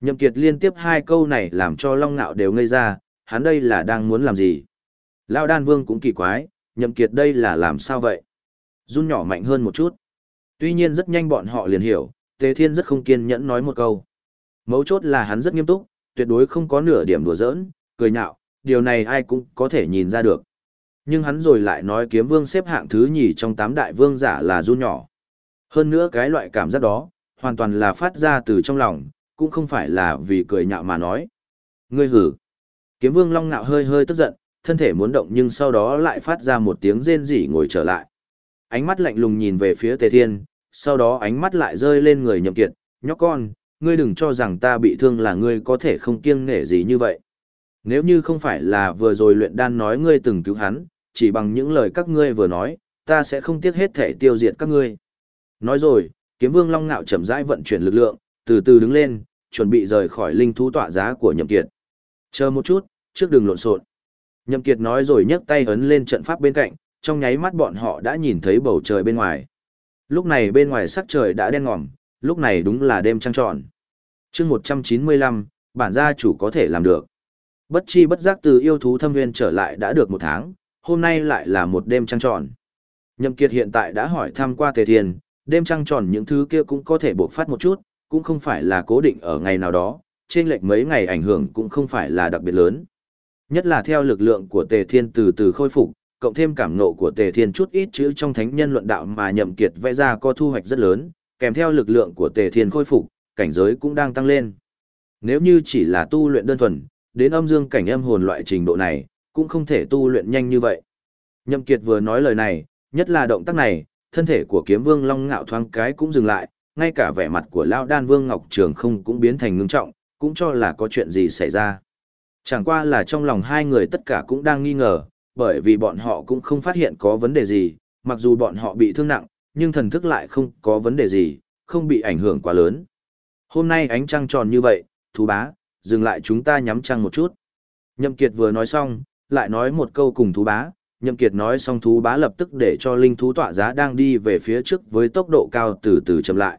Nhậm Kiệt liên tiếp hai câu này làm cho Long Nạo đều ngây ra, hắn đây là đang muốn làm gì? Lão Đan Vương cũng kỳ quái, Nhậm Kiệt đây là làm sao vậy? Run nhỏ mạnh hơn một chút. Tuy nhiên rất nhanh bọn họ liền hiểu, Tề Thiên rất không kiên nhẫn nói một câu. Mấu chốt là hắn rất nghiêm túc, tuyệt đối không có nửa điểm đùa giỡn, cười nhạo, điều này ai cũng có thể nhìn ra được. Nhưng hắn rồi lại nói kiếm vương xếp hạng thứ nhì trong tám đại vương giả là run nhỏ. Hơn nữa cái loại cảm giác đó, hoàn toàn là phát ra từ trong lòng, cũng không phải là vì cười nhạo mà nói. Ngươi hử. Kiếm vương long nạo hơi hơi tức giận, thân thể muốn động nhưng sau đó lại phát ra một tiếng rên rỉ ngồi trở lại. Ánh mắt lạnh lùng nhìn về phía tề thiên, sau đó ánh mắt lại rơi lên người nhậm kiệt, nhóc con, ngươi đừng cho rằng ta bị thương là ngươi có thể không kiêng nể gì như vậy. Nếu như không phải là vừa rồi luyện đan nói ngươi từng cứu hắn, chỉ bằng những lời các ngươi vừa nói, ta sẽ không tiếc hết thể tiêu diệt các ngươi. Nói rồi, kiếm vương long ngạo chậm rãi vận chuyển lực lượng, từ từ đứng lên, chuẩn bị rời khỏi linh thú tọa giá của nhậm kiệt. Chờ một chút, trước đừng lộn xộn. Nhậm kiệt nói rồi nhấc tay ấn lên trận pháp bên cạnh, trong nháy mắt bọn họ đã nhìn thấy bầu trời bên ngoài. Lúc này bên ngoài sắc trời đã đen ngòm, lúc này đúng là đêm trăng tròn. Chương 195, bản gia chủ có thể làm được. Bất chi bất giác từ yêu thú thâm nguyên trở lại đã được một tháng, hôm nay lại là một đêm trăng tròn. Nhậm Kiệt hiện tại đã hỏi thăm qua Tề Thiên, đêm trăng tròn những thứ kia cũng có thể bộc phát một chút, cũng không phải là cố định ở ngày nào đó, trên lệch mấy ngày ảnh hưởng cũng không phải là đặc biệt lớn. Nhất là theo lực lượng của Tề Thiên từ từ khôi phục, cộng thêm cảm ngộ của Tề Thiên chút ít chữ trong thánh nhân luận đạo mà Nhậm Kiệt vẽ ra có thu hoạch rất lớn, kèm theo lực lượng của Tề Thiên khôi phục, cảnh giới cũng đang tăng lên. Nếu như chỉ là tu luyện đơn thuần, đến âm dương cảnh âm hồn loại trình độ này, cũng không thể tu luyện nhanh như vậy. Nhậm Kiệt vừa nói lời này, nhất là động tác này, thân thể của kiếm vương long ngạo thoáng cái cũng dừng lại, ngay cả vẻ mặt của Lão Đan Vương Ngọc Trường không cũng biến thành ngưng trọng, cũng cho là có chuyện gì xảy ra. Chẳng qua là trong lòng hai người tất cả cũng đang nghi ngờ, bởi vì bọn họ cũng không phát hiện có vấn đề gì, mặc dù bọn họ bị thương nặng, nhưng thần thức lại không có vấn đề gì, không bị ảnh hưởng quá lớn. Hôm nay ánh trăng tròn như vậy, thú bá, dừng lại chúng ta nhắm trăng một chút. Nhậm Kiệt vừa nói xong, lại nói một câu cùng thú bá, Nhậm Kiệt nói xong thú bá lập tức để cho linh thú tọa giá đang đi về phía trước với tốc độ cao từ từ chậm lại.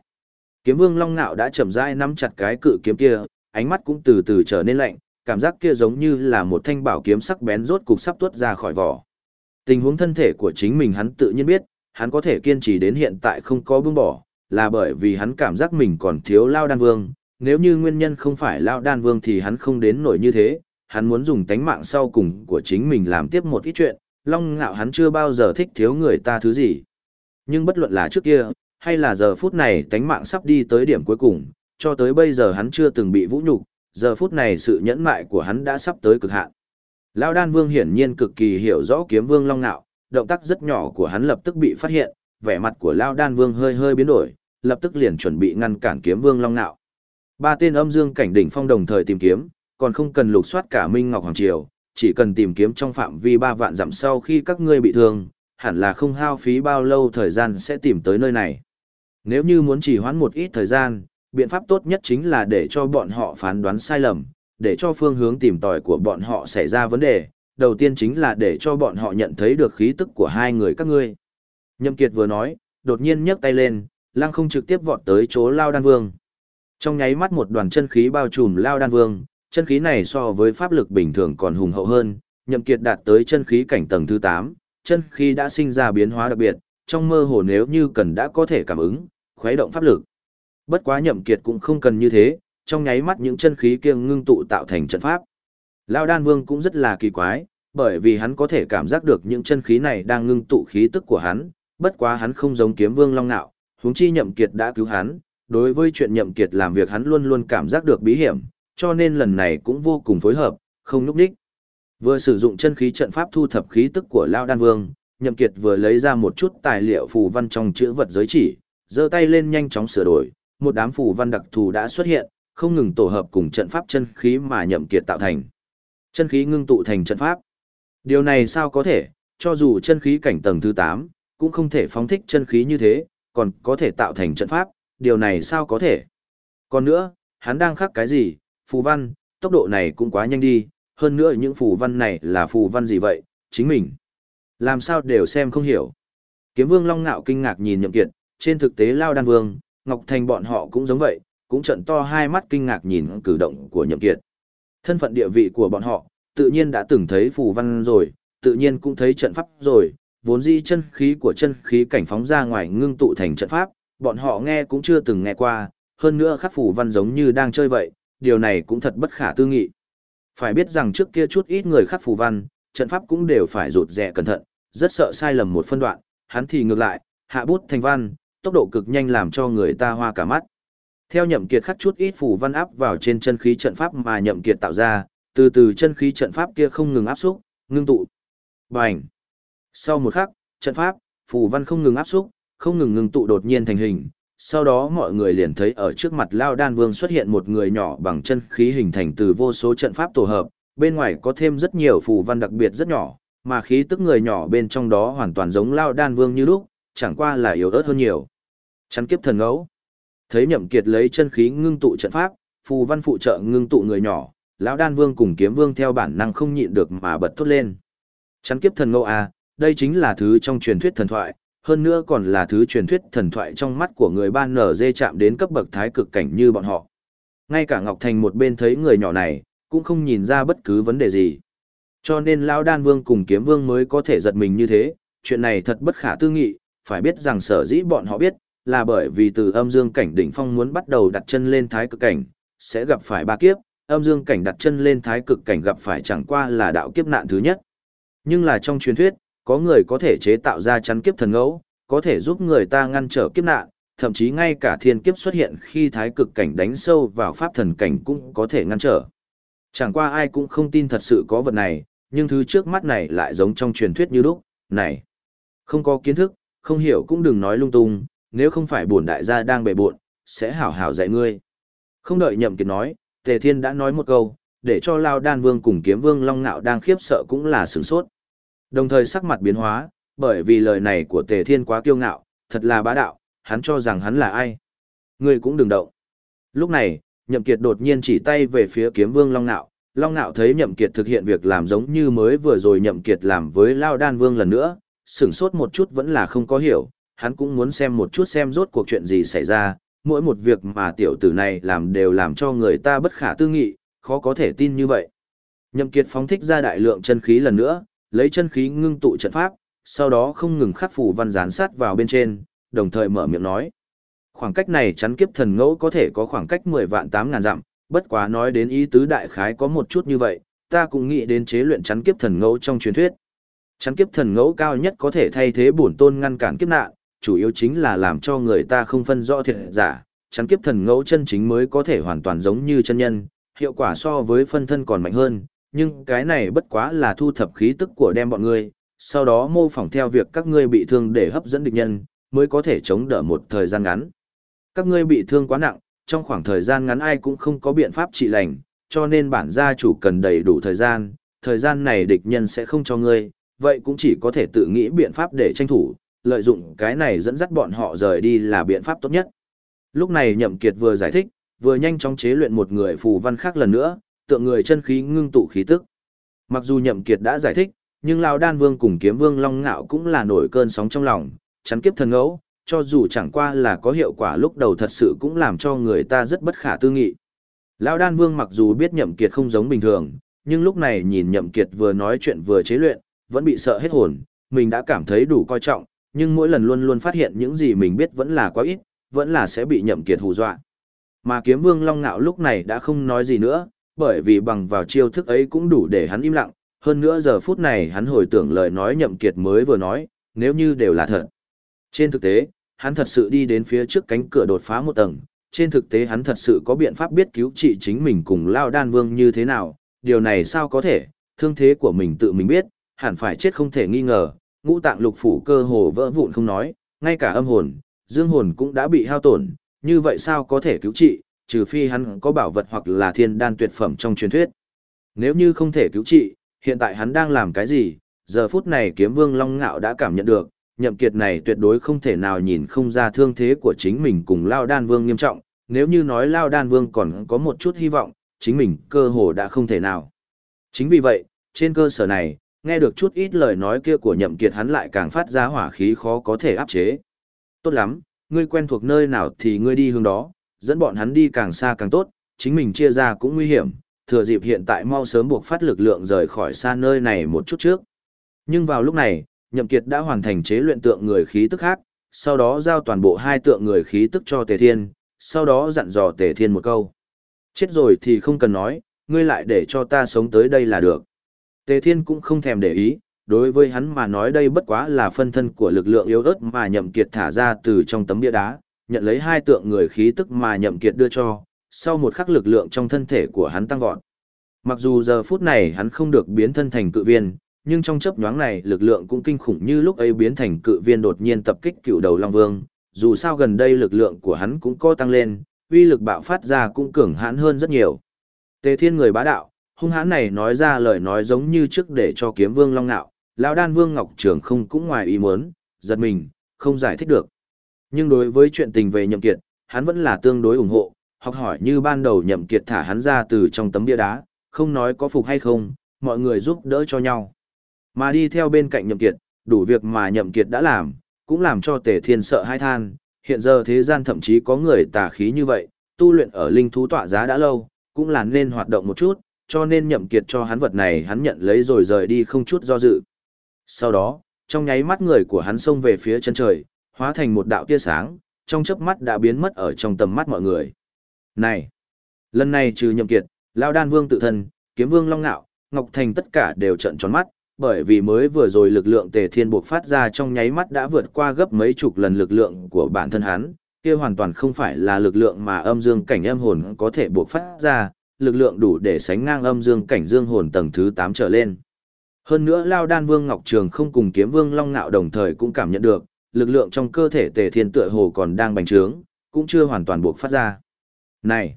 Kiếm Vương Long Nạo đã chậm rãi nắm chặt cái cự kiếm kia, ánh mắt cũng từ từ trở nên lạnh, cảm giác kia giống như là một thanh bảo kiếm sắc bén rốt cục sắp tuốt ra khỏi vỏ. Tình huống thân thể của chính mình hắn tự nhiên biết, hắn có thể kiên trì đến hiện tại không có buông bỏ, là bởi vì hắn cảm giác mình còn thiếu Lao Đan Vương, nếu như nguyên nhân không phải Lao Đan Vương thì hắn không đến nổi như thế, hắn muốn dùng tánh mạng sau cùng của chính mình làm tiếp một ít chuyện, Long Ngạo hắn chưa bao giờ thích thiếu người ta thứ gì. Nhưng bất luận là trước kia, hay là giờ phút này tánh mạng sắp đi tới điểm cuối cùng, cho tới bây giờ hắn chưa từng bị vũ nhục, giờ phút này sự nhẫn mại của hắn đã sắp tới cực hạn. Lão Đan Vương hiển nhiên cực kỳ hiểu rõ kiếm vương Long Nạo, động tác rất nhỏ của hắn lập tức bị phát hiện, vẻ mặt của Lão Đan Vương hơi hơi biến đổi, lập tức liền chuẩn bị ngăn cản kiếm vương Long Nạo. Ba tên âm dương cảnh đỉnh phong đồng thời tìm kiếm, còn không cần lục soát cả Minh Ngọc Hoàng Triều, chỉ cần tìm kiếm trong phạm vi ba vạn dặm sau khi các ngươi bị thương, hẳn là không hao phí bao lâu thời gian sẽ tìm tới nơi này. Nếu như muốn chỉ hoãn một ít thời gian, biện pháp tốt nhất chính là để cho bọn họ phán đoán sai lầm, để cho phương hướng tìm tòi của bọn họ xảy ra vấn đề. Đầu tiên chính là để cho bọn họ nhận thấy được khí tức của hai người các ngươi. Nhậm Kiệt vừa nói, đột nhiên nhấc tay lên, lăng không trực tiếp vọt tới chỗ Lao Đan Vương. Trong nháy mắt một đoàn chân khí bao trùm Lao Đan Vương, chân khí này so với pháp lực bình thường còn hùng hậu hơn, Nhậm Kiệt đạt tới chân khí cảnh tầng thứ 8, chân khí đã sinh ra biến hóa đặc biệt, trong mơ hồ nếu như cần đã có thể cảm ứng, khuấy động pháp lực. Bất quá nhậm kiệt cũng không cần như thế, trong nháy mắt những chân khí kia ngưng tụ tạo thành trận pháp. Lão đan vương cũng rất là kỳ quái, bởi vì hắn có thể cảm giác được những chân khí này đang ngưng tụ khí tức của hắn, bất quá hắn không giống kiếm vương long nạo, huống chi nhậm kiệt đã cứu hắn, đối với chuyện nhậm kiệt làm việc hắn luôn luôn cảm giác được bí hiểm, cho nên lần này cũng vô cùng phối hợp, không núp đích. Vừa sử dụng chân khí trận pháp thu thập khí tức của Lão đan vương, nhậm kiệt vừa lấy ra một chút tài liệu phù văn trong chữ vật giới chỉ, giơ tay lên nhanh chóng sửa đổi, một đám phù văn đặc thù đã xuất hiện, không ngừng tổ hợp cùng trận pháp chân khí mà nhậm kiệt tạo thành. Chân khí ngưng tụ thành trận pháp. Điều này sao có thể, cho dù chân khí cảnh tầng thứ 8, cũng không thể phóng thích chân khí như thế, còn có thể tạo thành trận pháp, điều này sao có thể. Còn nữa, hắn đang khắc cái gì, phù văn, tốc độ này cũng quá nhanh đi, hơn nữa những phù văn này là phù văn gì vậy, chính mình. Làm sao đều xem không hiểu. Kiếm vương Long Nạo kinh ngạc nhìn nhậm kiệt, trên thực tế Lao Đan Vương, Ngọc Thành bọn họ cũng giống vậy, cũng trận to hai mắt kinh ngạc nhìn cử động của nhậm kiệt. Thân phận địa vị của bọn họ, tự nhiên đã từng thấy phù văn rồi, tự nhiên cũng thấy trận pháp rồi, vốn dĩ chân khí của chân khí cảnh phóng ra ngoài ngưng tụ thành trận pháp, bọn họ nghe cũng chưa từng nghe qua, hơn nữa khắc phù văn giống như đang chơi vậy, điều này cũng thật bất khả tư nghị. Phải biết rằng trước kia chút ít người khắc phù văn, trận pháp cũng đều phải rụt rè cẩn thận, rất sợ sai lầm một phân đoạn, hắn thì ngược lại, hạ bút thành văn, tốc độ cực nhanh làm cho người ta hoa cả mắt. Theo nhậm kiệt khắc chút ít phù văn áp vào trên chân khí trận pháp mà nhậm kiệt tạo ra, từ từ chân khí trận pháp kia không ngừng áp xúc, ngưng tụ. Bành! Sau một khắc, trận pháp, phù văn không ngừng áp xúc, không ngừng ngưng tụ đột nhiên thành hình. Sau đó mọi người liền thấy ở trước mặt Lao Đan Vương xuất hiện một người nhỏ bằng chân khí hình thành từ vô số trận pháp tổ hợp, bên ngoài có thêm rất nhiều phù văn đặc biệt rất nhỏ, mà khí tức người nhỏ bên trong đó hoàn toàn giống Lao Đan Vương như lúc, chẳng qua là yếu ớt hơn nhiều. Chắn kiếp thần ngẫu. Thấy Nhậm Kiệt lấy chân khí ngưng tụ trận pháp, phù văn phụ trợ ngưng tụ người nhỏ, lão Đan Vương cùng Kiếm Vương theo bản năng không nhịn được mà bật thốt lên. Chắn kiếp thần ngẫu à, đây chính là thứ trong truyền thuyết thần thoại, hơn nữa còn là thứ truyền thuyết thần thoại trong mắt của người ban nở dê chạm đến cấp bậc thái cực cảnh như bọn họ. Ngay cả Ngọc Thành một bên thấy người nhỏ này, cũng không nhìn ra bất cứ vấn đề gì. Cho nên Lão Đan Vương cùng Kiếm Vương mới có thể giật mình như thế, chuyện này thật bất khả tư nghị, phải biết rằng sở dĩ bọn họ biết, là bởi vì từ âm dương cảnh đỉnh phong muốn bắt đầu đặt chân lên thái cực cảnh, sẽ gặp phải ba kiếp, âm dương cảnh đặt chân lên thái cực cảnh gặp phải chẳng qua là đạo kiếp nạn thứ nhất. Nhưng là trong truyền thuyết, có người có thể chế tạo ra chắn kiếp thần ngẫu, có thể giúp người ta ngăn trở kiếp nạn, thậm chí ngay cả thiên kiếp xuất hiện khi thái cực cảnh đánh sâu vào pháp thần cảnh cũng có thể ngăn trở. Chẳng qua ai cũng không tin thật sự có vật này, nhưng thứ trước mắt này lại giống trong truyền thuyết như lúc, này. Không có kiến thức, không hiểu cũng đừng nói lung tung, nếu không phải bổn đại gia đang bề bộn, sẽ hảo hảo dạy ngươi. Không đợi nhậm kiệt nói, Tề Thiên đã nói một câu, để cho Lao Đan Vương cùng Kiếm Vương Long Nạo đang khiếp sợ cũng là sửng sốt. Đồng thời sắc mặt biến hóa, bởi vì lời này của Tề Thiên quá kiêu ngạo, thật là bá đạo, hắn cho rằng hắn là ai. Ngươi cũng đừng động. Lúc này, Nhậm Kiệt đột nhiên chỉ tay về phía Kiếm Vương Long Nạo, Long Nạo thấy Nhậm Kiệt thực hiện việc làm giống như mới vừa rồi Nhậm Kiệt làm với Lao Đan Vương lần nữa, sửng sốt một chút vẫn là không có hiểu, hắn cũng muốn xem một chút xem rốt cuộc chuyện gì xảy ra, mỗi một việc mà tiểu tử này làm đều làm cho người ta bất khả tư nghị, khó có thể tin như vậy. Nhậm Kiệt phóng thích ra đại lượng chân khí lần nữa, lấy chân khí ngưng tụ trận pháp, sau đó không ngừng khắc phủ văn gián sát vào bên trên, đồng thời mở miệng nói. Khoảng cách này chắn kiếp thần ngẫu có thể có khoảng cách 10 vạn 8 ngàn dặm, bất quá nói đến ý tứ đại khái có một chút như vậy, ta cũng nghĩ đến chế luyện chắn kiếp thần ngẫu trong truyền thuyết. Chắn kiếp thần ngẫu cao nhất có thể thay thế bổn tôn ngăn cản kiếp nạn, chủ yếu chính là làm cho người ta không phân rõ thiệt giả, chắn kiếp thần ngẫu chân chính mới có thể hoàn toàn giống như chân nhân, hiệu quả so với phân thân còn mạnh hơn, nhưng cái này bất quá là thu thập khí tức của đem bọn ngươi, sau đó mô phỏng theo việc các ngươi bị thương để hấp dẫn địch nhân, mới có thể chống đỡ một thời gian ngắn. Các ngươi bị thương quá nặng, trong khoảng thời gian ngắn ai cũng không có biện pháp trị lành, cho nên bản gia chủ cần đầy đủ thời gian, thời gian này địch nhân sẽ không cho ngươi, vậy cũng chỉ có thể tự nghĩ biện pháp để tranh thủ, lợi dụng cái này dẫn dắt bọn họ rời đi là biện pháp tốt nhất. Lúc này Nhậm Kiệt vừa giải thích, vừa nhanh chóng chế luyện một người phù văn khác lần nữa, tượng người chân khí ngưng tụ khí tức. Mặc dù Nhậm Kiệt đã giải thích, nhưng Lão Đan Vương cùng Kiếm Vương Long Ngạo cũng là nổi cơn sóng trong lòng, chắn kiếp thần ngẫu, cho dù chẳng qua là có hiệu quả lúc đầu thật sự cũng làm cho người ta rất bất khả tư nghị. Lão Đan Vương mặc dù biết Nhậm Kiệt không giống bình thường, nhưng lúc này nhìn Nhậm Kiệt vừa nói chuyện vừa chế luyện, vẫn bị sợ hết hồn, mình đã cảm thấy đủ coi trọng, nhưng mỗi lần luôn luôn phát hiện những gì mình biết vẫn là quá ít, vẫn là sẽ bị Nhậm Kiệt hù dọa. Mà Kiếm Vương Long Nạo lúc này đã không nói gì nữa, bởi vì bằng vào chiêu thức ấy cũng đủ để hắn im lặng, hơn nữa giờ phút này hắn hồi tưởng lời nói nhậm kiệt mới vừa nói, nếu như đều là thật. Trên thực tế, hắn thật sự đi đến phía trước cánh cửa đột phá một tầng, trên thực tế hắn thật sự có biện pháp biết cứu trị chính mình cùng Lao Đan Vương như thế nào, điều này sao có thể, thương thế của mình tự mình biết, hẳn phải chết không thể nghi ngờ, ngũ tạng lục phủ cơ hồ vỡ vụn không nói, ngay cả âm hồn, dương hồn cũng đã bị hao tổn, như vậy sao có thể cứu trị, trừ phi hắn có bảo vật hoặc là thiên đan tuyệt phẩm trong truyền thuyết. Nếu như không thể cứu trị, hiện tại hắn đang làm cái gì, giờ phút này kiếm vương Long Ngạo đã cảm nhận được, nhậm kiệt này tuyệt đối không thể nào nhìn không ra thương thế của chính mình cùng Lao Đan Vương nghiêm trọng, nếu như nói Lao Đan Vương còn có một chút hy vọng, chính mình cơ hồ đã không thể nào. Chính vì vậy, trên cơ sở này, nghe được chút ít lời nói kia của nhậm kiệt hắn lại càng phát ra hỏa khí khó có thể áp chế. Tốt lắm, ngươi quen thuộc nơi nào thì ngươi đi hướng đó, dẫn bọn hắn đi càng xa càng tốt, chính mình chia ra cũng nguy hiểm, thừa dịp hiện tại mau sớm buộc phát lực lượng rời khỏi xa nơi này một chút trước. Nhưng vào lúc này, Nhậm Kiệt đã hoàn thành chế luyện tượng người khí tức khác, sau đó giao toàn bộ hai tượng người khí tức cho Tề Thiên, sau đó dặn dò Tề Thiên một câu. Chết rồi thì không cần nói, ngươi lại để cho ta sống tới đây là được. Tề Thiên cũng không thèm để ý, đối với hắn mà nói đây bất quá là phân thân của lực lượng yếu ớt mà Nhậm Kiệt thả ra từ trong tấm bia đá, nhận lấy hai tượng người khí tức mà Nhậm Kiệt đưa cho, sau một khắc lực lượng trong thân thể của hắn tăng vọt. Mặc dù giờ phút này hắn không được biến thân thành cự viên, nhưng trong chớp nhoáng này lực lượng cũng kinh khủng như lúc ấy biến thành cự viên đột nhiên tập kích cựu đầu Long Vương, dù sao gần đây lực lượng của hắn cũng có tăng lên, uy lực bạo phát ra cũng cường hãn hơn rất nhiều. Tề Thiên người bá đạo, hung hãn này nói ra lời nói giống như trước để cho kiếm vương long nạo, lão đan vương ngọc trường không cũng ngoài ý muốn, giật mình, không giải thích được. Nhưng đối với chuyện tình về nhậm kiệt, hắn vẫn là tương đối ủng hộ, học hỏi như ban đầu nhậm kiệt thả hắn ra từ trong tấm bia đá, không nói có phục hay không, mọi người giúp đỡ cho nhau. Mà đi theo bên cạnh nhậm kiệt, đủ việc mà nhậm kiệt đã làm, cũng làm cho tề thiên sợ hai than, hiện giờ thế gian thậm chí có người tà khí như vậy, tu luyện ở linh thú tọa giá đã lâu, cũng là nên hoạt động một chút, cho nên nhậm kiệt cho hắn vật này hắn nhận lấy rồi rời đi không chút do dự. Sau đó, trong nháy mắt người của hắn xông về phía chân trời, hóa thành một đạo tia sáng, trong chớp mắt đã biến mất ở trong tầm mắt mọi người. Này! Lần này trừ nhậm kiệt, Lão Đan Vương tự thân, Kiếm Vương Long Nạo, Ngọc Thành tất cả đều trợn tròn mắt, bởi vì mới vừa rồi lực lượng tề thiên buộc phát ra trong nháy mắt đã vượt qua gấp mấy chục lần lực lượng của bản thân hắn, kia hoàn toàn không phải là lực lượng mà âm dương cảnh âm hồn có thể buộc phát ra, lực lượng đủ để sánh ngang âm dương cảnh dương hồn tầng thứ 8 trở lên. Hơn nữa Lao Đan Vương Ngọc Trường không cùng kiếm Vương Long Nạo đồng thời cũng cảm nhận được, lực lượng trong cơ thể tề thiên tựa hồ còn đang bành trướng, cũng chưa hoàn toàn buộc phát ra. Này!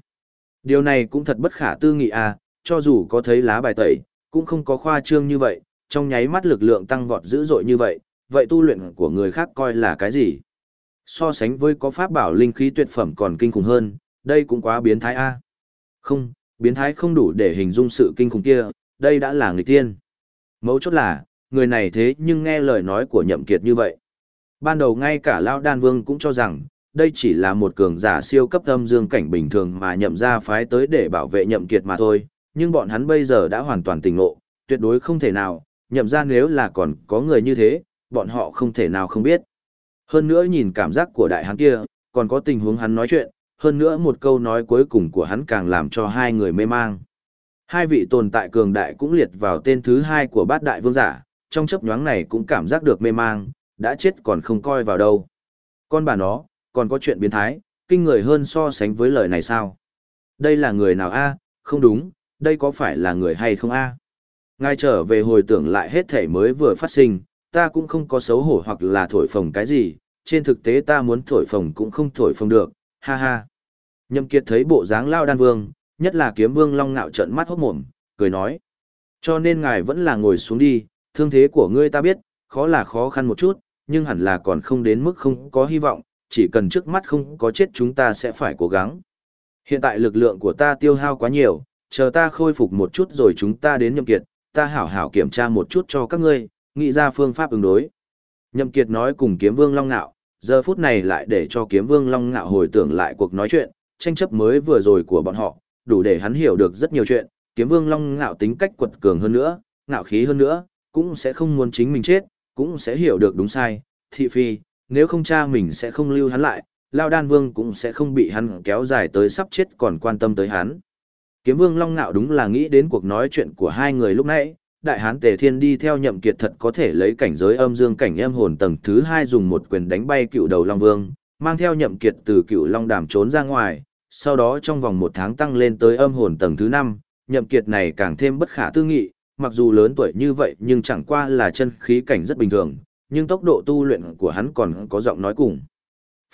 Điều này cũng thật bất khả tư nghị à, cho dù có thấy lá bài tẩy, cũng không có khoa trương như vậy, trong nháy mắt lực lượng tăng vọt dữ dội như vậy, vậy tu luyện của người khác coi là cái gì? So sánh với có pháp bảo linh khí tuyệt phẩm còn kinh khủng hơn, đây cũng quá biến thái a. Không, biến thái không đủ để hình dung sự kinh khủng kia, đây đã là người tiên. Mấu chốt là, người này thế nhưng nghe lời nói của nhậm kiệt như vậy. Ban đầu ngay cả lão Đan Vương cũng cho rằng, đây chỉ là một cường giả siêu cấp âm dương cảnh bình thường mà nhậm ra phái tới để bảo vệ nhậm kiệt mà thôi, nhưng bọn hắn bây giờ đã hoàn toàn tỉnh ngộ, tuyệt đối không thể nào, nhậm ra nếu là còn có người như thế, bọn họ không thể nào không biết. Hơn nữa nhìn cảm giác của đại hắn kia, còn có tình huống hắn nói chuyện, hơn nữa một câu nói cuối cùng của hắn càng làm cho hai người mê mang. Hai vị tồn tại cường đại cũng liệt vào tên thứ hai của bát đại vương giả, trong chấp nhoáng này cũng cảm giác được mê mang, đã chết còn không coi vào đâu. Con bà nó, còn có chuyện biến thái, kinh người hơn so sánh với lời này sao? Đây là người nào a? À? Không đúng, đây có phải là người hay không a? À? Ngài trở về hồi tưởng lại hết thể mới vừa phát sinh, ta cũng không có xấu hổ hoặc là thổi phồng cái gì, trên thực tế ta muốn thổi phồng cũng không thổi phồng được, ha ha. Nhậm Kiệt thấy bộ dáng lao đan vương, nhất là kiếm vương long ngạo trợn mắt hốt mồm, cười nói. Cho nên ngài vẫn là ngồi xuống đi, thương thế của ngươi ta biết, khó là khó khăn một chút, nhưng hẳn là còn không đến mức không có hy vọng, chỉ cần trước mắt không có chết chúng ta sẽ phải cố gắng. Hiện tại lực lượng của ta tiêu hao quá nhiều, chờ ta khôi phục một chút rồi chúng ta đến nhậm kiệt, ta hảo hảo kiểm tra một chút cho các ngươi, nghĩ ra phương pháp ứng đối. Nhậm Kiệt nói cùng kiếm vương Long Ngạo, giờ phút này lại để cho kiếm vương Long Ngạo hồi tưởng lại cuộc nói chuyện, tranh chấp mới vừa rồi của bọn họ, đủ để hắn hiểu được rất nhiều chuyện, kiếm vương Long Nạo tính cách quật cường hơn nữa, ngạo khí hơn nữa, cũng sẽ không muốn chính mình chết, cũng sẽ hiểu được đúng sai, thị phi, nếu không cha mình sẽ không lưu hắn lại, Lao Đan Vương cũng sẽ không bị hắn kéo dài tới sắp chết còn quan tâm tới hắn. Kiếm Vương Long Nạo đúng là nghĩ đến cuộc nói chuyện của hai người lúc nãy, đại hán Tề Thiên đi theo nhậm kiệt thật có thể lấy cảnh giới âm dương cảnh âm hồn tầng thứ hai dùng một quyền đánh bay cựu đầu Long Vương, mang theo nhậm kiệt từ cựu Long đàm trốn ra ngoài, sau đó trong vòng một tháng tăng lên tới âm hồn tầng thứ năm, nhậm kiệt này càng thêm bất khả tư nghị, mặc dù lớn tuổi như vậy nhưng chẳng qua là chân khí cảnh rất bình thường, nhưng tốc độ tu luyện của hắn còn có giọng nói cùng.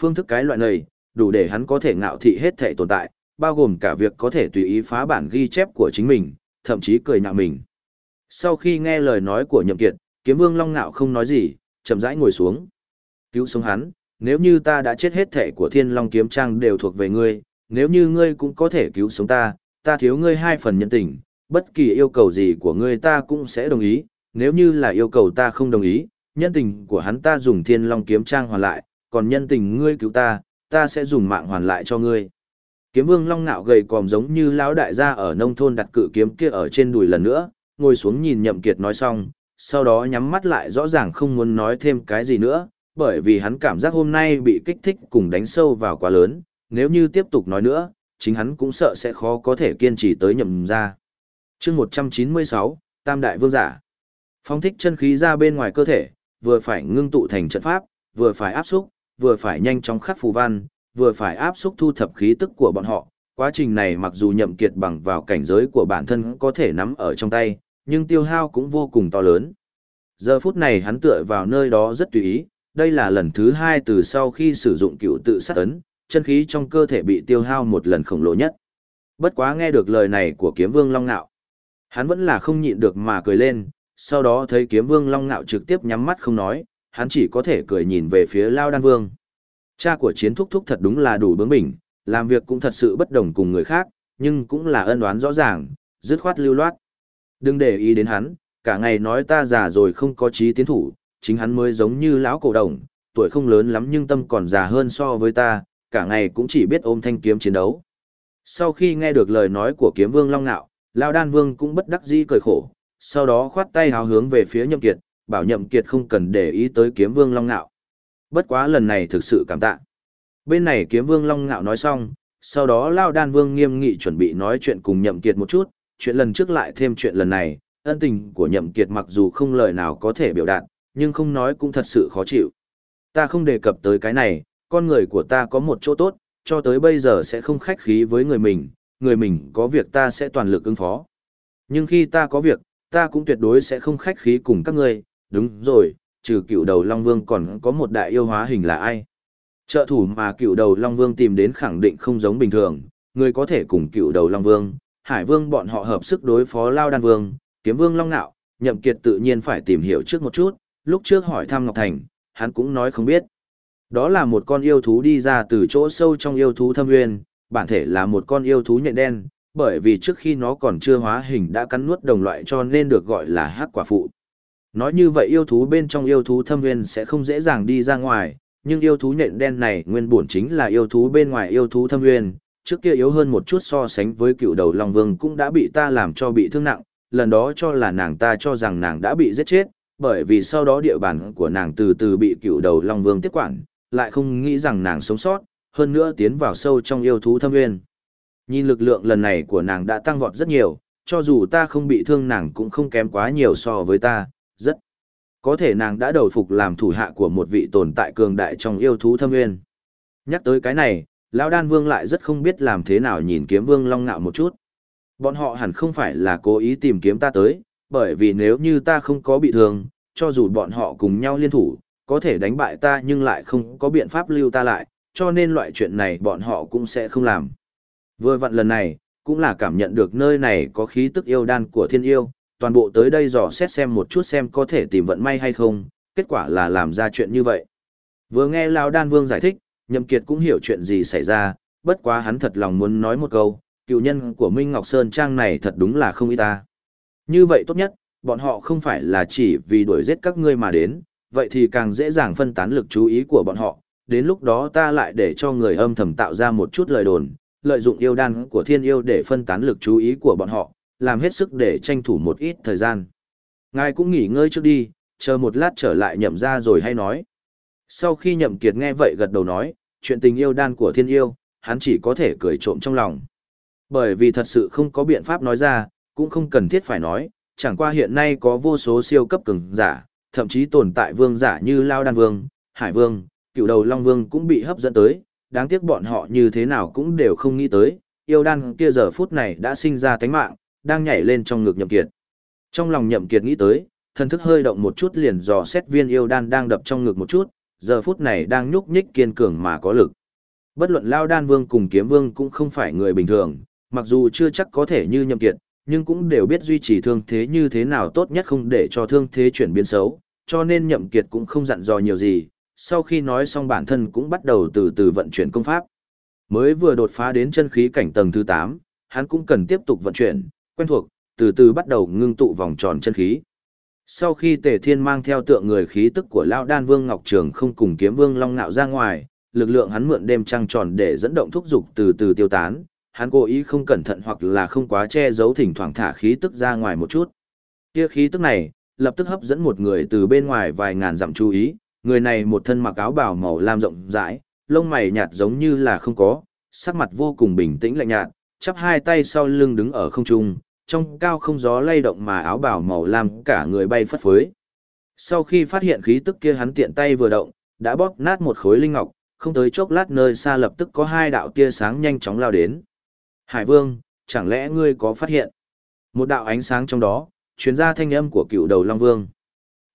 Phương thức cái loại này, đủ để hắn có thể ngạo thị hết thể tồn tại, bao gồm cả việc có thể tùy ý phá bản ghi chép của chính mình, thậm chí cười nhạo mình. Sau khi nghe lời nói của Nhậm Kiệt, Kiếm Vương Long Nạo không nói gì, chậm rãi ngồi xuống. Cứu sống hắn, nếu như ta đã chết hết thể của Thiên Long Kiếm Trang đều thuộc về ngươi, nếu như ngươi cũng có thể cứu sống ta, ta thiếu ngươi hai phần nhân tình, bất kỳ yêu cầu gì của ngươi ta cũng sẽ đồng ý, nếu như là yêu cầu ta không đồng ý, nhân tình của hắn ta dùng Thiên Long Kiếm Trang hoàn lại, còn nhân tình ngươi cứu ta, ta sẽ dùng mạng hoàn lại cho ngươi. Kiếm Vương Long Nạo gầy còm giống như lão đại gia ở nông thôn đặt cự kiếm kia ở trên đùi lần nữa, ngồi xuống nhìn Nhậm Kiệt nói xong, sau đó nhắm mắt lại rõ ràng không muốn nói thêm cái gì nữa, bởi vì hắn cảm giác hôm nay bị kích thích cùng đánh sâu vào quá lớn, nếu như tiếp tục nói nữa, chính hắn cũng sợ sẽ khó có thể kiên trì tới nhậm ra. chương 196, Tam Đại Vương Giả Phong thích chân khí ra bên ngoài cơ thể, vừa phải ngưng tụ thành trận pháp, vừa phải áp xúc, vừa phải nhanh chóng khắc phù văn, vừa phải áp xúc thu thập khí tức của bọn họ. Quá trình này mặc dù nhậm kiệt bằng vào cảnh giới của bản thân có thể nắm ở trong tay, nhưng tiêu hao cũng vô cùng to lớn. Giờ phút này hắn tựa vào nơi đó rất tùy ý, đây là lần thứ hai từ sau khi sử dụng cựu tự sát ấn, chân khí trong cơ thể bị tiêu hao một lần khổng lồ nhất. Bất quá nghe được lời này của kiếm vương Long Nạo. Hắn vẫn là không nhịn được mà cười lên, sau đó thấy kiếm vương Long Nạo trực tiếp nhắm mắt không nói, hắn chỉ có thể cười nhìn về phía Lao Đan Vương. Cha của chiến thúc thúc thật đúng là đủ bướng bỉnh, làm việc cũng thật sự bất đồng cùng người khác, nhưng cũng là ân oán rõ ràng, dứt khoát lưu loát. Đừng để ý đến hắn, cả ngày nói ta già rồi không có trí tiến thủ, chính hắn mới giống như lão cổ đồng, tuổi không lớn lắm nhưng tâm còn già hơn so với ta, cả ngày cũng chỉ biết ôm thanh kiếm chiến đấu. Sau khi nghe được lời nói của kiếm vương Long Nạo, Lão Đan Vương cũng bất đắc dĩ cười khổ, sau đó khoát tay hào hướng về phía Nhậm Kiệt, bảo Nhậm Kiệt không cần để ý tới kiếm vương Long Nạo. Bất quá lần này thực sự cảm tạ. Bên này kiếm vương Long Nạo nói xong, sau đó Lão Đan Vương nghiêm nghị chuẩn bị nói chuyện cùng Nhậm Kiệt một chút, chuyện lần trước lại thêm chuyện lần này, ân tình của Nhậm Kiệt mặc dù không lời nào có thể biểu đạt, nhưng không nói cũng thật sự khó chịu. Ta không đề cập tới cái này, con người của ta có một chỗ tốt, cho tới bây giờ sẽ không khách khí với người mình, người mình có việc ta sẽ toàn lực ứng phó. Nhưng khi ta có việc, ta cũng tuyệt đối sẽ không khách khí cùng các ngươi, đúng rồi, trừ cựu đầu Long Vương còn có một đại yêu hóa hình là ai. Trợ thủ mà cựu đầu Long Vương tìm đến khẳng định không giống bình thường, người có thể cùng cựu đầu Long Vương, Hải Vương bọn họ hợp sức đối phó Lao Đan Vương, Kiếm Vương Long Nạo, Nhậm Kiệt tự nhiên phải tìm hiểu trước một chút, lúc trước hỏi thăm Ngọc Thành, hắn cũng nói không biết. Đó là một con yêu thú đi ra từ chỗ sâu trong yêu thú thâm nguyên, bản thể là một con yêu thú nhện đen, bởi vì trước khi nó còn chưa hóa hình đã cắn nuốt đồng loại cho nên được gọi là hắc quả phụ. Nói như vậy yêu thú bên trong yêu thú thâm nguyên sẽ không dễ dàng đi ra ngoài, nhưng yêu thú nhện đen này nguyên bổn chính là yêu thú bên ngoài yêu thú thâm nguyên, trước kia yếu hơn một chút so sánh với cựu đầu Long Vương cũng đã bị ta làm cho bị thương nặng, lần đó cho là nàng ta cho rằng nàng đã bị giết chết, bởi vì sau đó địa bàn của nàng từ từ bị cựu đầu Long Vương tiếp quản, lại không nghĩ rằng nàng sống sót, hơn nữa tiến vào sâu trong yêu thú thâm nguyên. Nhìn lực lượng lần này của nàng đã tăng vọt rất nhiều, cho dù ta không bị thương nàng cũng không kém quá nhiều so với ta, rất. Có thể nàng đã đầu phục làm thủ hạ của một vị tồn tại cường đại trong yêu thú thâm nguyên. Nhắc tới cái này, Lão Đan Vương lại rất không biết làm thế nào nhìn kiếm vương long ngạo một chút. Bọn họ hẳn không phải là cố ý tìm kiếm ta tới, bởi vì nếu như ta không có bị thương, cho dù bọn họ cùng nhau liên thủ, có thể đánh bại ta nhưng lại không có biện pháp lưu ta lại, cho nên loại chuyện này bọn họ cũng sẽ không làm. Vừa vặn lần này, cũng là cảm nhận được nơi này có khí tức yêu đan của thiên yêu, toàn bộ tới đây dò xét xem một chút xem có thể tìm vận may hay không, kết quả là làm ra chuyện như vậy. Vừa nghe Lão Đan Vương giải thích, Nhậm Kiệt cũng hiểu chuyện gì xảy ra, bất quá hắn thật lòng muốn nói một câu, cựu nhân của Minh Ngọc Sơn Trang này thật đúng là không ý ta. Như vậy tốt nhất, bọn họ không phải là chỉ vì đuổi giết các ngươi mà đến, vậy thì càng dễ dàng phân tán lực chú ý của bọn họ, đến lúc đó ta lại để cho người âm thầm tạo ra một chút lời đồn, lợi dụng yêu đan của thiên yêu để phân tán lực chú ý của bọn họ, làm hết sức để tranh thủ một ít thời gian. Ngài cũng nghỉ ngơi trước đi, chờ một lát trở lại nhậm ra rồi hay nói. Sau khi nhậm kiệt nghe vậy gật đầu nói, chuyện tình yêu đan của thiên yêu, hắn chỉ có thể cười trộm trong lòng. Bởi vì thật sự không có biện pháp nói ra, cũng không cần thiết phải nói, chẳng qua hiện nay có vô số siêu cấp cường giả, thậm chí tồn tại vương giả như Lao Đan Vương, Hải Vương, cựu đầu Long Vương cũng bị hấp dẫn tới, đáng tiếc bọn họ như thế nào cũng đều không nghĩ tới, yêu đan kia giờ phút này đã sinh ra tánh mạng, đang nhảy lên trong ngực nhậm kiệt. Trong lòng nhậm kiệt nghĩ tới, thân thức hơi động một chút liền dò xét viên yêu đan đang đập trong ngực một chút, giờ phút này đang nhúc nhích kiên cường mà có lực. Bất luận Lao Đan Vương cùng Kiếm Vương cũng không phải người bình thường, mặc dù chưa chắc có thể như nhậm kiệt, nhưng cũng đều biết duy trì thương thế như thế nào tốt nhất không để cho thương thế chuyển biến xấu, cho nên nhậm kiệt cũng không dặn dò nhiều gì, sau khi nói xong bản thân cũng bắt đầu từ từ vận chuyển công pháp. Mới vừa đột phá đến chân khí cảnh tầng thứ 8, hắn cũng cần tiếp tục vận chuyển, quen thuộc, từ từ bắt đầu ngưng tụ vòng tròn chân khí. Sau khi Tề Thiên mang theo tượng người khí tức của Lão Đan Vương Ngọc Trường không cùng kiếm Vương Long Nạo ra ngoài, lực lượng hắn mượn đêm trăng tròn để dẫn động thúc dục từ từ tiêu tán, hắn cố ý không cẩn thận hoặc là không quá che giấu thỉnh thoảng thả khí tức ra ngoài một chút. Kia khí tức này, lập tức hấp dẫn một người từ bên ngoài vài ngàn dặm chú ý, người này một thân mặc áo bào màu lam rộng rãi, lông mày nhạt giống như là không có, sắc mặt vô cùng bình tĩnh lạnh nhạt, chắp hai tay sau lưng đứng ở không trung, trong cao không gió lay động mà áo bào màu lam cả người bay phất phới. Sau khi phát hiện khí tức kia hắn tiện tay vừa động, đã bóp nát một khối linh ngọc, không tới chốc lát nơi xa lập tức có hai đạo tia sáng nhanh chóng lao đến. Hải Vương, chẳng lẽ ngươi có phát hiện? Một đạo ánh sáng trong đó, truyền ra thanh âm của cựu đầu Long Vương.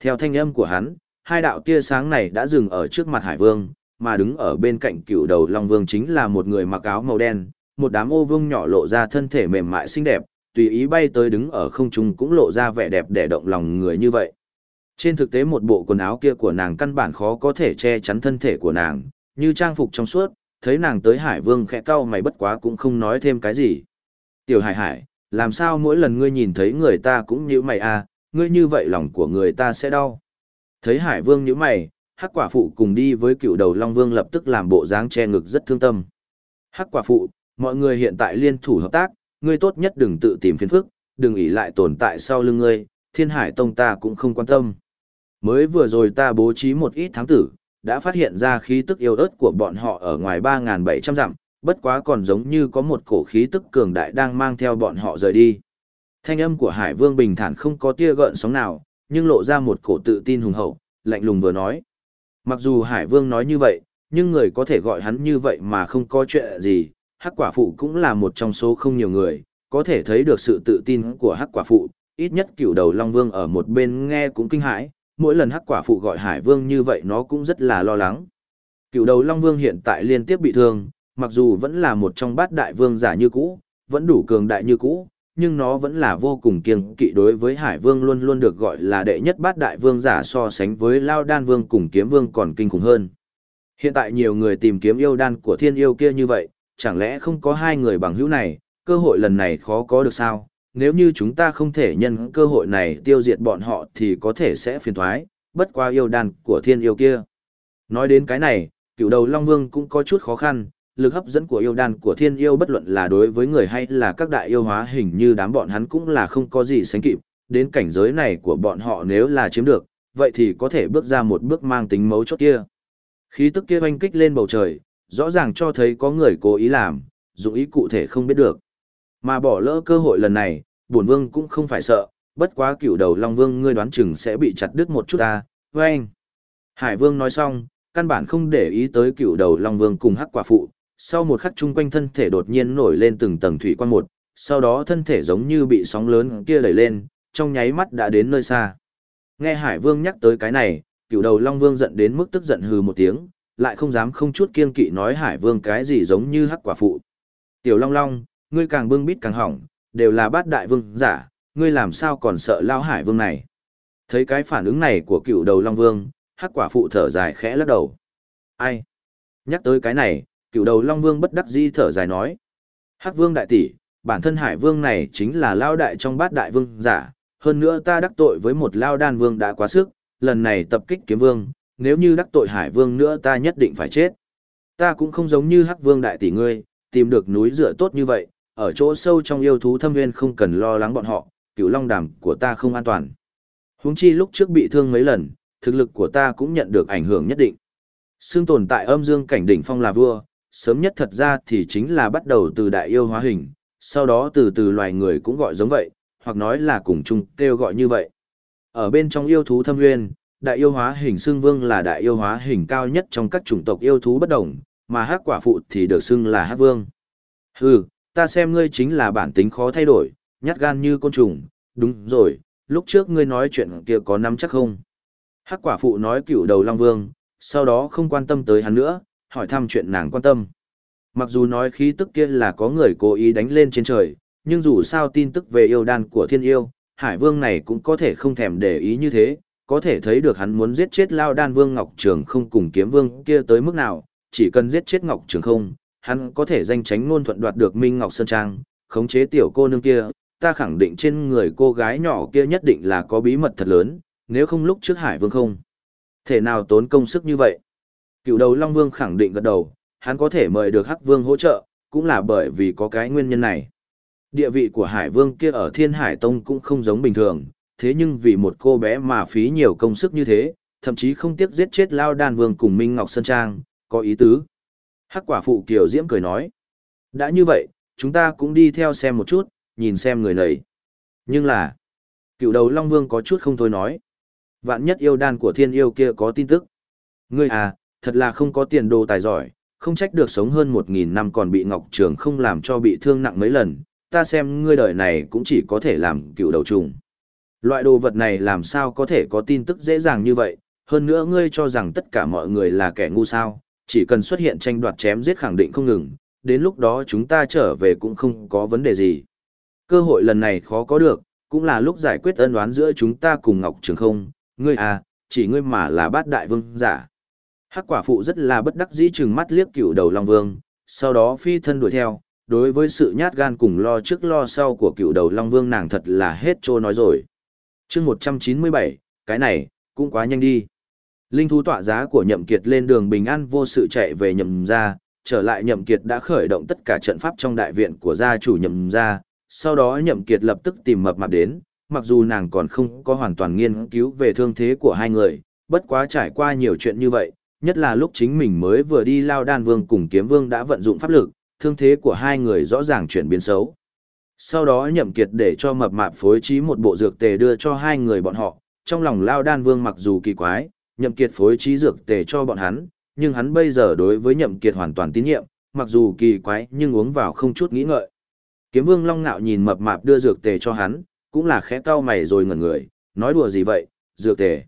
Theo thanh âm của hắn, hai đạo tia sáng này đã dừng ở trước mặt Hải Vương, mà đứng ở bên cạnh cựu đầu Long Vương chính là một người mặc áo màu đen, một đám ô vương nhỏ lộ ra thân thể mềm mại xinh đẹp, tùy ý bay tới đứng ở không trung cũng lộ ra vẻ đẹp để động lòng người như vậy. Trên thực tế một bộ quần áo kia của nàng căn bản khó có thể che chắn thân thể của nàng, như trang phục trong suốt, thấy nàng tới Hải Vương khẽ cau mày bất quá cũng không nói thêm cái gì. Tiểu Hải Hải, làm sao mỗi lần ngươi nhìn thấy người ta cũng như mày à, ngươi như vậy lòng của người ta sẽ đau. Thấy Hải Vương như mày, Hắc quả phụ cùng đi với cựu đầu Long Vương lập tức làm bộ dáng che ngực rất thương tâm. Hắc quả phụ, mọi người hiện tại liên thủ hợp tác, ngươi tốt nhất đừng tự tìm phiền phức, đừng ỷ lại tồn tại sau lưng ngươi, thiên hải tông ta cũng không quan tâm. Mới vừa rồi ta bố trí một ít thám tử, đã phát hiện ra khí tức yêu ớt của bọn họ ở ngoài 3.700 dặm, bất quá còn giống như có một cổ khí tức cường đại đang mang theo bọn họ rời đi. Thanh âm của Hải Vương bình thản không có tia gợn sóng nào, nhưng lộ ra một cổ tự tin hùng hậu, lạnh lùng vừa nói. Mặc dù Hải Vương nói như vậy, nhưng người có thể gọi hắn như vậy mà không có chuyện gì, Hắc quả phụ cũng là một trong số không nhiều người, có thể thấy được sự tự tin của Hắc quả phụ, ít nhất cựu đầu Long Vương ở một bên nghe cũng kinh hãi, mỗi lần Hắc quả phụ gọi Hải Vương như vậy nó cũng rất là lo lắng. Cựu đầu Long Vương hiện tại liên tiếp bị thương, mặc dù vẫn là một trong bát đại vương giả như cũ, vẫn đủ cường đại như cũ, nhưng nó vẫn là vô cùng kiêng kỵ đối với Hải Vương luôn luôn được gọi là đệ nhất bát đại vương giả so sánh với Lao Đan Vương cùng Kiếm Vương còn kinh khủng hơn. Hiện tại nhiều người tìm kiếm yêu đan của thiên yêu kia như vậy, chẳng lẽ không có hai người bằng hữu này, cơ hội lần này khó có được sao? Nếu như chúng ta không thể nhân cơ hội này tiêu diệt bọn họ thì có thể sẽ phiền thoái, bất qua yêu đan của thiên yêu kia. Nói đến cái này, cựu đầu Long Vương cũng có chút khó khăn, lực hấp dẫn của yêu đan của thiên yêu bất luận là đối với người hay là các đại yêu hóa hình như đám bọn hắn cũng là không có gì sánh kịp, đến cảnh giới này của bọn họ nếu là chiếm được, vậy thì có thể bước ra một bước mang tính mấu chốt kia. Khí tức kia oanh kích lên bầu trời, rõ ràng cho thấy có người cố ý làm, dụng ý cụ thể không biết được. Mà bỏ lỡ cơ hội lần này, bổn vương cũng không phải sợ, bất quá cựu đầu Long Vương ngươi đoán chừng sẽ bị chặt đứt một chút ta, anh. Hải Vương nói xong, căn bản không để ý tới cựu đầu Long Vương cùng hắc quả phụ, sau một khắc chung quanh thân thể đột nhiên nổi lên từng tầng thủy quan một, sau đó thân thể giống như bị sóng lớn kia đẩy lên, trong nháy mắt đã đến nơi xa. Nghe Hải Vương nhắc tới cái này, cựu đầu Long Vương giận đến mức tức giận hừ một tiếng, lại không dám không chút kiên kỵ nói Hải Vương cái gì giống như hắc quả phụ. Tiểu Long Long, ngươi càng bưng bít càng hỏng, đều là bát đại vương giả, ngươi làm sao còn sợ lao Hải Vương này. Thấy cái phản ứng này của cựu đầu Long Vương, hắc quả phụ thở dài khẽ lắc đầu. Ai? Nhắc tới cái này, cựu đầu Long Vương bất đắc dĩ thở dài nói. Hắc Vương đại tỷ, bản thân Hải Vương này chính là lao đại trong bát đại vương giả, hơn nữa ta đắc tội với một lao đan vương đã quá sức, lần này tập kích kiếm vương, nếu như đắc tội Hải Vương nữa ta nhất định phải chết. Ta cũng không giống như Hắc Vương đại tỷ ngươi, tìm được núi rửa tốt như vậy, ở chỗ sâu trong yêu thú thâm nguyên không cần lo lắng bọn họ, cựu long đàm của ta không an toàn. Huống chi lúc trước bị thương mấy lần, thực lực của ta cũng nhận được ảnh hưởng nhất định. Xương tồn tại âm dương cảnh đỉnh phong là vua, sớm nhất thật ra thì chính là bắt đầu từ đại yêu hóa hình, sau đó từ từ loài người cũng gọi giống vậy, hoặc nói là cùng chung kêu gọi như vậy. Ở bên trong yêu thú thâm nguyên, đại yêu hóa hình xương vương là đại yêu hóa hình cao nhất trong các chủng tộc yêu thú bất đồng, mà hắc quả phụ thì được xưng là hắc vương. Hừ, ta xem ngươi chính là bản tính khó thay đổi, nhát gan như côn trùng, đúng rồi, lúc trước ngươi nói chuyện kia có nắm chắc không? Hắc quả phụ nói cựu đầu Long Vương, sau đó không quan tâm tới hắn nữa, hỏi thăm chuyện nàng quan tâm. Mặc dù nói khí tức kia là có người cố ý đánh lên trên trời, nhưng dù sao tin tức về yêu đan của thiên yêu, Hải Vương này cũng có thể không thèm để ý như thế, có thể thấy được hắn muốn giết chết Lao Đan Vương Ngọc Trường không cùng kiếm vương kia tới mức nào, chỉ cần giết chết Ngọc Trường không, hắn có thể danh tránh ngôn thuận đoạt được Minh Ngọc Sơn Trang, khống chế tiểu cô nương kia, ta khẳng định trên người cô gái nhỏ kia nhất định là có bí mật thật lớn, nếu không lúc trước Hải Vương không. Thể nào tốn công sức như vậy? Cựu đầu Long Vương khẳng định gật đầu, hắn có thể mời được Hắc Vương hỗ trợ, cũng là bởi vì có cái nguyên nhân này. Địa vị của Hải Vương kia ở Thiên Hải Tông cũng không giống bình thường, thế nhưng vì một cô bé mà phí nhiều công sức như thế, thậm chí không tiếc giết chết Lao Đan Vương cùng Minh Ngọc Sơn Trang, có ý tứ. Hắc quả phụ Kiều Diễm cười nói. Đã như vậy, chúng ta cũng đi theo xem một chút, nhìn xem người này. Nhưng là, cựu đầu Long Vương có chút không thôi nói. Vạn nhất yêu đan của thiên yêu kia có tin tức. Ngươi à, thật là không có tiền đồ tài giỏi, không trách được sống hơn một nghìn năm còn bị Ngọc Trường không làm cho bị thương nặng mấy lần, ta xem ngươi đời này cũng chỉ có thể làm cựu đầu trùng. Loại đồ vật này làm sao có thể có tin tức dễ dàng như vậy, hơn nữa ngươi cho rằng tất cả mọi người là kẻ ngu sao, chỉ cần xuất hiện tranh đoạt chém giết khẳng định không ngừng, đến lúc đó chúng ta trở về cũng không có vấn đề gì. Cơ hội lần này khó có được, cũng là lúc giải quyết ân oán giữa chúng ta cùng Ngọc Trường không, ngươi à, chỉ ngươi mà là bát đại vương giả. Hắc quả phụ rất là bất đắc dĩ chừng mắt liếc cựu đầu Long Vương, sau đó phi thân đuổi theo, đối với sự nhát gan cùng lo trước lo sau của cựu đầu Long Vương nàng thật là hết trô nói rồi. chương 197, cái này, cũng quá nhanh đi. Linh thú tọa giá của nhậm kiệt lên đường bình an vô sự chạy về nhậm gia, trở lại nhậm kiệt đã khởi động tất cả trận pháp trong đại viện của gia chủ nhậm gia, sau đó nhậm kiệt lập tức tìm mập mạp đến, mặc dù nàng còn không có hoàn toàn nghiên cứu về thương thế của hai người, bất quá trải qua nhiều chuyện như vậy, nhất là lúc chính mình mới vừa đi lao đan vương cùng kiếm vương đã vận dụng pháp lực, thương thế của hai người rõ ràng chuyển biến xấu. Sau đó nhậm kiệt để cho mập mạp phối trí một bộ dược tề đưa cho hai người bọn họ, trong lòng lao đan vương mặc dù kỳ quái, nhậm kiệt phối trí dược tề cho bọn hắn, nhưng hắn bây giờ đối với nhậm kiệt hoàn toàn tín nhiệm, mặc dù kỳ quái nhưng uống vào không chút nghĩ ngợi. Kiếm vương long nạo nhìn mập mạp đưa dược tề cho hắn, cũng là khẽ cau mày rồi ngẩn người, nói đùa gì vậy, dược tề.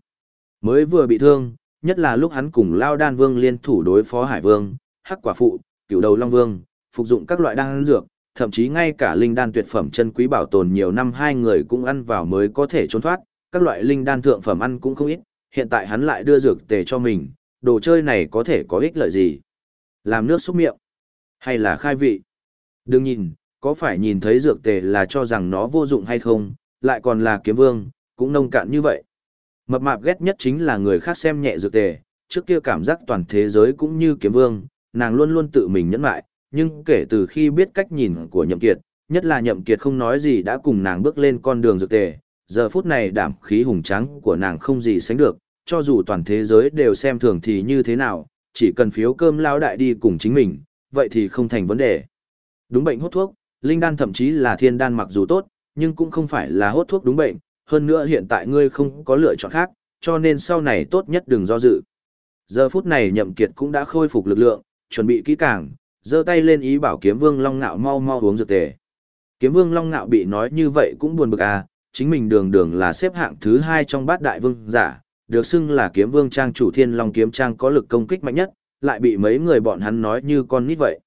Mới vừa bị thương, nhất là lúc hắn cùng Lao Đan Vương liên thủ đối phó Hải Vương, Hắc Quả Phụ, Cửu Đầu Long Vương, phục dụng các loại đan dược, thậm chí ngay cả linh đan tuyệt phẩm chân quý bảo tồn nhiều năm hai người cũng ăn vào mới có thể trốn thoát, các loại linh đan thượng phẩm ăn cũng không ít, hiện tại hắn lại đưa dược tề cho mình, đồ chơi này có thể có ích lợi gì? Làm nước xúc miệng? Hay là khai vị? Đừng nhìn, có phải nhìn thấy dược tề là cho rằng nó vô dụng hay không, lại còn là kiếm vương, cũng nông cạn như vậy. Mập mạp ghét nhất chính là người khác xem nhẹ dược tề, trước kia cảm giác toàn thế giới cũng như kiếm vương, nàng luôn luôn tự mình nhẫn lại, nhưng kể từ khi biết cách nhìn của nhậm kiệt, nhất là nhậm kiệt không nói gì đã cùng nàng bước lên con đường dược tề, giờ phút này đảm khí hùng tráng của nàng không gì sánh được, cho dù toàn thế giới đều xem thường thì như thế nào, chỉ cần phiếu cơm lao đại đi cùng chính mình, vậy thì không thành vấn đề. Đúng bệnh hốt thuốc, linh đan thậm chí là thiên đan mặc dù tốt, nhưng cũng không phải là hốt thuốc đúng bệnh, hơn nữa hiện tại ngươi không có lựa chọn khác, cho nên sau này tốt nhất đừng do dự. Giờ phút này nhậm kiệt cũng đã khôi phục lực lượng, chuẩn bị kỹ càng, giơ tay lên ý bảo kiếm vương long Nạo mau mau uống dược tề. Kiếm vương long Nạo bị nói như vậy cũng buồn bực à, chính mình đường đường là xếp hạng thứ hai trong bát đại vương giả, được xưng là kiếm vương trang chủ thiên long kiếm trang có lực công kích mạnh nhất, lại bị mấy người bọn hắn nói như con nít vậy.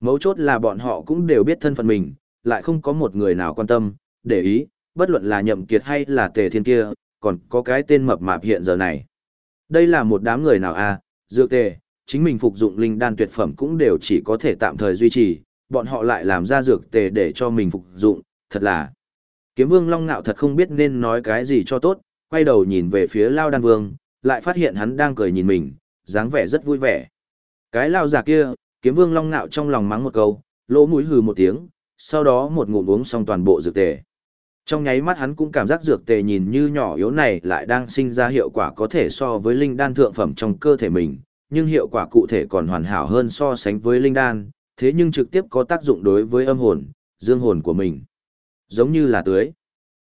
Mấu chốt là bọn họ cũng đều biết thân phận mình, lại không có một người nào quan tâm, để ý, bất luận là nhậm kiệt hay là tề thiên kia, còn có cái tên mập mạp hiện giờ này. Đây là một đám người nào à, dược tề, chính mình phục dụng linh đan tuyệt phẩm cũng đều chỉ có thể tạm thời duy trì, bọn họ lại làm ra dược tề để cho mình phục dụng, thật là. Kiếm vương long nạo thật không biết nên nói cái gì cho tốt, quay đầu nhìn về phía lao đan vương, lại phát hiện hắn đang cười nhìn mình, dáng vẻ rất vui vẻ. Cái lao già kia, kiếm vương long nạo trong lòng mắng một câu, lỗ mũi hừ một tiếng, sau đó một ngụm uống xong toàn bộ dược tề. Trong nháy mắt hắn cũng cảm giác dược tề nhìn như nhỏ yếu này lại đang sinh ra hiệu quả có thể so với linh đan thượng phẩm trong cơ thể mình, nhưng hiệu quả cụ thể còn hoàn hảo hơn so sánh với linh đan, thế nhưng trực tiếp có tác dụng đối với âm hồn, dương hồn của mình. Giống như là tưới.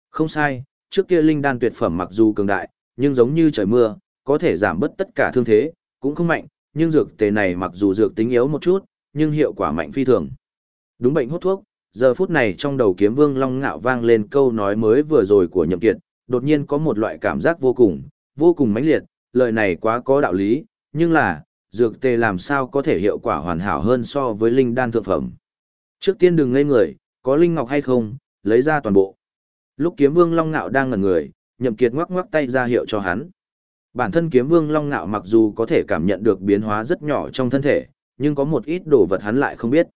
Không sai, trước kia linh đan tuyệt phẩm mặc dù cường đại, nhưng giống như trời mưa, có thể giảm bớt tất cả thương thế, cũng không mạnh, nhưng dược tề này mặc dù dược tính yếu một chút, nhưng hiệu quả mạnh phi thường. Đúng bệnh hút thuốc, giờ phút này trong đầu kiếm vương long ngạo vang lên câu nói mới vừa rồi của nhậm kiệt, đột nhiên có một loại cảm giác vô cùng, vô cùng mãnh liệt, lời này quá có đạo lý, nhưng là, dược tề làm sao có thể hiệu quả hoàn hảo hơn so với linh đan thượng phẩm. Trước tiên đừng ngây người, có linh ngọc hay không, lấy ra toàn bộ. Lúc kiếm vương long ngạo đang ngẩn người, nhậm kiệt ngoắc ngoắc tay ra hiệu cho hắn. Bản thân kiếm vương long ngạo mặc dù có thể cảm nhận được biến hóa rất nhỏ trong thân thể, nhưng có một ít đồ vật hắn lại không biết.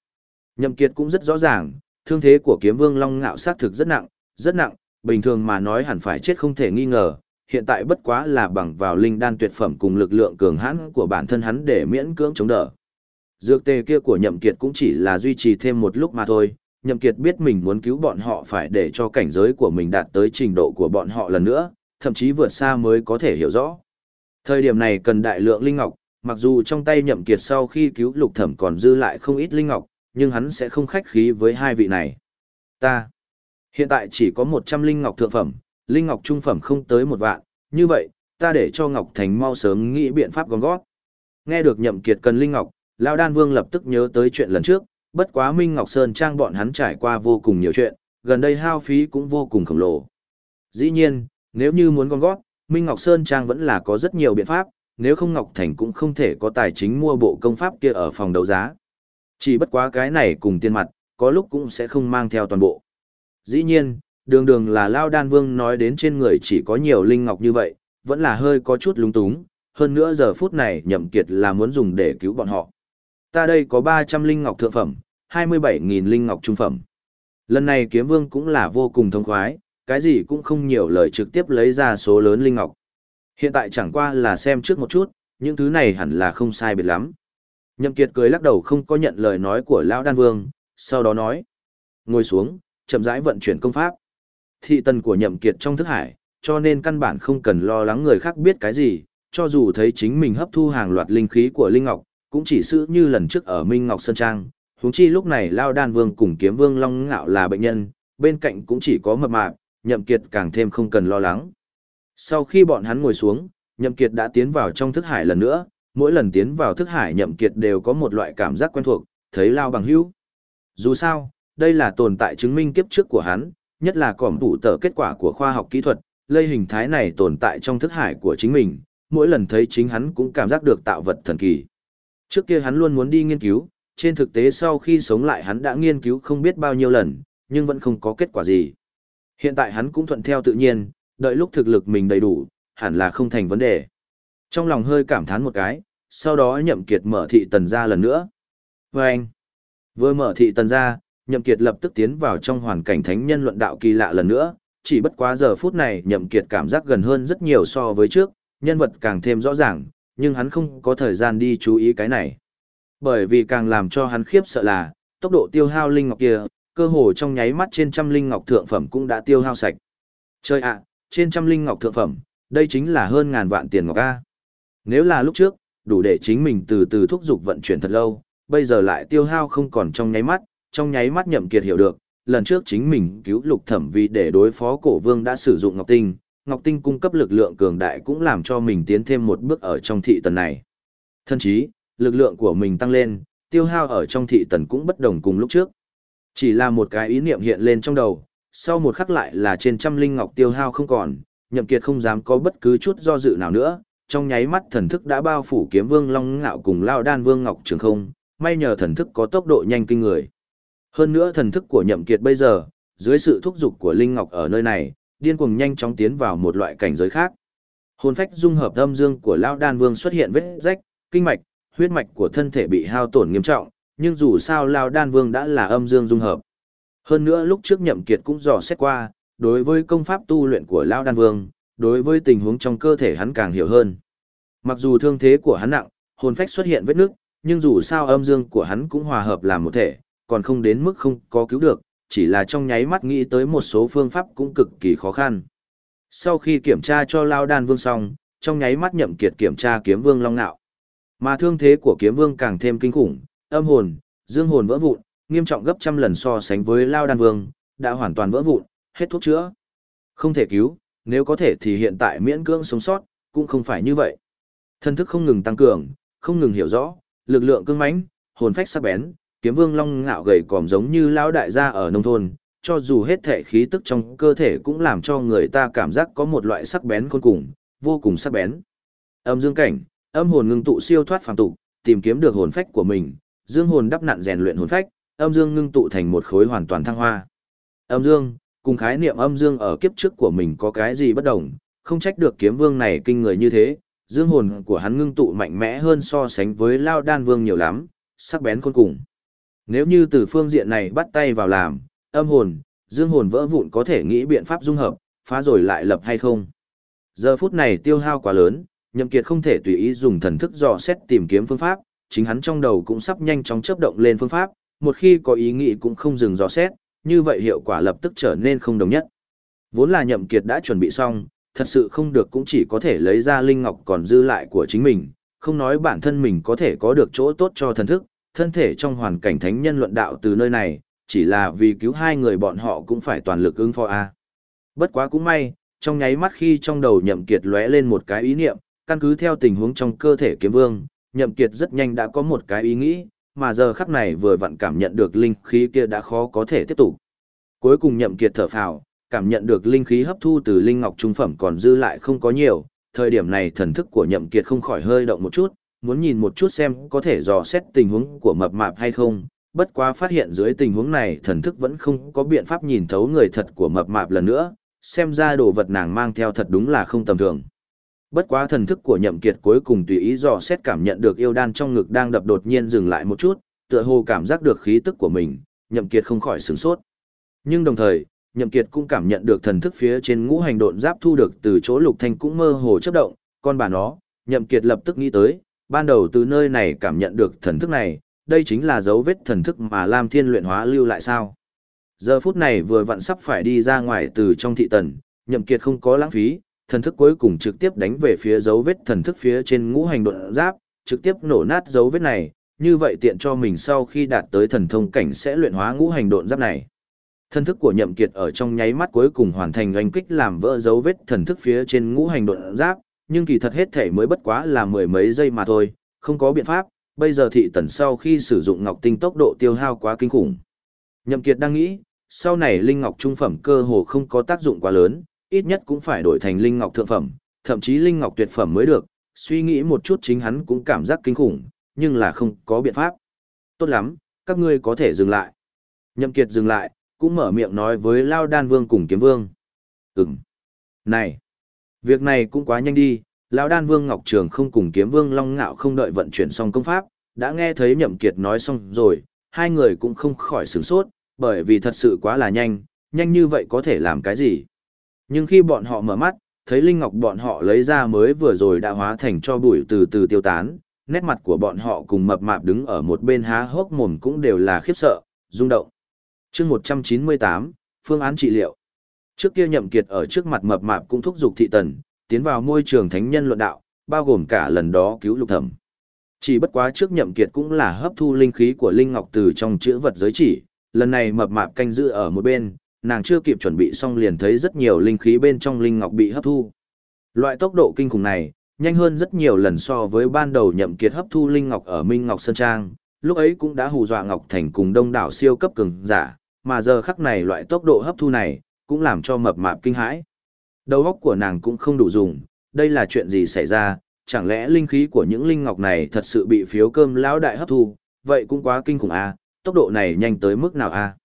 Nhậm kiệt cũng rất rõ ràng, thương thế của kiếm vương long ngạo xác thực rất nặng, rất nặng, bình thường mà nói hẳn phải chết không thể nghi ngờ, hiện tại bất quá là bằng vào linh đan tuyệt phẩm cùng lực lượng cường hãn của bản thân hắn để miễn cưỡng chống đỡ. Dược tề kia của Nhậm Kiệt cũng chỉ là duy trì thêm một lúc mà thôi, Nhậm Kiệt biết mình muốn cứu bọn họ phải để cho cảnh giới của mình đạt tới trình độ của bọn họ lần nữa, thậm chí vượt xa mới có thể hiểu rõ. Thời điểm này cần đại lượng linh ngọc, mặc dù trong tay Nhậm Kiệt sau khi cứu Lục Thẩm còn dư lại không ít linh ngọc, nhưng hắn sẽ không khách khí với hai vị này. Ta hiện tại chỉ có 100 linh ngọc thượng phẩm, linh ngọc trung phẩm không tới một vạn, như vậy, ta để cho Ngọc Thành mau sớm nghĩ biện pháp gom gót. Nghe được Nhậm Kiệt cần linh ngọc, Lão Đan Vương lập tức nhớ tới chuyện lần trước, bất quá Minh Ngọc Sơn Trang bọn hắn trải qua vô cùng nhiều chuyện, gần đây hao phí cũng vô cùng khổng lồ. Dĩ nhiên, nếu như muốn con gót, Minh Ngọc Sơn Trang vẫn là có rất nhiều biện pháp, nếu không Ngọc Thành cũng không thể có tài chính mua bộ công pháp kia ở phòng đấu giá. Chỉ bất quá cái này cùng tiền mặt, có lúc cũng sẽ không mang theo toàn bộ. Dĩ nhiên, đường đường là Lao Đan Vương nói đến trên người chỉ có nhiều linh ngọc như vậy, vẫn là hơi có chút lúng túng, hơn nữa giờ phút này nhậm kiệt là muốn dùng để cứu bọn họ. Ta đây có 300 linh ngọc thượng phẩm, 27.000 linh ngọc trung phẩm. Lần này kiếm vương cũng là vô cùng thông khoái, cái gì cũng không nhiều lời trực tiếp lấy ra số lớn linh ngọc. Hiện tại chẳng qua là xem trước một chút, những thứ này hẳn là không sai biệt lắm. Nhậm Kiệt cười lắc đầu không có nhận lời nói của Lão Đan Vương, sau đó nói. Ngồi xuống, chậm rãi vận chuyển công pháp. Thị tần của Nhậm Kiệt trong thức hải, cho nên căn bản không cần lo lắng người khác biết cái gì, cho dù thấy chính mình hấp thu hàng loạt linh khí của Linh Ngọc, cũng chỉ sự như lần trước ở Minh Ngọc Sơn Trang. Huống chi lúc này Lao Đan Vương cùng Kiếm Vương Long Ngạo là bệnh nhân, bên cạnh cũng chỉ có mập mạp, Nhậm Kiệt càng thêm không cần lo lắng. Sau khi bọn hắn ngồi xuống, Nhậm Kiệt đã tiến vào trong thức hải lần nữa, mỗi lần tiến vào thức hải Nhậm Kiệt đều có một loại cảm giác quen thuộc, thấy Lao bằng hữu. Dù sao, đây là tồn tại chứng minh kiếp trước của hắn, nhất là cỏm tủ tờ kết quả của khoa học kỹ thuật, lây hình thái này tồn tại trong thức hải của chính mình, mỗi lần thấy chính hắn cũng cảm giác được tạo vật thần kỳ. Trước kia hắn luôn muốn đi nghiên cứu, trên thực tế sau khi sống lại hắn đã nghiên cứu không biết bao nhiêu lần, nhưng vẫn không có kết quả gì. Hiện tại hắn cũng thuận theo tự nhiên, đợi lúc thực lực mình đầy đủ, hẳn là không thành vấn đề. Trong lòng hơi cảm thán một cái, sau đó nhậm kiệt mở thị tần ra lần nữa. Và anh, vừa mở thị tần ra, nhậm kiệt lập tức tiến vào trong hoàn cảnh thánh nhân luận đạo kỳ lạ lần nữa, chỉ bất quá giờ phút này nhậm kiệt cảm giác gần hơn rất nhiều so với trước, nhân vật càng thêm rõ ràng, nhưng hắn không có thời gian đi chú ý cái này. Bởi vì càng làm cho hắn khiếp sợ là, tốc độ tiêu hao linh ngọc kia, cơ hồ trong nháy mắt trên trăm linh ngọc thượng phẩm cũng đã tiêu hao sạch. Chơi ạ, trên trăm linh ngọc thượng phẩm, đây chính là hơn ngàn vạn tiền ngọc A. Nếu là lúc trước, đủ để chính mình từ từ thúc giục vận chuyển thật lâu, bây giờ lại tiêu hao không còn trong nháy mắt, trong nháy mắt nhậm kiệt hiểu được, lần trước chính mình cứu lục thẩm vì để đối phó cổ vương đã sử dụng ngọc tinh, ngọc tinh cung cấp lực lượng cường đại cũng làm cho mình tiến thêm một bước ở trong thị tần này. Thân chí, lực lượng của mình tăng lên, tiêu hao ở trong thị tần cũng bất đồng cùng lúc trước. Chỉ là một cái ý niệm hiện lên trong đầu, sau một khắc lại là trên trăm linh ngọc tiêu hao không còn, nhậm kiệt không dám có bất cứ chút do dự nào nữa, trong nháy mắt thần thức đã bao phủ kiếm vương long ngạo cùng lao đan vương ngọc trường không, may nhờ thần thức có tốc độ nhanh kinh người. Hơn nữa thần thức của nhậm kiệt bây giờ, dưới sự thúc giục của linh ngọc ở nơi này, điên cuồng nhanh chóng tiến vào một loại cảnh giới khác. Hồn phách dung hợp âm dương của lão đan vương xuất hiện vết rách, kinh mạch, huyết mạch của thân thể bị hao tổn nghiêm trọng, nhưng dù sao lão đan vương đã là âm dương dung hợp. Hơn nữa lúc trước nhậm kiệt cũng dò xét qua, đối với công pháp tu luyện của lão đan vương, đối với tình huống trong cơ thể hắn càng hiểu hơn. Mặc dù thương thế của hắn nặng, hồn phách xuất hiện vết nứt, nhưng dù sao âm dương của hắn cũng hòa hợp làm một thể, còn không đến mức không có cứu được, chỉ là trong nháy mắt nghĩ tới một số phương pháp cũng cực kỳ khó khăn. Sau khi kiểm tra cho Lao Đan Vương xong, trong nháy mắt nhậm kiệt kiểm tra kiếm vương Long Nạo. Mà thương thế của kiếm vương càng thêm kinh khủng, âm hồn, dương hồn vỡ vụn, nghiêm trọng gấp trăm lần so sánh với Lao Đan Vương, đã hoàn toàn vỡ vụn, hết thuốc chữa. Không thể cứu, nếu có thể thì hiện tại miễn cưỡng sống sót, cũng không phải như vậy. Thân thức không ngừng tăng cường, không ngừng hiểu rõ, lực lượng cương mãnh, hồn phách sắc bén, kiếm vương long ngạo gầy còm giống như lão đại gia ở nông thôn, cho dù hết thể khí tức trong cơ thể cũng làm cho người ta cảm giác có một loại sắc bén khôn cùng, vô cùng sắc bén. Âm dương cảnh, âm hồn ngưng tụ siêu thoát phàm tục, tìm kiếm được hồn phách của mình, dương hồn đắp nặn rèn luyện hồn phách, âm dương ngưng tụ thành một khối hoàn toàn thăng hoa. Âm dương, cùng khái niệm âm dương ở kiếp trước của mình có cái gì bất đồng, không trách được kiếm vương này kinh người như thế, dương hồn của hắn ngưng tụ mạnh mẽ hơn so sánh với lao đan vương nhiều lắm, sắc bén khôn cùng. Nếu như từ phương diện này bắt tay vào làm, âm hồn, dương hồn vỡ vụn có thể nghĩ biện pháp dung hợp, phá rồi lại lập hay không? Giờ phút này tiêu hao quá lớn, Nhậm Kiệt không thể tùy ý dùng thần thức dò xét tìm kiếm phương pháp, chính hắn trong đầu cũng sắp nhanh chóng chớp động lên phương pháp, một khi có ý nghĩ cũng không dừng dò xét, như vậy hiệu quả lập tức trở nên không đồng nhất. Vốn là Nhậm Kiệt đã chuẩn bị xong, thật sự không được cũng chỉ có thể lấy ra linh ngọc còn dư lại của chính mình, không nói bản thân mình có thể có được chỗ tốt cho thần thức, thân thể trong hoàn cảnh thánh nhân luận đạo từ nơi này, chỉ là vì cứu hai người bọn họ cũng phải toàn lực ứng phó a. Bất quá cũng may, trong nháy mắt khi trong đầu Nhậm Kiệt lóe lên một cái ý niệm, căn cứ theo tình huống trong cơ thể kiếm vương, Nhậm Kiệt rất nhanh đã có một cái ý nghĩ, mà giờ khắc này vừa vặn cảm nhận được linh khí kia đã khó có thể tiếp tục. Cuối cùng Nhậm Kiệt thở phào, cảm nhận được linh khí hấp thu từ linh ngọc trung phẩm còn dư lại không có nhiều, thời điểm này thần thức của Nhậm Kiệt không khỏi hơi động một chút, muốn nhìn một chút xem có thể dò xét tình huống của mập mạp hay không, bất quá phát hiện dưới tình huống này thần thức vẫn không có biện pháp nhìn thấu người thật của mập mạp lần nữa, xem ra đồ vật nàng mang theo thật đúng là không tầm thường. Bất quá thần thức của nhậm kiệt cuối cùng tùy ý dò xét cảm nhận được yêu đan trong ngực đang đập đột nhiên dừng lại một chút, tựa hồ cảm giác được khí tức của mình, nhậm kiệt không khỏi sửng sốt. Nhưng đồng thời, nhậm kiệt cũng cảm nhận được thần thức phía trên ngũ hành độn giáp thu được từ chỗ lục thanh cũng mơ hồ chớp động, con bà nó, nhậm kiệt lập tức nghĩ tới, ban đầu từ nơi này cảm nhận được thần thức này, đây chính là dấu vết thần thức mà Lam Thiên luyện hóa lưu lại sao. Giờ phút này vừa vặn sắp phải đi ra ngoài từ trong thị tần, nhậm kiệt không có lãng phí, thần thức cuối cùng trực tiếp đánh về phía dấu vết thần thức phía trên ngũ hành độn giáp, trực tiếp nổ nát dấu vết này, như vậy tiện cho mình sau khi đạt tới thần thông cảnh sẽ luyện hóa ngũ hành độn giáp này. Thần thức của nhậm kiệt ở trong nháy mắt cuối cùng hoàn thành oanh kích làm vỡ dấu vết thần thức phía trên ngũ hành độn giáp, nhưng kỳ thật hết thể mới bất quá là mười mấy giây mà thôi, không có biện pháp, bây giờ thị tần sau khi sử dụng ngọc tinh tốc độ tiêu hao quá kinh khủng. Nhậm kiệt đang nghĩ, sau này linh ngọc trung phẩm cơ hồ không có tác dụng quá lớn, ít nhất cũng phải đổi thành linh ngọc thượng phẩm, thậm chí linh ngọc tuyệt phẩm mới được, suy nghĩ một chút chính hắn cũng cảm giác kinh khủng, nhưng là không có biện pháp. Tốt lắm, các ngươi có thể dừng lại. Nhậm Kiệt dừng lại, cũng mở miệng nói với Lao Đan Vương cùng Kiếm Vương. Ừm. Này, việc này cũng quá nhanh đi, Lão Đan Vương Ngọc Trường không cùng Kiếm Vương Long Ngạo không đợi vận chuyển xong công pháp, đã nghe thấy Nhậm Kiệt nói xong rồi, hai người cũng không khỏi sửng sốt, bởi vì thật sự quá là nhanh, nhanh như vậy có thể làm cái gì. Nhưng khi bọn họ mở mắt, thấy Linh Ngọc bọn họ lấy ra mới vừa rồi đã hóa thành cho bụi từ từ tiêu tán, nét mặt của bọn họ cùng mập mạp đứng ở một bên há hốc mồm cũng đều là khiếp sợ, rung động. chương 198, phương án trị liệu. Trước kia nhậm kiệt ở trước mặt mập mạp cũng thúc giục thị tần, tiến vào môi trường thánh nhân luận đạo, bao gồm cả lần đó cứu lục thẩm. Chỉ bất quá trước nhậm kiệt cũng là hấp thu linh khí của Linh Ngọc từ trong chữ vật giới chỉ, lần này mập mạp canh giữ ở một bên, nàng chưa kịp chuẩn bị xong liền thấy rất nhiều linh khí bên trong linh ngọc bị hấp thu. Loại tốc độ kinh khủng này, nhanh hơn rất nhiều lần so với ban đầu nhậm kiệt hấp thu linh ngọc ở Minh Ngọc Sơn Trang, lúc ấy cũng đã hù dọa Ngọc Thành cùng đông đảo siêu cấp cường giả, mà giờ khắc này loại tốc độ hấp thu này, cũng làm cho mập mạp kinh hãi. Đầu óc của nàng cũng không đủ dùng, đây là chuyện gì xảy ra, chẳng lẽ linh khí của những linh ngọc này thật sự bị phiếu cơm lão đại hấp thu, vậy cũng quá kinh khủng à, tốc độ này nhanh tới mức nào à.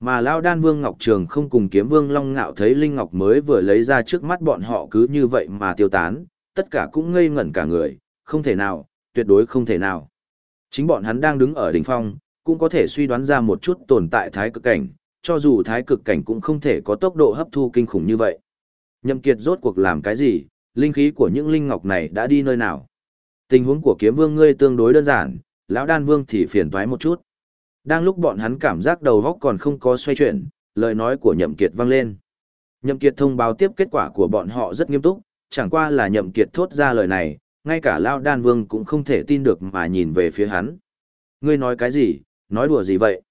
Mà Lão Đan Vương Ngọc Trường không cùng kiếm Vương Long Ngạo thấy Linh Ngọc mới vừa lấy ra trước mắt bọn họ cứ như vậy mà tiêu tán, tất cả cũng ngây ngẩn cả người, không thể nào, tuyệt đối không thể nào. Chính bọn hắn đang đứng ở đỉnh phong, cũng có thể suy đoán ra một chút tồn tại thái cực cảnh, cho dù thái cực cảnh cũng không thể có tốc độ hấp thu kinh khủng như vậy. Nhậm Kiệt rốt cuộc làm cái gì, linh khí của những linh ngọc này đã đi nơi nào? Tình huống của kiếm vương ngươi tương đối đơn giản, lão đan vương thì phiền toái một chút. Đang lúc bọn hắn cảm giác đầu óc còn không có xoay chuyển, lời nói của Nhậm Kiệt vang lên. Nhậm Kiệt thông báo tiếp kết quả của bọn họ rất nghiêm túc, chẳng qua là Nhậm Kiệt thốt ra lời này, ngay cả Lão Đan Vương cũng không thể tin được mà nhìn về phía hắn. Ngươi nói cái gì, nói đùa gì vậy?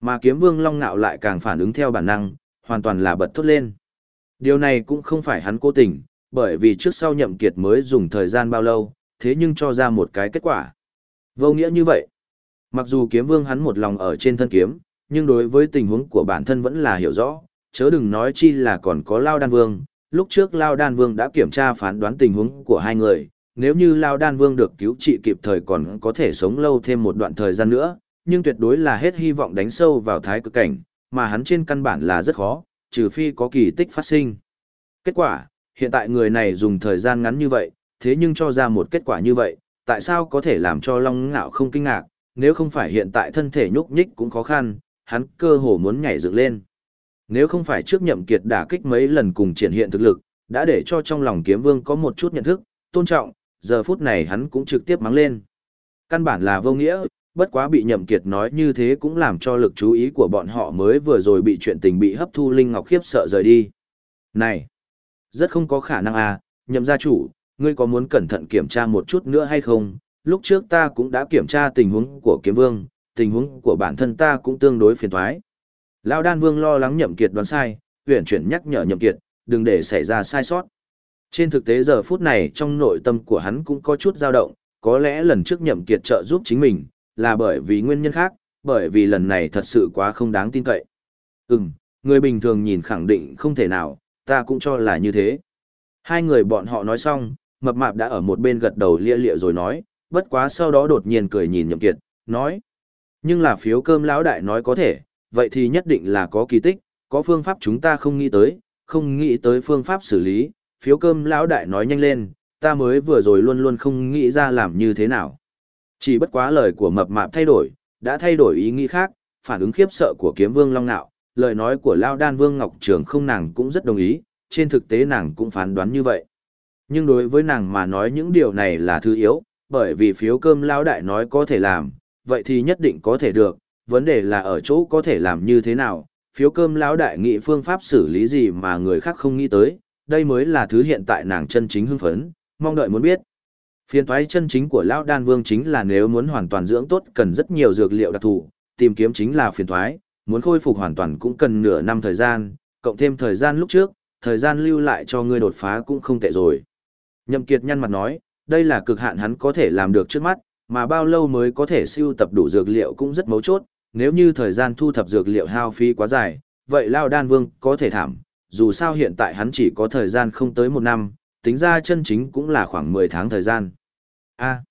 Mà kiếm vương Long Nạo lại càng phản ứng theo bản năng, hoàn toàn là bật thốt lên. Điều này cũng không phải hắn cố tình, bởi vì trước sau Nhậm Kiệt mới dùng thời gian bao lâu, thế nhưng cho ra một cái kết quả. Vô nghĩa như vậy. Mặc dù kiếm vương hắn một lòng ở trên thân kiếm, nhưng đối với tình huống của bản thân vẫn là hiểu rõ, chớ đừng nói chi là còn có Lao Đan Vương. Lúc trước Lao Đan Vương đã kiểm tra phán đoán tình huống của hai người, nếu như Lao Đan Vương được cứu trị kịp thời còn có thể sống lâu thêm một đoạn thời gian nữa, nhưng tuyệt đối là hết hy vọng đánh sâu vào thái cực cảnh, mà hắn trên căn bản là rất khó, trừ phi có kỳ tích phát sinh. Kết quả, hiện tại người này dùng thời gian ngắn như vậy, thế nhưng cho ra một kết quả như vậy, tại sao có thể làm cho Long Ngạo không kinh ngạc, nếu không phải hiện tại thân thể nhúc nhích cũng khó khăn, hắn cơ hồ muốn nhảy dựng lên. Nếu không phải trước nhậm kiệt đả kích mấy lần cùng triển hiện thực lực, đã để cho trong lòng kiếm vương có một chút nhận thức, tôn trọng, giờ phút này hắn cũng trực tiếp mắng lên. Căn bản là vô nghĩa, bất quá bị nhậm kiệt nói như thế cũng làm cho lực chú ý của bọn họ mới vừa rồi bị chuyện tình bị hấp thu Linh Ngọc khiếp sợ rời đi. Này, rất không có khả năng à, nhậm gia chủ, ngươi có muốn cẩn thận kiểm tra một chút nữa hay không? Lúc trước ta cũng đã kiểm tra tình huống của kiếm vương, tình huống của bản thân ta cũng tương đối phiền toái. Lão đan vương lo lắng nhậm kiệt đoán sai, huyền chuyển nhắc nhở nhậm kiệt, đừng để xảy ra sai sót. Trên thực tế giờ phút này trong nội tâm của hắn cũng có chút dao động, có lẽ lần trước nhậm kiệt trợ giúp chính mình, là bởi vì nguyên nhân khác, bởi vì lần này thật sự quá không đáng tin cậy. Ừm, người bình thường nhìn khẳng định không thể nào, ta cũng cho là như thế. Hai người bọn họ nói xong, mập mạp đã ở một bên gật đầu lia lịa rồi nói, bất quá sau đó đột nhiên cười nhìn nhậm kiệt, nói. Nhưng là phiếu cơm lão đại nói có thể, vậy thì nhất định là có kỳ tích, có phương pháp chúng ta không nghĩ tới, không nghĩ tới phương pháp xử lý, phiếu cơm lão đại nói nhanh lên, ta mới vừa rồi luôn luôn không nghĩ ra làm như thế nào. Chỉ bất quá lời của mập mạp thay đổi, đã thay đổi ý nghĩ khác, phản ứng khiếp sợ của kiếm vương long nạo, lời nói của Lao Đan Vương Ngọc Trường không nàng cũng rất đồng ý, trên thực tế nàng cũng phán đoán như vậy. Nhưng đối với nàng mà nói những điều này là thứ yếu, bởi vì phiếu cơm Lao Đại nói có thể làm, vậy thì nhất định có thể được, vấn đề là ở chỗ có thể làm như thế nào, phiếu cơm Lão Đại nghĩ phương pháp xử lý gì mà người khác không nghĩ tới, đây mới là thứ hiện tại nàng chân chính hưng phấn, mong đợi muốn biết. Phiên toái chân chính của Lão Đan Vương chính là nếu muốn hoàn toàn dưỡng tốt cần rất nhiều dược liệu đặc thù, tìm kiếm chính là phiền toái, muốn khôi phục hoàn toàn cũng cần nửa năm thời gian, cộng thêm thời gian lúc trước, thời gian lưu lại cho ngươi đột phá cũng không tệ rồi. Nhậm Kiệt nhăn mặt nói, đây là cực hạn hắn có thể làm được trước mắt, mà bao lâu mới có thể siêu tập đủ dược liệu cũng rất mấu chốt, nếu như thời gian thu thập dược liệu hao phí quá dài, vậy Lao Đan Vương có thể thảm, dù sao hiện tại hắn chỉ có thời gian không tới một năm, tính ra chân chính cũng là khoảng 10 tháng thời gian. A.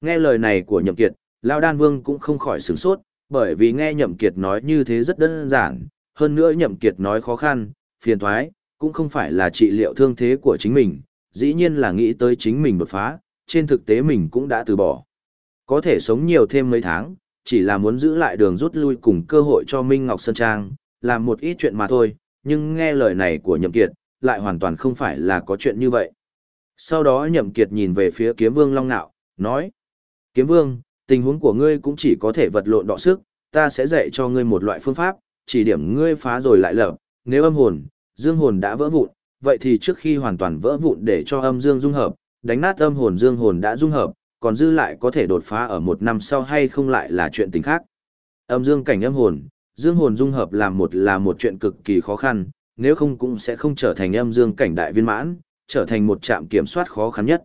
nghe lời này của Nhậm Kiệt, Lao Đan Vương cũng không khỏi sửng sốt, bởi vì nghe Nhậm Kiệt nói như thế rất đơn giản, hơn nữa Nhậm Kiệt nói khó khăn, phiền toái, cũng không phải là trị liệu thương thế của chính mình, dĩ nhiên là nghĩ tới chính mình đột phá, trên thực tế mình cũng đã từ bỏ. Có thể sống nhiều thêm mấy tháng, chỉ là muốn giữ lại đường rút lui cùng cơ hội cho Minh Ngọc Sơn Trang, làm một ít chuyện mà thôi, nhưng nghe lời này của Nhậm Kiệt, lại hoàn toàn không phải là có chuyện như vậy. Sau đó Nhậm Kiệt nhìn về phía Kiếm Vương Long Nạo, nói, Kiếm Vương, tình huống của ngươi cũng chỉ có thể vật lộn đọ sức, ta sẽ dạy cho ngươi một loại phương pháp, chỉ điểm ngươi phá rồi lại lở. nếu âm hồn, dương hồn đã vỡ vụn, vậy thì trước khi hoàn toàn vỡ vụn để cho âm dương dung hợp, đánh nát âm hồn dương hồn đã dung hợp, còn dư lại có thể đột phá ở một năm sau hay không lại là chuyện tình khác. Âm dương cảnh âm hồn, dương hồn dung hợp làm một là một chuyện cực kỳ khó khăn, nếu không cũng sẽ không trở thành âm dương cảnh đại viên mãn, trở thành một trạm kiểm soát khó khăn nhất.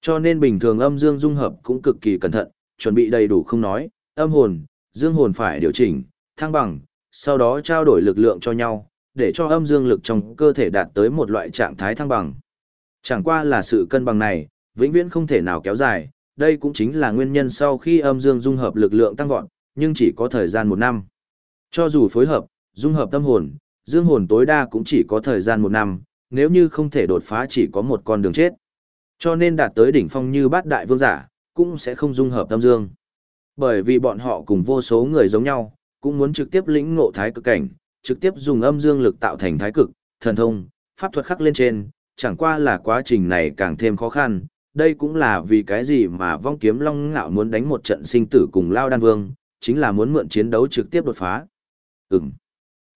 Cho nên bình thường âm dương dung hợp cũng cực kỳ cẩn thận, chuẩn bị đầy đủ không nói, âm hồn, dương hồn phải điều chỉnh, thăng bằng, sau đó trao đổi lực lượng cho nhau, để cho âm dương lực trong cơ thể đạt tới một loại trạng thái thăng bằng. Chẳng qua là sự cân bằng này, vĩnh viễn không thể nào kéo dài, đây cũng chính là nguyên nhân sau khi âm dương dung hợp lực lượng tăng vọt, nhưng chỉ có thời gian một năm. Cho dù phối hợp, dung hợp tâm hồn, dương hồn tối đa cũng chỉ có thời gian một năm, nếu như không thể đột phá chỉ có một con đường chết. Cho nên đạt tới đỉnh phong như bát đại vương giả, cũng sẽ không dung hợp tâm dương. Bởi vì bọn họ cùng vô số người giống nhau, cũng muốn trực tiếp lĩnh ngộ thái cực cảnh, trực tiếp dùng âm dương lực tạo thành thái cực, thần thông, pháp thuật khắc lên trên, chẳng qua là quá trình này càng thêm khó khăn, đây cũng là vì cái gì mà vong kiếm long ngạo muốn đánh một trận sinh tử cùng lao đan vương, chính là muốn mượn chiến đấu trực tiếp đột phá. Ừm.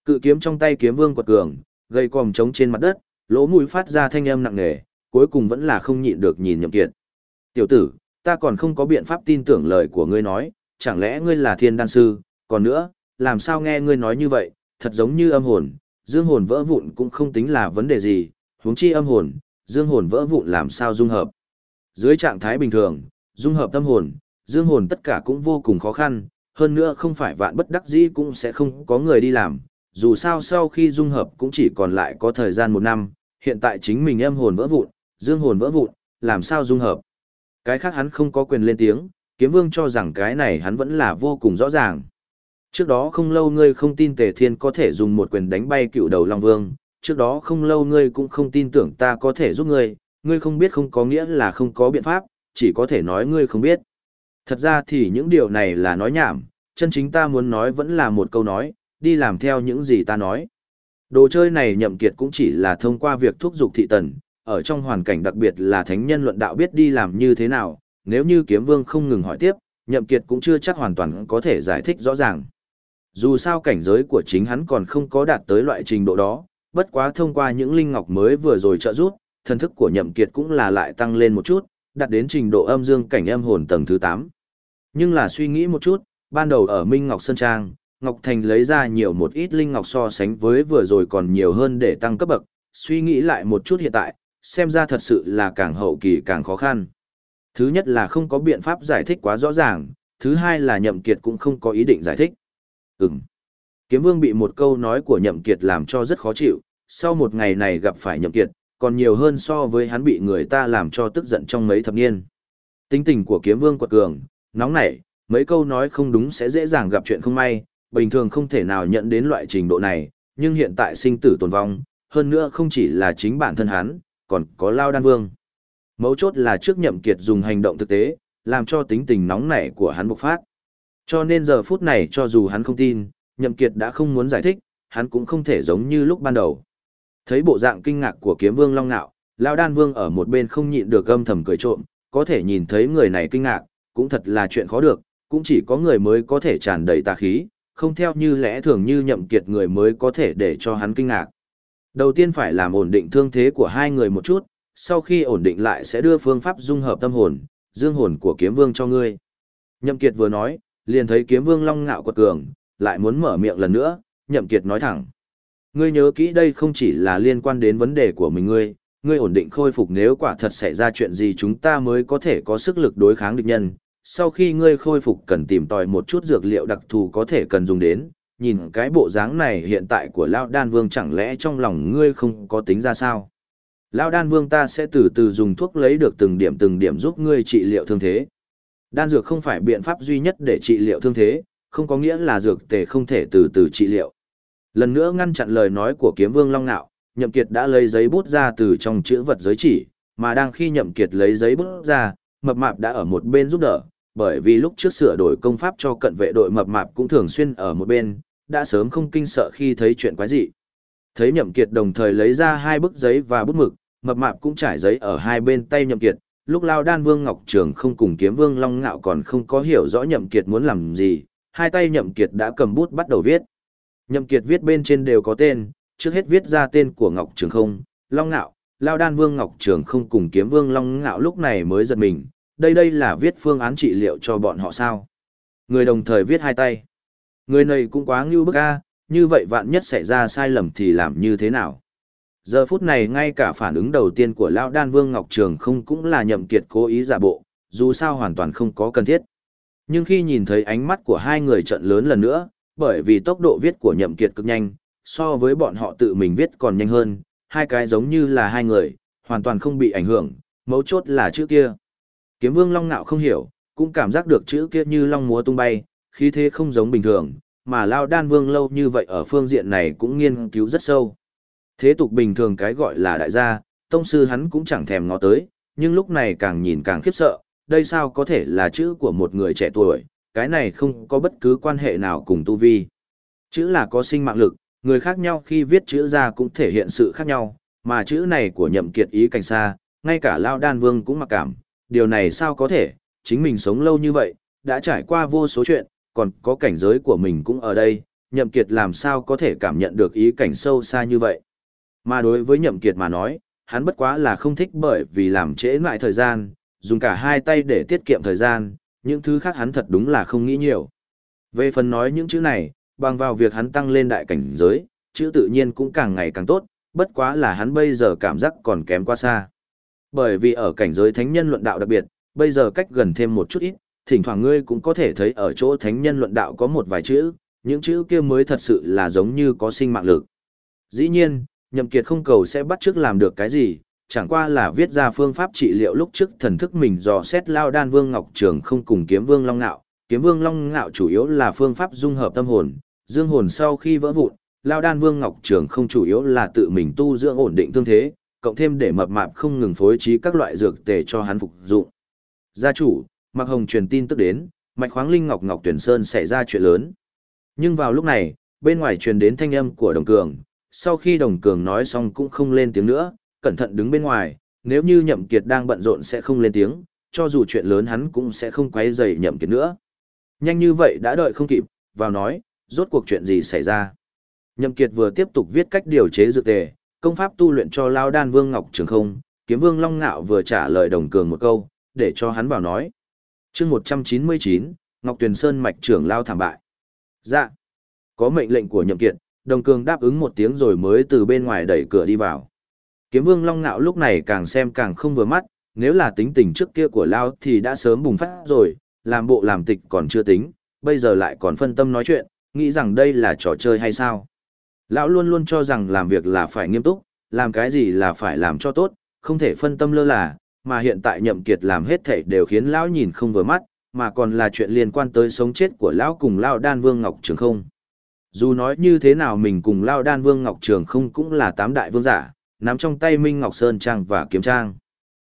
Cự kiếm trong tay kiếm vương quật cường, gây còm trống trên mặt đất, lỗ mũi phát ra thanh âm nặng nề, cuối cùng vẫn là không nhịn được nhìn nhậm kiệt. Tiểu tử, ta còn không có biện pháp tin tưởng lời của ngươi nói, chẳng lẽ ngươi là thiên đan sư, còn nữa, làm sao nghe ngươi nói như vậy, thật giống như âm hồn, dương hồn vỡ vụn cũng không tính là vấn đề gì, huống chi âm hồn, dương hồn vỡ vụn làm sao dung hợp. Dưới trạng thái bình thường, dung hợp tâm hồn, dương hồn tất cả cũng vô cùng khó khăn, hơn nữa không phải vạn bất đắc dĩ cũng sẽ không có người đi làm, dù sao sau khi dung hợp cũng chỉ còn lại có thời gian một năm, hiện tại chính mình âm hồn vỡ vụn, dương hồn vỡ vụn, làm sao dung hợp. Cái khác hắn không có quyền lên tiếng, kiếm vương cho rằng cái này hắn vẫn là vô cùng rõ ràng. Trước đó không lâu ngươi không tin tề thiên có thể dùng một quyền đánh bay cựu đầu Long Vương, trước đó không lâu ngươi cũng không tin tưởng ta có thể giúp ngươi, ngươi không biết không có nghĩa là không có biện pháp, chỉ có thể nói ngươi không biết. Thật ra thì những điều này là nói nhảm, chân chính ta muốn nói vẫn là một câu nói, đi làm theo những gì ta nói. Đồ chơi này nhậm kiệt cũng chỉ là thông qua việc thúc giục thị tần, ở trong hoàn cảnh đặc biệt là thánh nhân luận đạo biết đi làm như thế nào, nếu như kiếm vương không ngừng hỏi tiếp, nhậm kiệt cũng chưa chắc hoàn toàn có thể giải thích rõ ràng. Dù sao cảnh giới của chính hắn còn không có đạt tới loại trình độ đó, bất quá thông qua những linh ngọc mới vừa rồi trợ giúp, thần thức của nhậm kiệt cũng là lại tăng lên một chút, đạt đến trình độ âm dương cảnh âm hồn tầng thứ 8. Nhưng là suy nghĩ một chút, ban đầu ở Minh Ngọc Sơn Trang, Ngọc Thành lấy ra nhiều một ít linh ngọc so sánh với vừa rồi còn nhiều hơn để tăng cấp bậc, suy nghĩ lại một chút hiện tại, xem ra thật sự là càng hậu kỳ càng khó khăn. Thứ nhất là không có biện pháp giải thích quá rõ ràng, thứ hai là nhậm kiệt cũng không có ý định giải thích. Ừm. Kiếm vương bị một câu nói của nhậm kiệt làm cho rất khó chịu, sau một ngày này gặp phải nhậm kiệt, còn nhiều hơn so với hắn bị người ta làm cho tức giận trong mấy thập niên. Tính tình của kiếm vương quật cường, nóng nảy, mấy câu nói không đúng sẽ dễ dàng gặp chuyện không may, bình thường không thể nào nhận đến loại trình độ này, nhưng hiện tại sinh tử tồn vong, hơn nữa không chỉ là chính bản thân hắn, còn có Lao Đan Vương. Mấu chốt là trước nhậm kiệt dùng hành động thực tế, làm cho tính tình nóng nảy của hắn bộc phát. Cho nên giờ phút này cho dù hắn không tin, nhậm kiệt đã không muốn giải thích, hắn cũng không thể giống như lúc ban đầu. Thấy bộ dạng kinh ngạc của kiếm vương long nạo, Lao Đan Vương ở một bên không nhịn được âm thầm cười trộm, có thể nhìn thấy người này kinh ngạc, cũng thật là chuyện khó được, cũng chỉ có người mới có thể tràn đầy tà khí, không theo như lẽ thường như nhậm kiệt người mới có thể để cho hắn kinh ngạc. Đầu tiên phải làm ổn định thương thế của hai người một chút, sau khi ổn định lại sẽ đưa phương pháp dung hợp tâm hồn, dương hồn của kiếm vương cho ngươi. Nhậm kiệt vừa nói, liền thấy kiếm vương long ngạo quật cường, lại muốn mở miệng lần nữa, nhậm kiệt nói thẳng. Ngươi nhớ kỹ đây không chỉ là liên quan đến vấn đề của mình ngươi, ngươi ổn định khôi phục nếu quả thật xảy ra chuyện gì chúng ta mới có thể có sức lực đối kháng địch nhân. Sau khi ngươi khôi phục cần tìm tòi một chút dược liệu đặc thù có thể cần dùng đến, nhìn cái bộ dáng này hiện tại của Lão Đan Vương chẳng lẽ trong lòng ngươi không có tính ra sao? Lão Đan Vương ta sẽ từ từ dùng thuốc lấy được từng điểm từng điểm giúp ngươi trị liệu thương thế. Đan dược không phải biện pháp duy nhất để trị liệu thương thế, không có nghĩa là dược tề không thể từ từ trị liệu. Lần nữa ngăn chặn lời nói của kiếm vương Long Nạo, Nhậm Kiệt đã lấy giấy bút ra từ trong chữ vật giới chỉ, mà đang khi Nhậm Kiệt lấy giấy bút ra, mập mạp đã ở một bên giúp đỡ, bởi vì lúc trước sửa đổi công pháp cho cận vệ đội mập mạp cũng thường xuyên ở một bên, đã sớm không kinh sợ khi thấy chuyện quái dị. Thấy Nhậm Kiệt đồng thời lấy ra hai bức giấy và bút mực, mập mạp cũng trải giấy ở hai bên tay Nhậm Kiệt, lúc Lao Đan Vương Ngọc Trường không cùng kiếm Vương Long Ngạo còn không có hiểu rõ Nhậm Kiệt muốn làm gì, hai tay Nhậm Kiệt đã cầm bút bắt đầu viết. Nhậm Kiệt viết bên trên đều có tên, trước hết viết ra tên của Ngọc Trường không, Long Ngạo, Lao Đan Vương Ngọc Trường không cùng kiếm Vương Long Ngạo lúc này mới giật mình, đây đây là viết phương án trị liệu cho bọn họ sao. Người đồng thời viết hai tay. Người này cũng quá ngưu bức a, như vậy vạn nhất xảy ra sai lầm thì làm như thế nào? Giờ phút này ngay cả phản ứng đầu tiên của Lão Đan Vương Ngọc Trường không cũng là nhậm kiệt cố ý giả bộ, dù sao hoàn toàn không có cần thiết. Nhưng khi nhìn thấy ánh mắt của hai người trận lớn lần nữa, bởi vì tốc độ viết của nhậm kiệt cực nhanh, so với bọn họ tự mình viết còn nhanh hơn, hai cái giống như là hai người, hoàn toàn không bị ảnh hưởng, mấu chốt là chữ kia. Kiếm Vương Long Nạo không hiểu, cũng cảm giác được chữ kia như long múa tung bay, khí thế không giống bình thường, mà Lao Đan Vương lâu như vậy ở phương diện này cũng nghiên cứu rất sâu. Thế tục bình thường cái gọi là đại gia, tông sư hắn cũng chẳng thèm ngó tới, nhưng lúc này càng nhìn càng khiếp sợ, đây sao có thể là chữ của một người trẻ tuổi, cái này không có bất cứ quan hệ nào cùng tu vi. Chữ là có sinh mạng lực, người khác nhau khi viết chữ ra cũng thể hiện sự khác nhau, mà chữ này của nhậm kiệt ý cảnh xa, ngay cả Lao Đan Vương cũng mặc cảm, điều này sao có thể, chính mình sống lâu như vậy, đã trải qua vô số chuyện, còn có cảnh giới của mình cũng ở đây, nhậm kiệt làm sao có thể cảm nhận được ý cảnh sâu xa như vậy. Mà đối với nhậm kiệt mà nói, hắn bất quá là không thích bởi vì làm trễ lại thời gian, dùng cả hai tay để tiết kiệm thời gian, những thứ khác hắn thật đúng là không nghĩ nhiều. Về phần nói những chữ này, bằng vào việc hắn tăng lên đại cảnh giới, chữ tự nhiên cũng càng ngày càng tốt, bất quá là hắn bây giờ cảm giác còn kém quá xa. Bởi vì ở cảnh giới thánh nhân luận đạo đặc biệt, bây giờ cách gần thêm một chút ít, thỉnh thoảng ngươi cũng có thể thấy ở chỗ thánh nhân luận đạo có một vài chữ, những chữ kia mới thật sự là giống như có sinh mạng lực. Dĩ nhiên, Nhậm Kiệt không cầu sẽ bắt trước làm được cái gì, chẳng qua là viết ra phương pháp trị liệu lúc trước thần thức mình dò xét lao đan vương Ngọc Trường không cùng kiếm vương Long Nạo. Kiếm vương Long Nạo chủ yếu là phương pháp dung hợp tâm hồn, dương hồn sau khi vỡ vụn, lao đan vương Ngọc Trường không chủ yếu là tự mình tu dưỡng ổn định thương thế, cộng thêm để mập mạp không ngừng phối trí các loại dược tề cho hắn phục dụng. Gia chủ, Mạc Hồng truyền tin tức đến, mạch khoáng linh ngọc ngọc tuyển sơn xảy ra chuyện lớn. Nhưng vào lúc này, bên ngoài truyền đến thanh âm của đồng cường, sau khi đồng cường nói xong cũng không lên tiếng nữa, cẩn thận đứng bên ngoài, nếu như nhậm kiệt đang bận rộn sẽ không lên tiếng, cho dù chuyện lớn hắn cũng sẽ không quấy rầy nhậm kiệt nữa. Nhanh như vậy đã đợi không kịp, vào nói, rốt cuộc chuyện gì xảy ra. Nhậm kiệt vừa tiếp tục viết cách điều chế dược tề, công pháp tu luyện cho Lao Đan Vương Ngọc Trường Không, kiếm vương Long Ngạo vừa trả lời đồng cường một câu, để cho hắn vào nói. Chương 199, Ngọc Tuyền Sơn mạch trưởng Lao thảm bại. Dạ. Có mệnh lệnh của nhậm kiệt, đồng cường đáp ứng một tiếng rồi mới từ bên ngoài đẩy cửa đi vào. Kiếm vương Long Ngạo lúc này càng xem càng không vừa mắt, nếu là tính tình trước kia của Lao thì đã sớm bùng phát rồi, làm bộ làm tịch còn chưa tính, bây giờ lại còn phân tâm nói chuyện, nghĩ rằng đây là trò chơi hay sao. Lão luôn luôn cho rằng làm việc là phải nghiêm túc, làm cái gì là phải làm cho tốt, không thể phân tâm lơ là, mà hiện tại nhậm kiệt làm hết thảy đều khiến lão nhìn không vừa mắt, mà còn là chuyện liên quan tới sống chết của lão cùng lão đan vương Ngọc Trường không. Dù nói như thế nào mình cùng lão đan vương Ngọc Trường không cũng là tám đại vương giả, nắm trong tay Minh Ngọc Sơn Trang và Kiếm Trang.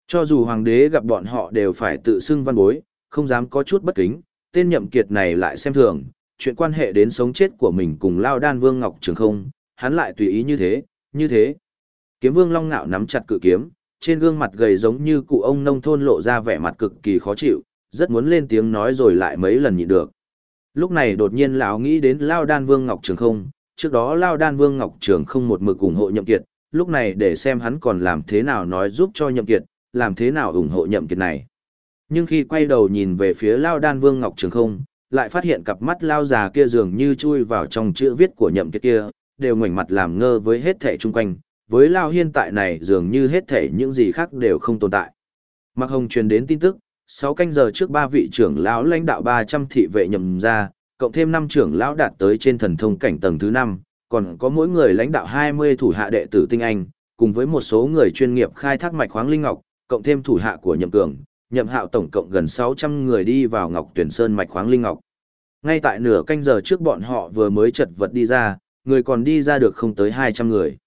Cho dù hoàng đế gặp bọn họ đều phải tự xưng văn bối, không dám có chút bất kính, tên nhậm kiệt này lại xem thường, chuyện quan hệ đến sống chết của mình cùng Lao Đan Vương Ngọc Trường không, hắn lại tùy ý như thế, như thế. Kiếm Vương Long Nạo nắm chặt cự kiếm, trên gương mặt gầy giống như cụ ông nông thôn lộ ra vẻ mặt cực kỳ khó chịu, rất muốn lên tiếng nói rồi lại mấy lần nhịn được. Lúc này đột nhiên lão nghĩ đến Lao Đan Vương Ngọc Trường không, trước đó Lao Đan Vương Ngọc Trường không một mực ủng hộ Nhậm Kiệt, lúc này để xem hắn còn làm thế nào nói giúp cho Nhậm Kiệt, làm thế nào ủng hộ Nhậm Kiệt này. Nhưng khi quay đầu nhìn về phía Lao Đan Vương Ngọc Trường không, lại phát hiện cặp mắt Lao già kia dường như chui vào trong chữ viết của Nhậm Kiệt kia, đều ngoảnh mặt làm ngơ với hết thể chung quanh, với Lao Hiên tại này dường như hết thể những gì khác đều không tồn tại. Mạc Hồng truyền đến tin tức, 6 canh giờ trước ba vị trưởng lão lãnh đạo 300 thị vệ nhậm ra, cộng thêm 5 trưởng lão đạt tới trên thần thông cảnh tầng thứ 5, còn có mỗi người lãnh đạo 20 thủ hạ đệ tử tinh anh, cùng với một số người chuyên nghiệp khai thác mạch khoáng linh ngọc, cộng thêm thủ hạ của Nhậm Cường, Nhậm Hạo tổng cộng gần 600 người đi vào Ngọc Tuyển Sơn mạch khoáng linh ngọc. Ngay tại nửa canh giờ trước bọn họ vừa mới chật vật đi ra, người còn đi ra được không tới 200 người.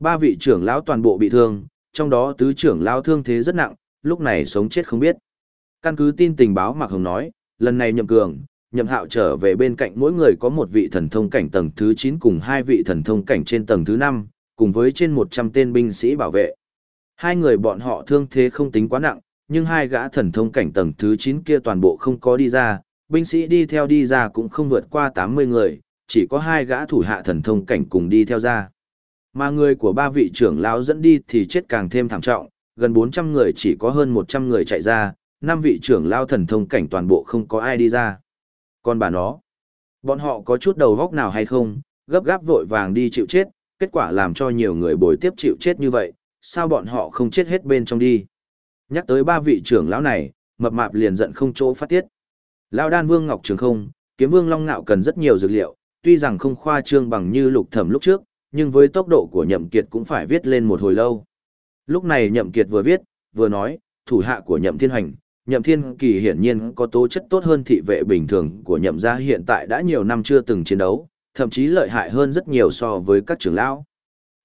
Ba vị trưởng lão toàn bộ bị thương, trong đó tứ trưởng lão thương thế rất nặng, lúc này sống chết không biết. Căn cứ tin tình báo Mạc Hồng nói, lần này nhậm cường, nhậm hạo trở về bên cạnh mỗi người có một vị thần thông cảnh tầng thứ 9 cùng hai vị thần thông cảnh trên tầng thứ 5, cùng với trên 100 tên binh sĩ bảo vệ. Hai người bọn họ thương thế không tính quá nặng, nhưng hai gã thần thông cảnh tầng thứ 9 kia toàn bộ không có đi ra, binh sĩ đi theo đi ra cũng không vượt qua 80 người, chỉ có hai gã thủ hạ thần thông cảnh cùng đi theo ra. Mà người của ba vị trưởng lão dẫn đi thì chết càng thêm thảm trọng, gần 400 người chỉ có hơn 100 người chạy ra, năm vị trưởng lão thần thông cảnh toàn bộ không có ai đi ra. Còn bà nó, bọn họ có chút đầu góc nào hay không, gấp gáp vội vàng đi chịu chết, kết quả làm cho nhiều người bồi tiếp chịu chết như vậy, sao bọn họ không chết hết bên trong đi. Nhắc tới ba vị trưởng lão này, mập mạp liền giận không chỗ phát tiết. Lão đan vương Ngọc Trường không, kiếm vương Long Nạo cần rất nhiều dược liệu, tuy rằng không khoa trương bằng như lục thẩm lúc trước, nhưng với tốc độ của nhậm kiệt cũng phải viết lên một hồi lâu. Lúc này nhậm kiệt vừa viết, vừa nói, thủ hạ của nhậm thiên hành, nhậm thiên kỳ hiển nhiên có tố chất tốt hơn thị vệ bình thường của nhậm gia hiện tại đã nhiều năm chưa từng chiến đấu, thậm chí lợi hại hơn rất nhiều so với các trưởng lão.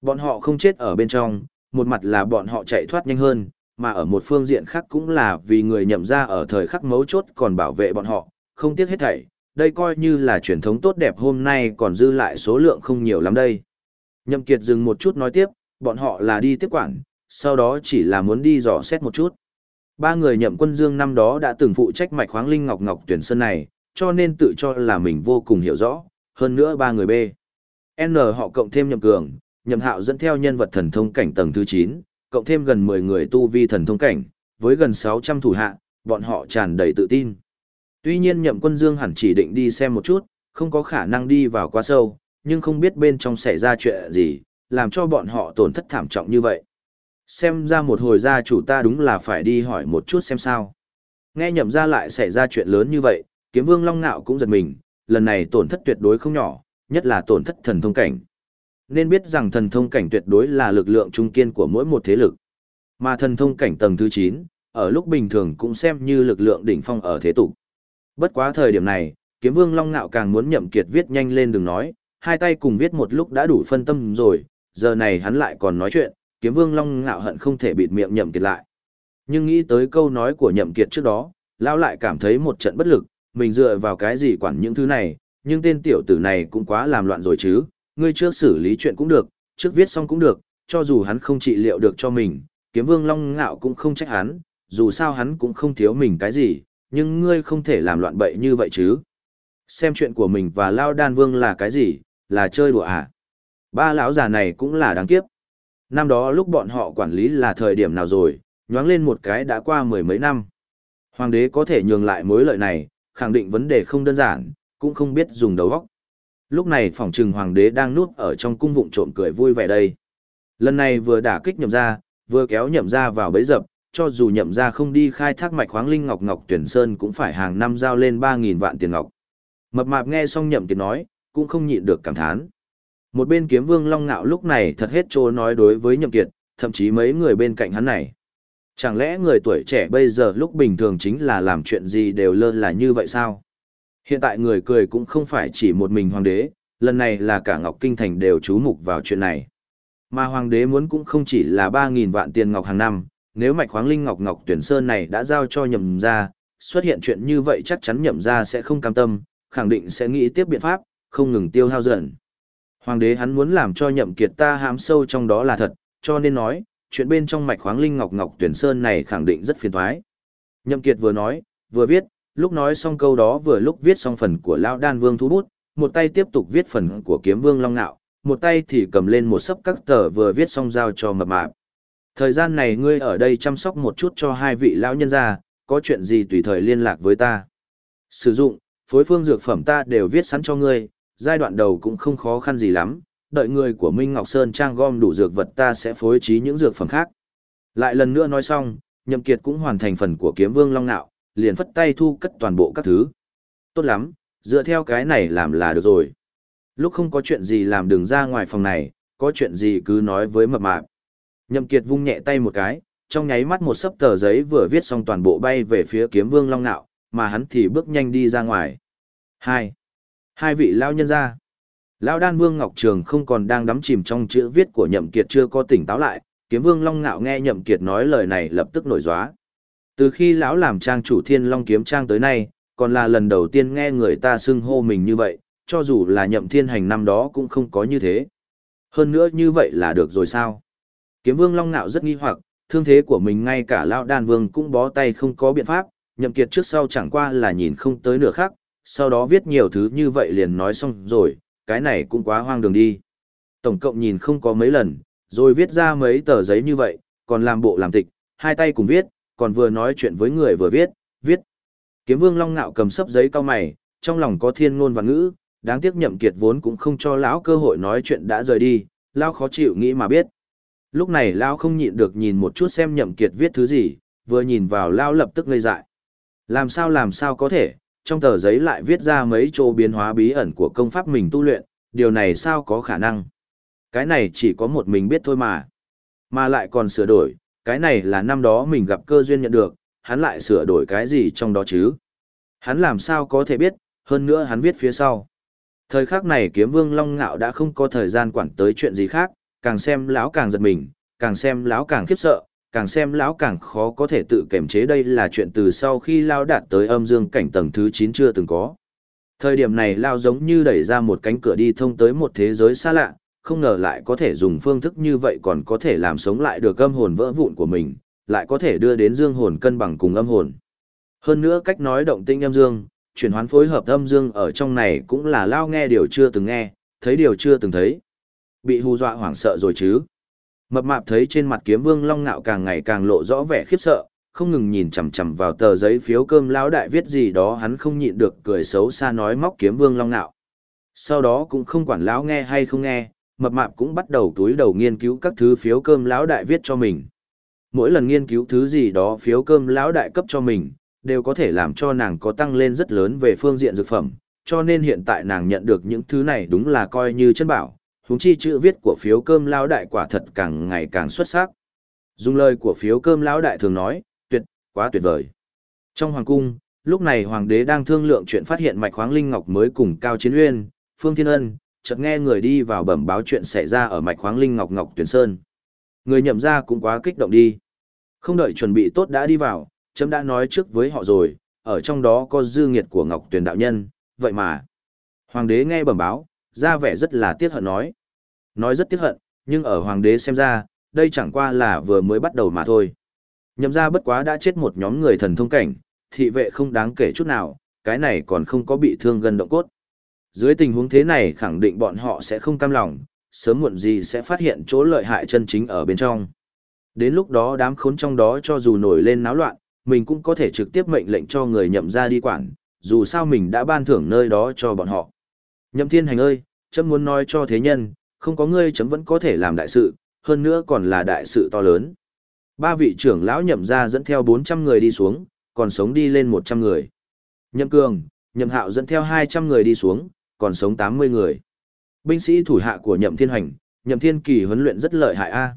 Bọn họ không chết ở bên trong, một mặt là bọn họ chạy thoát nhanh hơn, mà ở một phương diện khác cũng là vì người nhậm ra ở thời khắc mấu chốt còn bảo vệ bọn họ, không tiếc hết thảy. Đây coi như là truyền thống tốt đẹp hôm nay còn dư lại số lượng không nhiều lắm đây. Nhậm Kiệt dừng một chút nói tiếp, bọn họ là đi tiếp quản, sau đó chỉ là muốn đi dò xét một chút. Ba người nhậm quân dương năm đó đã từng phụ trách mạch khoáng linh ngọc ngọc tuyển sơn này, cho nên tự cho là mình vô cùng hiểu rõ, hơn nữa ba người B. N họ cộng thêm nhậm cường, nhậm hạo dẫn theo nhân vật thần thông cảnh tầng thứ 9, cộng thêm gần 10 người tu vi thần thông cảnh, với gần 600 thủ hạ, bọn họ tràn đầy tự tin. Tuy nhiên nhậm quân dương hẳn chỉ định đi xem một chút, không có khả năng đi vào quá sâu, nhưng không biết bên trong xảy ra chuyện gì, làm cho bọn họ tổn thất thảm trọng như vậy. Xem ra một hồi gia chủ ta đúng là phải đi hỏi một chút xem sao. Nghe nhậm ra lại xảy ra chuyện lớn như vậy, kiếm vương long nạo cũng giật mình, lần này tổn thất tuyệt đối không nhỏ, nhất là tổn thất thần thông cảnh. Nên biết rằng thần thông cảnh tuyệt đối là lực lượng trung kiên của mỗi một thế lực. Mà thần thông cảnh tầng thứ 9, ở lúc bình thường cũng xem như lực lượng đỉnh phong ở thế tục. Bất quá thời điểm này, kiếm vương long nạo càng muốn nhậm kiệt viết nhanh lên đừng nói, hai tay cùng viết một lúc đã đủ phân tâm rồi, giờ này hắn lại còn nói chuyện, kiếm vương long ngạo hận không thể bịt miệng nhậm kiệt lại. Nhưng nghĩ tới câu nói của nhậm kiệt trước đó, lão lại cảm thấy một trận bất lực, mình dựa vào cái gì quản những thứ này, nhưng tên tiểu tử này cũng quá làm loạn rồi chứ, ngươi trước xử lý chuyện cũng được, trước viết xong cũng được, cho dù hắn không trị liệu được cho mình, kiếm vương long ngạo cũng không trách hắn, dù sao hắn cũng không thiếu mình cái gì, nhưng ngươi không thể làm loạn bậy như vậy chứ. Xem chuyện của mình và Lao Đan Vương là cái gì, là chơi đùa à? Ba lão già này cũng là đáng kiếp. Năm đó lúc bọn họ quản lý là thời điểm nào rồi, nhoáng lên một cái đã qua mười mấy năm. Hoàng đế có thể nhường lại mối lợi này, khẳng định vấn đề không đơn giản, cũng không biết dùng đầu óc. Lúc này phòng trừng hoàng đế đang nuốt ở trong cung vụng trộm cười vui vẻ đây. Lần này vừa đả kích nhậm ra, vừa kéo nhậm ra vào bấy dập, cho dù nhậm ra không đi khai thác mạch khoáng linh ngọc ngọc tuyển sơn cũng phải hàng năm giao lên 3.000 vạn tiền ngọc. Mập mạp nghe xong nhậm kiệt nói, cũng không nhịn được cảm thán. Một bên kiếm vương long ngạo lúc này thật hết trô nói đối với nhậm kiệt, thậm chí mấy người bên cạnh hắn này. Chẳng lẽ người tuổi trẻ bây giờ lúc bình thường chính là làm chuyện gì đều lơ là như vậy sao? Hiện tại người cười cũng không phải chỉ một mình hoàng đế, lần này là cả Ngọc Kinh Thành đều chú mục vào chuyện này. Mà hoàng đế muốn cũng không chỉ là 3.000 vạn tiền ngọc hàng năm, nếu mạch khoáng linh ngọc ngọc tuyển sơn này đã giao cho nhậm ra, xuất hiện chuyện như vậy chắc chắn nhậm ra sẽ không cam tâm, khẳng định sẽ nghĩ tiếp biện pháp, không ngừng tiêu hao dần. Hoàng đế hắn muốn làm cho nhậm kiệt ta hãm sâu trong đó là thật, cho nên nói, chuyện bên trong mạch khoáng linh ngọc ngọc tuyển sơn này khẳng định rất phiền toái. Nhậm kiệt vừa nói, vừa viết, lúc nói xong câu đó vừa lúc viết xong phần của lão đan vương thu bút, một tay tiếp tục viết phần của kiếm vương long nạo, một tay thì cầm lên một sấp các tờ vừa viết xong giao cho mập mạp. Thời gian này ngươi ở đây chăm sóc một chút cho hai vị lão nhân gia, có chuyện gì tùy thời liên lạc với ta. Sử dụng, phối phương dược phẩm ta đều viết sẵn cho ngươi, giai đoạn đầu cũng không khó khăn gì lắm, đợi người của Minh Ngọc Sơn trang gom đủ dược vật ta sẽ phối trí những dược phẩm khác. Lại lần nữa nói xong, Nhậm Kiệt cũng hoàn thành phần của kiếm vương long nạo, liền phất tay thu cất toàn bộ các thứ. Tốt lắm, dựa theo cái này làm là được rồi. Lúc không có chuyện gì làm đừng ra ngoài phòng này, có chuyện gì cứ nói với mập mạp. Nhậm Kiệt vung nhẹ tay một cái, trong nháy mắt một sấp tờ giấy vừa viết xong toàn bộ bay về phía kiếm vương long nạo, mà hắn thì bước nhanh đi ra ngoài. Hai, hai vị lao nhân ra. Lão đan vương Ngọc Trường không còn đang đắm chìm trong chữ viết của nhậm kiệt chưa có tỉnh táo lại, kiếm vương long ngạo nghe nhậm kiệt nói lời này lập tức nổi gióa. Từ khi lão làm trang chủ thiên long kiếm trang tới nay, còn là lần đầu tiên nghe người ta xưng hô mình như vậy, cho dù là nhậm thiên hành năm đó cũng không có như thế. Hơn nữa như vậy là được rồi sao? Kiếm vương long Nạo rất nghi hoặc, thương thế của mình ngay cả lão đan vương cũng bó tay không có biện pháp, nhậm kiệt trước sau chẳng qua là nhìn không tới nửa khắc, sau đó viết nhiều thứ như vậy liền nói xong rồi, cái này cũng quá hoang đường đi. Tổng cộng nhìn không có mấy lần, rồi viết ra mấy tờ giấy như vậy, còn làm bộ làm tịch, hai tay cùng viết, còn vừa nói chuyện với người vừa viết, viết. Kiếm vương long ngạo cầm sấp giấy cao mày, trong lòng có thiên ngôn và ngữ, đáng tiếc nhậm kiệt vốn cũng không cho lão cơ hội nói chuyện đã rời đi, lão khó chịu nghĩ mà biết. Lúc này lão không nhịn được nhìn một chút xem nhậm kiệt viết thứ gì, vừa nhìn vào lão lập tức ngây dại. Làm sao làm sao có thể, trong tờ giấy lại viết ra mấy chỗ biến hóa bí ẩn của công pháp mình tu luyện, điều này sao có khả năng. Cái này chỉ có một mình biết thôi mà. Mà lại còn sửa đổi, cái này là năm đó mình gặp cơ duyên nhận được, hắn lại sửa đổi cái gì trong đó chứ. Hắn làm sao có thể biết, hơn nữa hắn viết phía sau. Thời khắc này kiếm vương Long Ngạo đã không có thời gian quản tới chuyện gì khác, càng xem lão càng giật mình, càng xem lão càng khiếp sợ, càng xem lão càng khó có thể tự kiểm chế đây là chuyện từ sau khi lao đạt tới âm dương cảnh tầng thứ 9 chưa từng có. Thời điểm này lao giống như đẩy ra một cánh cửa đi thông tới một thế giới xa lạ, không ngờ lại có thể dùng phương thức như vậy còn có thể làm sống lại được âm hồn vỡ vụn của mình, lại có thể đưa đến dương hồn cân bằng cùng âm hồn. Hơn nữa cách nói động tinh âm dương, chuyển hoán phối hợp âm dương ở trong này cũng là lao nghe điều chưa từng nghe, thấy điều chưa từng thấy. Bị hù dọa hoảng sợ rồi chứ. Mập mạp thấy trên mặt kiếm vương long ngạo càng ngày càng lộ rõ vẻ khiếp sợ, không ngừng nhìn chằm chằm vào tờ giấy phiếu cơm lão đại viết gì đó hắn không nhịn được cười xấu xa nói móc kiếm vương long ngạo. Sau đó cũng không quản lão nghe hay không nghe, mập mạp cũng bắt đầu túi đầu nghiên cứu các thứ phiếu cơm lão đại viết cho mình. Mỗi lần nghiên cứu thứ gì đó phiếu cơm lão đại cấp cho mình, đều có thể làm cho nàng có tăng lên rất lớn về phương diện dược phẩm, cho nên hiện tại nàng nhận được những thứ này đúng là coi như chân bảo, huống chi chữ viết của phiếu cơm lão đại quả thật càng ngày càng xuất sắc. Dùng lời của phiếu cơm lão đại thường nói, tuyệt, quá tuyệt vời. Trong hoàng cung, lúc này hoàng đế đang thương lượng chuyện phát hiện mạch khoáng linh ngọc mới cùng Cao Chiến Uyên, Phương Thiên Ân, chợt nghe người đi vào bẩm báo chuyện xảy ra ở mạch khoáng linh ngọc ngọc tuyển sơn. Người nhậm ra cũng quá kích động đi. Không đợi chuẩn bị tốt đã đi vào, chấm đã nói trước với họ rồi, ở trong đó có dư nghiệt của ngọc tuyển đạo nhân, vậy mà. Hoàng đế nghe bẩm báo, ra vẻ rất là tiếc hận nói. Nói rất tiếc hận, nhưng ở hoàng đế xem ra, đây chẳng qua là vừa mới bắt đầu mà thôi. Nhậm ra bất quá đã chết một nhóm người thần thông cảnh, thị vệ không đáng kể chút nào, cái này còn không có bị thương gần động cốt. Dưới tình huống thế này khẳng định bọn họ sẽ không cam lòng, sớm muộn gì sẽ phát hiện chỗ lợi hại chân chính ở bên trong. Đến lúc đó đám khốn trong đó cho dù nổi lên náo loạn, mình cũng có thể trực tiếp mệnh lệnh cho người nhậm ra đi quản, dù sao mình đã ban thưởng nơi đó cho bọn họ. Nhậm thiên hành ơi, chấm muốn nói cho thế nhân, không có ngươi chấm vẫn có thể làm đại sự, hơn nữa còn là đại sự to lớn. Ba vị trưởng lão nhậm ra dẫn theo 400 người đi xuống, còn sống đi lên 100 người. Nhậm cường, nhậm hạo dẫn theo 200 người đi xuống, còn sống 80 người. Binh sĩ thủ hạ của nhậm thiên hành, nhậm thiên kỳ huấn luyện rất lợi hại a.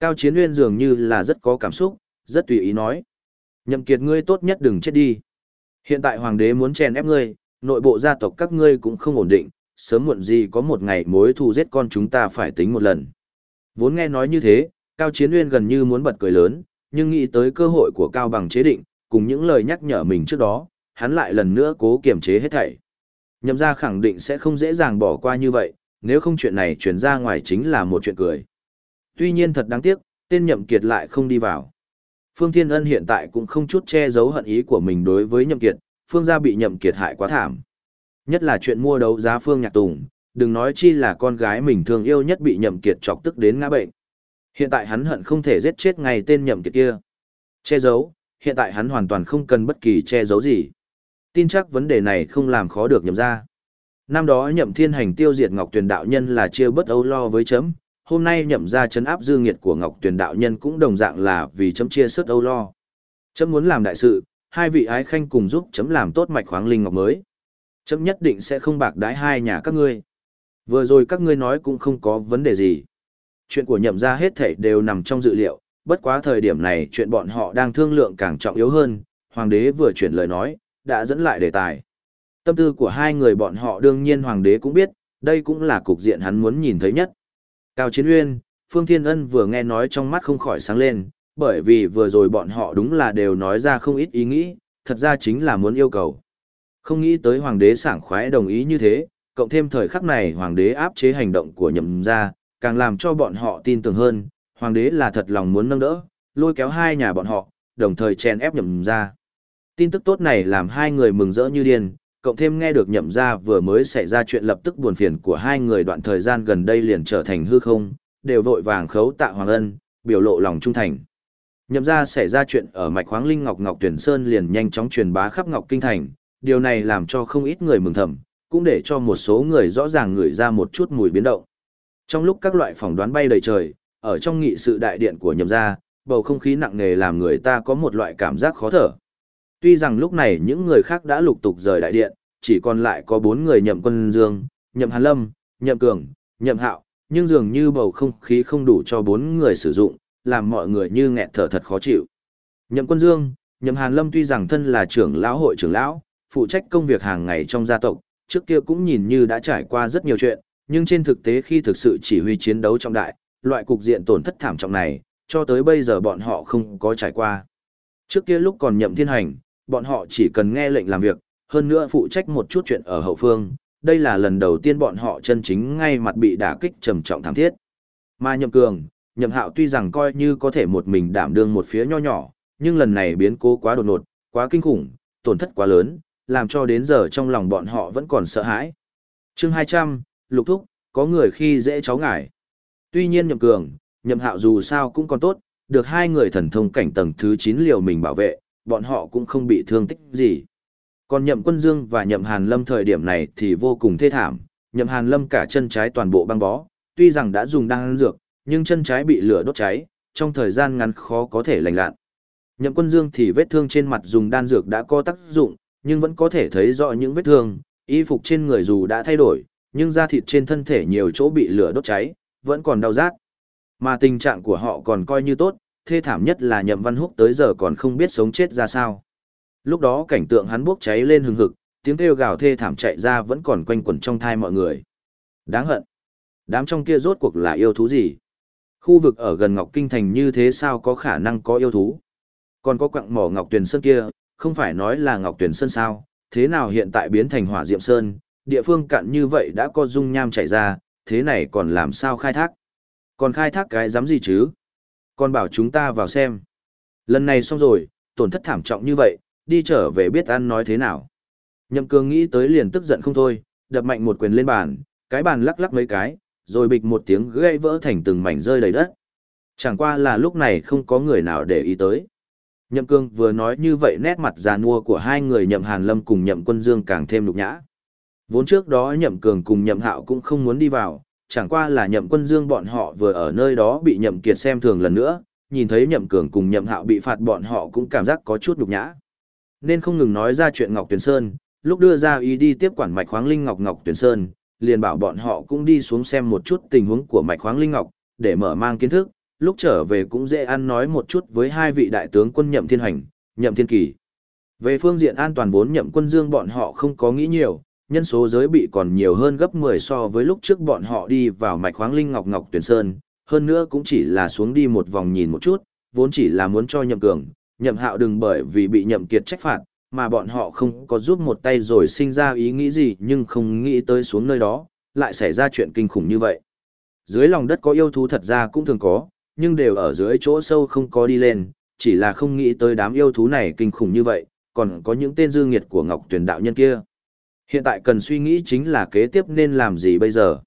Cao Chiến Nguyên dường như là rất có cảm xúc, rất tùy ý nói. Nhậm kiệt ngươi tốt nhất đừng chết đi. Hiện tại hoàng đế muốn chèn ép ngươi, nội bộ gia tộc các ngươi cũng không ổn định, sớm muộn gì có một ngày mối thù giết con chúng ta phải tính một lần. Vốn nghe nói như thế, Cao Chiến Nguyên gần như muốn bật cười lớn, nhưng nghĩ tới cơ hội của Cao Bằng chế định, cùng những lời nhắc nhở mình trước đó, hắn lại lần nữa cố kiềm chế hết thảy. Nhậm gia khẳng định sẽ không dễ dàng bỏ qua như vậy, nếu không chuyện này truyền ra ngoài chính là một chuyện cười. Tuy nhiên thật đáng tiếc, tên Nhậm Kiệt lại không đi vào. Phương Thiên Ân hiện tại cũng không chút che giấu hận ý của mình đối với Nhậm Kiệt, Phương gia bị Nhậm Kiệt hại quá thảm. Nhất là chuyện mua đấu giá Phương Nhạc Tùng, đừng nói chi là con gái mình thương yêu nhất bị Nhậm Kiệt chọc tức đến ngã bệnh. Hiện tại hắn hận không thể giết chết ngay tên Nhậm Kiệt kia. Che giấu, hiện tại hắn hoàn toàn không cần bất kỳ che giấu gì. Tin chắc vấn đề này không làm khó được Nhậm gia. Năm đó Nhậm Thiên Hành tiêu diệt Ngọc Tuyền đạo nhân là chia bất âu lo với chấm, hôm nay nhậm ra chấn áp dư nghiệt của Ngọc Tuyền đạo nhân cũng đồng dạng là vì chấm chia sớt âu lo. Chấm muốn làm đại sự, hai vị ái khanh cùng giúp chấm làm tốt mạch khoáng linh ngọc mới. Chấm nhất định sẽ không bạc đái hai nhà các ngươi. Vừa rồi các ngươi nói cũng không có vấn đề gì. Chuyện của nhậm ra hết thảy đều nằm trong dự liệu, bất quá thời điểm này chuyện bọn họ đang thương lượng càng trọng yếu hơn, hoàng đế vừa chuyển lời nói, đã dẫn lại đề tài. Tâm tư của hai người bọn họ đương nhiên hoàng đế cũng biết, đây cũng là cục diện hắn muốn nhìn thấy nhất. Cao Chiến Uyên, Phương Thiên Ân vừa nghe nói trong mắt không khỏi sáng lên, bởi vì vừa rồi bọn họ đúng là đều nói ra không ít ý nghĩ, thật ra chính là muốn yêu cầu. Không nghĩ tới hoàng đế sảng khoái đồng ý như thế, cộng thêm thời khắc này hoàng đế áp chế hành động của nhậm gia, càng làm cho bọn họ tin tưởng hơn, hoàng đế là thật lòng muốn nâng đỡ, lôi kéo hai nhà bọn họ, đồng thời chen ép nhậm gia. Tin tức tốt này làm hai người mừng rỡ như điên, cộng thêm nghe được nhậm ra vừa mới xảy ra chuyện lập tức buồn phiền của hai người đoạn thời gian gần đây liền trở thành hư không, đều vội vàng khấu tạ Hoàng Ân, biểu lộ lòng trung thành. Nhậm ra xảy ra chuyện ở mạch khoáng linh Ngọc Ngọc Tuyển Sơn liền nhanh chóng truyền bá khắp Ngọc Kinh Thành, điều này làm cho không ít người mừng thầm, cũng để cho một số người rõ ràng ngửi ra một chút mùi biến động. Trong lúc các loại phỏng đoán bay đầy trời, ở trong nghị sự đại điện của nhậm gia, bầu không khí nặng nề làm người ta có một loại cảm giác khó thở. Tuy rằng lúc này những người khác đã lục tục rời đại điện, chỉ còn lại có bốn người nhậm quân dương, nhậm hàn lâm, nhậm cường, nhậm hạo, nhưng dường như bầu không khí không đủ cho bốn người sử dụng, làm mọi người như nghẹt thở thật khó chịu. Nhậm quân dương, nhậm hàn lâm tuy rằng thân là trưởng lão hội trưởng lão, phụ trách công việc hàng ngày trong gia tộc, trước kia cũng nhìn như đã trải qua rất nhiều chuyện, nhưng trên thực tế khi thực sự chỉ huy chiến đấu trọng đại, loại cục diện tổn thất thảm trọng này, cho tới bây giờ bọn họ không có trải qua. Trước kia lúc còn nhậm thiên hành, bọn họ chỉ cần nghe lệnh làm việc, hơn nữa phụ trách một chút chuyện ở hậu phương, đây là lần đầu tiên bọn họ chân chính ngay mặt bị đả kích trầm trọng thảm thiết. Mà nhậm cường, nhậm hạo tuy rằng coi như có thể một mình đảm đương một phía nho nhỏ, nhưng lần này biến cố quá đột ngột, quá kinh khủng, tổn thất quá lớn, làm cho đến giờ trong lòng bọn họ vẫn còn sợ hãi. chương 200, lục thúc, có người khi dễ cháu ngải. Tuy nhiên nhậm cường, nhậm hạo dù sao cũng còn tốt, được hai người thần thông cảnh tầng thứ 9 liều mình bảo vệ, bọn họ cũng không bị thương tích gì. Còn nhậm quân dương và nhậm hàn lâm thời điểm này thì vô cùng thê thảm, nhậm hàn lâm cả chân trái toàn bộ băng bó, tuy rằng đã dùng đan dược, nhưng chân trái bị lửa đốt cháy, trong thời gian ngắn khó có thể lành lạn. Nhậm quân dương thì vết thương trên mặt dùng đan dược đã có tác dụng, nhưng vẫn có thể thấy rõ những vết thương, y phục trên người dù đã thay đổi, nhưng da thịt trên thân thể nhiều chỗ bị lửa đốt cháy, vẫn còn đau rát. Mà tình trạng của họ còn coi như tốt, thê thảm nhất là nhậm văn húc tới giờ còn không biết sống chết ra sao. Lúc đó cảnh tượng hắn bốc cháy lên hừng hực, tiếng kêu gào thê thảm chạy ra vẫn còn quanh quẩn trong thai mọi người. Đáng hận. Đám trong kia rốt cuộc là yêu thú gì? Khu vực ở gần Ngọc Kinh Thành như thế sao có khả năng có yêu thú? Còn có quặng mỏ Ngọc Tuyền Sơn kia, không phải nói là Ngọc Tuyền Sơn sao? Thế nào hiện tại biến thành hỏa diệm sơn? Địa phương cạn như vậy đã có dung nham chảy ra, thế này còn làm sao khai thác? Còn khai thác cái dám gì chứ? Còn bảo chúng ta vào xem. Lần này xong rồi, tổn thất thảm trọng như vậy, đi trở về biết ăn nói thế nào. Nhậm cường nghĩ tới liền tức giận không thôi, đập mạnh một quyền lên bàn, cái bàn lắc lắc mấy cái, rồi bịch một tiếng gãy vỡ thành từng mảnh rơi đầy đất. Chẳng qua là lúc này không có người nào để ý tới. Nhậm cương vừa nói như vậy nét mặt già nua của hai người nhậm hàn lâm cùng nhậm quân dương càng thêm lục nhã. Vốn trước đó nhậm cường cùng nhậm hạo cũng không muốn đi vào, chẳng qua là nhậm quân dương bọn họ vừa ở nơi đó bị nhậm kiệt xem thường lần nữa, nhìn thấy nhậm cường cùng nhậm hạo bị phạt bọn họ cũng cảm giác có chút nhục nhã. Nên không ngừng nói ra chuyện Ngọc Tuyền Sơn, lúc đưa ra ý đi tiếp quản mạch khoáng linh Ngọc Ngọc Tuyền Sơn, liền bảo bọn họ cũng đi xuống xem một chút tình huống của mạch khoáng linh Ngọc, để mở mang kiến thức, lúc trở về cũng dễ ăn nói một chút với hai vị đại tướng quân nhậm thiên hành, nhậm thiên kỳ. Về phương diện an toàn vốn nhậm quân dương bọn họ không có nghĩ nhiều, nhân số giới bị còn nhiều hơn gấp 10 so với lúc trước bọn họ đi vào mạch khoáng linh ngọc ngọc tuyển sơn, hơn nữa cũng chỉ là xuống đi một vòng nhìn một chút, vốn chỉ là muốn cho nhậm cường, nhậm hạo đừng bởi vì bị nhậm kiệt trách phạt, mà bọn họ không có giúp một tay rồi sinh ra ý nghĩ gì nhưng không nghĩ tới xuống nơi đó, lại xảy ra chuyện kinh khủng như vậy. Dưới lòng đất có yêu thú thật ra cũng thường có, nhưng đều ở dưới chỗ sâu không có đi lên, chỉ là không nghĩ tới đám yêu thú này kinh khủng như vậy, còn có những tên dư nghiệt của Ngọc Tuyển đạo nhân kia. Hiện tại cần suy nghĩ chính là kế tiếp nên làm gì bây giờ.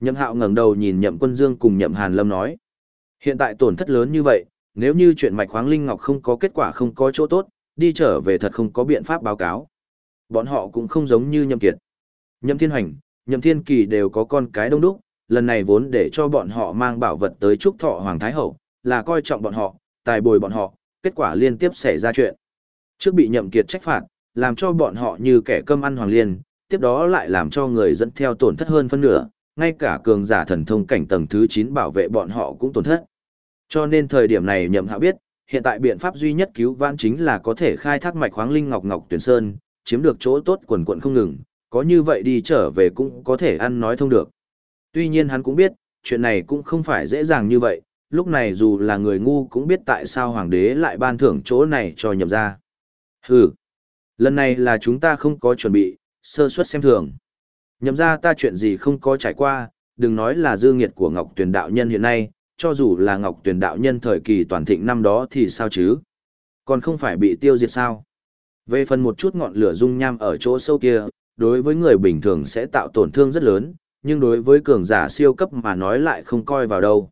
Nhậm hạo ngẩng đầu nhìn nhậm quân dương cùng nhậm hàn lâm nói. Hiện tại tổn thất lớn như vậy, nếu như chuyện mạch khoáng linh ngọc không có kết quả không có chỗ tốt, đi trở về thật không có biện pháp báo cáo. Bọn họ cũng không giống như nhậm kiệt. Nhậm thiên hoành, nhậm thiên kỳ đều có con cái đông đúc, lần này vốn để cho bọn họ mang bảo vật tới chúc thọ Hoàng Thái Hậu, là coi trọng bọn họ, tài bồi bọn họ, kết quả liên tiếp xảy ra chuyện. Trước bị nhậm kiệt trách phạt, làm cho bọn họ như kẻ cơm ăn hoàng liên, tiếp đó lại làm cho người dẫn theo tổn thất hơn phân nửa, ngay cả cường giả thần thông cảnh tầng thứ 9 bảo vệ bọn họ cũng tổn thất. Cho nên thời điểm này nhậm hạ biết, hiện tại biện pháp duy nhất cứu vãn chính là có thể khai thác mạch khoáng linh ngọc ngọc tuyển sơn, chiếm được chỗ tốt quần quần không ngừng, có như vậy đi trở về cũng có thể ăn nói thông được. Tuy nhiên hắn cũng biết, chuyện này cũng không phải dễ dàng như vậy, lúc này dù là người ngu cũng biết tại sao hoàng đế lại ban thưởng chỗ này cho nhậm ra. Hừ, lần này là chúng ta không có chuẩn bị, sơ suất xem thường. Nhậm ra ta chuyện gì không có trải qua, đừng nói là dư nghiệt của Ngọc Tuyền Đạo Nhân hiện nay, cho dù là Ngọc Tuyền Đạo Nhân thời kỳ toàn thịnh năm đó thì sao chứ? Còn không phải bị tiêu diệt sao? Về phần một chút ngọn lửa dung nham ở chỗ sâu kia, đối với người bình thường sẽ tạo tổn thương rất lớn, nhưng đối với cường giả siêu cấp mà nói lại không coi vào đâu.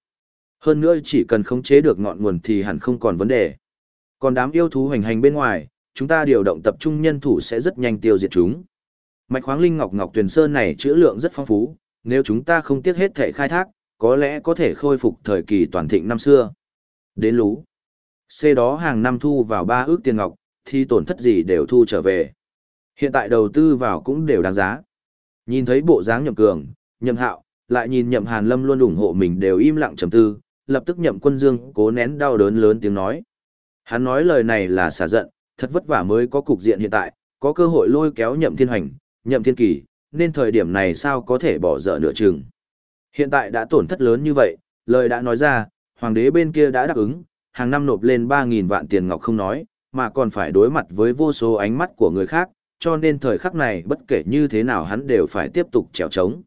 Hơn nữa chỉ cần khống chế được ngọn nguồn thì hẳn không còn vấn đề. Còn đám yêu thú hành hành bên ngoài, chúng ta điều động tập trung nhân thủ sẽ rất nhanh tiêu diệt chúng. Mạch khoáng linh ngọc ngọc tuyền sơn này trữ lượng rất phong phú, nếu chúng ta không tiếc hết thể khai thác, có lẽ có thể khôi phục thời kỳ toàn thịnh năm xưa. Đến lú. C đó hàng năm thu vào ba ước tiền ngọc, thì tổn thất gì đều thu trở về. Hiện tại đầu tư vào cũng đều đáng giá. Nhìn thấy bộ dáng nhậm cường, nhậm hạo, lại nhìn nhậm hàn lâm luôn ủng hộ mình đều im lặng trầm tư, lập tức nhậm quân dương cố nén đau đớn lớn tiếng nói. Hắn nói lời này là xả giận, thật vất vả mới có cục diện hiện tại, có cơ hội lôi kéo nhậm thiên hành, nhậm thiên kỳ, nên thời điểm này sao có thể bỏ dở nửa chừng. Hiện tại đã tổn thất lớn như vậy, lời đã nói ra, hoàng đế bên kia đã đáp ứng, hàng năm nộp lên 3.000 vạn tiền ngọc không nói, mà còn phải đối mặt với vô số ánh mắt của người khác, cho nên thời khắc này bất kể như thế nào hắn đều phải tiếp tục trèo trống.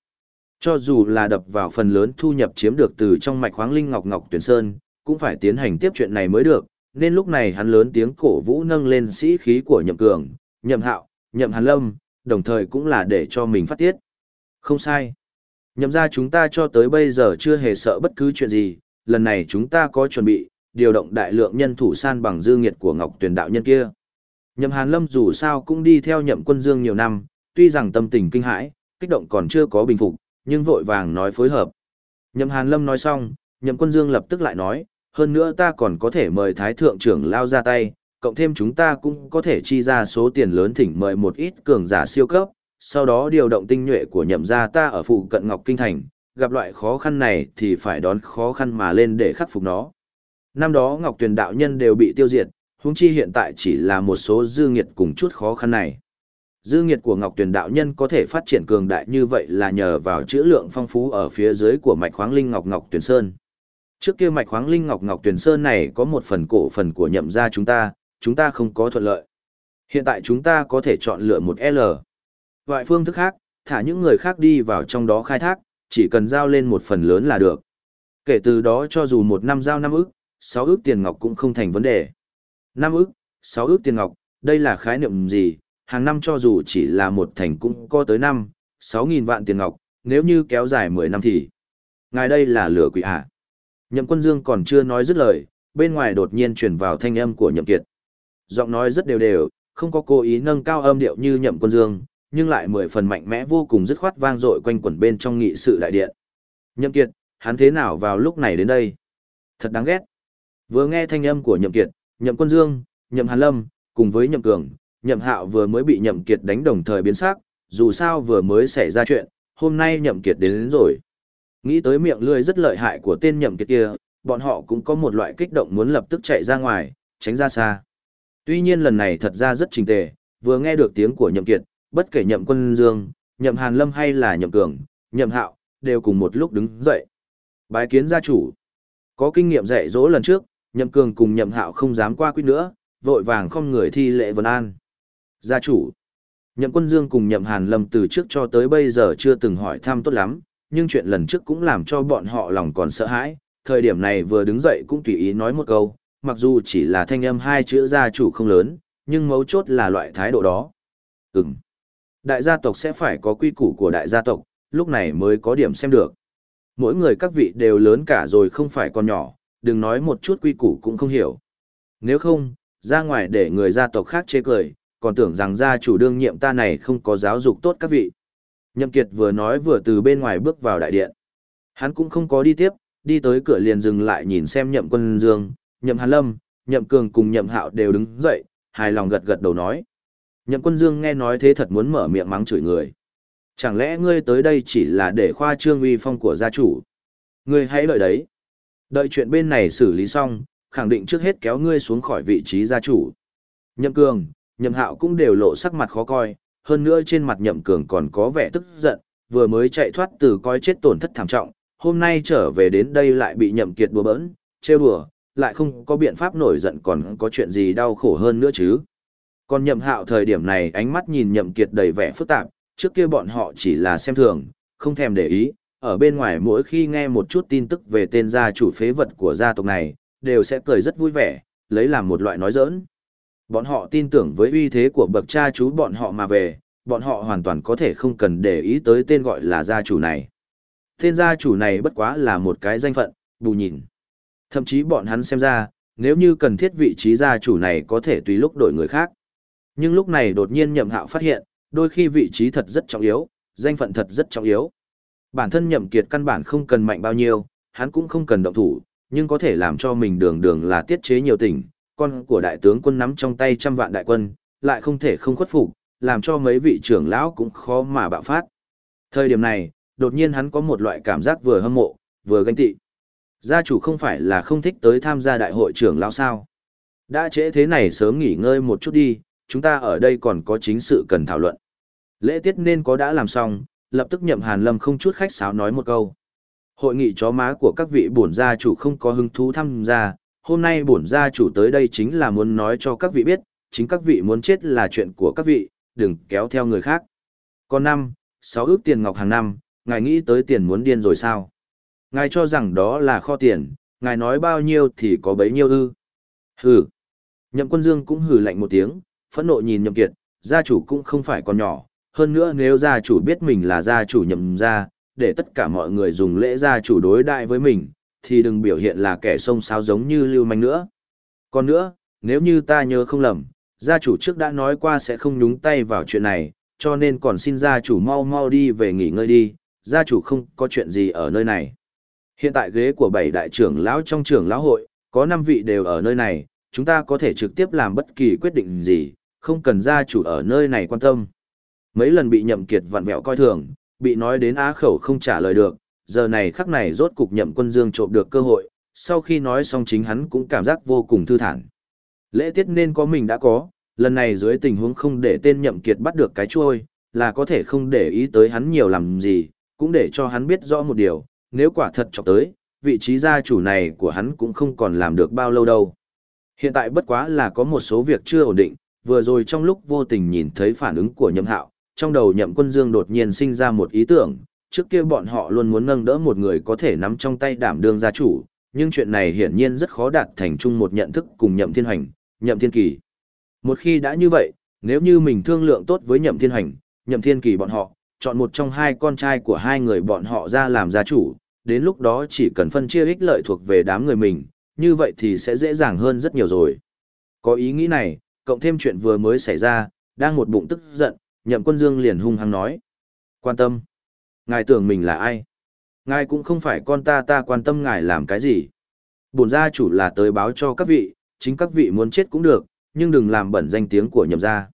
Cho dù là đập vào phần lớn thu nhập chiếm được từ trong mạch khoáng linh ngọc ngọc tuyển sơn, cũng phải tiến hành tiếp chuyện này mới được, nên lúc này hắn lớn tiếng cổ vũ nâng lên sĩ khí của nhậm cường, nhậm hạo, nhậm hàn lâm, đồng thời cũng là để cho mình phát tiết. Không sai. Nhậm ra chúng ta cho tới bây giờ chưa hề sợ bất cứ chuyện gì, lần này chúng ta có chuẩn bị, điều động đại lượng nhân thủ san bằng dư nghiệt của ngọc Tuyền đạo nhân kia. Nhậm hàn lâm dù sao cũng đi theo nhậm quân dương nhiều năm, tuy rằng tâm tình kinh hãi, kích động còn chưa có bình phục, nhưng vội vàng nói phối hợp. Nhậm Hàn Lâm nói xong, Nhậm Quân Dương lập tức lại nói, hơn nữa ta còn có thể mời Thái Thượng trưởng lao ra tay, cộng thêm chúng ta cũng có thể chi ra số tiền lớn thỉnh mời một ít cường giả siêu cấp, sau đó điều động tinh nhuệ của nhậm gia ta ở phụ cận Ngọc Kinh Thành, gặp loại khó khăn này thì phải đón khó khăn mà lên để khắc phục nó. Năm đó Ngọc Tuyền đạo nhân đều bị tiêu diệt, huống chi hiện tại chỉ là một số dư nghiệt cùng chút khó khăn này. Dư nghiệt của Ngọc Tuyền đạo nhân có thể phát triển cường đại như vậy là nhờ vào chữ lượng phong phú ở phía dưới của mạch khoáng linh Ngọc Ngọc Tuyền Sơn. Trước kia mạch khoáng linh Ngọc Ngọc tuyển Sơn này có một phần cổ phần của nhậm gia chúng ta, chúng ta không có thuận lợi. Hiện tại chúng ta có thể chọn lựa một L. Loại phương thức khác, thả những người khác đi vào trong đó khai thác, chỉ cần giao lên một phần lớn là được. Kể từ đó cho dù một năm giao năm ức, sáu ức tiền ngọc cũng không thành vấn đề. Năm ức, sáu ức tiền ngọc, đây là khái niệm gì? Hàng năm cho dù chỉ là một thành cũng có tới năm, sáu nghìn vạn tiền ngọc, nếu như kéo dài mười năm thì... Ngài đây là lửa quỷ à? Nhậm quân dương còn chưa nói dứt lời, bên ngoài đột nhiên truyền vào thanh âm của nhậm kiệt. Giọng nói rất đều đều, không có cố ý nâng cao âm điệu như nhậm quân dương, nhưng lại mười phần mạnh mẽ vô cùng dứt khoát vang dội quanh quẩn bên trong nghị sự đại điện. Nhậm kiệt, hắn thế nào vào lúc này đến đây? Thật đáng ghét. Vừa nghe thanh âm của nhậm kiệt, nhậm quân dương, nhậm hàn lâm, cùng với nhậm cường, nhậm hạo vừa mới bị nhậm kiệt đánh đồng thời biến sắc, dù sao vừa mới xảy ra chuyện, hôm nay nhậm kiệt đến, đến rồi. Nghĩ tới miệng lưỡi rất lợi hại của tên nhậm kiệt kia, bọn họ cũng có một loại kích động muốn lập tức chạy ra ngoài, tránh ra xa. Tuy nhiên lần này thật ra rất trình tề, vừa nghe được tiếng của nhậm kiệt, bất kể nhậm quân dương, nhậm hàn lâm hay là nhậm cường, nhậm hạo, đều cùng một lúc đứng dậy. Bái kiến gia chủ. Có kinh nghiệm dạy dỗ lần trước, nhậm cường cùng nhậm hạo không dám qua quyết nữa, vội vàng không người thi lễ vân an. Gia chủ. Nhậm quân dương cùng nhậm hàn lâm từ trước cho tới bây giờ chưa từng hỏi thăm tốt lắm, nhưng chuyện lần trước cũng làm cho bọn họ lòng còn sợ hãi, thời điểm này vừa đứng dậy cũng tùy ý nói một câu, mặc dù chỉ là thanh âm hai chữ gia chủ không lớn, nhưng mấu chốt là loại thái độ đó. Ừm. Đại gia tộc sẽ phải có quy củ của đại gia tộc, lúc này mới có điểm xem được. Mỗi người các vị đều lớn cả rồi không phải con nhỏ, đừng nói một chút quy củ cũng không hiểu. Nếu không, ra ngoài để người gia tộc khác chê cười, còn tưởng rằng gia chủ đương nhiệm ta này không có giáo dục tốt các vị. Nhậm Kiệt vừa nói vừa từ bên ngoài bước vào đại điện. Hắn cũng không có đi tiếp, đi tới cửa liền dừng lại nhìn xem Nhậm Quân Dương, Nhậm Hàn Lâm, Nhậm Cường cùng Nhậm Hạo đều đứng dậy, hài lòng gật gật đầu nói. Nhậm Quân Dương nghe nói thế thật muốn mở miệng mắng chửi người. Chẳng lẽ ngươi tới đây chỉ là để khoa trương uy phong của gia chủ? Ngươi hãy đợi đấy. Đợi chuyện bên này xử lý xong, khẳng định trước hết kéo ngươi xuống khỏi vị trí gia chủ. Nhậm Cường, Nhậm Hạo cũng đều lộ sắc mặt khó coi, hơn nữa trên mặt Nhậm Cường còn có vẻ tức giận, vừa mới chạy thoát từ coi chết tổn thất thảm trọng, hôm nay trở về đến đây lại bị Nhậm Kiệt đùa bỡn, trêu đùa, lại không có biện pháp nổi giận còn có chuyện gì đau khổ hơn nữa chứ. Còn Nhậm Hạo thời điểm này ánh mắt nhìn Nhậm Kiệt đầy vẻ phức tạp, trước kia bọn họ chỉ là xem thường, không thèm để ý, ở bên ngoài mỗi khi nghe một chút tin tức về tên gia chủ phế vật của gia tộc này, đều sẽ cười rất vui vẻ, lấy làm một loại nói giỡn. Bọn họ tin tưởng với uy thế của bậc cha chú bọn họ mà về, bọn họ hoàn toàn có thể không cần để ý tới tên gọi là gia chủ này. Tên gia chủ này bất quá là một cái danh phận, bù nhìn. Thậm chí bọn hắn xem ra, nếu như cần thiết vị trí gia chủ này có thể tùy lúc đổi người khác. Nhưng lúc này đột nhiên nhậm hạo phát hiện, đôi khi vị trí thật rất trọng yếu, danh phận thật rất trọng yếu. Bản thân nhậm kiệt căn bản không cần mạnh bao nhiêu, hắn cũng không cần động thủ, nhưng có thể làm cho mình đường đường là tiết chế nhiều tình, con của đại tướng quân nắm trong tay trăm vạn đại quân, lại không thể không khuất phục, làm cho mấy vị trưởng lão cũng khó mà bạo phát. Thời điểm này, đột nhiên hắn có một loại cảm giác vừa hâm mộ, vừa ganh tị. Gia chủ không phải là không thích tới tham gia đại hội trưởng lão sao. Đã trễ thế này sớm nghỉ ngơi một chút đi, chúng ta ở đây còn có chính sự cần thảo luận. Lễ tiết nên có đã làm xong, lập tức nhậm hàn lâm không chút khách sáo nói một câu. Hội nghị chó má của các vị bổn gia chủ không có hứng thú tham gia, hôm nay bổn gia chủ tới đây chính là muốn nói cho các vị biết, chính các vị muốn chết là chuyện của các vị, đừng kéo theo người khác. Còn năm, sáu ước tiền ngọc hàng năm, ngài nghĩ tới tiền muốn điên rồi sao? Ngài cho rằng đó là kho tiền, ngài nói bao nhiêu thì có bấy nhiêu ư? Hừ. Nhậm quân dương cũng hừ lạnh một tiếng, phẫn nộ nhìn nhậm kiệt, gia chủ cũng không phải còn nhỏ, hơn nữa nếu gia chủ biết mình là gia chủ nhậm gia, để tất cả mọi người dùng lễ gia chủ đối đại với mình, thì đừng biểu hiện là kẻ sông xáo giống như lưu manh nữa. Còn nữa, nếu như ta nhớ không lầm, gia chủ trước đã nói qua sẽ không nhúng tay vào chuyện này, cho nên còn xin gia chủ mau mau đi về nghỉ ngơi đi, gia chủ không có chuyện gì ở nơi này. Hiện tại ghế của bảy đại trưởng lão trong trưởng lão hội, có 5 vị đều ở nơi này, chúng ta có thể trực tiếp làm bất kỳ quyết định gì, không cần gia chủ ở nơi này quan tâm. Mấy lần bị nhậm kiệt vặn vẹo coi thường, bị nói đến á khẩu không trả lời được, giờ này khắc này rốt cục nhậm quân dương trộm được cơ hội, sau khi nói xong chính hắn cũng cảm giác vô cùng thư thản. Lễ tiết nên có mình đã có, lần này dưới tình huống không để tên nhậm kiệt bắt được cái chuôi, là có thể không để ý tới hắn nhiều làm gì, cũng để cho hắn biết rõ một điều, nếu quả thật chọc tới, vị trí gia chủ này của hắn cũng không còn làm được bao lâu đâu. Hiện tại bất quá là có một số việc chưa ổn định, vừa rồi trong lúc vô tình nhìn thấy phản ứng của nhậm hạo, trong đầu nhậm quân dương đột nhiên sinh ra một ý tưởng, trước kia bọn họ luôn muốn nâng đỡ một người có thể nắm trong tay đảm đương gia chủ, nhưng chuyện này hiển nhiên rất khó đạt thành chung một nhận thức cùng nhậm thiên hành, nhậm thiên kỳ. Một khi đã như vậy, nếu như mình thương lượng tốt với nhậm thiên hành, nhậm thiên kỳ bọn họ, chọn một trong hai con trai của hai người bọn họ ra làm gia chủ, đến lúc đó chỉ cần phân chia ích lợi thuộc về đám người mình, như vậy thì sẽ dễ dàng hơn rất nhiều rồi. Có ý nghĩ này, cộng thêm chuyện vừa mới xảy ra, đang một bụng tức giận, nhậm quân dương liền hung hăng nói. Quan tâm. Ngài tưởng mình là ai? Ngài cũng không phải con ta ta quan tâm ngài làm cái gì. Bổn gia chủ là tới báo cho các vị, chính các vị muốn chết cũng được, nhưng đừng làm bẩn danh tiếng của nhậm gia.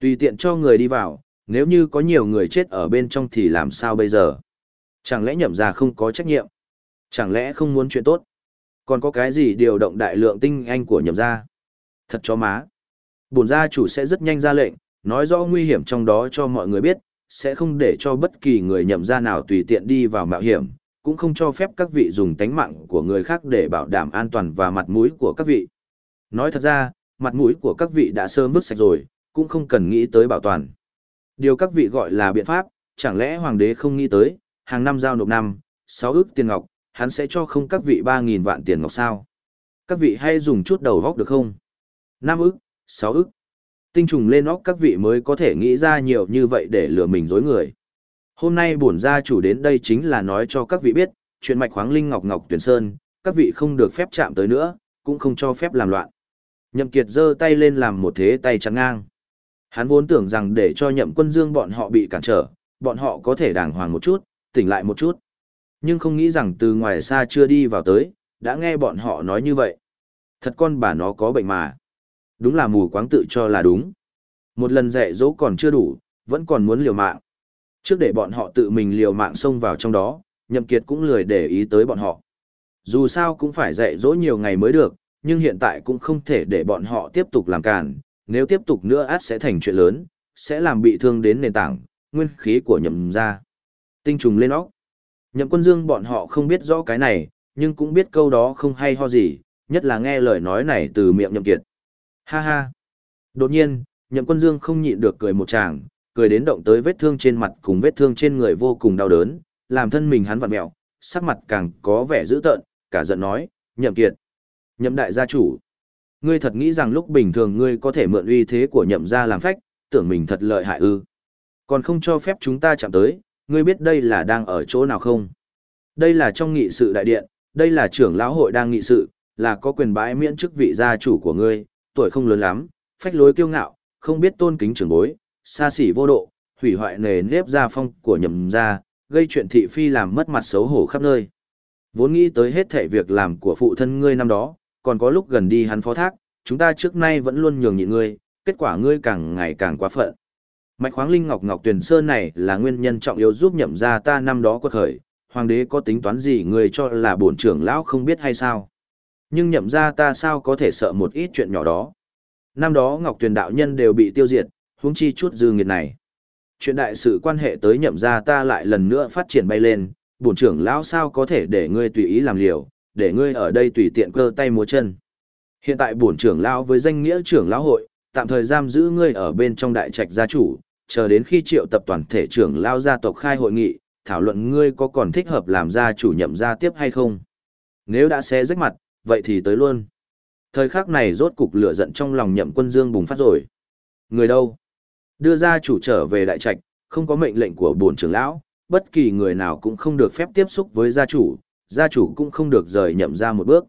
Tùy tiện cho người đi vào, nếu như có nhiều người chết ở bên trong thì làm sao bây giờ? Chẳng lẽ nhậm gia không có trách nhiệm? Chẳng lẽ không muốn chuyện tốt? Còn có cái gì điều động đại lượng tinh anh của nhậm gia? Thật cho má. Bổn gia chủ sẽ rất nhanh ra lệnh, nói rõ nguy hiểm trong đó cho mọi người biết, sẽ không để cho bất kỳ người nhậm gia nào tùy tiện đi vào mạo hiểm, cũng không cho phép các vị dùng tánh mạng của người khác để bảo đảm an toàn và mặt mũi của các vị. Nói thật ra, mặt mũi của các vị đã sớm vứt sạch rồi, cũng không cần nghĩ tới bảo toàn. Điều các vị gọi là biện pháp, chẳng lẽ hoàng đế không nghĩ tới, hàng năm giao nộp năm, 6 ức tiền ngọc, hắn sẽ cho không các vị 3.000 vạn tiền ngọc sao? Các vị hay dùng chút đầu góc được không? 5 ức, 6 ức. Tinh trùng lên óc các vị mới có thể nghĩ ra nhiều như vậy để lừa mình dối người. Hôm nay bổn gia chủ đến đây chính là nói cho các vị biết, chuyện mạch khoáng linh ngọc ngọc tuyển sơn, các vị không được phép chạm tới nữa, cũng không cho phép làm loạn. Nhậm Kiệt giơ tay lên làm một thế tay chắn ngang. Hắn vốn tưởng rằng để cho nhậm quân dương bọn họ bị cản trở, bọn họ có thể đàng hoàng một chút, tỉnh lại một chút. Nhưng không nghĩ rằng từ ngoài xa chưa đi vào tới, đã nghe bọn họ nói như vậy. Thật con bà nó có bệnh mà. Đúng là mù quáng tự cho là đúng. Một lần dạy dỗ còn chưa đủ, vẫn còn muốn liều mạng. Trước để bọn họ tự mình liều mạng xông vào trong đó, Nhậm Kiệt cũng lười để ý tới bọn họ. Dù sao cũng phải dạy dỗ nhiều ngày mới được, nhưng hiện tại cũng không thể để bọn họ tiếp tục làm càn, nếu tiếp tục nữa át sẽ thành chuyện lớn, sẽ làm bị thương đến nền tảng, nguyên khí của nhậm gia. Tinh trùng lên óc. Nhậm quân dương bọn họ không biết rõ cái này, nhưng cũng biết câu đó không hay ho gì, nhất là nghe lời nói này từ miệng nhậm kiệt. Ha ha. Đột nhiên, nhậm quân dương không nhịn được cười một tràng, cười đến động tới vết thương trên mặt cùng vết thương trên người vô cùng đau đớn, làm thân mình hắn vặn mẹo, sắc mặt càng có vẻ dữ tợn, cả giận nói, nhậm kiệt. Nhậm đại gia chủ. Ngươi thật nghĩ rằng lúc bình thường ngươi có thể mượn uy thế của nhậm gia làm phách, tưởng mình thật lợi hại ư. Còn không cho phép chúng ta chạm tới, ngươi biết đây là đang ở chỗ nào không? Đây là trong nghị sự đại điện, đây là trưởng lão hội đang nghị sự, là có quyền bãi miễn chức vị gia chủ của ngươi, tuổi không lớn lắm, phách lối kiêu ngạo, không biết tôn kính trưởng bối, xa xỉ vô độ, hủy hoại nề nếp gia phong của nhậm gia, gây chuyện thị phi làm mất mặt xấu hổ khắp nơi. Vốn nghĩ tới hết thảy việc làm của phụ thân ngươi năm đó, còn có lúc gần đi hắn phó thác, chúng ta trước nay vẫn luôn nhường nhịn ngươi, kết quả ngươi càng ngày càng quá phận. Mạch khoáng linh ngọc ngọc tuyển sơn này là nguyên nhân trọng yếu giúp nhậm gia ta năm đó quật khởi, hoàng đế có tính toán gì người cho là bổn trưởng lão không biết hay sao. Nhưng nhậm gia ta sao có thể sợ một ít chuyện nhỏ đó. Năm đó ngọc tuyền đạo nhân đều bị tiêu diệt, huống chi chút dư nghiệt này. Chuyện đại sự quan hệ tới nhậm gia ta lại lần nữa phát triển bay lên, bổn trưởng lão sao có thể để ngươi tùy ý làm liều, để ngươi ở đây tùy tiện cơ tay múa chân. Hiện tại bổn trưởng lão với danh nghĩa trưởng lão hội, tạm thời giam giữ ngươi ở bên trong đại trạch gia chủ, chờ đến khi triệu tập toàn thể trưởng lão gia tộc khai hội nghị, thảo luận ngươi có còn thích hợp làm gia chủ nhậm gia tiếp hay không. Nếu đã xé rách mặt, vậy thì tới luôn. Thời khắc này rốt cục lửa giận trong lòng nhậm quân dương bùng phát rồi. Người đâu? Đưa gia chủ trở về đại trạch, không có mệnh lệnh của bổn trưởng lão, bất kỳ người nào cũng không được phép tiếp xúc với gia chủ, gia chủ cũng không được rời nhậm ra một bước.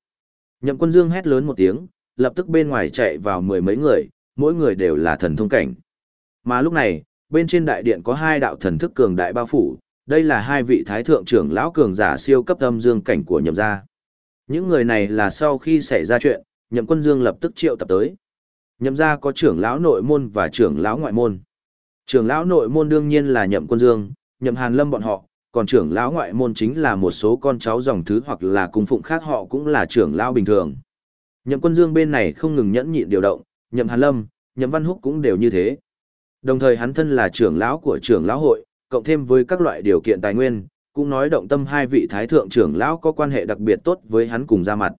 Nhậm quân dương hét lớn một tiếng, lập tức bên ngoài chạy vào mười mấy người, mỗi người đều là thần thông cảnh. Mà lúc này, bên trên đại điện có hai đạo thần thức cường đại bao phủ, đây là hai vị thái thượng trưởng lão cường giả siêu cấp âm dương cảnh của nhậm gia. Những người này là sau khi xảy ra chuyện, nhậm quân dương lập tức triệu tập tới. Nhậm gia có trưởng lão nội môn và trưởng lão ngoại môn. Trưởng lão nội môn đương nhiên là nhậm quân dương, nhậm hàn lâm bọn họ, còn trưởng lão ngoại môn chính là một số con cháu dòng thứ hoặc là cung phụng khác họ cũng là trưởng lão bình thường. Nhậm quân dương bên này không ngừng nhẫn nhịn điều động, nhậm hàn lâm, nhậm văn húc cũng đều như thế. Đồng thời hắn thân là trưởng lão của trưởng lão hội, cộng thêm với các loại điều kiện tài nguyên, cũng nói động tâm hai vị thái thượng trưởng lão có quan hệ đặc biệt tốt với hắn cùng ra mặt.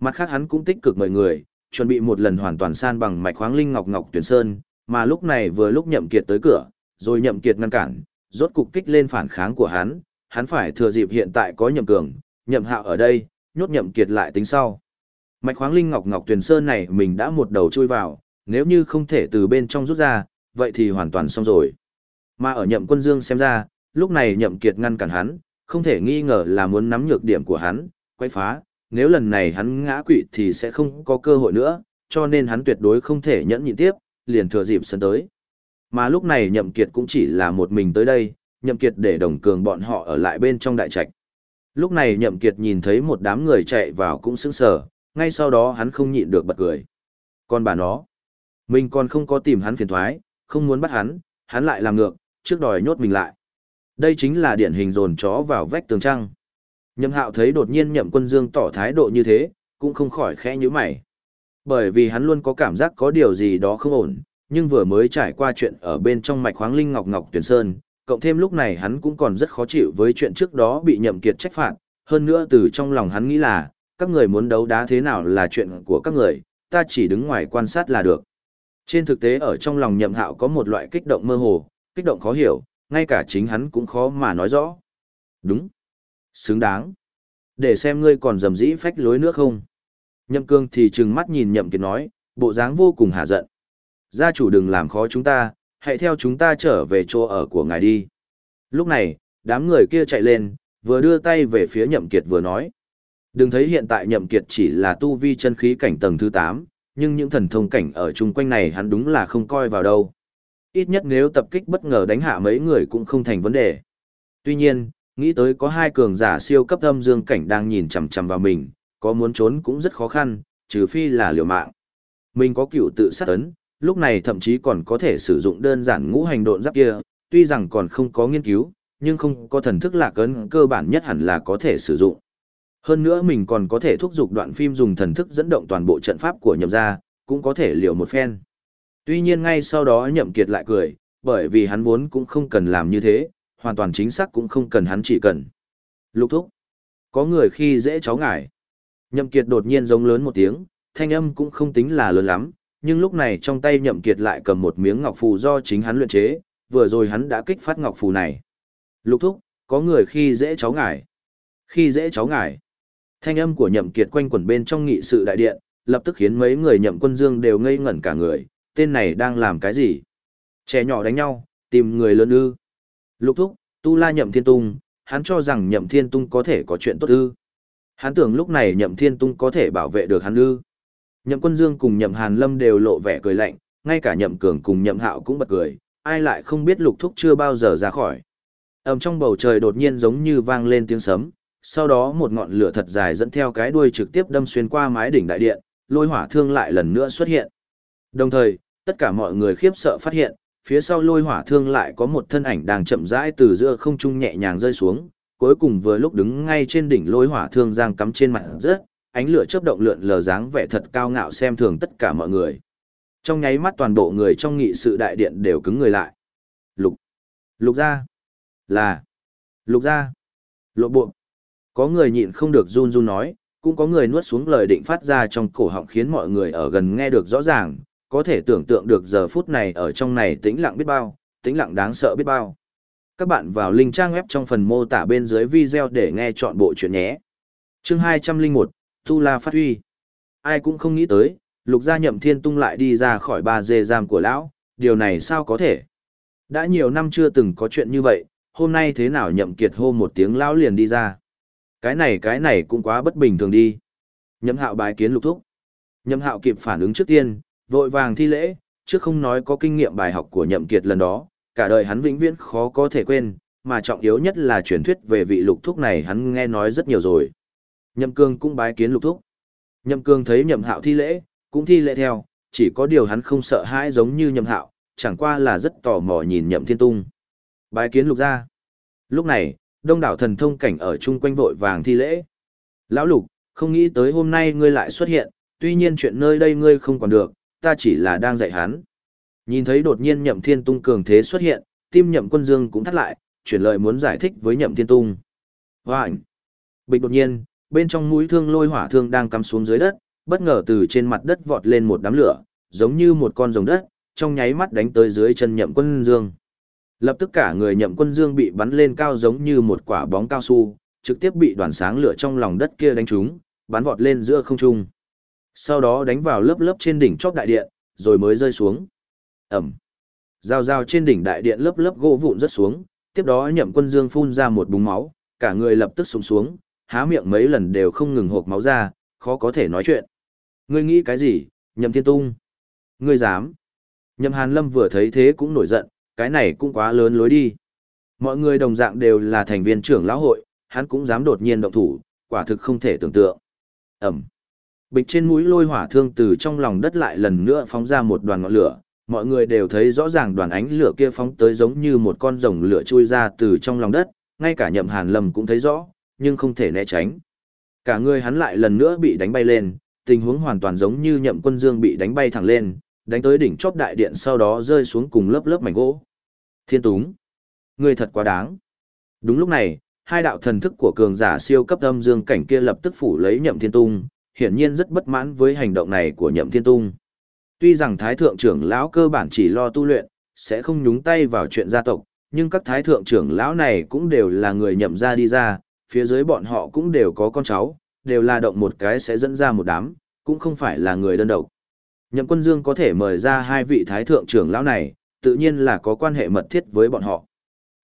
Mặt khác hắn cũng tích cực mời người, chuẩn bị một lần hoàn toàn san bằng mạch khoáng linh ngọc ngọc tuyển sơn, mà lúc này vừa lúc nhậm kiệt tới cửa, rồi nhậm kiệt ngăn cản, rốt cục kích lên phản kháng của hắn, hắn phải thừa dịp hiện tại có nhậm cường, nhậm hạo ở đây, nhốt nhậm kiệt lại tính sau. Mạch khoáng linh ngọc ngọc tuyển sơn này mình đã một đầu chui vào, nếu như không thể từ bên trong rút ra, vậy thì hoàn toàn xong rồi. Mà ở nhậm quân dương xem ra, lúc này nhậm kiệt ngăn cản hắn, không thể nghi ngờ là muốn nắm nhược điểm của hắn, quay phá, nếu lần này hắn ngã quỵ thì sẽ không có cơ hội nữa, cho nên hắn tuyệt đối không thể nhẫn nhịn tiếp, liền thừa dịp sân tới. Mà lúc này nhậm kiệt cũng chỉ là một mình tới đây, nhậm kiệt để đồng cường bọn họ ở lại bên trong đại trạch. Lúc này nhậm kiệt nhìn thấy một đám người chạy vào cũng sững sờ, ngay sau đó hắn không nhịn được bật cười. Còn bà nó, mình còn không có tìm hắn phiền toái, không muốn bắt hắn, hắn lại làm ngược, trước đòi nhốt mình lại. Đây chính là điển hình dồn chó vào vách tường trăng. Nhậm hạo thấy đột nhiên nhậm quân dương tỏ thái độ như thế, cũng không khỏi khẽ nhíu mày. Bởi vì hắn luôn có cảm giác có điều gì đó không ổn, nhưng vừa mới trải qua chuyện ở bên trong mạch khoáng linh ngọc ngọc tuyển sơn, cộng thêm lúc này hắn cũng còn rất khó chịu với chuyện trước đó bị nhậm kiệt trách phạt, hơn nữa từ trong lòng hắn nghĩ là, các người muốn đấu đá thế nào là chuyện của các người, ta chỉ đứng ngoài quan sát là được. Trên thực tế ở trong lòng nhậm hạo có một loại kích động mơ hồ, kích động khó hiểu, ngay cả chính hắn cũng khó mà nói rõ. Đúng. Xứng đáng. Để xem ngươi còn dầm dĩ phách lối nữa không. Nhậm cương thì trừng mắt nhìn nhậm kiệt nói, bộ dáng vô cùng hạ giận. Gia chủ đừng làm khó chúng ta, hãy theo chúng ta trở về chỗ ở của ngài đi. Lúc này, đám người kia chạy lên, vừa đưa tay về phía nhậm kiệt vừa nói. Đừng thấy hiện tại nhậm kiệt chỉ là tu vi chân khí cảnh tầng thứ 8, nhưng những thần thông cảnh ở chung quanh này hắn đúng là không coi vào đâu. Ít nhất nếu tập kích bất ngờ đánh hạ mấy người cũng không thành vấn đề. Tuy nhiên, nghĩ tới có hai cường giả siêu cấp âm dương cảnh đang nhìn chằm chằm vào mình, có muốn trốn cũng rất khó khăn, trừ phi là liều mạng. Mình có cựu tự sát ấn, lúc này thậm chí còn có thể sử dụng đơn giản ngũ hành độn giáp kia, tuy rằng còn không có nghiên cứu, nhưng không có thần thức lạc ấn cơ bản nhất hẳn là có thể sử dụng. Hơn nữa mình còn có thể thúc giục đoạn phim dùng thần thức dẫn động toàn bộ trận pháp của nhậm gia, cũng có thể liều một phen. Tuy nhiên ngay sau đó nhậm kiệt lại cười, bởi vì hắn vốn cũng không cần làm như thế, hoàn toàn chính xác cũng không cần hắn chỉ cần. Lục thúc, có người khi dễ cháu ngải. Nhậm kiệt đột nhiên giống lớn một tiếng, thanh âm cũng không tính là lớn lắm, nhưng lúc này trong tay nhậm kiệt lại cầm một miếng ngọc phù do chính hắn luyện chế, vừa rồi hắn đã kích phát ngọc phù này. Lục thúc, có người khi dễ cháu ngải. Khi dễ cháu ngải. Thanh âm của nhậm kiệt quanh quẩn bên trong nghị sự đại điện, lập tức khiến mấy người nhậm quân dương đều ngây ngẩn cả người, tên này đang làm cái gì? Trẻ nhỏ đánh nhau, tìm người lớn ư. Lục thúc, tu la nhậm thiên tung, hắn cho rằng nhậm thiên tung có thể có chuyện tốt ư. Hắn tưởng lúc này nhậm thiên tung có thể bảo vệ được hắn ư. Nhậm quân dương cùng nhậm hàn lâm đều lộ vẻ cười lạnh, ngay cả nhậm cường cùng nhậm hạo cũng bật cười, ai lại không biết lục thúc chưa bao giờ ra khỏi. Ẩm trong bầu trời đột nhiên giống như vang lên tiếng sấm, sau đó một ngọn lửa thật dài dẫn theo cái đuôi trực tiếp đâm xuyên qua mái đỉnh đại điện, lôi hỏa thương lại lần nữa xuất hiện. Đồng thời, tất cả mọi người khiếp sợ phát hiện, phía sau lôi hỏa thương lại có một thân ảnh đang chậm rãi từ giữa không trung nhẹ nhàng rơi xuống, cuối cùng vừa lúc đứng ngay trên đỉnh lôi hỏa thương giang cắm trên mặt rớt ánh lửa chớp động lượn lờ dáng vẻ thật cao ngạo xem thường tất cả mọi người. Trong nháy mắt toàn bộ người trong nghị sự đại điện đều cứng người lại. Lục. Lục ra. Là. Lục ra. Lộ bộ. Có người nhịn không được run run nói, cũng có người nuốt xuống lời định phát ra trong cổ họng khiến mọi người ở gần nghe được rõ ràng, có thể tưởng tượng được giờ phút này ở trong này tĩnh lặng biết bao, tĩnh lặng đáng sợ biết bao. Các bạn vào link trang web trong phần mô tả bên dưới video để nghe chọn bộ chuyện nhé. Chương 201, Tu La Phát Huy. Ai cũng không nghĩ tới, lục gia nhậm thiên tung lại đi ra khỏi ba dê giam của lão, điều này sao có thể? Đã nhiều năm chưa từng có chuyện như vậy, hôm nay thế nào nhậm kiệt hô một tiếng lão liền đi ra? Cái này cái này cũng quá bất bình thường đi. Nhậm hạo bái kiến lục thúc. Nhậm hạo kịp phản ứng trước tiên, vội vàng thi lễ, trước không nói có kinh nghiệm bài học của nhậm kiệt lần đó, cả đời hắn vĩnh viễn khó có thể quên, mà trọng yếu nhất là truyền thuyết về vị lục thúc này hắn nghe nói rất nhiều rồi. Nhậm cương cũng bái kiến lục thúc. Nhậm cương thấy nhậm hạo thi lễ, cũng thi lễ theo, chỉ có điều hắn không sợ hãi giống như nhậm hạo, chẳng qua là rất tò mò nhìn nhậm thiên tung. Bái kiến lục ra. Lúc này, đông đảo thần thông cảnh ở chung quanh vội vàng thi lễ. Lão lục, không nghĩ tới hôm nay ngươi lại xuất hiện, tuy nhiên chuyện nơi đây ngươi không còn được, ta chỉ là đang dạy hắn. Nhìn thấy đột nhiên nhậm thiên tung cường thế xuất hiện, tim nhậm quân dương cũng thắt lại, chuyển lời muốn giải thích với nhậm thiên tung. Ảnh. Bịch đột nhiên, bên trong mũi thương lôi hỏa thương đang cắm xuống dưới đất, bất ngờ từ trên mặt đất vọt lên một đám lửa, giống như một con rồng đất, trong nháy mắt đánh tới dưới chân nhậm quân dương. Lập tức cả người nhậm quân dương bị bắn lên cao giống như một quả bóng cao su, trực tiếp bị đoàn sáng lửa trong lòng đất kia đánh trúng, bắn vọt lên giữa không trung. Sau đó đánh vào lớp lớp trên đỉnh chóp đại điện, rồi mới rơi xuống. Ẩm. Rào rào trên đỉnh đại điện lớp lớp gỗ vụn rất xuống, tiếp đó nhậm quân dương phun ra một búng máu, cả người lập tức xuống xuống, há miệng mấy lần đều không ngừng hộp máu ra, khó có thể nói chuyện. Ngươi nghĩ cái gì, nhậm thiên tung? Ngươi dám? Nhậm hàn lâm vừa thấy thế cũng nổi giận, cái này cũng quá lớn lối đi. Mọi người đồng dạng đều là thành viên trưởng lão hội, hắn cũng dám đột nhiên động thủ, quả thực không thể tưởng tượng. Ẩm. Bịch trên mũi lôi hỏa thương từ trong lòng đất lại lần nữa phóng ra một đoàn ngọn lửa, mọi người đều thấy rõ ràng đoàn ánh lửa kia phóng tới giống như một con rồng lửa chui ra từ trong lòng đất, ngay cả nhậm hàn lâm cũng thấy rõ, nhưng không thể né tránh. Cả người hắn lại lần nữa bị đánh bay lên, tình huống hoàn toàn giống như nhậm quân dương bị đánh bay thẳng lên, đánh tới đỉnh chóp đại điện sau đó rơi xuống cùng lớp lớp mảnh gỗ. Thiên Túng, người thật quá đáng. Đúng lúc này, hai đạo thần thức của cường giả siêu cấp âm dương cảnh kia lập tức phủ lấy Nhậm Thiên Tung, hiển nhiên rất bất mãn với hành động này của Nhậm Thiên Tung. Tuy rằng thái thượng trưởng lão cơ bản chỉ lo tu luyện, sẽ không nhúng tay vào chuyện gia tộc, nhưng các thái thượng trưởng lão này cũng đều là người nhậm ra đi ra, phía dưới bọn họ cũng đều có con cháu, đều là động một cái sẽ dẫn ra một đám, cũng không phải là người đơn độc. Nhậm quân dương có thể mời ra hai vị thái thượng trưởng lão này, tự nhiên là có quan hệ mật thiết với bọn họ.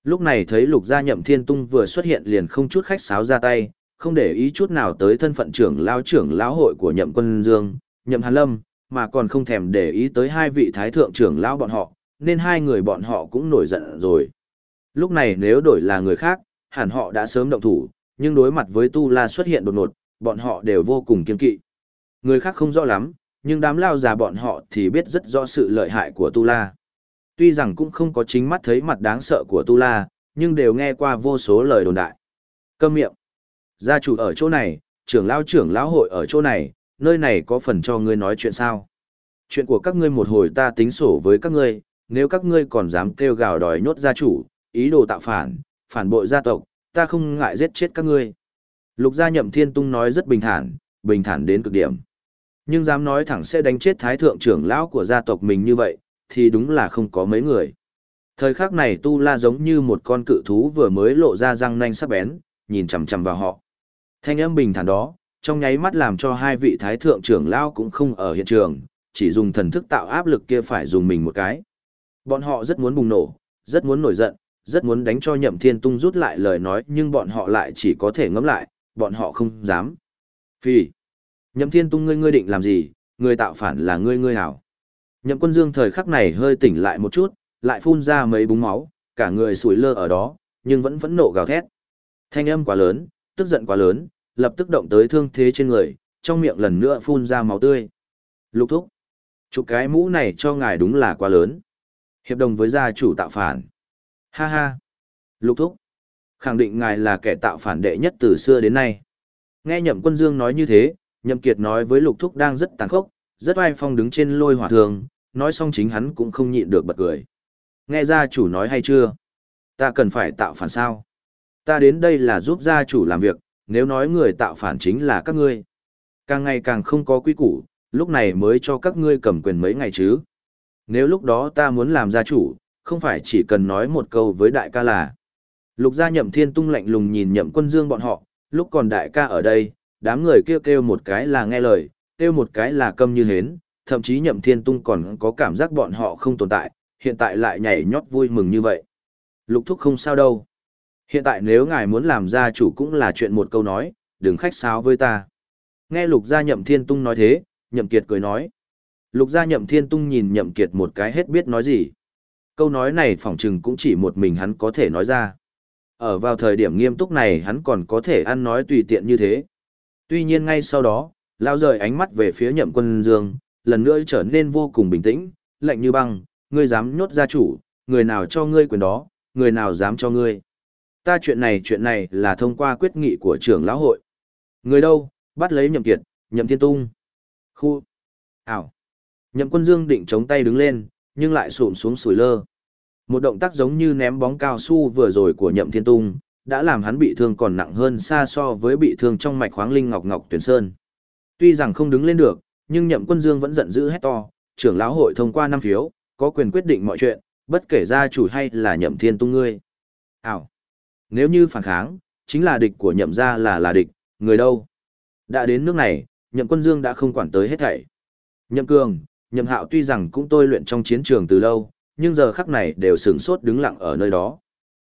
Lúc này thấy lục gia nhậm thiên tung vừa xuất hiện liền không chút khách sáo ra tay, không để ý chút nào tới thân phận trưởng lão trưởng lão hội của nhậm quân dương, nhậm hàn lâm, mà còn không thèm để ý tới hai vị thái thượng trưởng lão bọn họ, nên hai người bọn họ cũng nổi giận rồi. Lúc này nếu đổi là người khác, hẳn họ đã sớm động thủ, nhưng đối mặt với Tu La xuất hiện đột ngột, bọn họ đều vô cùng kiên kỵ. Người khác không rõ lắm, nhưng đám lao già bọn họ thì biết rất rõ sự lợi hại của Tu La. Tuy rằng cũng không có chính mắt thấy mặt đáng sợ của Tu La, nhưng đều nghe qua vô số lời đồn đại. Câm miệng. Gia chủ ở chỗ này, trưởng lão trưởng lão hội ở chỗ này, nơi này có phần cho ngươi nói chuyện sao. Chuyện của các ngươi một hồi ta tính sổ với các ngươi, nếu các ngươi còn dám kêu gào đòi nhốt gia chủ, ý đồ tạo phản, phản bội gia tộc, ta không ngại giết chết các ngươi. Lục gia nhậm thiên tung nói rất bình thản, bình thản đến cực điểm. Nhưng dám nói thẳng sẽ đánh chết thái thượng trưởng lão của gia tộc mình như vậy, thì đúng là không có mấy người. Thời khắc này Tu La giống như một con cự thú vừa mới lộ ra răng nanh sắc bén, nhìn chằm chằm vào họ. Thanh âm bình thản đó, trong nháy mắt làm cho hai vị thái thượng trưởng lao cũng không ở hiện trường, chỉ dùng thần thức tạo áp lực kia phải dùng mình một cái. Bọn họ rất muốn bùng nổ, rất muốn nổi giận, rất muốn đánh cho Nhậm Thiên Tung rút lại lời nói nhưng bọn họ lại chỉ có thể ngẫm lại, bọn họ không dám. Phi. Nhậm Thiên Tung ngươi ngươi định làm gì, người tạo phản là ngươi ngươi hảo. Nhậm Quân Dương thời khắc này hơi tỉnh lại một chút, lại phun ra mấy búng máu, cả người sủi lơ ở đó, nhưng vẫn vẫn nộ gào thét. Thanh âm quá lớn, tức giận quá lớn, lập tức động tới thương thế trên người, trong miệng lần nữa phun ra máu tươi. Lục thúc. Chụp cái mũ này cho ngài đúng là quá lớn. Hiệp đồng với gia chủ tạo phản. Ha ha. Lục thúc. Khẳng định ngài là kẻ tạo phản đệ nhất từ xưa đến nay. Nghe nhậm quân dương nói như thế, nhậm kiệt nói với lục thúc đang rất tàn khốc, rất oai phong đứng trên lôi hỏa thường, nói xong chính hắn cũng không nhịn được bật cười. Nghe gia chủ nói hay chưa? Ta cần phải tạo phản sao? Ta đến đây là giúp gia chủ làm việc, nếu nói người tạo phản chính là các ngươi. Càng ngày càng không có quy củ, lúc này mới cho các ngươi cầm quyền mấy ngày chứ. Nếu lúc đó ta muốn làm gia chủ, không phải chỉ cần nói một câu với đại ca là. Lục gia nhậm thiên tung lạnh lùng nhìn nhậm quân dương bọn họ, lúc còn đại ca ở đây, đám người kêu kêu một cái là nghe lời, kêu một cái là câm như hến, thậm chí nhậm thiên tung còn có cảm giác bọn họ không tồn tại, hiện tại lại nhảy nhót vui mừng như vậy. Lục thúc không sao đâu. Hiện tại nếu ngài muốn làm gia chủ cũng là chuyện một câu nói, đừng khách sáo với ta. Nghe lục gia nhậm thiên tung nói thế, nhậm kiệt cười nói. Lục gia nhậm thiên tung nhìn nhậm kiệt một cái hết biết nói gì. Câu nói này phỏng chừng cũng chỉ một mình hắn có thể nói ra. Ở vào thời điểm nghiêm túc này hắn còn có thể ăn nói tùy tiện như thế. Tuy nhiên ngay sau đó, lao rời ánh mắt về phía nhậm quân dương, lần nữa trở nên vô cùng bình tĩnh, lạnh như băng, ngươi dám nhốt gia chủ, người nào cho ngươi quyền đó, người nào dám cho ngươi. Ta chuyện này chuyện này là thông qua quyết nghị của trưởng lão hội. Người đâu, bắt lấy nhậm kiệt, nhậm thiên tung. Khu. Ảo. Nhậm quân dương định chống tay đứng lên, nhưng lại sụm xuống sủi lơ. Một động tác giống như ném bóng cao su vừa rồi của nhậm thiên tung, đã làm hắn bị thương còn nặng hơn xa so với bị thương trong mạch khoáng linh ngọc ngọc tuyển sơn. Tuy rằng không đứng lên được, nhưng nhậm quân dương vẫn giận dữ hét to, trưởng lão hội thông qua năm phiếu, có quyền quyết định mọi chuyện, bất kể gia chủ hay là nhậm thiên tung ngươi. Ảo! Nếu như phản kháng, chính là địch của nhậm gia là là địch, người đâu? Đã đến nước này, nhậm quân dương đã không quản tới hết thảy. Nhậm cường, nhậm hạo tuy rằng cũng tôi luyện trong chiến trường từ lâu, nhưng giờ khắc này đều sửng sốt đứng lặng ở nơi đó.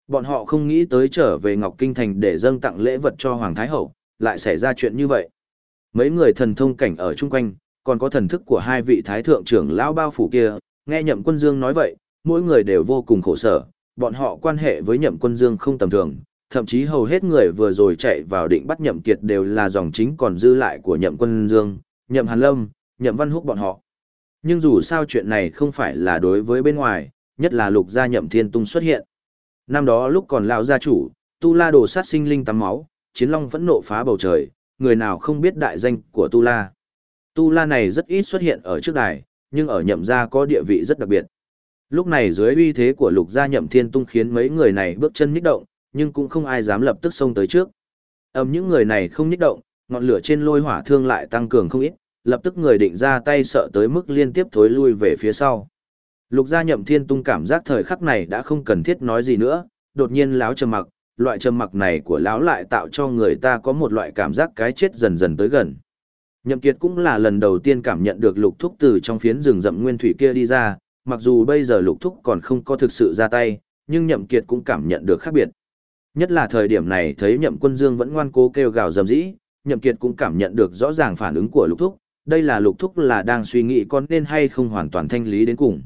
Bọn họ không nghĩ tới trở về Ngọc Kinh Thành để dâng tặng lễ vật cho Hoàng Thái Hậu, lại xảy ra chuyện như vậy. Mấy người thần thông cảnh ở chung quanh, còn có thần thức của hai vị Thái Thượng trưởng lão bao phủ kia, nghe nhậm quân dương nói vậy, mỗi người đều vô cùng khổ sở, bọn họ quan hệ với nhậm quân dương không tầm thường, thậm chí hầu hết người vừa rồi chạy vào định bắt nhậm kiệt đều là dòng chính còn dư lại của nhậm quân dương, nhậm hàn lâm, nhậm văn húc bọn họ. Nhưng dù sao chuyện này không phải là đối với bên ngoài, nhất là lục gia nhậm thiên tung xuất hiện. Năm đó lúc còn lão gia chủ, Tu La đồ sát sinh linh tắm máu, chiến long vẫn nộ phá bầu trời, người nào không biết đại danh của Tu La. Tu La này rất ít xuất hiện ở trước đài, nhưng ở nhậm gia có địa vị rất đặc biệt. Lúc này dưới uy thế của lục gia nhậm thiên tung khiến mấy người này bước chân nhích động, nhưng cũng không ai dám lập tức xông tới trước. Ầm những người này không nhích động, ngọn lửa trên lôi hỏa thương lại tăng cường không ít, lập tức người định ra tay sợ tới mức liên tiếp thối lui về phía sau. Lục gia nhậm thiên tung cảm giác thời khắc này đã không cần thiết nói gì nữa, đột nhiên láo trầm mặc, loại trầm mặc này của lão lại tạo cho người ta có một loại cảm giác cái chết dần dần tới gần. Nhậm Kiệt cũng là lần đầu tiên cảm nhận được lục thúc từ trong phiến rừng rậm nguyên thủy kia đi ra, mặc dù bây giờ lục thúc còn không có thực sự ra tay, nhưng Nhậm Kiệt cũng cảm nhận được khác biệt. Nhất là thời điểm này thấy Nhậm Quân Dương vẫn ngoan cố kêu gào dầm dĩ, Nhậm Kiệt cũng cảm nhận được rõ ràng phản ứng của lục thúc, đây là lục thúc là đang suy nghĩ con nên hay không hoàn toàn thanh lý đến cùng.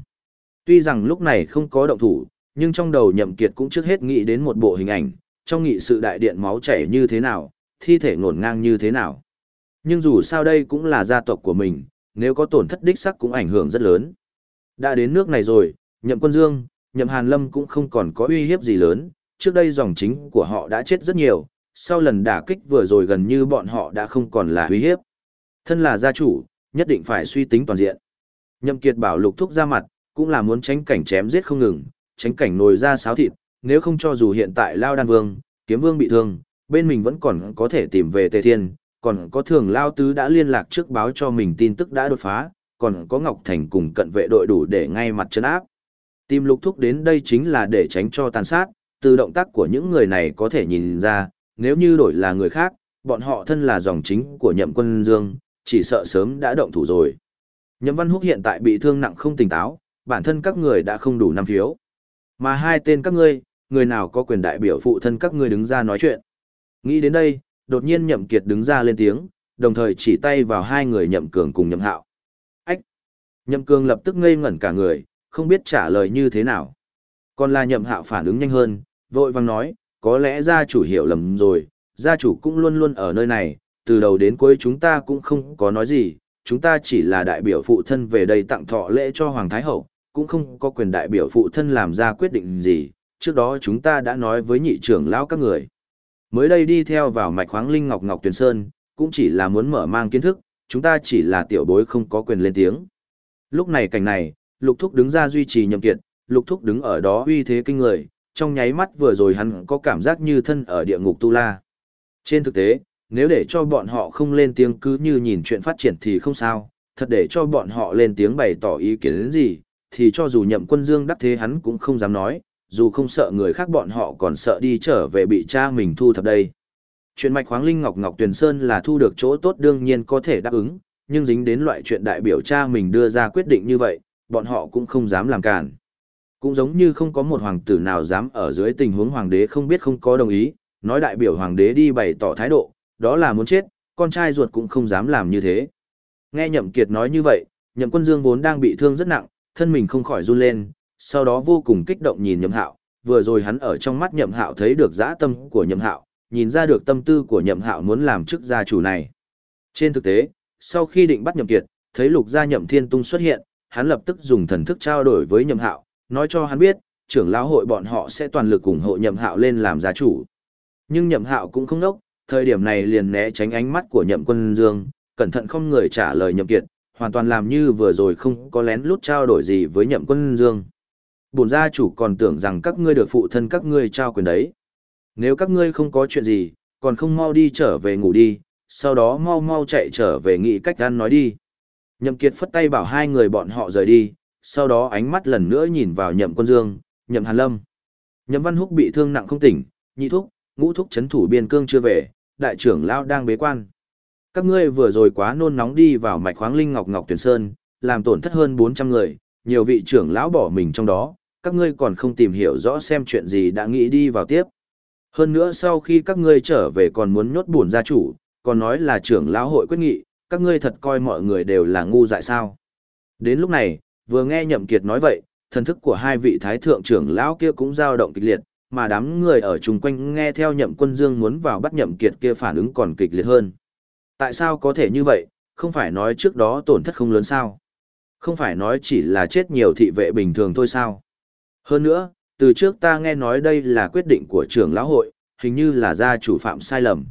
Tuy rằng lúc này không có động thủ, nhưng trong đầu Nhậm Kiệt cũng trước hết nghĩ đến một bộ hình ảnh, trong nghị sự đại điện máu chảy như thế nào, thi thể ngổn ngang như thế nào. Nhưng dù sao đây cũng là gia tộc của mình, nếu có tổn thất đích sắc cũng ảnh hưởng rất lớn. Đã đến nước này rồi, nhậm quân dương, nhậm hàn lâm cũng không còn có uy hiếp gì lớn, trước đây dòng chính của họ đã chết rất nhiều, sau lần đả kích vừa rồi gần như bọn họ đã không còn là uy hiếp. Thân là gia chủ, nhất định phải suy tính toàn diện. Nhậm kiệt bảo lục thúc ra mặt, cũng là muốn tránh cảnh chém giết không ngừng, tránh cảnh nồi ra sáo thịt, nếu không cho dù hiện tại Lao Đan Vương, Kiếm Vương bị thương, bên mình vẫn còn có thể tìm về Tề Thiên, còn có thường Lao Tứ đã liên lạc trước báo cho mình tin tức đã đột phá, còn có Ngọc Thành cùng cận vệ đội đủ để ngay mặt chân áp. Tìm lục thúc đến đây chính là để tránh cho tàn sát, từ động tác của những người này có thể nhìn ra, nếu như đổi là người khác, bọn họ thân là dòng chính của nhậm quân dương, chỉ sợ sớm đã động thủ rồi. Nhậm Văn Húc hiện tại bị thương nặng không tỉnh táo, bản thân các người đã không đủ năm phiếu. Mà hai tên các ngươi, người nào có quyền đại biểu phụ thân các ngươi đứng ra nói chuyện. Nghĩ đến đây, đột nhiên Nhậm Kiệt đứng ra lên tiếng, đồng thời chỉ tay vào hai người Nhậm Cường cùng Nhậm Hạo. Nhậm Cương lập tức ngây ngẩn cả người, không biết trả lời như thế nào. Còn là Nhậm Hạo phản ứng nhanh hơn, vội vàng nói, có lẽ gia chủ hiểu lầm rồi, gia chủ cũng luôn luôn ở nơi này, từ đầu đến cuối chúng ta cũng không có nói gì, chúng ta chỉ là đại biểu phụ thân về đây tặng thọ lễ cho Hoàng Thái Hậu, cũng không có quyền đại biểu phụ thân làm ra quyết định gì, trước đó chúng ta đã nói với nhị trưởng lão các người. Mới đây đi theo vào mạch khoáng linh ngọc ngọc tuyền sơn, cũng chỉ là muốn mở mang kiến thức, chúng ta chỉ là tiểu bối không có quyền lên tiếng. Lúc này cảnh này, lục thúc đứng ra duy trì nhậm kiệt, lục thúc đứng ở đó uy thế kinh người, trong nháy mắt vừa rồi hắn có cảm giác như thân ở địa ngục tu la. Trên thực tế, nếu để cho bọn họ không lên tiếng cứ như nhìn chuyện phát triển thì không sao, thật để cho bọn họ lên tiếng bày tỏ ý kiến đến gì, thì cho dù nhậm quân dương đắc thế hắn cũng không dám nói, dù không sợ người khác bọn họ còn sợ đi trở về bị cha mình thu thập đây. Chuyện mạch khoáng linh ngọc ngọc tuyền sơn là thu được chỗ tốt đương nhiên có thể đáp ứng, nhưng dính đến loại chuyện đại biểu cha mình đưa ra quyết định như vậy, bọn họ cũng không dám làm cản. Cũng giống như không có một hoàng tử nào dám ở dưới tình huống hoàng đế không biết không có đồng ý, nói đại biểu hoàng đế đi bày tỏ thái độ, đó là muốn chết, con trai ruột cũng không dám làm như thế. Nghe Nhậm Kiệt nói như vậy, Nhậm Quân Dương vốn đang bị thương rất nặng, thân mình không khỏi run lên, sau đó vô cùng kích động nhìn Nhậm Hạo, vừa rồi hắn ở trong mắt Nhậm Hạo thấy được dã tâm của Nhậm Hạo, nhìn ra được tâm tư của Nhậm Hạo muốn làm chức gia chủ này. Trên thực tế, sau khi định bắt Nhậm Kiệt, thấy Lục gia Nhậm Thiên Tung xuất hiện, hắn lập tức dùng thần thức trao đổi với Nhậm Hạo, nói cho hắn biết, trưởng lão hội bọn họ sẽ toàn lực ủng hộ Nhậm Hạo lên làm gia chủ. Nhưng Nhậm Hạo cũng không nốc, thời điểm này liền né tránh ánh mắt của Nhậm Quân Dương, cẩn thận không người trả lời Nhậm Kiệt, hoàn toàn làm như vừa rồi không có lén lút trao đổi gì với nhậm quân dương. Bổn gia chủ còn tưởng rằng các ngươi được phụ thân các ngươi trao quyền đấy. Nếu các ngươi không có chuyện gì, còn không mau đi trở về ngủ đi, sau đó mau mau chạy trở về nghĩ cách ăn nói đi. Nhậm Kiệt phất tay bảo hai người bọn họ rời đi, sau đó ánh mắt lần nữa nhìn vào nhậm quân dương, nhậm hàn lâm. Nhậm văn húc bị thương nặng không tỉnh, nhị thúc, ngũ thúc chấn thủ biên cương chưa về, đại trưởng lão đang bế quan. Các ngươi vừa rồi quá nôn nóng đi vào mạch khoáng linh ngọc ngọc tuyển sơn, làm tổn thất hơn 400 người, nhiều vị trưởng lão bỏ mình trong đó, các ngươi còn không tìm hiểu rõ xem chuyện gì đã nghĩ đi vào tiếp. Hơn nữa sau khi các ngươi trở về còn muốn nhốt buồn gia chủ, còn nói là trưởng lão hội quyết nghị, các ngươi thật coi mọi người đều là ngu dại sao. Đến lúc này, vừa nghe Nhậm Kiệt nói vậy, thần thức của hai vị thái thượng trưởng lão kia cũng dao động kịch liệt, mà đám người ở chung quanh nghe theo Nhậm Quân Dương muốn vào bắt Nhậm Kiệt kia phản ứng còn kịch liệt hơn. Tại sao có thể như vậy, không phải nói trước đó tổn thất không lớn sao? Không phải nói chỉ là chết nhiều thị vệ bình thường thôi sao? Hơn nữa, từ trước ta nghe nói đây là quyết định của trưởng lão hội, hình như là gia chủ phạm sai lầm.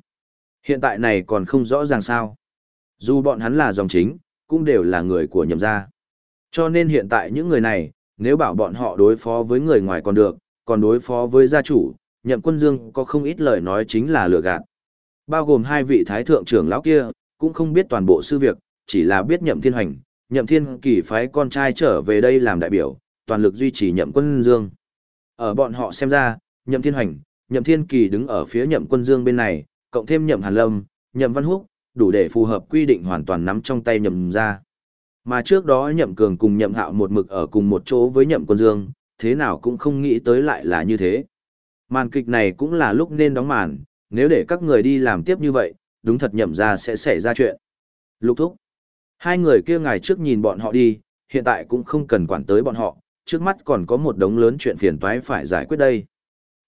Hiện tại này còn không rõ ràng sao. Dù bọn hắn là dòng chính, cũng đều là người của nhậm gia. Cho nên hiện tại những người này, nếu bảo bọn họ đối phó với người ngoài còn được, còn đối phó với gia chủ, nhậm quân dương có không ít lời nói chính là lừa gạt. Bao gồm hai vị thái thượng trưởng lão kia, cũng không biết toàn bộ sự việc, chỉ là biết nhậm thiên hành, nhậm thiên kỳ phái con trai trở về đây làm đại biểu, toàn lực duy trì nhậm quân dương. Ở bọn họ xem ra, nhậm thiên hành, nhậm thiên kỳ đứng ở phía nhậm quân dương bên này, cộng thêm nhậm hàn lâm, nhậm văn húc, đủ để phù hợp quy định hoàn toàn nắm trong tay nhậm ra. Mà trước đó nhậm cường cùng nhậm hạo một mực ở cùng một chỗ với nhậm quân dương, thế nào cũng không nghĩ tới lại là như thế. Màn kịch này cũng là lúc nên đóng màn, nếu để các người đi làm tiếp như vậy, đúng thật nhậm ra sẽ xảy ra chuyện. Lục thúc. Hai người kia ngày trước nhìn bọn họ đi, hiện tại cũng không cần quản tới bọn họ, trước mắt còn có một đống lớn chuyện phiền toái phải giải quyết đây.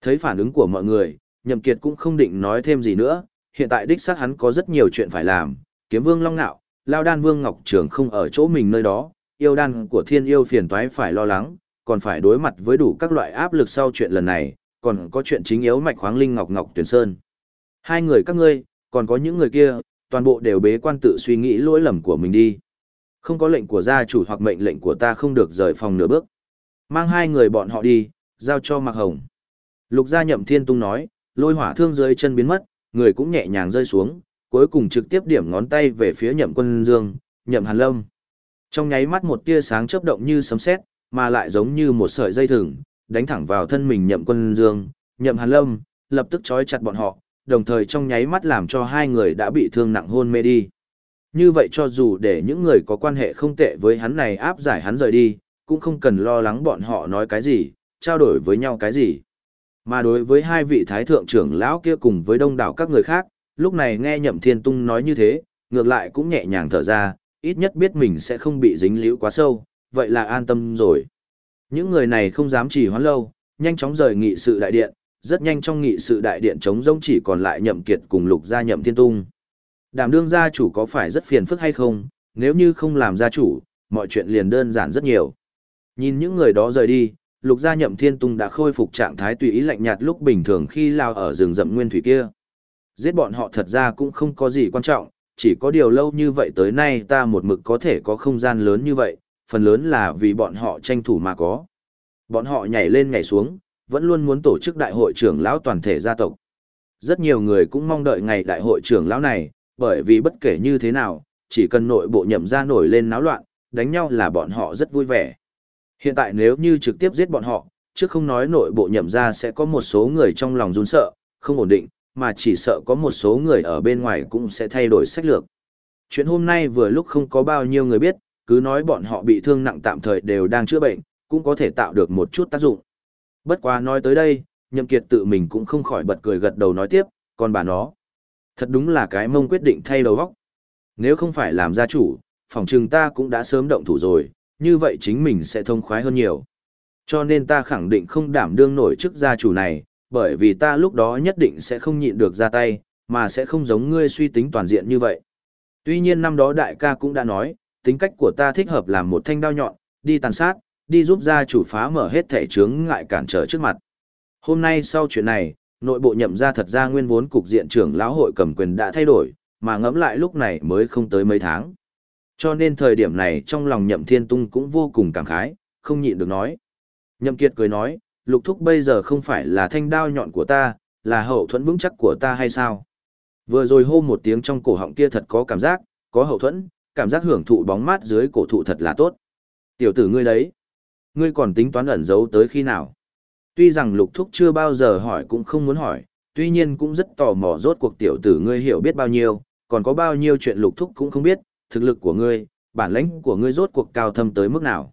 Thấy phản ứng của mọi người, Nhậm Kiệt cũng không định nói thêm gì nữa, hiện tại đích xác hắn có rất nhiều chuyện phải làm, kiếm vương long nạo, lao đan vương ngọc trường không ở chỗ mình nơi đó, yêu đan của thiên yêu phiền toái phải lo lắng, còn phải đối mặt với đủ các loại áp lực sau chuyện lần này, còn có chuyện chính yếu mạch khoáng linh ngọc ngọc tuyển sơn. Hai người các ngươi, còn có những người kia, toàn bộ đều bế quan tự suy nghĩ lỗi lầm của mình đi. Không có lệnh của gia chủ hoặc mệnh lệnh của ta không được rời phòng nửa bước. Mang hai người bọn họ đi, giao cho Mạc Hồng. Lục gia nhậm thiên tung nói, lôi hỏa thương dưới chân biến mất, người cũng nhẹ nhàng rơi xuống, cuối cùng trực tiếp điểm ngón tay về phía nhậm quân dương, nhậm hàn lâm. Trong nháy mắt một tia sáng chớp động như sấm sét, mà lại giống như một sợi dây thừng, đánh thẳng vào thân mình nhậm quân dương, nhậm hàn lâm, lập tức trói chặt bọn họ, đồng thời trong nháy mắt làm cho hai người đã bị thương nặng hôn mê đi. Như vậy cho dù để những người có quan hệ không tệ với hắn này áp giải hắn rời đi, cũng không cần lo lắng bọn họ nói cái gì, trao đổi với nhau cái gì. Mà đối với hai vị thái thượng trưởng lão kia cùng với đông đảo các người khác, lúc này nghe Nhậm Thiên Tung nói như thế, ngược lại cũng nhẹ nhàng thở ra, ít nhất biết mình sẽ không bị dính líu quá sâu, vậy là an tâm rồi. Những người này không dám trì hoãn lâu, nhanh chóng rời nghị sự đại điện, rất nhanh trong nghị sự đại điện trống rỗng chỉ còn lại Nhậm Kiệt cùng Lục gia Nhậm Thiên Tung. Đảm đương gia chủ có phải rất phiền phức hay không, nếu như không làm gia chủ, mọi chuyện liền đơn giản rất nhiều. Nhìn những người đó rời đi, lục gia nhậm thiên tung đã khôi phục trạng thái tùy ý lạnh nhạt lúc bình thường khi lao ở rừng rậm nguyên thủy kia. Giết bọn họ thật ra cũng không có gì quan trọng, chỉ có điều lâu như vậy tới nay ta một mực có thể có không gian lớn như vậy, phần lớn là vì bọn họ tranh thủ mà có. Bọn họ nhảy lên nhảy xuống, vẫn luôn muốn tổ chức đại hội trưởng lão toàn thể gia tộc. Rất nhiều người cũng mong đợi ngày đại hội trưởng lão này, bởi vì bất kể như thế nào, chỉ cần nội bộ nhậm ra nổi lên náo loạn, đánh nhau là bọn họ rất vui vẻ. Hiện tại nếu như trực tiếp giết bọn họ, chứ không nói nội bộ nhậm ra sẽ có một số người trong lòng run sợ, không ổn định, mà chỉ sợ có một số người ở bên ngoài cũng sẽ thay đổi sách lược. Chuyện hôm nay vừa lúc không có bao nhiêu người biết, cứ nói bọn họ bị thương nặng tạm thời đều đang chữa bệnh, cũng có thể tạo được một chút tác dụng. Bất quá nói tới đây, Nhậm Kiệt tự mình cũng không khỏi bật cười gật đầu nói tiếp, còn bà nó. Thật đúng là cái mông quyết định thay đầu góc. Nếu không phải làm gia chủ, phòng trừng ta cũng đã sớm động thủ rồi, như vậy chính mình sẽ thông khoái hơn nhiều. Cho nên ta khẳng định không đảm đương nổi chức gia chủ này, bởi vì ta lúc đó nhất định sẽ không nhịn được ra tay, mà sẽ không giống ngươi suy tính toàn diện như vậy. Tuy nhiên năm đó đại ca cũng đã nói, tính cách của ta thích hợp làm một thanh đao nhọn, đi tàn sát, đi giúp gia chủ phá mở hết thể chướng ngại cản trở trước mặt. Hôm nay sau chuyện này, nội bộ nhậm ra thật ra nguyên vốn cục diện trưởng lão hội cầm quyền đã thay đổi, mà ngẫm lại lúc này mới không tới mấy tháng. Cho nên thời điểm này trong lòng nhậm thiên tung cũng vô cùng cảm khái, không nhịn được nói. Nhậm kiệt cười nói, lục thúc bây giờ không phải là thanh đao nhọn của ta, là hậu thuẫn vững chắc của ta hay sao? Vừa rồi hô một tiếng trong cổ họng kia thật có cảm giác, có hậu thuẫn, cảm giác hưởng thụ bóng mát dưới cổ thụ thật là tốt. Tiểu tử ngươi đấy. Ngươi còn tính toán ẩn giấu tới khi nào? Tuy rằng lục thúc chưa bao giờ hỏi cũng không muốn hỏi, tuy nhiên cũng rất tò mò rốt cuộc tiểu tử ngươi hiểu biết bao nhiêu, còn có bao nhiêu chuyện lục thúc cũng không biết, thực lực của ngươi, bản lãnh của ngươi rốt cuộc cao thâm tới mức nào.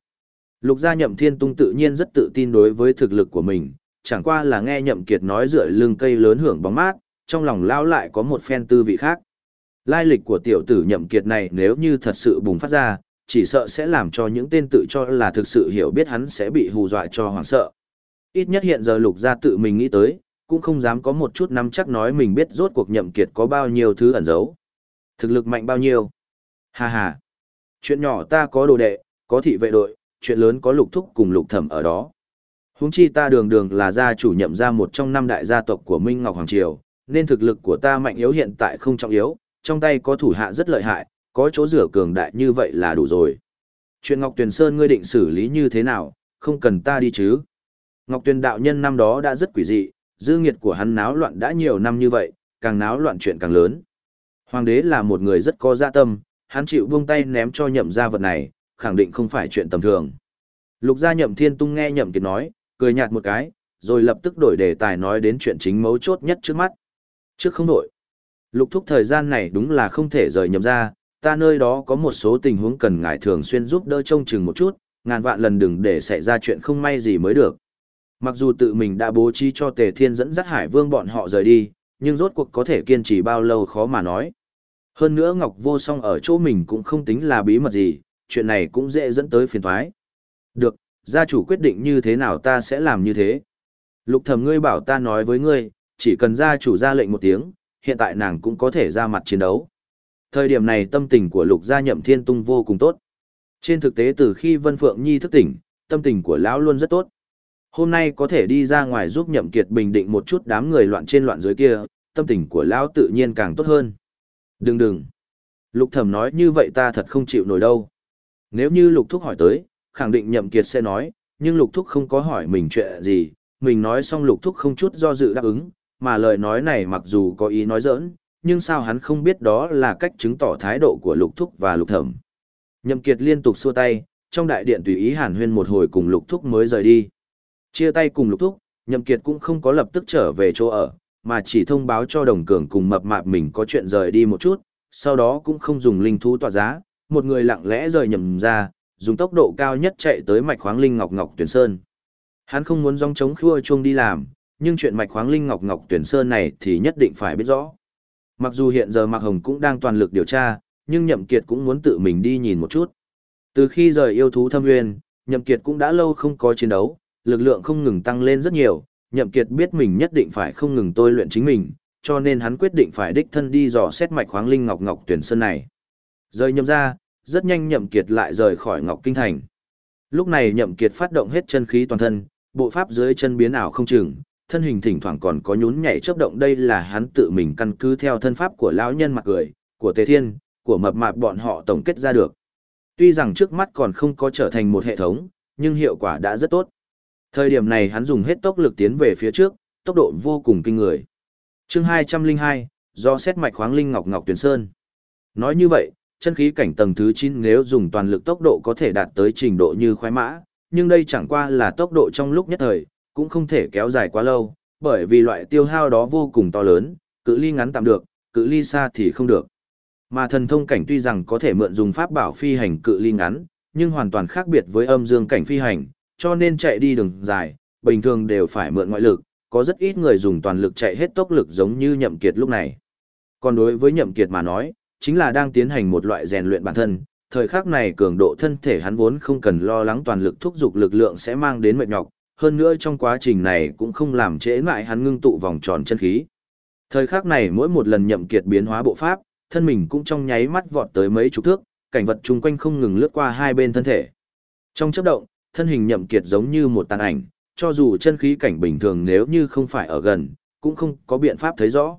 Lục gia nhậm thiên tung tự nhiên rất tự tin đối với thực lực của mình, chẳng qua là nghe nhậm kiệt nói rửa lưng cây lớn hưởng bóng mát, trong lòng lao lại có một phen tư vị khác. Lai lịch của tiểu tử nhậm kiệt này nếu như thật sự bùng phát ra, chỉ sợ sẽ làm cho những tên tự cho là thực sự hiểu biết hắn sẽ bị hù dọa cho hoảng sợ. Ít nhất hiện giờ lục gia tự mình nghĩ tới, cũng không dám có một chút nắm chắc nói mình biết rốt cuộc nhậm kiệt có bao nhiêu thứ ẩn giấu. Thực lực mạnh bao nhiêu? Hà hà. Chuyện nhỏ ta có đồ đệ, có thị vệ đội, chuyện lớn có lục thúc cùng lục thẩm ở đó. Huống chi ta đường đường là gia chủ nhậm ra một trong năm đại gia tộc của Minh Ngọc Hoàng Triều, nên thực lực của ta mạnh yếu hiện tại không trọng yếu, trong tay có thủ hạ rất lợi hại, có chỗ rửa cường đại như vậy là đủ rồi. Chuyện Ngọc Tuyền Sơn ngươi định xử lý như thế nào, không cần ta đi chứ. Ngọc Tuyền đạo nhân năm đó đã rất quỷ dị, dư nghiệt của hắn náo loạn đã nhiều năm như vậy, càng náo loạn chuyện càng lớn. Hoàng đế là một người rất có dạ tâm, hắn chịu buông tay ném cho nhậm gia vật này, khẳng định không phải chuyện tầm thường. Lục gia nhậm thiên tung nghe nhậm kiệt nói, cười nhạt một cái, rồi lập tức đổi đề tài nói đến chuyện chính mấu chốt nhất trước mắt. Trước không đổi. Lục thúc thời gian này đúng là không thể rời nhậm ra, ta nơi đó có một số tình huống cần ngài thường xuyên giúp đỡ trông chừng một chút, ngàn vạn lần đừng để xảy ra chuyện không may gì mới được. Mặc dù tự mình đã bố trí cho Tề Thiên dẫn dắt Hải Vương bọn họ rời đi, nhưng rốt cuộc có thể kiên trì bao lâu khó mà nói. Hơn nữa Ngọc Vô Song ở chỗ mình cũng không tính là bí mật gì, chuyện này cũng dễ dẫn tới phiền toái. Được, gia chủ quyết định như thế nào ta sẽ làm như thế. Lục thẩm ngươi bảo ta nói với ngươi, chỉ cần gia chủ ra lệnh một tiếng, hiện tại nàng cũng có thể ra mặt chiến đấu. Thời điểm này tâm tình của lục gia nhậm thiên tung vô cùng tốt. Trên thực tế từ khi Vân Phượng Nhi thức tỉnh, tâm tình của lão luôn rất tốt. Hôm nay có thể đi ra ngoài giúp nhậm kiệt bình định một chút đám người loạn trên loạn dưới kia, tâm tình của lão tự nhiên càng tốt hơn. Đừng đừng. Lục thẩm nói như vậy ta thật không chịu nổi đâu. Nếu như lục thúc hỏi tới, khẳng định nhậm kiệt sẽ nói, nhưng lục thúc không có hỏi mình chuyện gì, mình nói xong lục thúc không chút do dự đáp ứng, mà lời nói này mặc dù có ý nói giỡn, nhưng sao hắn không biết đó là cách chứng tỏ thái độ của lục thúc và lục thẩm. Nhậm kiệt liên tục xua tay, trong đại điện tùy ý hàn huyên một hồi cùng lục thúc mới rời đi. Chia tay cùng lục thúc, nhậm kiệt cũng không có lập tức trở về chỗ ở, mà chỉ thông báo cho đồng cường cùng mập mạp mình có chuyện rời đi một chút, sau đó cũng không dùng linh thú tỏa giá, một người lặng lẽ rời nhầm ra, dùng tốc độ cao nhất chạy tới mạch khoáng linh ngọc ngọc tuyển sơn. Hắn không muốn dòng chống khua chuông đi làm, nhưng chuyện mạch khoáng linh ngọc ngọc tuyển sơn này thì nhất định phải biết rõ. Mặc dù hiện giờ Mạc Hồng cũng đang toàn lực điều tra, nhưng Nhậm Kiệt cũng muốn tự mình đi nhìn một chút. Từ khi rời yêu thú thâm nguyên, Nhậm Kiệt cũng đã lâu không có chiến đấu, lực lượng không ngừng tăng lên rất nhiều, Nhậm Kiệt biết mình nhất định phải không ngừng tôi luyện chính mình, cho nên hắn quyết định phải đích thân đi dò xét mạch khoáng linh ngọc ngọc tuyển sơn này. Rời nhậm ra, rất nhanh Nhậm Kiệt lại rời khỏi Ngọc Kinh Thành. Lúc này Nhậm Kiệt phát động hết chân khí toàn thân, bộ pháp dưới chân biến ảo không chừng, thân hình thỉnh thoảng còn có nhún nhảy chớp động đây là hắn tự mình căn cứ theo thân pháp của lão nhân mặt cười, của Tề Thiên, của mập mạp bọn họ tổng kết ra được. Tuy rằng trước mắt còn không có trở thành một hệ thống, nhưng hiệu quả đã rất tốt. Thời điểm này hắn dùng hết tốc lực tiến về phía trước, tốc độ vô cùng kinh người. Chương 202, do xét mạch khoáng linh ngọc ngọc tuyển sơn. Nói như vậy, chân khí cảnh tầng thứ 9 nếu dùng toàn lực tốc độ có thể đạt tới trình độ như khoái mã, nhưng đây chẳng qua là tốc độ trong lúc nhất thời, cũng không thể kéo dài quá lâu, bởi vì loại tiêu hao đó vô cùng to lớn, cự ly ngắn tạm được, cự ly xa thì không được. Mà thần thông cảnh tuy rằng có thể mượn dùng pháp bảo phi hành cự ly ngắn, nhưng hoàn toàn khác biệt với âm dương cảnh phi hành, cho nên chạy đi đường dài, bình thường đều phải mượn ngoại lực, có rất ít người dùng toàn lực chạy hết tốc lực giống như nhậm kiệt lúc này. Còn đối với nhậm kiệt mà nói, chính là đang tiến hành một loại rèn luyện bản thân, thời khắc này cường độ thân thể hắn vốn không cần lo lắng toàn lực thúc giục lực lượng sẽ mang đến mệt nhọc, hơn nữa trong quá trình này cũng không làm trễ lại hắn ngưng tụ vòng tròn chân khí. Thời khắc này mỗi một lần nhậm kiệt biến hóa bộ pháp, thân mình cũng trong nháy mắt vọt tới mấy chục thước, cảnh vật chung quanh không ngừng lướt qua hai bên thân thể. Trong chớp động, thân hình nhậm kiệt giống như một tàn ảnh, cho dù chân khí cảnh bình thường nếu như không phải ở gần, cũng không có biện pháp thấy rõ.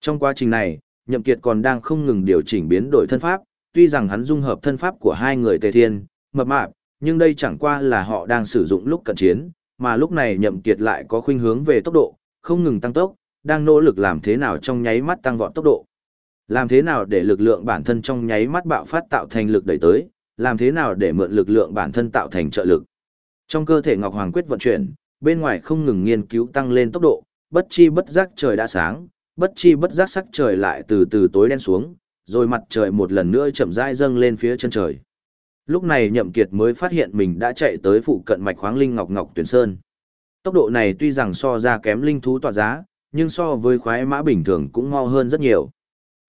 Trong quá trình này, nhậm kiệt còn đang không ngừng điều chỉnh biến đổi thân pháp, tuy rằng hắn dung hợp thân pháp của hai người tề thiên, mập mạp, nhưng đây chẳng qua là họ đang sử dụng lúc cận chiến, mà lúc này nhậm kiệt lại có khuynh hướng về tốc độ, không ngừng tăng tốc, đang nỗ lực làm thế nào trong nháy mắt tăng vọt tốc độ. Làm thế nào để lực lượng bản thân trong nháy mắt bạo phát tạo thành lực đẩy tới, làm thế nào để mượn lực lượng bản thân tạo thành trợ lực. Trong cơ thể Ngọc Hoàng quyết vận chuyển, bên ngoài không ngừng nghiên cứu tăng lên tốc độ, bất chi bất giác trời đã sáng, bất chi bất giác sắc trời lại từ từ tối đen xuống, rồi mặt trời một lần nữa chậm rãi dâng lên phía chân trời. Lúc này Nhậm Kiệt mới phát hiện mình đã chạy tới phụ cận mạch khoáng linh ngọc ngọc tuyển sơn. Tốc độ này tuy rằng so ra kém linh thú tọa giá, nhưng so với khoái mã bình thường cũng mau hơn rất nhiều.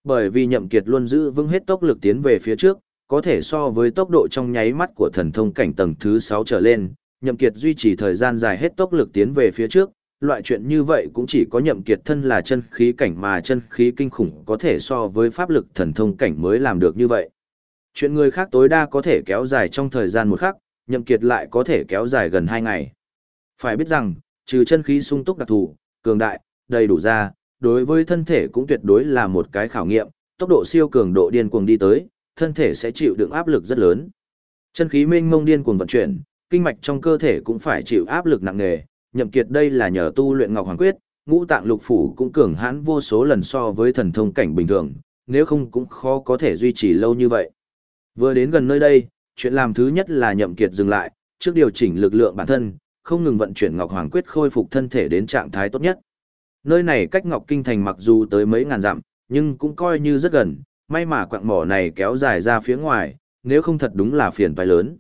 Bởi vì Nhậm Kiệt luôn giữ vững hết tốc lực tiến về phía trước, có thể so với tốc độ trong nháy mắt của thần thông cảnh tầng thứ 6 trở lên, Nhậm Kiệt duy trì thời gian dài hết tốc lực tiến về phía trước, loại chuyện như vậy cũng chỉ có Nhậm Kiệt thân là chân khí cảnh mà chân khí kinh khủng có thể so với pháp lực thần thông cảnh mới làm được như vậy. Chuyện người khác tối đa có thể kéo dài trong thời gian một khắc, Nhậm Kiệt lại có thể kéo dài gần 2 ngày. Phải biết rằng, trừ chân khí sung túc đặc thù, cường đại, đầy đủ ra, đối với thân thể cũng tuyệt đối là một cái khảo nghiệm, tốc độ siêu cường độ điên cuồng đi tới, thân thể sẽ chịu đựng áp lực rất lớn. Chân khí mênh mông điên cuồng vận chuyển, kinh mạch trong cơ thể cũng phải chịu áp lực nặng nề, nhậm kiệt đây là nhờ tu luyện Ngọc Hoàng Quyết, ngũ tạng lục phủ cũng cường hãn vô số lần so với thần thông cảnh bình thường, nếu không cũng khó có thể duy trì lâu như vậy. Vừa đến gần nơi đây, chuyện làm thứ nhất là nhậm kiệt dừng lại, trước điều chỉnh lực lượng bản thân, không ngừng vận chuyển Ngọc Hoàng Quyết khôi phục thân thể đến trạng thái tốt nhất. Nơi này cách Ngọc Kinh Thành mặc dù tới mấy ngàn dặm, nhưng cũng coi như rất gần, may mà quạng mỏ này kéo dài ra phía ngoài, nếu không thật đúng là phiền phải lớn.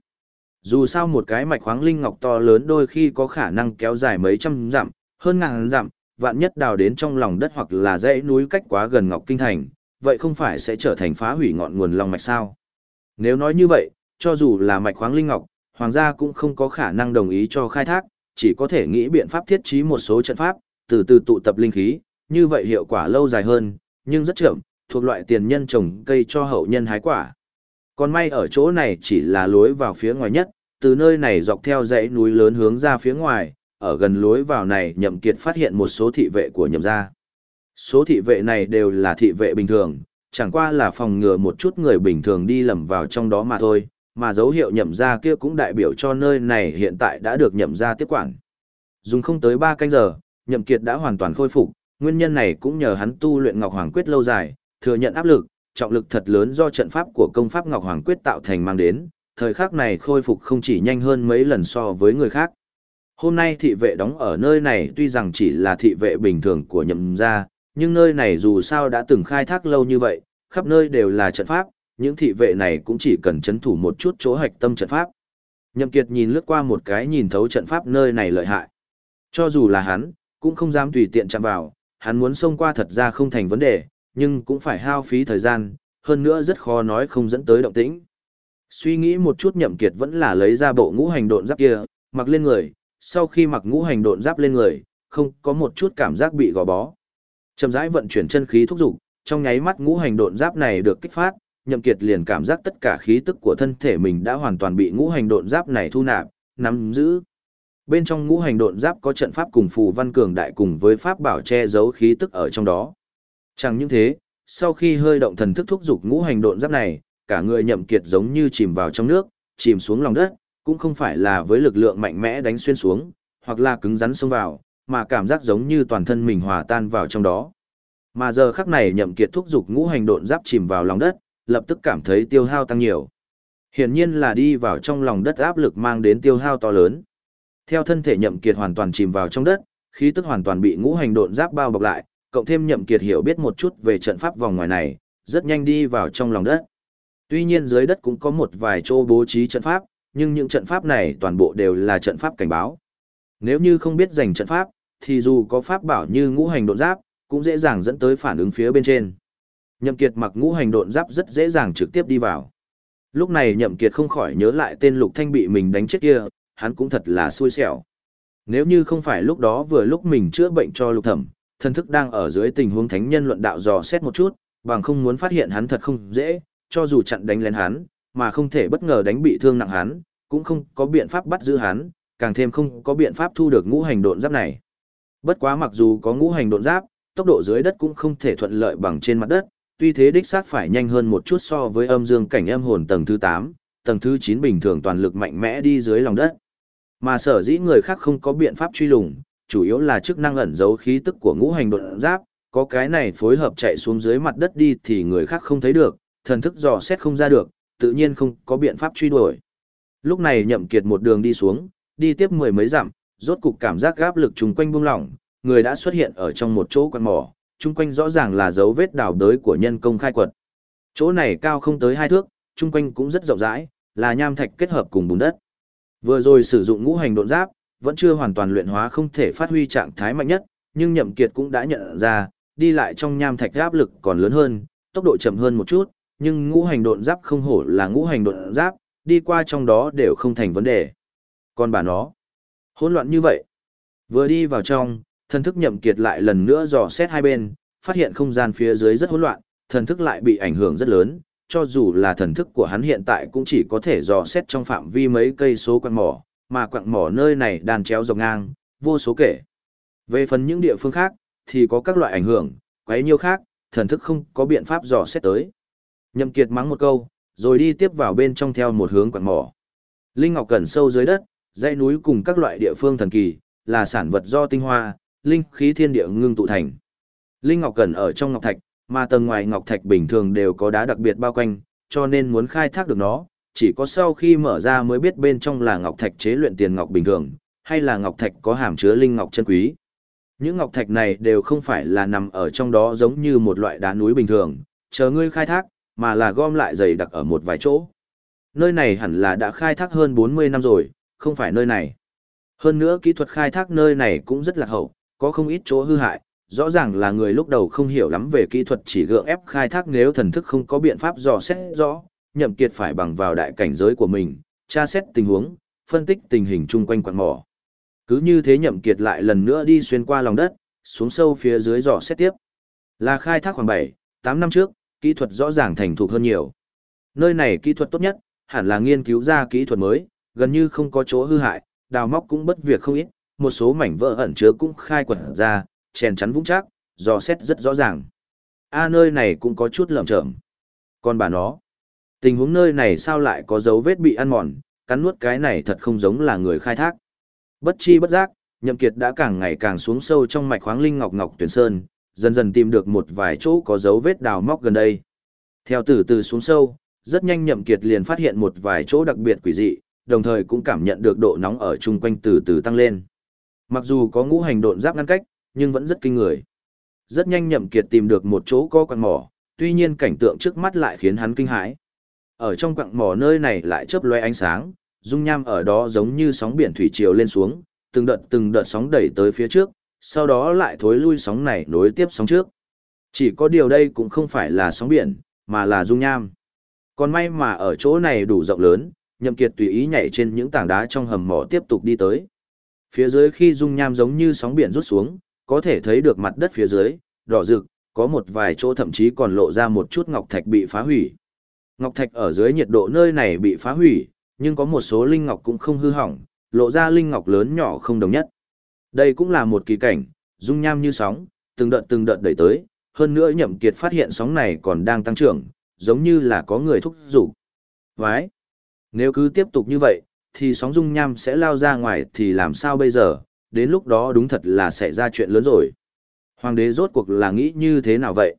Dù sao một cái mạch khoáng linh ngọc to lớn đôi khi có khả năng kéo dài mấy trăm dặm, hơn ngàn dặm, vạn nhất đào đến trong lòng đất hoặc là dãy núi cách quá gần Ngọc Kinh Thành, vậy không phải sẽ trở thành phá hủy ngọn nguồn long mạch sao? Nếu nói như vậy, cho dù là mạch khoáng linh ngọc, hoàng gia cũng không có khả năng đồng ý cho khai thác, chỉ có thể nghĩ biện pháp thiết trí một số trận pháp, từ từ tụ tập linh khí, như vậy hiệu quả lâu dài hơn, nhưng rất chậm, thuộc loại tiền nhân trồng cây cho hậu nhân hái quả. Còn may ở chỗ này chỉ là lối vào phía ngoài nhất, từ nơi này dọc theo dãy núi lớn hướng ra phía ngoài, ở gần lối vào này nhậm kiệt phát hiện một số thị vệ của nhậm gia. Số thị vệ này đều là thị vệ bình thường, chẳng qua là phòng ngừa một chút người bình thường đi lầm vào trong đó mà thôi, mà dấu hiệu nhậm gia kia cũng đại biểu cho nơi này hiện tại đã được nhậm gia tiếp quản. Dùng không tới 3 canh giờ, nhậm kiệt đã hoàn toàn khôi phục, nguyên nhân này cũng nhờ hắn tu luyện Ngọc Hoàng Quyết lâu dài, thừa nhận áp lực, trọng lực thật lớn do trận pháp của công pháp Ngọc Hoàng Quyết tạo thành mang đến, thời khắc này khôi phục không chỉ nhanh hơn mấy lần so với người khác. Hôm nay thị vệ đóng ở nơi này tuy rằng chỉ là thị vệ bình thường của nhậm gia, nhưng nơi này dù sao đã từng khai thác lâu như vậy, khắp nơi đều là trận pháp, những thị vệ này cũng chỉ cần chấn thủ một chút chỗ hạch tâm trận pháp. Nhậm Kiệt nhìn lướt qua một cái nhìn thấu trận pháp nơi này lợi hại. Cho dù là hắn, cũng không dám tùy tiện chạm vào, hắn muốn xông qua thật ra không thành vấn đề, nhưng cũng phải hao phí thời gian, hơn nữa rất khó nói không dẫn tới động tĩnh. Suy nghĩ một chút nhậm kiệt vẫn là lấy ra bộ ngũ hành độn giáp kia, mặc lên người, sau khi mặc ngũ hành độn giáp lên người, không có một chút cảm giác bị gò bó. Chậm rãi vận chuyển chân khí thúc dục, trong nháy mắt ngũ hành độn giáp này được kích phát, nhậm kiệt liền cảm giác tất cả khí tức của thân thể mình đã hoàn toàn bị ngũ hành độn giáp này thu nạp, nắm giữ. Bên trong ngũ hành độn giáp có trận pháp cùng phù văn cường đại cùng với pháp bảo che giấu khí tức ở trong đó. Chẳng những thế, sau khi hơi động thần thức thúc dục ngũ hành độn giáp này, cả người nhậm kiệt giống như chìm vào trong nước, chìm xuống lòng đất, cũng không phải là với lực lượng mạnh mẽ đánh xuyên xuống, hoặc là cứng rắn xông vào, mà cảm giác giống như toàn thân mình hòa tan vào trong đó. Mà giờ khắc này nhậm kiệt thúc dục ngũ hành độn giáp chìm vào lòng đất, lập tức cảm thấy tiêu hao tăng nhiều. Hiển nhiên là đi vào trong lòng đất áp lực mang đến tiêu hao to lớn. Theo thân thể nhậm kiệt hoàn toàn chìm vào trong đất, khí tức hoàn toàn bị ngũ hành độn giáp bao bọc lại, cộng thêm nhậm kiệt hiểu biết một chút về trận pháp vòng ngoài này, rất nhanh đi vào trong lòng đất. Tuy nhiên dưới đất cũng có một vài chỗ bố trí trận pháp, nhưng những trận pháp này toàn bộ đều là trận pháp cảnh báo. Nếu như không biết dành trận pháp, thì dù có pháp bảo như ngũ hành độn giáp, cũng dễ dàng dẫn tới phản ứng phía bên trên. Nhậm Kiệt mặc ngũ hành độn giáp rất dễ dàng trực tiếp đi vào. Lúc này Nhậm Kiệt không khỏi nhớ lại tên Lục Thanh bị mình đánh chết kia, hắn cũng thật là xui xẻo. Nếu như không phải lúc đó vừa lúc mình chữa bệnh cho Lục Thẩm, Thần thức đang ở dưới tình huống thánh nhân luận đạo dò xét một chút, bằng không muốn phát hiện hắn thật không dễ, cho dù chặn đánh lén hắn, mà không thể bất ngờ đánh bị thương nặng hắn, cũng không có biện pháp bắt giữ hắn, càng thêm không có biện pháp thu được ngũ hành độn giáp này. Bất quá mặc dù có ngũ hành độn giáp, tốc độ dưới đất cũng không thể thuận lợi bằng trên mặt đất, tuy thế đích xác phải nhanh hơn một chút so với âm dương cảnh âm hồn tầng thứ 8, tầng thứ 9 bình thường toàn lực mạnh mẽ đi dưới lòng đất. Mà sở dĩ người khác không có biện pháp truy lùng, chủ yếu là chức năng ẩn giấu khí tức của ngũ hành đột giáp, có cái này phối hợp chạy xuống dưới mặt đất đi thì người khác không thấy được, thần thức dò xét không ra được, tự nhiên không có biện pháp truy đuổi. Lúc này nhậm kiệt một đường đi xuống, đi tiếp mười mấy dặm, rốt cục cảm giác gáp lực chung quanh buông lỏng, người đã xuất hiện ở trong một chỗ quan mỏ, chung quanh rõ ràng là dấu vết đào đới của nhân công khai quật. Chỗ này cao không tới hai thước, chung quanh cũng rất rộng rãi, là nham thạch kết hợp cùng bùn đất. Vừa rồi sử dụng ngũ hành độn giáp, vẫn chưa hoàn toàn luyện hóa không thể phát huy trạng thái mạnh nhất, nhưng Nhậm Kiệt cũng đã nhận ra, đi lại trong nham thạch áp lực còn lớn hơn, tốc độ chậm hơn một chút, nhưng ngũ hành độn giáp không hổ là ngũ hành độn giáp, đi qua trong đó đều không thành vấn đề. Còn bà nó, hỗn loạn như vậy. Vừa đi vào trong, thần thức Nhậm Kiệt lại lần nữa dò xét hai bên, phát hiện không gian phía dưới rất hỗn loạn, thần thức lại bị ảnh hưởng rất lớn, cho dù là thần thức của hắn hiện tại cũng chỉ có thể dò xét trong phạm vi mấy cây số quan mỏ, mà quặng mỏ nơi này đàn chéo dọc ngang, vô số kể. Về phần những địa phương khác, thì có các loại ảnh hưởng, quấy nhiêu khác, thần thức không có biện pháp dò xét tới. Nhậm Kiệt mắng một câu, rồi đi tiếp vào bên trong theo một hướng quặng mỏ. Linh Ngọc cẩn sâu dưới đất, dãy núi cùng các loại địa phương thần kỳ, là sản vật do tinh hoa, linh khí thiên địa ngưng tụ thành. Linh Ngọc cẩn ở trong ngọc thạch, mà tầng ngoài ngọc thạch bình thường đều có đá đặc biệt bao quanh, cho nên muốn khai thác được nó, chỉ có sau khi mở ra mới biết bên trong là ngọc thạch chế luyện tiền ngọc bình thường, hay là ngọc thạch có hàm chứa linh ngọc chân quý. Những ngọc thạch này đều không phải là nằm ở trong đó giống như một loại đá núi bình thường, chờ ngươi khai thác, mà là gom lại dày đặc ở một vài chỗ. Nơi này hẳn là đã khai thác hơn 40 năm rồi, không phải nơi này. Hơn nữa kỹ thuật khai thác nơi này cũng rất là hậu, có không ít chỗ hư hại, rõ ràng là người lúc đầu không hiểu lắm về kỹ thuật chỉ gượng ép khai thác nếu thần thức không có biện pháp dò xét rõ, nhậm kiệt phải bằng vào đại cảnh giới của mình, tra xét tình huống, phân tích tình hình chung quanh quặng mỏ. Cứ như thế nhậm kiệt lại lần nữa đi xuyên qua lòng đất, xuống sâu phía dưới dò xét tiếp. Là khai thác khoảng 7, 8 năm trước, kỹ thuật rõ ràng thành thục hơn nhiều. Nơi này kỹ thuật tốt nhất, hẳn là nghiên cứu ra kỹ thuật mới, gần như không có chỗ hư hại, đào móc cũng bất việc không ít, một số mảnh vỡ ẩn chứa cũng khai quật ra, chèn chắn vững chắc, dò xét rất rõ ràng. A nơi này cũng có chút lởm chởm. Còn bà nó, tình huống nơi này sao lại có dấu vết bị ăn mòn, cắn nuốt cái này thật không giống là người khai thác. Bất chi bất giác, Nhậm Kiệt đã càng ngày càng xuống sâu trong mạch khoáng linh ngọc ngọc tuyển sơn, dần dần tìm được một vài chỗ có dấu vết đào móc gần đây. Theo từ từ xuống sâu, rất nhanh Nhậm Kiệt liền phát hiện một vài chỗ đặc biệt quỷ dị, đồng thời cũng cảm nhận được độ nóng ở chung quanh từ từ tăng lên. Mặc dù có ngũ hành độn giáp ngăn cách, nhưng vẫn rất kinh người. Rất nhanh Nhậm Kiệt tìm được một chỗ có quan mỏ, tuy nhiên cảnh tượng trước mắt lại khiến hắn kinh hãi. Ở trong quặng mỏ nơi này lại chớp lóe ánh sáng, dung nham ở đó giống như sóng biển thủy triều lên xuống, từng đợt từng đợt sóng đẩy tới phía trước, sau đó lại thối lui sóng này nối tiếp sóng trước. Chỉ có điều đây cũng không phải là sóng biển, mà là dung nham. Còn may mà ở chỗ này đủ rộng lớn, Nhậm Kiệt tùy ý nhảy trên những tảng đá trong hầm mỏ tiếp tục đi tới. Phía dưới khi dung nham giống như sóng biển rút xuống, có thể thấy được mặt đất phía dưới, đỏ rực, có một vài chỗ thậm chí còn lộ ra một chút ngọc thạch bị phá hủy. Ngọc thạch ở dưới nhiệt độ nơi này bị phá hủy, nhưng có một số linh ngọc cũng không hư hỏng, lộ ra linh ngọc lớn nhỏ không đồng nhất. Đây cũng là một kỳ cảnh, dung nham như sóng, từng đợt từng đợt đẩy tới, hơn nữa Nhậm Kiệt phát hiện sóng này còn đang tăng trưởng, giống như là có người thúc giục. Vãi! Nếu cứ tiếp tục như vậy, thì sóng dung nham sẽ lao ra ngoài thì làm sao bây giờ, đến lúc đó đúng thật là xảy ra chuyện lớn rồi. Hoàng đế rốt cuộc là nghĩ như thế nào vậy?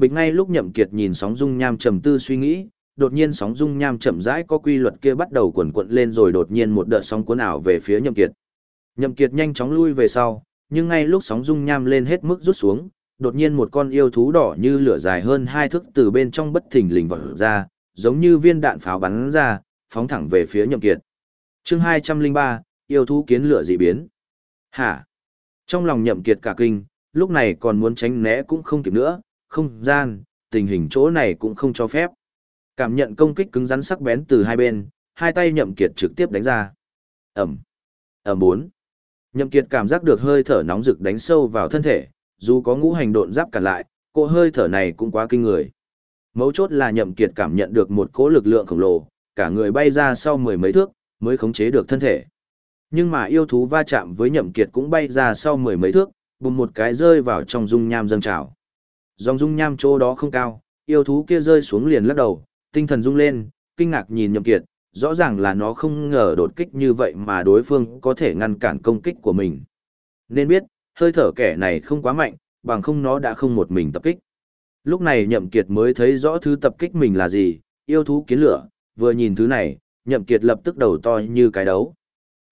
Bịch ngay lúc Nhậm Kiệt nhìn sóng dung nham trầm tư suy nghĩ, đột nhiên sóng dung nham chậm rãi có quy luật kia bắt đầu cuộn cuộn lên rồi đột nhiên một đợt sóng cuốn ảo về phía Nhậm Kiệt. Nhậm Kiệt nhanh chóng lui về sau, nhưng ngay lúc sóng dung nham lên hết mức rút xuống, đột nhiên một con yêu thú đỏ như lửa dài hơn hai thước từ bên trong bất thình lình vọt ra, giống như viên đạn pháo bắn ra, phóng thẳng về phía Nhậm Kiệt. Chương 203, yêu thú kiến lửa dị biến. Hả? Trong lòng Nhậm Kiệt cả kinh, lúc này còn muốn tránh né cũng không kịp nữa, không gian, tình hình chỗ này cũng không cho phép. Cảm nhận công kích cứng rắn sắc bén từ hai bên, hai tay Nhậm Kiệt trực tiếp đánh ra. Ầm. Ầm bốn. Nhậm Kiệt cảm giác được hơi thở nóng rực đánh sâu vào thân thể, dù có ngũ hành độn giáp cản lại, cỗ hơi thở này cũng quá kinh người. Mấu chốt là Nhậm Kiệt cảm nhận được một cỗ lực lượng khổng lồ, cả người bay ra sau mười mấy thước, mới khống chế được thân thể. Nhưng mà yêu thú va chạm với Nhậm Kiệt cũng bay ra sau mười mấy thước, bùng một cái rơi vào trong dung nham dâng trào. Dòng dung nham chỗ đó không cao, yêu thú kia rơi xuống liền lắc đầu, tinh thần rung lên, kinh ngạc nhìn Nhậm Kiệt, rõ ràng là nó không ngờ đột kích như vậy mà đối phương có thể ngăn cản công kích của mình. Nên biết, hơi thở kẻ này không quá mạnh, bằng không nó đã không một mình tập kích. Lúc này Nhậm Kiệt mới thấy rõ thứ tập kích mình là gì, yêu thú kiến lửa, vừa nhìn thứ này, Nhậm Kiệt lập tức đầu to như cái đấu.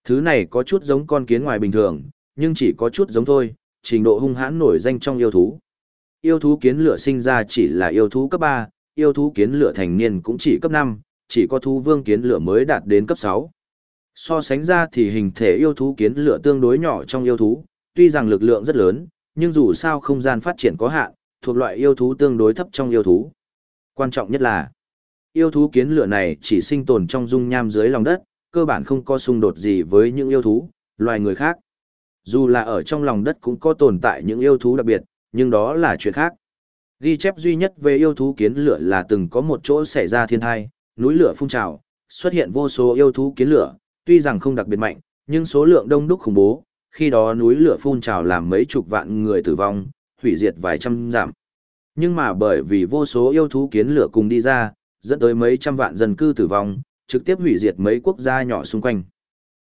Thứ này có chút giống con kiến ngoài bình thường, nhưng chỉ có chút giống thôi, trình độ hung hãn nổi danh trong yêu thú. Yêu thú kiến lửa sinh ra chỉ là yêu thú cấp 3, yêu thú kiến lửa thành niên cũng chỉ cấp 5, chỉ có thú vương kiến lửa mới đạt đến cấp 6. So sánh ra thì hình thể yêu thú kiến lửa tương đối nhỏ trong yêu thú, tuy rằng lực lượng rất lớn, nhưng dù sao không gian phát triển có hạn, thuộc loại yêu thú tương đối thấp trong yêu thú. Quan trọng nhất là, yêu thú kiến lửa này chỉ sinh tồn trong dung nham dưới lòng đất, cơ bản không có xung đột gì với những yêu thú, loài người khác. Dù là ở trong lòng đất cũng có tồn tại những yêu thú đặc biệt, nhưng đó là chuyện khác. Ghi chép duy nhất về yêu thú kiến lửa là từng có một chỗ xảy ra thiên thai, núi lửa phun trào, xuất hiện vô số yêu thú kiến lửa, tuy rằng không đặc biệt mạnh, nhưng số lượng đông đúc khủng bố, khi đó núi lửa phun trào làm mấy chục vạn người tử vong, hủy diệt vài trăm giảm. Nhưng mà bởi vì vô số yêu thú kiến lửa cùng đi ra, dẫn tới mấy trăm vạn dân cư tử vong, trực tiếp hủy diệt mấy quốc gia nhỏ xung quanh.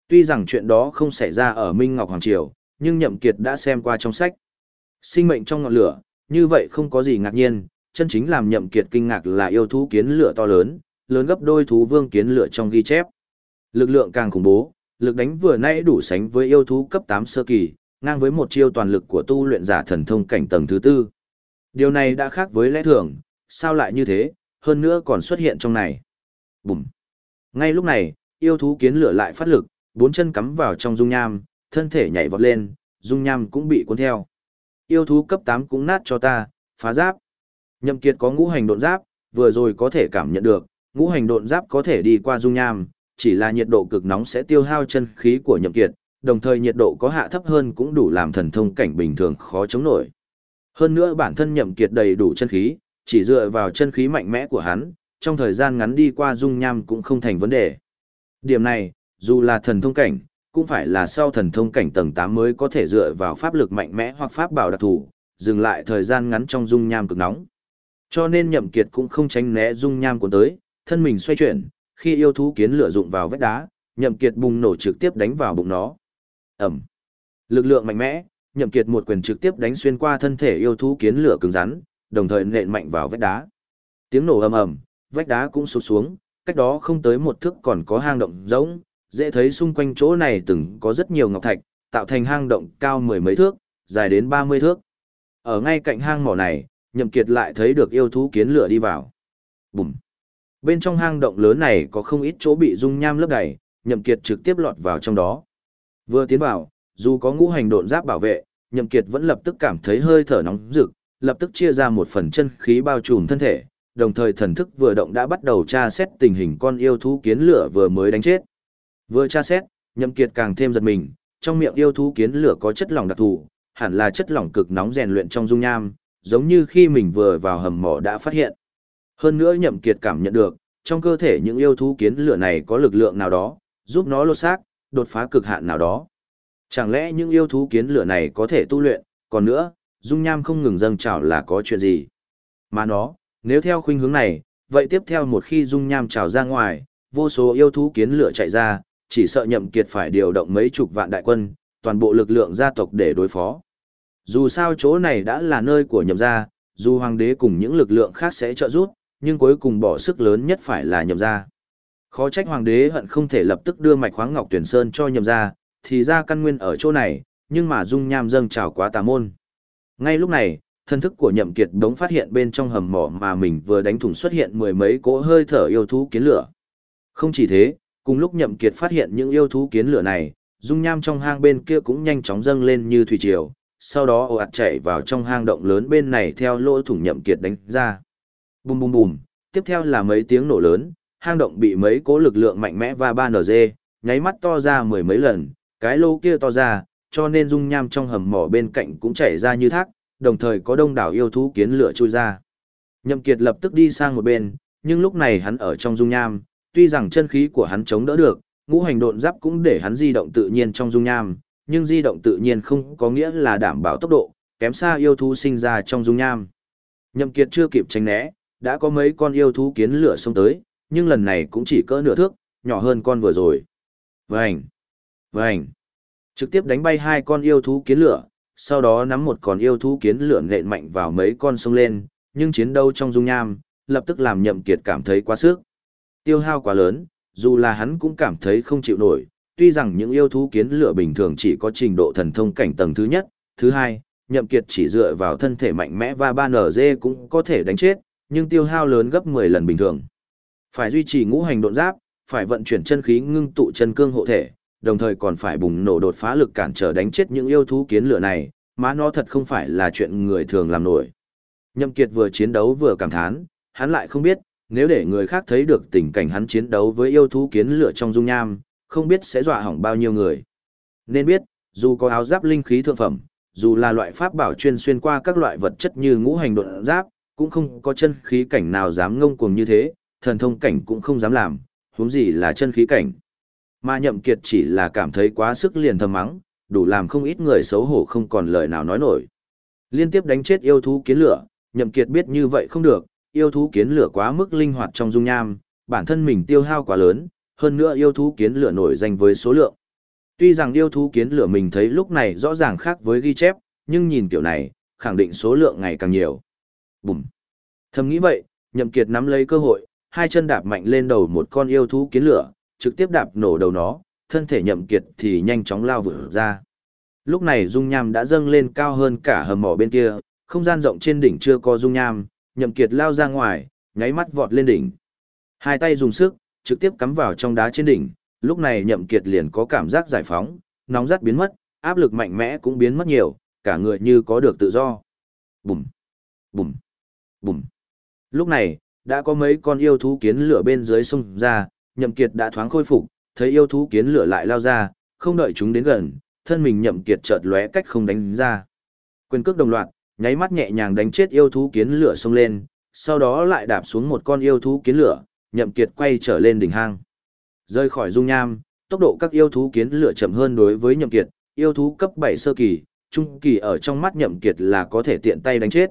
Tuy rằng chuyện đó không xảy ra ở Minh Ngọc Hoàng Triều, nhưng Nhậm Kiệt đã xem qua trong sách. Sinh mệnh trong ngọn lửa, như vậy không có gì ngạc nhiên, chân chính làm Nhậm Kiệt kinh ngạc là yêu thú kiến lửa to lớn, lớn gấp đôi thú vương kiến lửa trong ghi chép. Lực lượng càng khủng bố, lực đánh vừa nãy đủ sánh với yêu thú cấp 8 sơ kỳ, ngang với một chiêu toàn lực của tu luyện giả thần thông cảnh tầng thứ tư. Điều này đã khác với lẽ thường, sao lại như thế, hơn nữa còn xuất hiện trong này. Bùm. Ngay lúc này, yêu thú kiến lửa lại phát lực, bốn chân cắm vào trong dung nham, thân thể nhảy vọt lên, dung nham cũng bị cuốn theo. Yêu thú cấp 8 cũng nát cho ta, phá giáp. Nhậm Kiệt có ngũ hành độn giáp, vừa rồi có thể cảm nhận được, ngũ hành độn giáp có thể đi qua dung nham, chỉ là nhiệt độ cực nóng sẽ tiêu hao chân khí của Nhậm Kiệt, đồng thời nhiệt độ có hạ thấp hơn cũng đủ làm thần thông cảnh bình thường khó chống nổi. Hơn nữa bản thân Nhậm Kiệt đầy đủ chân khí, chỉ dựa vào chân khí mạnh mẽ của hắn, trong thời gian ngắn đi qua dung nham cũng không thành vấn đề. Điểm này, dù là thần thông cảnh, cũng phải là sau thần thông cảnh tầng 8 mới có thể dựa vào pháp lực mạnh mẽ hoặc pháp bảo đặc thù, dừng lại thời gian ngắn trong dung nham cực nóng. Cho nên Nhậm Kiệt cũng không tránh né dung nham cuốn tới, thân mình xoay chuyển, khi yêu thú kiến lửa dụng vào vách đá, Nhậm Kiệt bùng nổ trực tiếp đánh vào bụng nó. Ầm. Lực lượng mạnh mẽ, Nhậm Kiệt một quyền trực tiếp đánh xuyên qua thân thể yêu thú kiến lửa cứng rắn, đồng thời nện mạnh vào vách đá. Tiếng nổ ầm ầm, vách đá cũng sụp xuống, cách đó không tới một thước còn có hang động rỗng, dễ thấy xung quanh chỗ này từng có rất nhiều ngọc thạch, tạo thành hang động cao mười mấy thước, dài đến ba mươi thước. Ở ngay cạnh hang mỏ này, Nhậm Kiệt lại thấy được yêu thú kiến lửa đi vào. Bùm! Bên trong hang động lớn này có không ít chỗ bị dung nham lấp đầy, Nhậm Kiệt trực tiếp lọt vào trong đó. Vừa tiến vào, dù có ngũ hành độn giáp bảo vệ, Nhậm Kiệt vẫn lập tức cảm thấy hơi thở nóng rực, lập tức chia ra một phần chân khí bao trùm thân thể, đồng thời thần thức vừa động đã bắt đầu tra xét tình hình con yêu thú kiến lửa vừa mới đánh chết. Vừa tra xét, Nhậm Kiệt càng thêm giật mình, trong miệng yêu thú kiến lửa có chất lỏng đặc thù, hẳn là chất lỏng cực nóng rèn luyện trong dung nham, giống như khi mình vừa vào hầm mỏ đã phát hiện. Hơn nữa Nhậm Kiệt cảm nhận được, trong cơ thể những yêu thú kiến lửa này có lực lượng nào đó, giúp nó lột xác, đột phá cực hạn nào đó. Chẳng lẽ những yêu thú kiến lửa này có thể tu luyện, còn nữa, dung nham không ngừng dâng trào là có chuyện gì? Mà nó, nếu theo khuynh hướng này, vậy tiếp theo một khi dung nham trào ra ngoài, vô số yêu thú kiến lửa chạy ra, chỉ sợ nhậm kiệt phải điều động mấy chục vạn đại quân, toàn bộ lực lượng gia tộc để đối phó. Dù sao chỗ này đã là nơi của nhậm gia, dù hoàng đế cùng những lực lượng khác sẽ trợ giúp, nhưng cuối cùng bỏ sức lớn nhất phải là nhậm gia. Khó trách hoàng đế hận không thể lập tức đưa mạch khoáng ngọc tuyển sơn cho nhậm gia, thì ra căn nguyên ở chỗ này, nhưng mà dung nham dâng trào quá tà môn. Ngay lúc này, thân thức của nhậm kiệt đống phát hiện bên trong hầm mỏ mà mình vừa đánh thủng xuất hiện mười mấy cỗ hơi thở yêu thú kiến lửa. Không chỉ thế, cùng lúc nhậm kiệt phát hiện những yêu thú kiến lửa này, dung nham trong hang bên kia cũng nhanh chóng dâng lên như thủy triều, sau đó ồ ạt chảy vào trong hang động lớn bên này theo lỗ thủng nhậm kiệt đánh ra. Bùm bùm bùm, tiếp theo là mấy tiếng nổ lớn, hang động bị mấy cỗ lực lượng mạnh mẽ và ba nở nháy mắt to ra mười mấy lần, cái lỗ kia to ra, cho nên dung nham trong hầm mỏ bên cạnh cũng chảy ra như thác, đồng thời có đông đảo yêu thú kiến lửa chui ra. Nhậm Kiệt lập tức đi sang một bên, nhưng lúc này hắn ở trong dung nham, tuy rằng chân khí của hắn chống đỡ được, ngũ hành độn giáp cũng để hắn di động tự nhiên trong dung nham, nhưng di động tự nhiên không có nghĩa là đảm bảo tốc độ, kém xa yêu thú sinh ra trong dung nham. Nhậm Kiệt chưa kịp tránh né, đã có mấy con yêu thú kiến lửa xông tới, nhưng lần này cũng chỉ cỡ nửa thước, nhỏ hơn con vừa rồi. Vành! Vành! Trực tiếp đánh bay hai con yêu thú kiến lửa, sau đó nắm một con yêu thú kiến lửa nện mạnh vào mấy con sông lên, nhưng chiến đấu trong dung nham, lập tức làm nhậm kiệt cảm thấy quá sức. Tiêu hao quá lớn, dù là hắn cũng cảm thấy không chịu nổi, tuy rằng những yêu thú kiến lửa bình thường chỉ có trình độ thần thông cảnh tầng thứ nhất, thứ hai, nhậm kiệt chỉ dựa vào thân thể mạnh mẽ và ba nở dê cũng có thể đánh chết, nhưng tiêu hao lớn gấp 10 lần bình thường. Phải duy trì ngũ hành độn giáp, phải vận chuyển chân khí ngưng tụ chân cương hộ thể, đồng thời còn phải bùng nổ đột phá lực cản trở đánh chết những yêu thú kiến lửa này, mà nó thật không phải là chuyện người thường làm nổi. Nhậm Kiệt vừa chiến đấu vừa cảm thán, hắn lại không biết, nếu để người khác thấy được tình cảnh hắn chiến đấu với yêu thú kiến lửa trong dung nham, không biết sẽ dọa hỏng bao nhiêu người. Nên biết, dù có áo giáp linh khí thượng phẩm, dù là loại pháp bảo chuyên xuyên qua các loại vật chất như ngũ hành độn giáp, cũng không có chân khí cảnh nào dám ngông cuồng như thế, thần thông cảnh cũng không dám làm, huống gì là chân khí cảnh. Mà nhậm kiệt chỉ là cảm thấy quá sức liền thầm mắng, đủ làm không ít người xấu hổ không còn lời nào nói nổi. Liên tiếp đánh chết yêu thú kiến lửa, nhậm kiệt biết như vậy không được, yêu thú kiến lửa quá mức linh hoạt trong dung nham, bản thân mình tiêu hao quá lớn, hơn nữa yêu thú kiến lửa nổi danh với số lượng. Tuy rằng yêu thú kiến lửa mình thấy lúc này rõ ràng khác với ghi chép, nhưng nhìn kiểu này, khẳng định số lượng ngày càng nhiều. Bùm. Thầm nghĩ vậy, nhậm kiệt nắm lấy cơ hội, hai chân đạp mạnh lên đầu một con yêu thú kiến lửa, trực tiếp đạp nổ đầu nó, thân thể nhậm kiệt thì nhanh chóng lao vụt ra. Lúc này dung nham đã dâng lên cao hơn cả hầm mỏ bên kia, không gian rộng trên đỉnh chưa có dung nham, nhậm kiệt lao ra ngoài, nháy mắt vọt lên đỉnh. Hai tay dùng sức, trực tiếp cắm vào trong đá trên đỉnh, lúc này nhậm kiệt liền có cảm giác giải phóng, nóng rát biến mất, áp lực mạnh mẽ cũng biến mất nhiều, cả người như có được tự do. Bùm, bùm, bùm. Lúc này, đã có mấy con yêu thú kiến lửa bên dưới sông ra, nhậm kiệt đã thoáng khôi phục, thấy yêu thú kiến lửa lại lao ra, không đợi chúng đến gần, thân mình nhậm kiệt chợt lóe cách không đánh ra. Quyền cước đồng loạt, nháy mắt nhẹ nhàng đánh chết yêu thú kiến lửa xông lên, sau đó lại đạp xuống một con yêu thú kiến lửa, nhậm kiệt quay trở lên đỉnh hang. Rơi khỏi dung nham, tốc độ các yêu thú kiến lửa chậm hơn đối với nhậm kiệt, yêu thú cấp 7 sơ kỳ, trung kỳ ở trong mắt nhậm kiệt là có thể tiện tay đánh chết.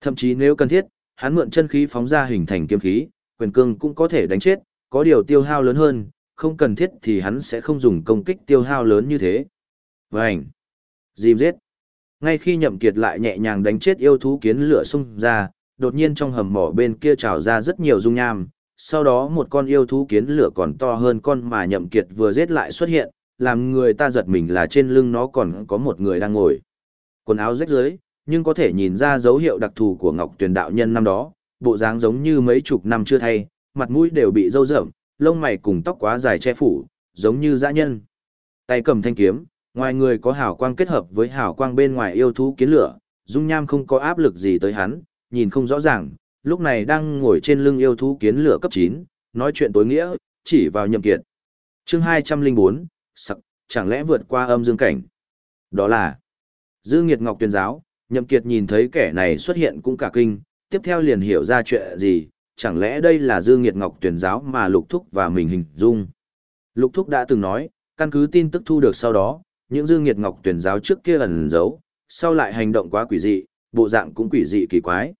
Thậm chí nếu cần thiết, hắn mượn chân khí phóng ra hình thành kiếm khí, quyền cương cũng có thể đánh chết, có điều tiêu hao lớn hơn, không cần thiết thì hắn sẽ không dùng công kích tiêu hao lớn như thế. Vành! Dìm giết! Ngay khi nhậm kiệt lại nhẹ nhàng đánh chết yêu thú kiến lửa xung ra, đột nhiên trong hầm mỏ bên kia trào ra rất nhiều dung nham, sau đó một con yêu thú kiến lửa còn to hơn con mà nhậm kiệt vừa giết lại xuất hiện, làm người ta giật mình là trên lưng nó còn có một người đang ngồi. Quần áo rách rưới, nhưng có thể nhìn ra dấu hiệu đặc thù của Ngọc Tuyền đạo nhân năm đó, bộ dáng giống như mấy chục năm chưa thay, mặt mũi đều bị râu rậm, lông mày cùng tóc quá dài che phủ, giống như dã nhân. Tay cầm thanh kiếm, ngoài người có hào quang kết hợp với hào quang bên ngoài yêu thú kiến lửa, dung nham không có áp lực gì tới hắn, nhìn không rõ ràng, lúc này đang ngồi trên lưng yêu thú kiến lửa cấp 9, nói chuyện tối nghĩa, chỉ vào nhậm kiệt. Chương 204, sặc, chẳng lẽ vượt qua âm dương cảnh? Đó là Dư Nghiệt Ngọc tuyên giáo, nhậm kiệt nhìn thấy kẻ này xuất hiện cũng cả kinh, tiếp theo liền hiểu ra chuyện gì, chẳng lẽ đây là Dư Nghiệt Ngọc tuyển giáo mà Lục Thúc và mình hình dung. Lục Thúc đã từng nói, căn cứ tin tức thu được sau đó, những Dương Nghiệt Ngọc tuyển giáo trước kia ẩn giấu, sau lại hành động quá quỷ dị, bộ dạng cũng quỷ dị kỳ quái.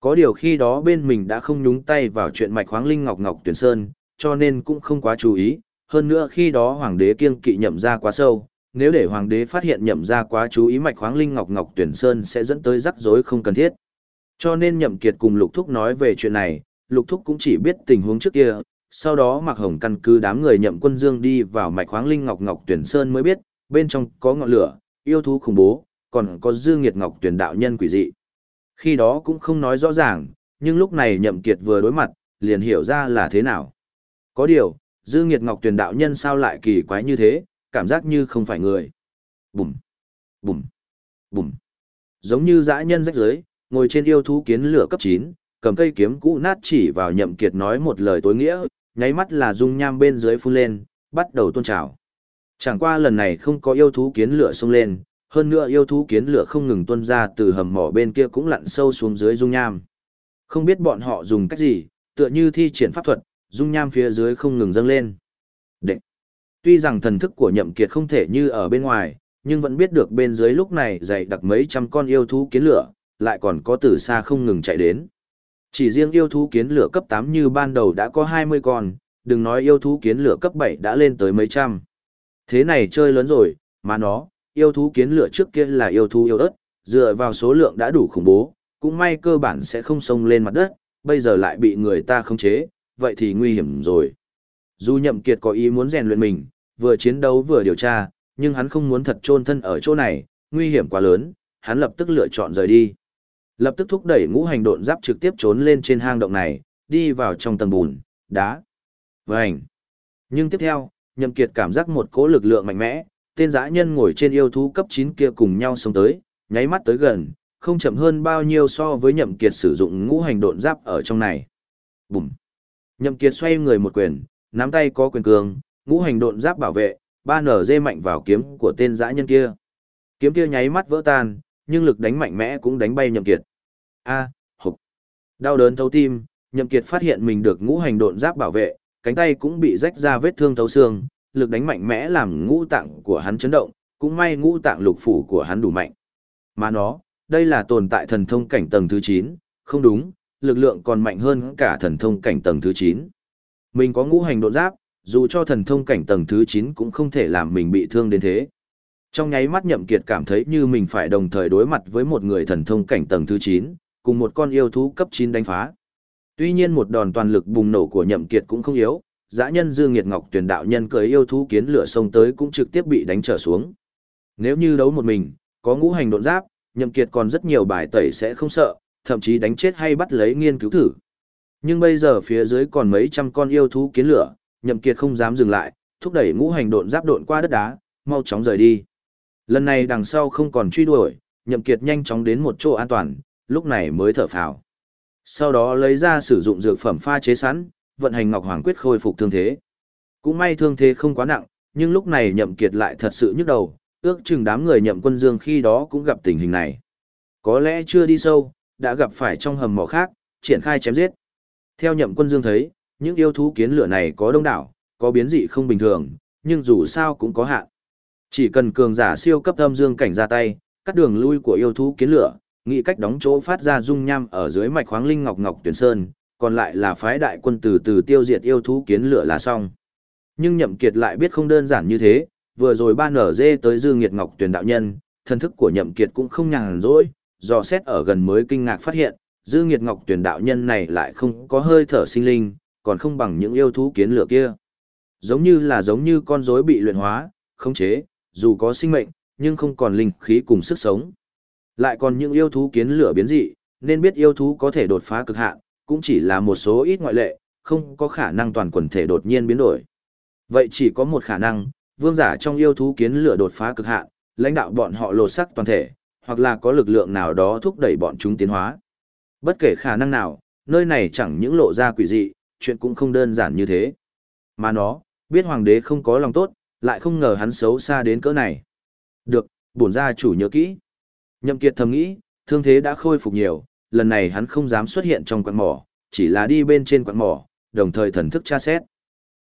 Có điều khi đó bên mình đã không nhúng tay vào chuyện mạch khoáng linh Ngọc Ngọc tuyển sơn, cho nên cũng không quá chú ý, hơn nữa khi đó hoàng đế kiêng kỵ nhậm ra quá sâu, nếu để hoàng đế phát hiện nhậm ra quá chú ý mạch khoáng linh Ngọc Ngọc tuyển sơn sẽ dẫn tới rắc rối không cần thiết. Cho nên nhậm kiệt cùng Lục Thúc nói về chuyện này, Lục Thúc cũng chỉ biết tình huống trước kia, sau đó Mạc Hồng căn cứ đám người nhậm quân dương đi vào mạch khoáng linh Ngọc Ngọc tuyển sơn mới biết, bên trong có ngọn lửa, yêu thú khủng bố, còn có dư nghiệt ngọc tuyển đạo nhân quỷ dị. Khi đó cũng không nói rõ ràng, nhưng lúc này nhậm kiệt vừa đối mặt, liền hiểu ra là thế nào. Có điều, dư nghiệt ngọc tuyển đạo nhân sao lại kỳ quái như thế, cảm giác như không phải người. Bùm, bùm, bùm. Giống như dã nhân rách rưới, ngồi trên yêu thú kiến lửa cấp 9, cầm cây kiếm cũ nát chỉ vào nhậm kiệt nói một lời tối nghĩa, nháy mắt là dung nham bên dưới phun lên, bắt đầu tôn trào. Chẳng qua lần này không có yêu thú kiến lửa xông lên, hơn nữa yêu thú kiến lửa không ngừng tuôn ra từ hầm mỏ bên kia cũng lặn sâu xuống dưới dung nham. Không biết bọn họ dùng cách gì, tựa như thi triển pháp thuật, dung nham phía dưới không ngừng dâng lên. Đệ. Tuy rằng thần thức của nhậm kiệt không thể như ở bên ngoài, nhưng vẫn biết được bên dưới lúc này dày đặc mấy trăm con yêu thú kiến lửa, lại còn có từ xa không ngừng chạy đến. Chỉ riêng yêu thú kiến lửa cấp 8 như ban đầu đã có 20 con, đừng nói yêu thú kiến lửa cấp 7 đã lên tới mấy trăm. Thế này chơi lớn rồi, mà nó, yêu thú kiến lửa trước kia là yêu thú yêu ớt, dựa vào số lượng đã đủ khủng bố, cũng may cơ bản sẽ không xông lên mặt đất, bây giờ lại bị người ta khống chế, vậy thì nguy hiểm rồi. Dù nhậm kiệt có ý muốn rèn luyện mình, vừa chiến đấu vừa điều tra, nhưng hắn không muốn thật chôn thân ở chỗ này, nguy hiểm quá lớn, hắn lập tức lựa chọn rời đi. Lập tức thúc đẩy ngũ hành độn giáp trực tiếp trốn lên trên hang động này, đi vào trong tầng bùn, đá. Vành. Nhưng tiếp theo, Nhậm Kiệt cảm giác một cỗ lực lượng mạnh mẽ, tên dã nhân ngồi trên yêu thú cấp 9 kia cùng nhau xông tới, nháy mắt tới gần, không chậm hơn bao nhiêu so với Nhậm Kiệt sử dụng ngũ hành độn giáp ở trong này. Bùm. Nhậm Kiệt xoay người một quyền, nắm tay có quyền cường, ngũ hành độn giáp bảo vệ, ba nở dê mạnh vào kiếm của tên dã nhân kia. Kiếm kia nháy mắt vỡ tan, nhưng lực đánh mạnh mẽ cũng đánh bay Nhậm Kiệt. A, à, hục. Đau đớn thấu tim, Nhậm Kiệt phát hiện mình được ngũ hành độn giáp bảo vệ, cánh tay cũng bị rách ra vết thương thấu xương, lực đánh mạnh mẽ làm ngũ tạng của hắn chấn động, cũng may ngũ tạng lục phủ của hắn đủ mạnh. Mà nó, đây là tồn tại thần thông cảnh tầng thứ 9, không đúng, lực lượng còn mạnh hơn cả thần thông cảnh tầng thứ 9. Mình có ngũ hành độn giáp, dù cho thần thông cảnh tầng thứ 9 cũng không thể làm mình bị thương đến thế. Trong nháy mắt Nhậm Kiệt cảm thấy như mình phải đồng thời đối mặt với một người thần thông cảnh tầng thứ 9, cùng một con yêu thú cấp 9 đánh phá. Tuy nhiên một đòn toàn lực bùng nổ của Nhậm Kiệt cũng không yếu, dã nhân Dương Nghiệt Ngọc tuyển đạo nhân cưỡi yêu thú kiến lửa sông tới cũng trực tiếp bị đánh trở xuống. Nếu như đấu một mình, có ngũ hành độn giáp, Nhậm Kiệt còn rất nhiều bài tẩy sẽ không sợ, thậm chí đánh chết hay bắt lấy nghiên cứu thử. Nhưng bây giờ phía dưới còn mấy trăm con yêu thú kiến lửa, Nhậm Kiệt không dám dừng lại, thúc đẩy ngũ hành độn giáp độn qua đất đá, mau chóng rời đi. Lần này đằng sau không còn truy đuổi, Nhậm Kiệt nhanh chóng đến một chỗ an toàn, lúc này mới thở phào. Sau đó lấy ra sử dụng dược phẩm pha chế sẵn, vận hành Ngọc Hoàng quyết khôi phục thương thế. Cũng may thương thế không quá nặng, nhưng lúc này Nhậm Kiệt lại thật sự nhức đầu, ước chừng đám người Nhậm Quân Dương khi đó cũng gặp tình hình này. Có lẽ chưa đi sâu, đã gặp phải trong hầm mỏ khác, triển khai chém giết. Theo Nhậm Quân Dương thấy, những yêu thú kiến lửa này có đông đảo, có biến dị không bình thường, nhưng dù sao cũng có hạn. Chỉ cần cường giả siêu cấp âm dương cảnh ra tay, cắt đường lui của yêu thú kiến lửa, nghĩ cách đóng chỗ phát ra dung nham ở dưới mạch khoáng linh ngọc ngọc tuyển sơn, còn lại là phái đại quân từ từ tiêu diệt yêu thú kiến lửa là xong. Nhưng Nhậm Kiệt lại biết không đơn giản như thế, vừa rồi ba nở dê tới Dương Nghiệt Ngọc tuyển đạo nhân, thân thức của Nhậm Kiệt cũng không nhàn rỗi, dò xét ở gần mới kinh ngạc phát hiện, Dương Nghiệt Ngọc tuyển đạo nhân này lại không có hơi thở sinh linh, còn không bằng những yêu thú kiến lửa kia. Giống như là giống như con rối bị luyện hóa, khống chế, dù có sinh mệnh, nhưng không còn linh khí cùng sức sống. Lại còn những yêu thú kiến lửa biến dị, nên biết yêu thú có thể đột phá cực hạn, cũng chỉ là một số ít ngoại lệ, không có khả năng toàn quần thể đột nhiên biến đổi. Vậy chỉ có một khả năng, vương giả trong yêu thú kiến lửa đột phá cực hạn, lãnh đạo bọn họ lột sắc toàn thể, hoặc là có lực lượng nào đó thúc đẩy bọn chúng tiến hóa. Bất kể khả năng nào, nơi này chẳng những lộ ra quỷ dị, chuyện cũng không đơn giản như thế. Mà nó, biết hoàng đế không có lòng tốt, lại không ngờ hắn xấu xa đến cỡ này. Được, bổn gia chủ nhớ kỹ. Nhậm Kiệt thầm nghĩ, thương thế đã khôi phục nhiều, lần này hắn không dám xuất hiện trong quặng mỏ, chỉ là đi bên trên quặng mỏ, đồng thời thần thức tra xét.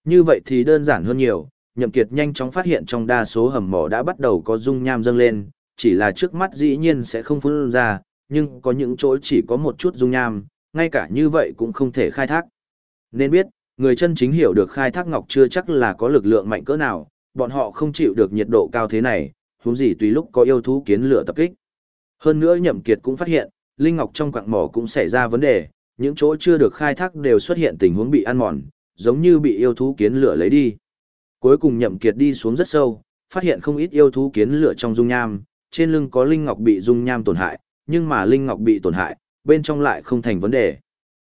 Như vậy thì đơn giản hơn nhiều, Nhậm Kiệt nhanh chóng phát hiện trong đa số hầm mỏ đã bắt đầu có dung nham dâng lên, chỉ là trước mắt dĩ nhiên sẽ không phun ra, nhưng có những chỗ chỉ có một chút dung nham, ngay cả như vậy cũng không thể khai thác. Nên biết, người chân chính hiểu được khai thác ngọc chưa chắc là có lực lượng mạnh cỡ nào, bọn họ không chịu được nhiệt độ cao thế này, huống gì tùy lúc có yêu thú kiến lửa tập kích. Hơn nữa Nhậm Kiệt cũng phát hiện, linh ngọc trong quặng mỏ cũng xảy ra vấn đề, những chỗ chưa được khai thác đều xuất hiện tình huống bị ăn mòn, giống như bị yêu thú kiến lửa lấy đi. Cuối cùng Nhậm Kiệt đi xuống rất sâu, phát hiện không ít yêu thú kiến lửa trong dung nham, trên lưng có linh ngọc bị dung nham tổn hại, nhưng mà linh ngọc bị tổn hại, bên trong lại không thành vấn đề.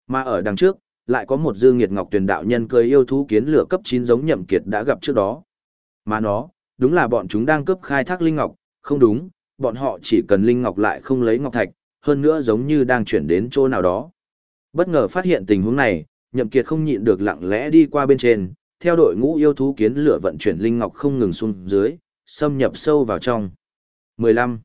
Mà ở đằng trước, lại có một dương nghiệt ngọc tuyển đạo nhân cười yêu thú kiến lửa cấp 9 giống Nhậm Kiệt đã gặp trước đó. Mà nó, đúng là bọn chúng đang cướp khai thác linh ngọc, không đúng, bọn họ chỉ cần linh ngọc lại không lấy ngọc thạch, hơn nữa giống như đang chuyển đến chỗ nào đó. Bất ngờ phát hiện tình huống này, Nhậm Kiệt không nhịn được lặng lẽ đi qua bên trên, theo đội ngũ yêu thú kiến lửa vận chuyển linh ngọc không ngừng xuống dưới, xâm nhập sâu vào trong. 15.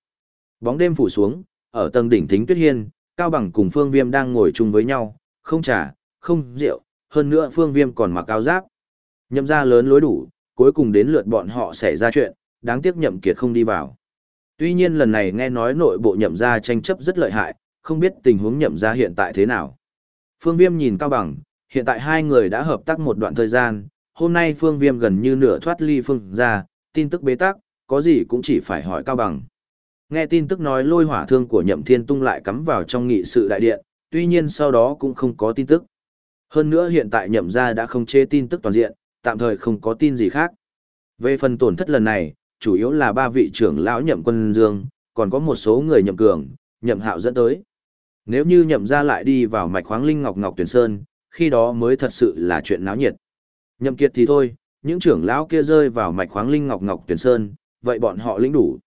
Bóng đêm phủ xuống, ở tầng đỉnh thính tuyết hiên, Cao Bằng cùng Phương Viêm đang ngồi chung với nhau, không trà, không rượu, hơn nữa Phương Viêm còn mặc áo giáp. Nhậm ra lớn lối đủ, cuối cùng đến lượt bọn họ xảy ra chuyện, đáng tiếc Nhậm Kiệt không đi vào. Tuy nhiên lần này nghe nói nội bộ nhậm gia tranh chấp rất lợi hại, không biết tình huống nhậm gia hiện tại thế nào. Phương Viêm nhìn Cao Bằng, hiện tại hai người đã hợp tác một đoạn thời gian, hôm nay Phương Viêm gần như nửa thoát ly Phương gia, tin tức bế tắc, có gì cũng chỉ phải hỏi Cao Bằng. Nghe tin tức nói lôi hỏa thương của nhậm thiên tung lại cắm vào trong nghị sự đại điện, tuy nhiên sau đó cũng không có tin tức. Hơn nữa hiện tại nhậm gia đã không chế tin tức toàn diện, tạm thời không có tin gì khác. Về phần tổn thất lần này, chủ yếu là ba vị trưởng lão nhậm quân dương, còn có một số người nhậm cường, nhậm hạo dẫn tới. Nếu như nhậm ra lại đi vào mạch khoáng linh ngọc ngọc tuyển sơn, khi đó mới thật sự là chuyện náo nhiệt. Nhậm kiệt thì thôi, những trưởng lão kia rơi vào mạch khoáng linh ngọc ngọc tuyển sơn, vậy bọn họ lĩnh đủ.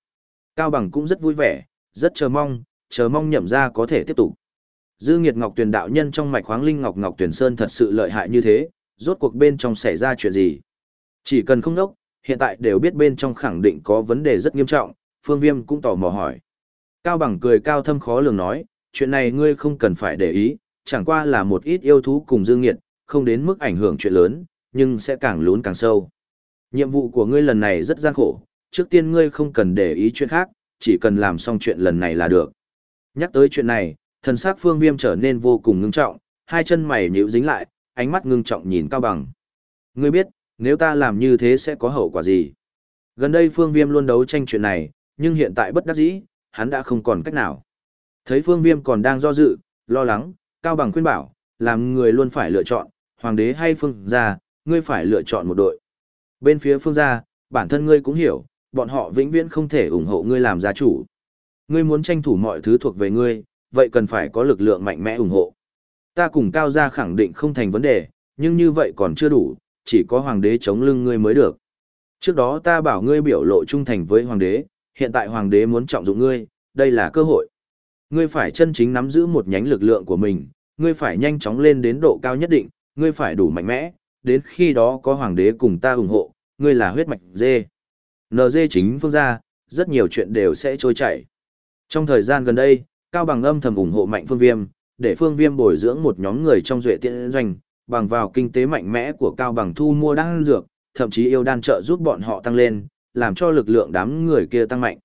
Cao Bằng cũng rất vui vẻ, rất chờ mong, chờ mong nhậm ra có thể tiếp tục. Dư Nghiệt Ngọc Tuyền đạo nhân trong mạch khoáng linh ngọc ngọc tuyển sơn thật sự lợi hại như thế, rốt cuộc bên trong xảy ra chuyện gì? Chỉ cần không đốc, hiện tại đều biết bên trong khẳng định có vấn đề rất nghiêm trọng, Phương Viêm cũng tò mò hỏi. Cao Bằng cười cao thâm khó lường nói, chuyện này ngươi không cần phải để ý, chẳng qua là một ít yêu thú cùng dương nghiệt, không đến mức ảnh hưởng chuyện lớn, nhưng sẽ càng lún càng sâu. Nhiệm vụ của ngươi lần này rất gian khổ, trước tiên ngươi không cần để ý chuyện khác, chỉ cần làm xong chuyện lần này là được. Nhắc tới chuyện này, thần sắc phương viêm trở nên vô cùng ngưng trọng, hai chân mày nhíu dính lại, ánh mắt ngưng trọng nhìn Cao Bằng. Ngươi biết, nếu ta làm như thế sẽ có hậu quả gì? Gần đây phương viêm luôn đấu tranh chuyện này, nhưng hiện tại bất đắc dĩ, hắn đã không còn cách nào. Thấy phương viêm còn đang do dự, lo lắng, Cao Bằng khuyên bảo, làm người luôn phải lựa chọn, hoàng đế hay phương gia, ngươi phải lựa chọn một đội. Bên phía phương gia, bản thân ngươi cũng hiểu, bọn họ vĩnh viễn không thể ủng hộ ngươi làm gia chủ. Ngươi muốn tranh thủ mọi thứ thuộc về ngươi, vậy cần phải có lực lượng mạnh mẽ ủng hộ. Ta cùng Cao gia khẳng định không thành vấn đề, nhưng như vậy còn chưa đủ, chỉ có hoàng đế chống lưng ngươi mới được. Trước đó ta bảo ngươi biểu lộ trung thành với hoàng đế, hiện tại hoàng đế muốn trọng dụng ngươi, đây là cơ hội. Ngươi phải chân chính nắm giữ một nhánh lực lượng của mình, ngươi phải nhanh chóng lên đến độ cao nhất định, ngươi phải đủ mạnh mẽ, đến khi đó có hoàng đế cùng ta ủng hộ, ngươi là huyết mạch dê. NG chính phương gia, rất nhiều chuyện đều sẽ trôi chảy. Trong thời gian gần đây, Cao Bằng âm thầm ủng hộ mạnh phương viêm, để phương viêm bồi dưỡng một nhóm người trong duệ tiện doanh, bằng vào kinh tế mạnh mẽ của Cao Bằng thu mua đan dược, thậm chí yêu đan trợ giúp bọn họ tăng lên, làm cho lực lượng đám người kia tăng mạnh.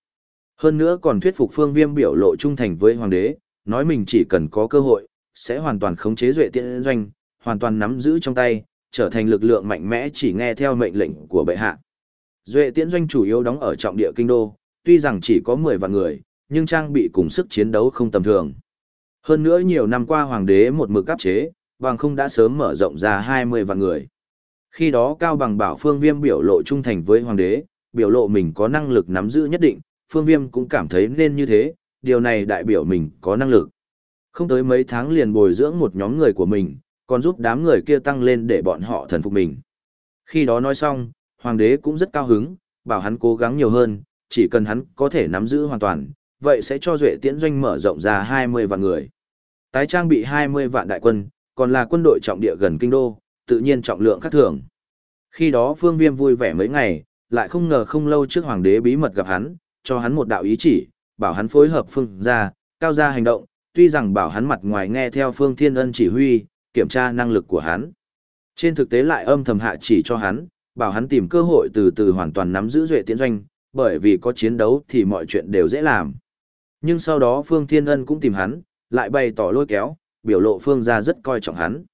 Hơn nữa còn thuyết phục phương viêm biểu lộ trung thành với hoàng đế, nói mình chỉ cần có cơ hội, sẽ hoàn toàn khống chế duệ tiện doanh, hoàn toàn nắm giữ trong tay, trở thành lực lượng mạnh mẽ chỉ nghe theo mệnh lệnh của bệ hạ. Duệ tiễn doanh chủ yếu đóng ở trọng địa kinh đô, tuy rằng chỉ có 10 vạn người, nhưng trang bị cùng sức chiến đấu không tầm thường. Hơn nữa nhiều năm qua hoàng đế một mực áp chế, bằng không đã sớm mở rộng ra 20 vạn người. Khi đó Cao Bằng bảo Phương Viêm biểu lộ trung thành với hoàng đế, biểu lộ mình có năng lực nắm giữ nhất định, Phương Viêm cũng cảm thấy nên như thế, điều này đại biểu mình có năng lực. Không tới mấy tháng liền bồi dưỡng một nhóm người của mình, còn giúp đám người kia tăng lên để bọn họ thần phục mình. Khi đó nói xong, hoàng đế cũng rất cao hứng, bảo hắn cố gắng nhiều hơn, chỉ cần hắn có thể nắm giữ hoàn toàn, vậy sẽ cho Duệ Tiễn doanh mở rộng ra 20 vạn người. Tái trang bị 20 vạn đại quân, còn là quân đội trọng địa gần kinh đô, tự nhiên trọng lượng khác thường. Khi đó Phương Viêm vui vẻ mấy ngày, lại không ngờ không lâu trước hoàng đế bí mật gặp hắn, cho hắn một đạo ý chỉ, bảo hắn phối hợp phương gia, cao gia hành động, tuy rằng bảo hắn mặt ngoài nghe theo phương thiên ân chỉ huy, kiểm tra năng lực của hắn. Trên thực tế lại âm thầm hạ chỉ cho hắn, bảo hắn tìm cơ hội từ từ hoàn toàn nắm giữ duệ tiến doanh, bởi vì có chiến đấu thì mọi chuyện đều dễ làm. Nhưng sau đó Phương Thiên Ân cũng tìm hắn, lại bày tỏ lôi kéo, biểu lộ Phương gia rất coi trọng hắn.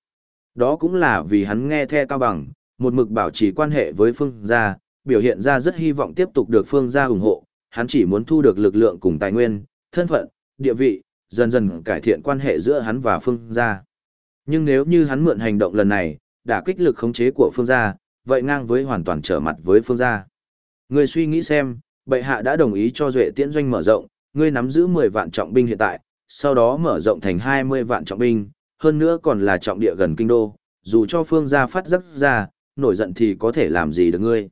Đó cũng là vì hắn nghe theo Cao Bằng, một mực bảo trì quan hệ với Phương gia, biểu hiện ra rất hy vọng tiếp tục được Phương gia ủng hộ, hắn chỉ muốn thu được lực lượng cùng tài nguyên, thân phận, địa vị, dần dần cải thiện quan hệ giữa hắn và Phương gia. Nhưng nếu như hắn mượn hành động lần này, đã kích lực khống chế của Phương gia, vậy ngang với hoàn toàn trở mặt với Phương gia. Người suy nghĩ xem, bệ hạ đã đồng ý cho Duệ Tiễn doanh mở rộng, ngươi nắm giữ 10 vạn trọng binh hiện tại, sau đó mở rộng thành 20 vạn trọng binh, hơn nữa còn là trọng địa gần kinh đô, dù cho Phương gia phát giấc ra, nổi giận thì có thể làm gì được ngươi.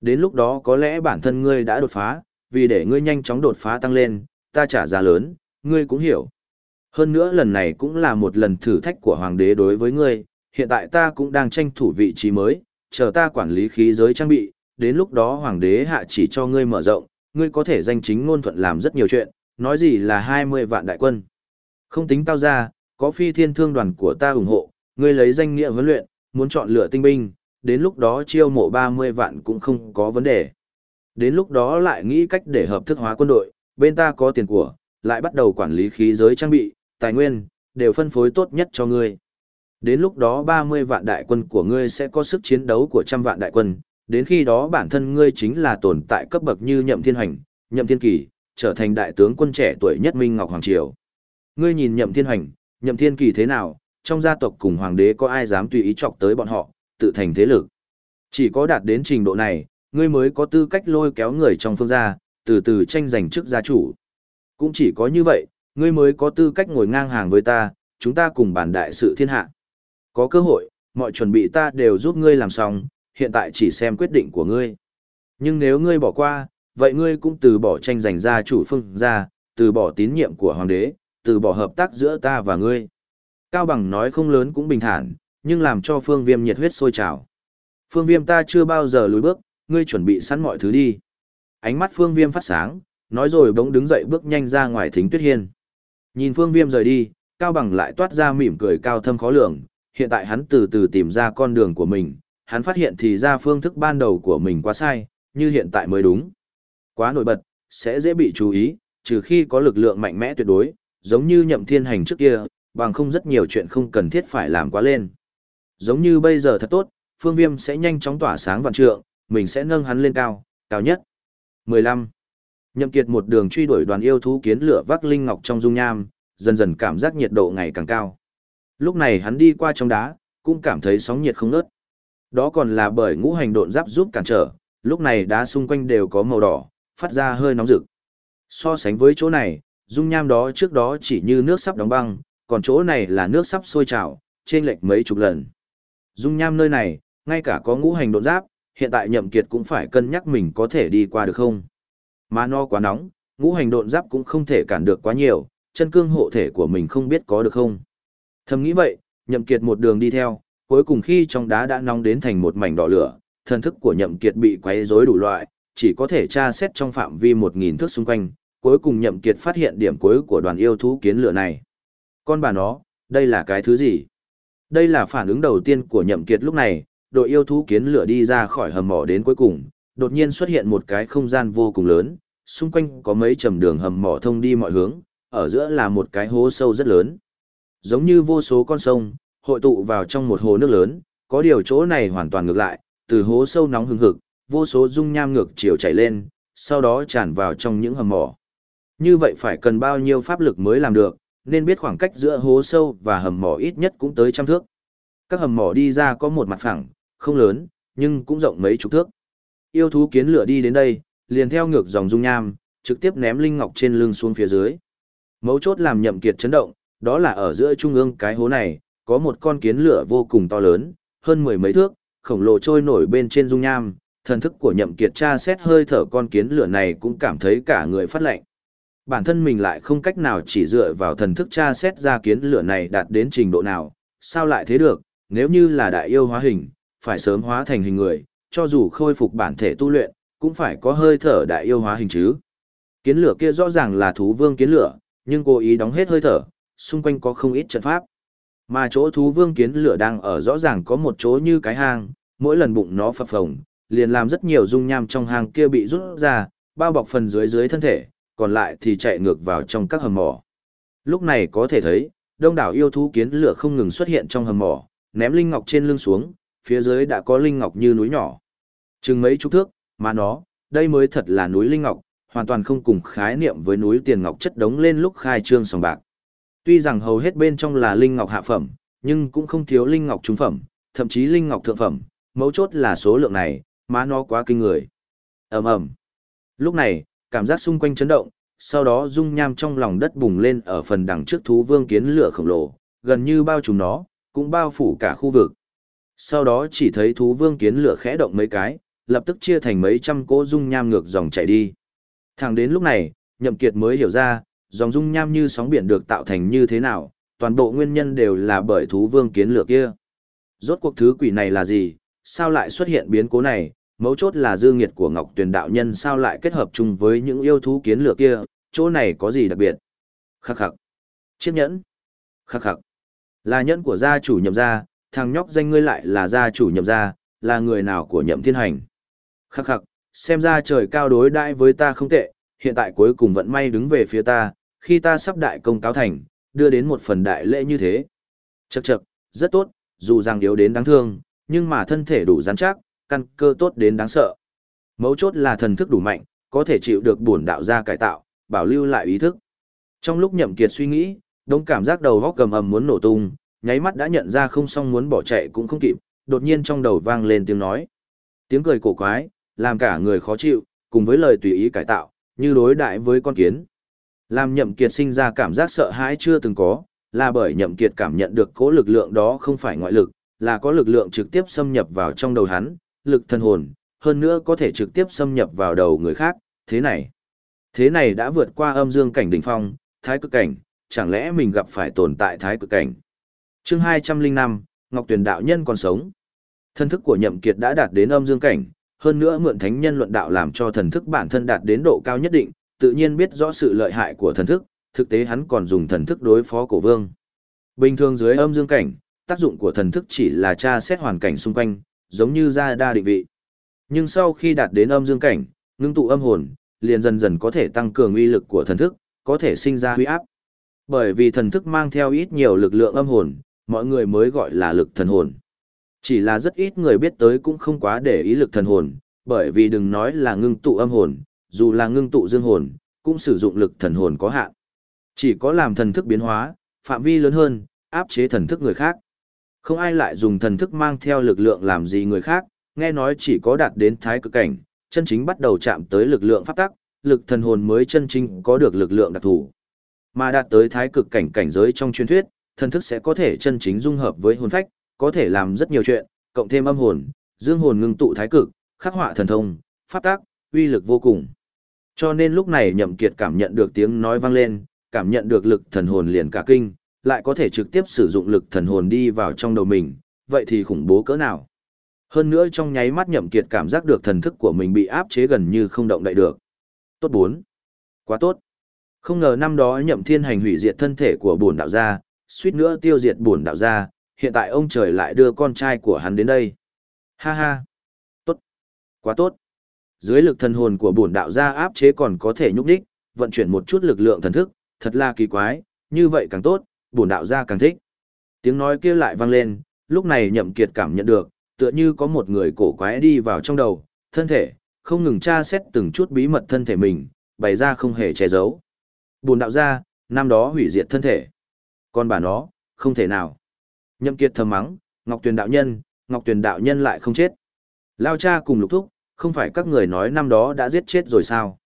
Đến lúc đó có lẽ bản thân ngươi đã đột phá, vì để ngươi nhanh chóng đột phá tăng lên, ta trả giá lớn, ngươi cũng hiểu. Hơn nữa lần này cũng là một lần thử thách của hoàng đế đối với ngươi, hiện tại ta cũng đang tranh thủ vị trí mới, chờ ta quản lý khí giới trang bị, đến lúc đó hoàng đế hạ chỉ cho ngươi mở rộng, ngươi có thể danh chính ngôn thuận làm rất nhiều chuyện, nói gì là 20 vạn đại quân. Không tính cao ra, có phi thiên thương đoàn của ta ủng hộ, ngươi lấy danh nghĩa huấn luyện, muốn chọn lựa tinh binh, đến lúc đó chiêu mộ 30 vạn cũng không có vấn đề. Đến lúc đó lại nghĩ cách để hợp thức hóa quân đội, bên ta có tiền của, lại bắt đầu quản lý khí giới trang bị, tài nguyên, đều phân phối tốt nhất cho ngươi. Đến lúc đó 30 vạn đại quân của ngươi sẽ có sức chiến đấu của trăm vạn đại quân, đến khi đó bản thân ngươi chính là tồn tại cấp bậc như Nhậm Thiên Hành, Nhậm Thiên Kỳ, trở thành đại tướng quân trẻ tuổi nhất Minh Ngọc Hoàng Triều. Ngươi nhìn Nhậm Thiên Hành, Nhậm Thiên Kỳ thế nào, trong gia tộc cùng hoàng đế có ai dám tùy ý chọc tới bọn họ, tự thành thế lực. Chỉ có đạt đến trình độ này, ngươi mới có tư cách lôi kéo người trong phương gia, từ từ tranh giành chức gia chủ. Cũng chỉ có như vậy, ngươi mới có tư cách ngồi ngang hàng với ta, chúng ta cùng bàn đại sự thiên hạ. Có cơ hội, mọi chuẩn bị ta đều giúp ngươi làm xong, hiện tại chỉ xem quyết định của ngươi. Nhưng nếu ngươi bỏ qua, vậy ngươi cũng từ bỏ tranh giành gia chủ phương gia, từ bỏ tín nhiệm của hoàng đế, từ bỏ hợp tác giữa ta và ngươi. Cao Bằng nói không lớn cũng bình thản, nhưng làm cho phương viêm nhiệt huyết sôi trào. Phương viêm ta chưa bao giờ lùi bước, ngươi chuẩn bị sẵn mọi thứ đi. Ánh mắt phương viêm phát sáng, nói rồi bỗng đứng dậy bước nhanh ra ngoài thính tuyết hiên. Nhìn phương viêm rời đi, Cao Bằng lại toát ra mỉm cười cao thâm khó lường, hiện tại hắn từ từ tìm ra con đường của mình, hắn phát hiện thì ra phương thức ban đầu của mình quá sai, như hiện tại mới đúng. Quá nổi bật, sẽ dễ bị chú ý, trừ khi có lực lượng mạnh mẽ tuyệt đối, giống như nhậm thiên hành trước kia, bằng không rất nhiều chuyện không cần thiết phải làm quá lên. Giống như bây giờ thật tốt, phương viêm sẽ nhanh chóng tỏa sáng vạn trượng, mình sẽ nâng hắn lên cao, cao nhất. 15. Nhậm kiệt một đường truy đuổi đoàn yêu thú kiến lửa vác linh ngọc trong dung nham, dần dần cảm giác nhiệt độ ngày càng cao. Lúc này hắn đi qua trong đá, cũng cảm thấy sóng nhiệt không nớt. Đó còn là bởi ngũ hành độn giáp giúp cản trở, lúc này đá xung quanh đều có màu đỏ, phát ra hơi nóng rực. So sánh với chỗ này, dung nham đó trước đó chỉ như nước sắp đóng băng, còn chỗ này là nước sắp sôi trào, trên lệch mấy chục lần. Dung nham nơi này, ngay cả có ngũ hành độn giáp, hiện tại nhậm kiệt cũng phải cân nhắc mình có thể đi qua được không. Mà no quá nóng, ngũ hành độn giáp cũng không thể cản được quá nhiều, chân cương hộ thể của mình không biết có được không. Thầm nghĩ vậy, nhậm kiệt một đường đi theo, cuối cùng khi trong đá đã nóng đến thành một mảnh đỏ lửa, thần thức của nhậm kiệt bị quấy rối đủ loại, chỉ có thể tra xét trong phạm vi một nghìn thước xung quanh, cuối cùng nhậm kiệt phát hiện điểm cuối của đoàn yêu thú kiến lửa này. Con bà nó, đây là cái thứ gì? Đây là phản ứng đầu tiên của nhậm kiệt lúc này, đội yêu thú kiến lửa đi ra khỏi hầm mỏ đến cuối cùng, đột nhiên xuất hiện một cái không gian vô cùng lớn, xung quanh có mấy trầm đường hầm mỏ thông đi mọi hướng, ở giữa là một cái hố sâu rất lớn. Giống như vô số con sông, hội tụ vào trong một hồ nước lớn, có điều chỗ này hoàn toàn ngược lại, từ hố sâu nóng hừng hực, vô số dung nham ngược chiều chảy lên, sau đó tràn vào trong những hầm mỏ. Như vậy phải cần bao nhiêu pháp lực mới làm được, nên biết khoảng cách giữa hố sâu và hầm mỏ ít nhất cũng tới trăm thước. Các hầm mỏ đi ra có một mặt phẳng, không lớn, nhưng cũng rộng mấy chục thước. Yêu thú kiến lửa đi đến đây, liền theo ngược dòng dung nham, trực tiếp ném linh ngọc trên lưng xuống phía dưới. Mấu chốt làm nhậm kiệt chấn động, đó là ở giữa trung ương cái hố này, có một con kiến lửa vô cùng to lớn, hơn mười mấy thước, khổng lồ trôi nổi bên trên dung nham, thần thức của nhậm kiệt tra xét hơi thở con kiến lửa này cũng cảm thấy cả người phát lạnh. Bản thân mình lại không cách nào chỉ dựa vào thần thức tra xét ra kiến lửa này đạt đến trình độ nào, sao lại thế được, nếu như là đại yêu hóa hình, phải sớm hóa thành hình người, cho dù khôi phục bản thể tu luyện, cũng phải có hơi thở đại yêu hóa hình chứ. Kiến lửa kia rõ ràng là thú vương kiến lửa, nhưng cố ý đóng hết hơi thở, xung quanh có không ít trận pháp. Mà chỗ thú vương kiến lửa đang ở rõ ràng có một chỗ như cái hang, mỗi lần bụng nó phập phồng, liền làm rất nhiều dung nham trong hang kia bị rút ra, bao bọc phần dưới dưới thân thể, còn lại thì chạy ngược vào trong các hầm mỏ. Lúc này có thể thấy, đông đảo yêu thú kiến lửa không ngừng xuất hiện trong hầm mỏ, ném linh ngọc trên lưng xuống, phía dưới đã có linh ngọc như núi nhỏ. Chừng mấy chục thước, mà nó, đây mới thật là núi linh ngọc, hoàn toàn không cùng khái niệm với núi tiền ngọc chất đống lên lúc khai trương sòng bạc. Tuy rằng hầu hết bên trong là linh ngọc hạ phẩm, nhưng cũng không thiếu linh ngọc trung phẩm, thậm chí linh ngọc thượng phẩm, mấu chốt là số lượng này, má nó quá kinh người. ầm ầm. Lúc này, cảm giác xung quanh chấn động, sau đó dung nham trong lòng đất bùng lên ở phần đằng trước thú vương kiến lửa khổng lồ, gần như bao trùm nó, cũng bao phủ cả khu vực. Sau đó chỉ thấy thú vương kiến lửa khẽ động mấy cái, lập tức chia thành mấy trăm cỗ dung nham ngược dòng chảy đi. Thẳng đến lúc này, Nhậm Kiệt mới hiểu ra, dòng dung nham như sóng biển được tạo thành như thế nào, toàn bộ nguyên nhân đều là bởi thú vương kiến lửa kia. Rốt cuộc thứ quỷ này là gì, sao lại xuất hiện biến cố này, mấu chốt là dư nghiệt của Ngọc Tuyền đạo nhân sao lại kết hợp chung với những yêu thú kiến lửa kia, chỗ này có gì đặc biệt. Khắc khắc. Chiếc nhẫn. Khắc khắc. Là nhẫn của gia chủ nhậm gia, thằng nhóc danh ngươi lại là gia chủ nhậm gia, là người nào của nhậm thiên hành. Khắc khắc, xem ra trời cao đối đãi với ta không tệ, hiện tại cuối cùng vận may đứng về phía ta, khi ta sắp đại công cáo thành, đưa đến một phần đại lễ như thế. chật chật rất tốt, dù rằng yếu đến đáng thương, nhưng mà thân thể đủ rắn chắc, căn cơ tốt đến đáng sợ. Mấu chốt là thần thức đủ mạnh, có thể chịu được bổn đạo gia cải tạo, bảo lưu lại ý thức. Trong lúc nhậm kiệt suy nghĩ, đống cảm giác đầu óc cầm ầm muốn nổ tung, nháy mắt đã nhận ra không xong muốn bỏ chạy cũng không kịp, đột nhiên trong đầu vang lên tiếng nói. Tiếng cười cổ quái, làm cả người khó chịu, cùng với lời tùy ý cải tạo, như đối đại với con kiến. Làm nhậm kiệt sinh ra cảm giác sợ hãi chưa từng có, là bởi nhậm kiệt cảm nhận được cố lực lượng đó không phải ngoại lực, là có lực lượng trực tiếp xâm nhập vào trong đầu hắn, lực thần hồn, hơn nữa có thể trực tiếp xâm nhập vào đầu người khác, thế này. Thế này đã vượt qua âm dương cảnh đỉnh phong, thái cực cảnh, chẳng lẽ mình gặp phải tồn tại thái cực cảnh. Chương 205, Ngọc Tuyền đạo nhân còn sống. Thân thức của Nhậm Kiệt đã đạt đến âm dương cảnh, hơn nữa mượn thánh nhân luận đạo làm cho thần thức bản thân đạt đến độ cao nhất định, tự nhiên biết rõ sự lợi hại của thần thức, thực tế hắn còn dùng thần thức đối phó cổ vương. Bình thường dưới âm dương cảnh, tác dụng của thần thức chỉ là tra xét hoàn cảnh xung quanh, giống như ra đa định vị. Nhưng sau khi đạt đến âm dương cảnh, ngưng tụ âm hồn, liền dần dần có thể tăng cường uy lực của thần thức, có thể sinh ra huy áp. Bởi vì thần thức mang theo ít nhiều lực lượng âm hồn, mọi người mới gọi là lực thần hồn. Chỉ là rất ít người biết tới cũng không quá để ý lực thần hồn, bởi vì đừng nói là ngưng tụ âm hồn, dù là ngưng tụ dương hồn, cũng sử dụng lực thần hồn có hạn. Chỉ có làm thần thức biến hóa, phạm vi lớn hơn, áp chế thần thức người khác. Không ai lại dùng thần thức mang theo lực lượng làm gì người khác, nghe nói chỉ có đạt đến thái cực cảnh, chân chính bắt đầu chạm tới lực lượng pháp tắc, lực thần hồn mới chân chính có được lực lượng đặc thù. Mà đạt tới thái cực cảnh cảnh giới trong truyền thuyết, thần thức sẽ có thể chân chính dung hợp với hồn phách, có thể làm rất nhiều chuyện, cộng thêm âm hồn, dương hồn ngưng tụ thái cực, khắc họa thần thông, pháp tác, uy lực vô cùng. Cho nên lúc này Nhậm Kiệt cảm nhận được tiếng nói vang lên, cảm nhận được lực thần hồn liền cả kinh, lại có thể trực tiếp sử dụng lực thần hồn đi vào trong đầu mình, vậy thì khủng bố cỡ nào. Hơn nữa trong nháy mắt Nhậm Kiệt cảm giác được thần thức của mình bị áp chế gần như không động đậy được. Tốt bốn, Quá tốt. Không ngờ năm đó Nhậm Thiên Hành hủy diệt thân thể của bổn đạo gia, suýt nữa tiêu diệt bổn đạo gia, hiện tại ông trời lại đưa con trai của hắn đến đây. Ha ha. Tốt. Quá tốt. Dưới lực thần hồn của bổn đạo gia áp chế còn có thể nhúc đích, vận chuyển một chút lực lượng thần thức, thật là kỳ quái, như vậy càng tốt, bổn đạo gia càng thích. Tiếng nói kia lại vang lên, lúc này Nhậm Kiệt cảm nhận được, tựa như có một người cổ quái đi vào trong đầu, thân thể, không ngừng tra xét từng chút bí mật thân thể mình, bày ra không hề che giấu. Bùn đạo gia, năm đó hủy diệt thân thể. Còn bà nó, không thể nào. Nhậm Kiệt thầm mắng, Ngọc Tuyền đạo nhân, Ngọc Tuyền đạo nhân lại không chết. Lao cha cùng lục thúc, không phải các người nói năm đó đã giết chết rồi sao?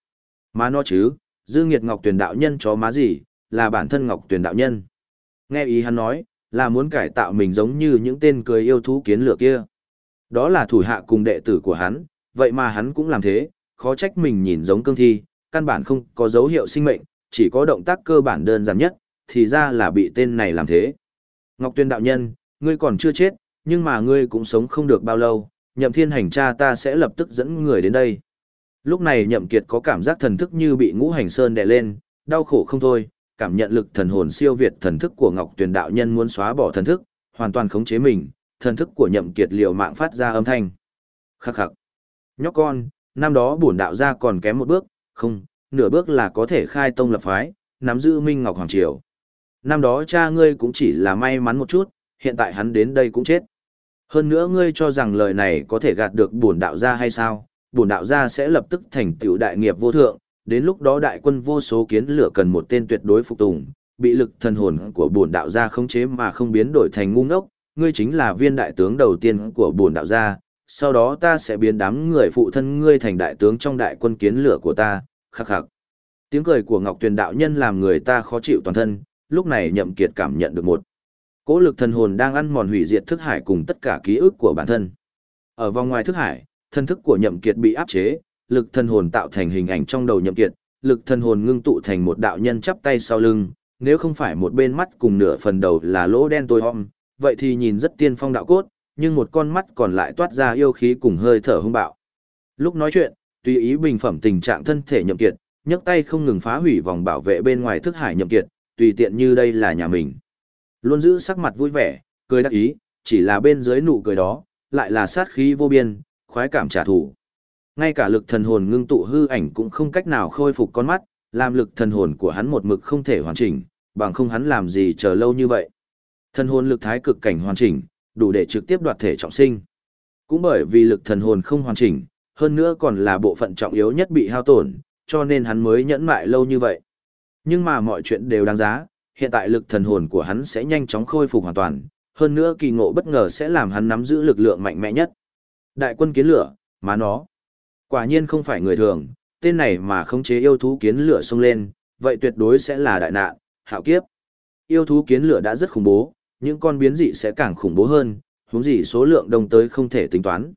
Má nó chứ, dư nghiệt Ngọc Tuyền đạo nhân chó má gì, là bản thân Ngọc Tuyền đạo nhân. Nghe ý hắn nói, là muốn cải tạo mình giống như những tên cười yêu thú kiến lửa kia. Đó là thủ hạ cùng đệ tử của hắn, vậy mà hắn cũng làm thế, khó trách mình nhìn giống cương thi, căn bản không có dấu hiệu sinh mệnh, chỉ có động tác cơ bản đơn giản nhất, thì ra là bị tên này làm thế. Ngọc Tuyên đạo nhân, ngươi còn chưa chết, nhưng mà ngươi cũng sống không được bao lâu, nhậm thiên hành cha ta sẽ lập tức dẫn người đến đây. Lúc này nhậm kiệt có cảm giác thần thức như bị ngũ hành sơn đè lên, đau khổ không thôi, cảm nhận lực thần hồn siêu việt thần thức của Ngọc Tuyền đạo nhân muốn xóa bỏ thần thức, hoàn toàn khống chế mình, thần thức của nhậm kiệt liều mạng phát ra âm thanh. Khắc khắc. Nhóc con, năm đó bổn đạo gia còn kém một bước, không, nửa bước là có thể khai tông lập phái, nắm giữ Minh Ngọc Hoàng Triều. Năm đó cha ngươi cũng chỉ là may mắn một chút, hiện tại hắn đến đây cũng chết. Hơn nữa ngươi cho rằng lời này có thể gạt được bổn đạo gia hay sao? Bổn đạo gia sẽ lập tức thành tựu đại nghiệp vô thượng, đến lúc đó đại quân vô số kiến lửa cần một tên tuyệt đối phục tùng, bị lực thần hồn của bổn đạo gia khống chế mà không biến đổi thành ngu ngốc, ngươi chính là viên đại tướng đầu tiên của bổn đạo gia, sau đó ta sẽ biến đám người phụ thân ngươi thành đại tướng trong đại quân kiến lửa của ta, khắc khắc. Tiếng cười của Ngọc Tuyền đạo nhân làm người ta khó chịu toàn thân, lúc này Nhậm Kiệt cảm nhận được một cỗ lực thần hồn đang ăn mòn hủy diệt thức hải cùng tất cả ký ức của bản thân. Ở vòng ngoài thức hải, thân thức của Nhậm Kiệt bị áp chế, lực thần hồn tạo thành hình ảnh trong đầu Nhậm Kiệt, lực thần hồn ngưng tụ thành một đạo nhân chắp tay sau lưng, nếu không phải một bên mắt cùng nửa phần đầu là lỗ đen tối om, vậy thì nhìn rất tiên phong đạo cốt, nhưng một con mắt còn lại toát ra yêu khí cùng hơi thở hung bạo. Lúc nói chuyện, tùy ý bình phẩm tình trạng thân thể Nhậm Kiệt, nhấc tay không ngừng phá hủy vòng bảo vệ bên ngoài thức hải Nhậm Kiệt, tùy tiện như đây là nhà mình. Luôn giữ sắc mặt vui vẻ, cười đắc ý, chỉ là bên dưới nụ cười đó, lại là sát khí vô biên, khoái cảm trả thù. Ngay cả lực thần hồn ngưng tụ hư ảnh cũng không cách nào khôi phục con mắt, làm lực thần hồn của hắn một mực không thể hoàn chỉnh, bằng không hắn làm gì chờ lâu như vậy. Thần hồn lực thái cực cảnh hoàn chỉnh, đủ để trực tiếp đoạt thể trọng sinh. Cũng bởi vì lực thần hồn không hoàn chỉnh, hơn nữa còn là bộ phận trọng yếu nhất bị hao tổn, cho nên hắn mới nhẫn mại lâu như vậy. Nhưng mà mọi chuyện đều đáng giá, hiện tại lực thần hồn của hắn sẽ nhanh chóng khôi phục hoàn toàn, hơn nữa kỳ ngộ bất ngờ sẽ làm hắn nắm giữ lực lượng mạnh mẽ nhất. Đại quân kiến lửa, má nó. Quả nhiên không phải người thường, tên này mà khống chế yêu thú kiến lửa xông lên, vậy tuyệt đối sẽ là đại nạn, hạo kiếp. Yêu thú kiến lửa đã rất khủng bố, những con biến dị sẽ càng khủng bố hơn, huống gì số lượng đông tới không thể tính toán.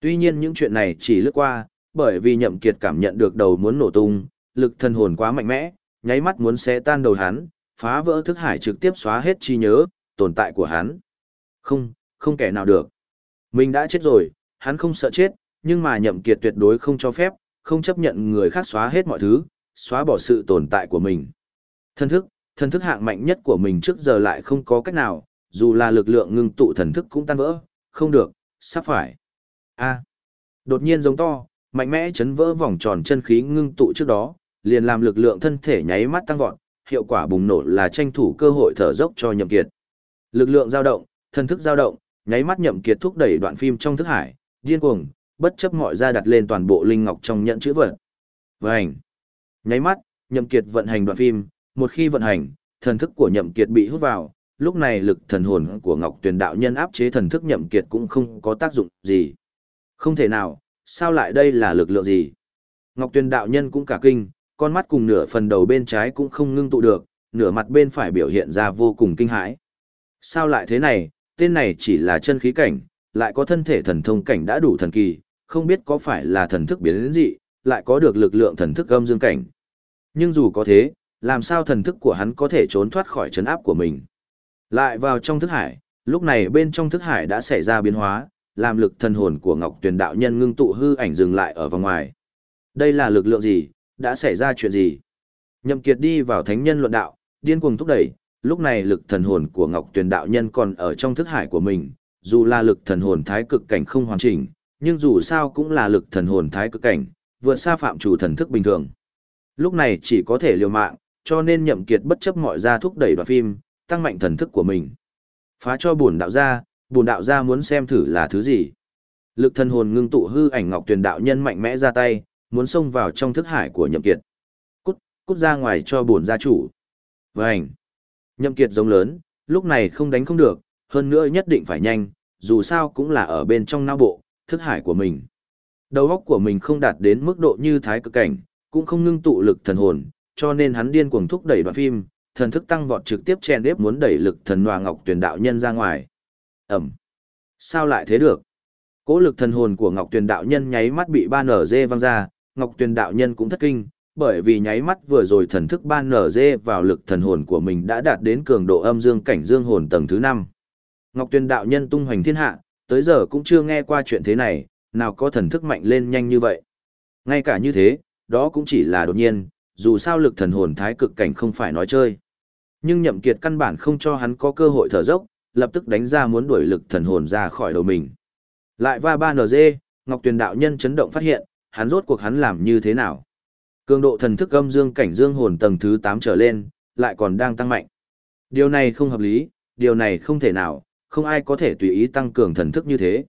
Tuy nhiên những chuyện này chỉ lướt qua, bởi vì nhậm kiệt cảm nhận được đầu muốn nổ tung, lực thần hồn quá mạnh mẽ, nháy mắt muốn xé tan đầu hắn, phá vỡ thức hải trực tiếp xóa hết trí nhớ, tồn tại của hắn. Không, không kẻ nào được. Mình đã chết rồi, hắn không sợ chết, nhưng mà nhậm kiệt tuyệt đối không cho phép, không chấp nhận người khác xóa hết mọi thứ, xóa bỏ sự tồn tại của mình. Thần thức, thần thức hạng mạnh nhất của mình trước giờ lại không có cách nào, dù là lực lượng ngưng tụ thần thức cũng tan vỡ, không được, sắp phải. A. À. Đột nhiên giống to, mạnh mẽ chấn vỡ vòng tròn chân khí ngưng tụ trước đó, liền làm lực lượng thân thể nháy mắt tăng vọt, hiệu quả bùng nổ là tranh thủ cơ hội thở dốc cho Nhậm Kiệt. Lực lượng dao động, thần thức dao động, nháy mắt Nhậm Kiệt thúc đẩy đoạn phim trong thức hải, điên cuồng, bất chấp mọi ra đặt lên toàn bộ linh ngọc trong nhận chữ vật. Vành. Nháy mắt, Nhậm Kiệt vận hành đoạn phim, một khi vận hành, thần thức của Nhậm Kiệt bị hút vào, lúc này lực thần hồn của Ngọc Tuyền đạo nhân áp chế thần thức Nhậm Kiệt cũng không có tác dụng gì. Không thể nào, sao lại đây là lực lượng gì? Ngọc Tuyền đạo nhân cũng cả kinh, con mắt cùng nửa phần đầu bên trái cũng không ngưng tụ được, nửa mặt bên phải biểu hiện ra vô cùng kinh hãi. Sao lại thế này, tên này chỉ là chân khí cảnh, lại có thân thể thần thông cảnh đã đủ thần kỳ, không biết có phải là thần thức biến đến dị, lại có được lực lượng thần thức âm dương cảnh. Nhưng dù có thế, làm sao thần thức của hắn có thể trốn thoát khỏi chấn áp của mình. Lại vào trong thức hải, lúc này bên trong thức hải đã xảy ra biến hóa, làm lực thần hồn của Ngọc Tuyền đạo nhân ngưng tụ hư ảnh dừng lại ở vòng ngoài. Đây là lực lượng gì, đã xảy ra chuyện gì? Nhậm Kiệt đi vào thánh nhân luận đạo, điên cuồng thúc đẩy, lúc này lực thần hồn của Ngọc Tuyền đạo nhân còn ở trong thức hải của mình, dù là lực thần hồn thái cực cảnh không hoàn chỉnh, nhưng dù sao cũng là lực thần hồn thái cực cảnh, vượt xa phạm chủ thần thức bình thường. Lúc này chỉ có thể liều mạng, cho nên Nhậm Kiệt bất chấp mọi gia thúc đẩy đoạn phim, tăng mạnh thần thức của mình. Phá cho bổn đạo gia, bổn đạo gia muốn xem thử là thứ gì. Lực thần hồn ngưng tụ hư ảnh Ngọc truyền đạo nhân mạnh mẽ ra tay, muốn xông vào trong thức hải của Nhậm Kiệt. Cút, cút ra ngoài cho bổn gia chủ. Vành. Nhậm Kiệt giống lớn, lúc này không đánh không được, hơn nữa nhất định phải nhanh, dù sao cũng là ở bên trong não bộ, thức hải của mình. Đầu óc của mình không đạt đến mức độ như thái cực cảnh, cũng không ngưng tụ lực thần hồn, cho nên hắn điên cuồng thúc đẩy đoạn phim, thần thức tăng vọt trực tiếp chen ép muốn đẩy lực thần Hoa ngọc tuyển đạo nhân ra ngoài. Ẩm. Sao lại thế được? Cố lực thần hồn của ngọc tuyển đạo nhân nháy mắt bị ba nở dê văng ra, ngọc tuyển đạo nhân cũng thất kinh, bởi vì nháy mắt vừa rồi thần thức ban nở dê vào lực thần hồn của mình đã đạt đến cường độ âm dương cảnh dương hồn tầng thứ 5. Ngọc Tuyền đạo nhân tung hoành thiên hạ, tới giờ cũng chưa nghe qua chuyện thế này, nào có thần thức mạnh lên nhanh như vậy. Ngay cả như thế, đó cũng chỉ là đột nhiên, dù sao lực thần hồn thái cực cảnh không phải nói chơi. Nhưng nhậm kiệt căn bản không cho hắn có cơ hội thở dốc, lập tức đánh ra muốn đuổi lực thần hồn ra khỏi đầu mình. Lại va ba NG, Ngọc Tuyền đạo nhân chấn động phát hiện, hắn rốt cuộc hắn làm như thế nào. Cường độ thần thức âm dương cảnh dương hồn tầng thứ 8 trở lên, lại còn đang tăng mạnh. Điều này không hợp lý, điều này không thể nào, không ai có thể tùy ý tăng cường thần thức như thế.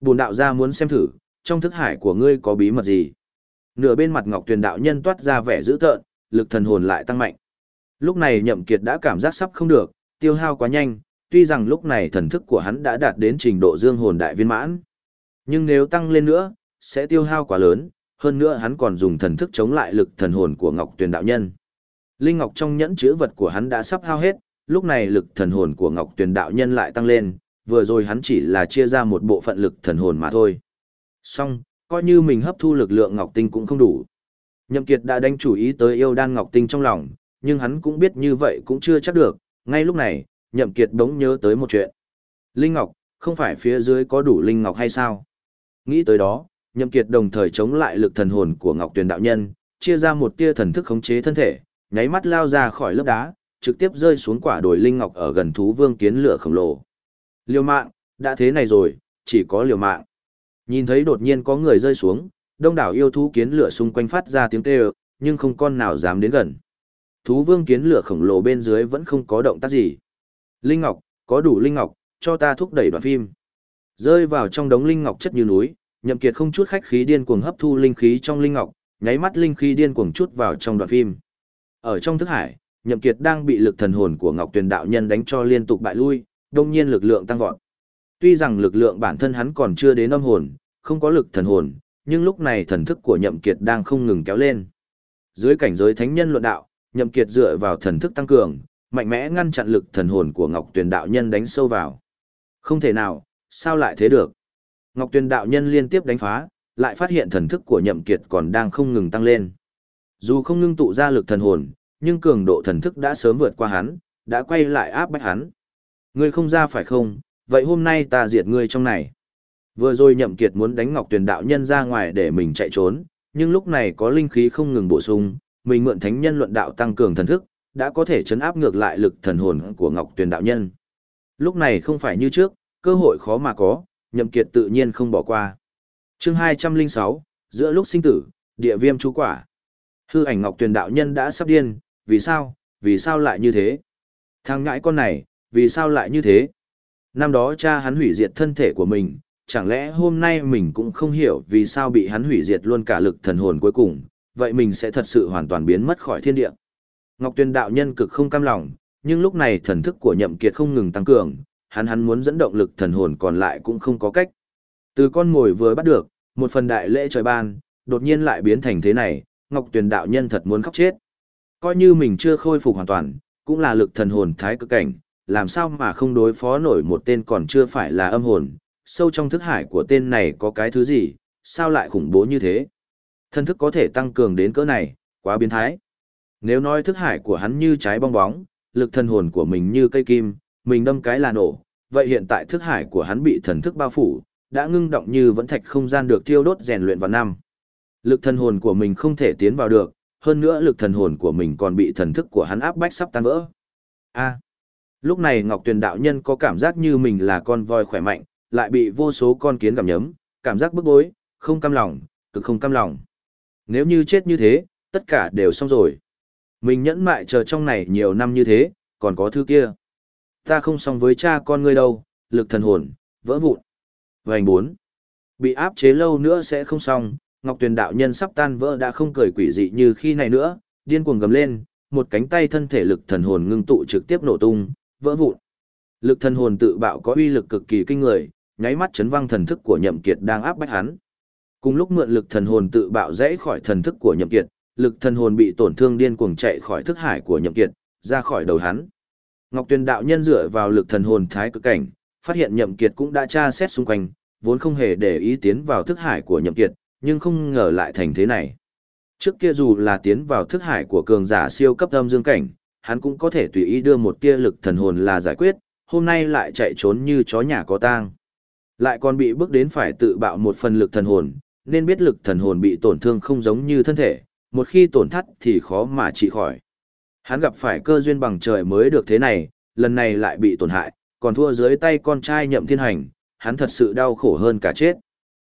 Bùn đạo gia muốn xem thử, trong thức hải của ngươi có bí mật gì. Nửa bên mặt Ngọc Tuyền đạo nhân toát ra vẻ dữ tợn, lực thần hồn lại tăng mạnh. Lúc này Nhậm Kiệt đã cảm giác sắp không được, tiêu hao quá nhanh, tuy rằng lúc này thần thức của hắn đã đạt đến trình độ dương hồn đại viên mãn. Nhưng nếu tăng lên nữa, sẽ tiêu hao quá lớn, hơn nữa hắn còn dùng thần thức chống lại lực thần hồn của Ngọc Tuyền đạo nhân. Linh ngọc trong nhẫn chứa vật của hắn đã sắp hao hết, lúc này lực thần hồn của Ngọc Tuyền đạo nhân lại tăng lên, vừa rồi hắn chỉ là chia ra một bộ phận lực thần hồn mà thôi. Song, coi như mình hấp thu lực lượng Ngọc Tinh cũng không đủ. Nhậm Kiệt đã đánh chủ ý tới yêu đan Ngọc Tinh trong lòng, nhưng hắn cũng biết như vậy cũng chưa chắc được, ngay lúc này, Nhậm Kiệt đống nhớ tới một chuyện. Linh Ngọc, không phải phía dưới có đủ Linh Ngọc hay sao? Nghĩ tới đó, Nhậm Kiệt đồng thời chống lại lực thần hồn của Ngọc Tuyền đạo nhân, chia ra một tia thần thức khống chế thân thể, nháy mắt lao ra khỏi lớp đá, trực tiếp rơi xuống quả đồi linh ngọc ở gần thú vương kiến lửa khổng lồ. Liều mạng, đã thế này rồi, chỉ có liều mạng. Nhìn thấy đột nhiên có người rơi xuống, đông đảo yêu thú kiến lửa xung quanh phát ra tiếng kêu, nhưng không con nào dám đến gần. Thú vương kiến lửa khổng lồ bên dưới vẫn không có động tác gì. Linh ngọc, có đủ linh ngọc, cho ta thúc đẩy đoạn phim. Rơi vào trong đống linh ngọc chất như núi, Nhậm Kiệt không chút khách khí điên cuồng hấp thu linh khí trong linh ngọc, nháy mắt linh khí điên cuồng chút vào trong đoạn phim. Ở trong thức hải, Nhậm Kiệt đang bị lực thần hồn của Ngọc Tuyền đạo nhân đánh cho liên tục bại lui, đương nhiên lực lượng tăng vọt. Tuy rằng lực lượng bản thân hắn còn chưa đến âm hồn, không có lực thần hồn, nhưng lúc này thần thức của Nhậm Kiệt đang không ngừng kéo lên. Dưới cảnh giới thánh nhân luận đạo, Nhậm Kiệt dựa vào thần thức tăng cường, mạnh mẽ ngăn chặn lực thần hồn của Ngọc Tuyền đạo nhân đánh sâu vào. Không thể nào, sao lại thế được? Ngọc Tuyền đạo nhân liên tiếp đánh phá, lại phát hiện thần thức của Nhậm Kiệt còn đang không ngừng tăng lên. Dù không ngưng tụ ra lực thần hồn, nhưng cường độ thần thức đã sớm vượt qua hắn, đã quay lại áp bách hắn. Ngươi không ra phải không, vậy hôm nay ta diệt ngươi trong này. Vừa rồi nhậm kiệt muốn đánh ngọc tuyển đạo nhân ra ngoài để mình chạy trốn, nhưng lúc này có linh khí không ngừng bổ sung, mình mượn thánh nhân luận đạo tăng cường thần thức, đã có thể chấn áp ngược lại lực thần hồn của ngọc tuyển đạo nhân. Lúc này không phải như trước, cơ hội khó mà có, nhậm kiệt tự nhiên không bỏ qua. Chương 206, giữa lúc sinh tử, địa viêm chú quả. Hư ảnh ngọc tuyển đạo nhân đã sắp điên, vì sao, vì sao lại như thế? Thằng ngãi con này, vì sao lại như thế? Năm đó cha hắn hủy diệt thân thể của mình, chẳng lẽ hôm nay mình cũng không hiểu vì sao bị hắn hủy diệt luôn cả lực thần hồn cuối cùng, vậy mình sẽ thật sự hoàn toàn biến mất khỏi thiên địa. Ngọc Tuyên đạo nhân cực không cam lòng, nhưng lúc này thần thức của Nhậm Kiệt không ngừng tăng cường, hắn hắn muốn dẫn động lực thần hồn còn lại cũng không có cách. Từ con ngồi vừa bắt được, một phần đại lễ trời ban, đột nhiên lại biến thành thế này, Ngọc Tuyền đạo nhân thật muốn khóc chết. Coi như mình chưa khôi phục hoàn toàn, cũng là lực thần hồn thái cực cảnh, làm sao mà không đối phó nổi một tên còn chưa phải là âm hồn, sâu trong thức hải của tên này có cái thứ gì, sao lại khủng bố như thế? Thân thức có thể tăng cường đến cỡ này, quá biến thái. Nếu nói thức hải của hắn như trái bong bóng, lực thần hồn của mình như cây kim, mình đâm cái là nổ, vậy hiện tại thức hải của hắn bị thần thức bao phủ, đã ngưng động như vẫn thạch không gian được tiêu đốt rèn luyện vào năm. Lực thần hồn của mình không thể tiến vào được, hơn nữa lực thần hồn của mình còn bị thần thức của hắn áp bách sắp tan vỡ. A. lúc này Ngọc Tuyền đạo nhân có cảm giác như mình là con voi khỏe mạnh, lại bị vô số con kiến gặm nhấm, cảm giác bức bối, không cam lòng, cực không cam lòng. Nếu như chết như thế, tất cả đều xong rồi. Mình nhẫn mại chờ trong này nhiều năm như thế, còn có thứ kia. Ta không xong với cha con ngươi đâu, lực thần hồn, vỡ vụn. Vành bốn. Bị áp chế lâu nữa sẽ không xong, Ngọc Tuyền đạo nhân sắp tan vỡ đã không cười quỷ dị như khi này nữa, điên cuồng gầm lên, một cánh tay thân thể lực thần hồn ngưng tụ trực tiếp nổ tung, vỡ vụn. Lực thần hồn tự bạo có uy lực cực kỳ kinh người, nháy mắt chấn văng thần thức của Nhậm Kiệt đang áp bách hắn. Cùng lúc mượn lực thần hồn tự bạo rẽ khỏi thần thức của Nhậm Kiệt, lực thần hồn bị tổn thương điên cuồng chạy khỏi thức hải của Nhậm Kiệt, ra khỏi đầu hắn. Ngọc Tuyền đạo nhân dựa vào lực thần hồn thái cực cảnh, phát hiện Nhậm Kiệt cũng đã tra xét xung quanh, vốn không hề để ý tiến vào thức hải của Nhậm Kiệt, nhưng không ngờ lại thành thế này. Trước kia dù là tiến vào thức hải của cường giả siêu cấp âm dương cảnh, hắn cũng có thể tùy ý đưa một tia lực thần hồn là giải quyết, hôm nay lại chạy trốn như chó nhà có tang. Lại còn bị bước đến phải tự bạo một phần lực thần hồn, nên biết lực thần hồn bị tổn thương không giống như thân thể, một khi tổn thất thì khó mà trị khỏi. Hắn gặp phải cơ duyên bằng trời mới được thế này, lần này lại bị tổn hại, còn thua dưới tay con trai nhậm thiên hành, hắn thật sự đau khổ hơn cả chết.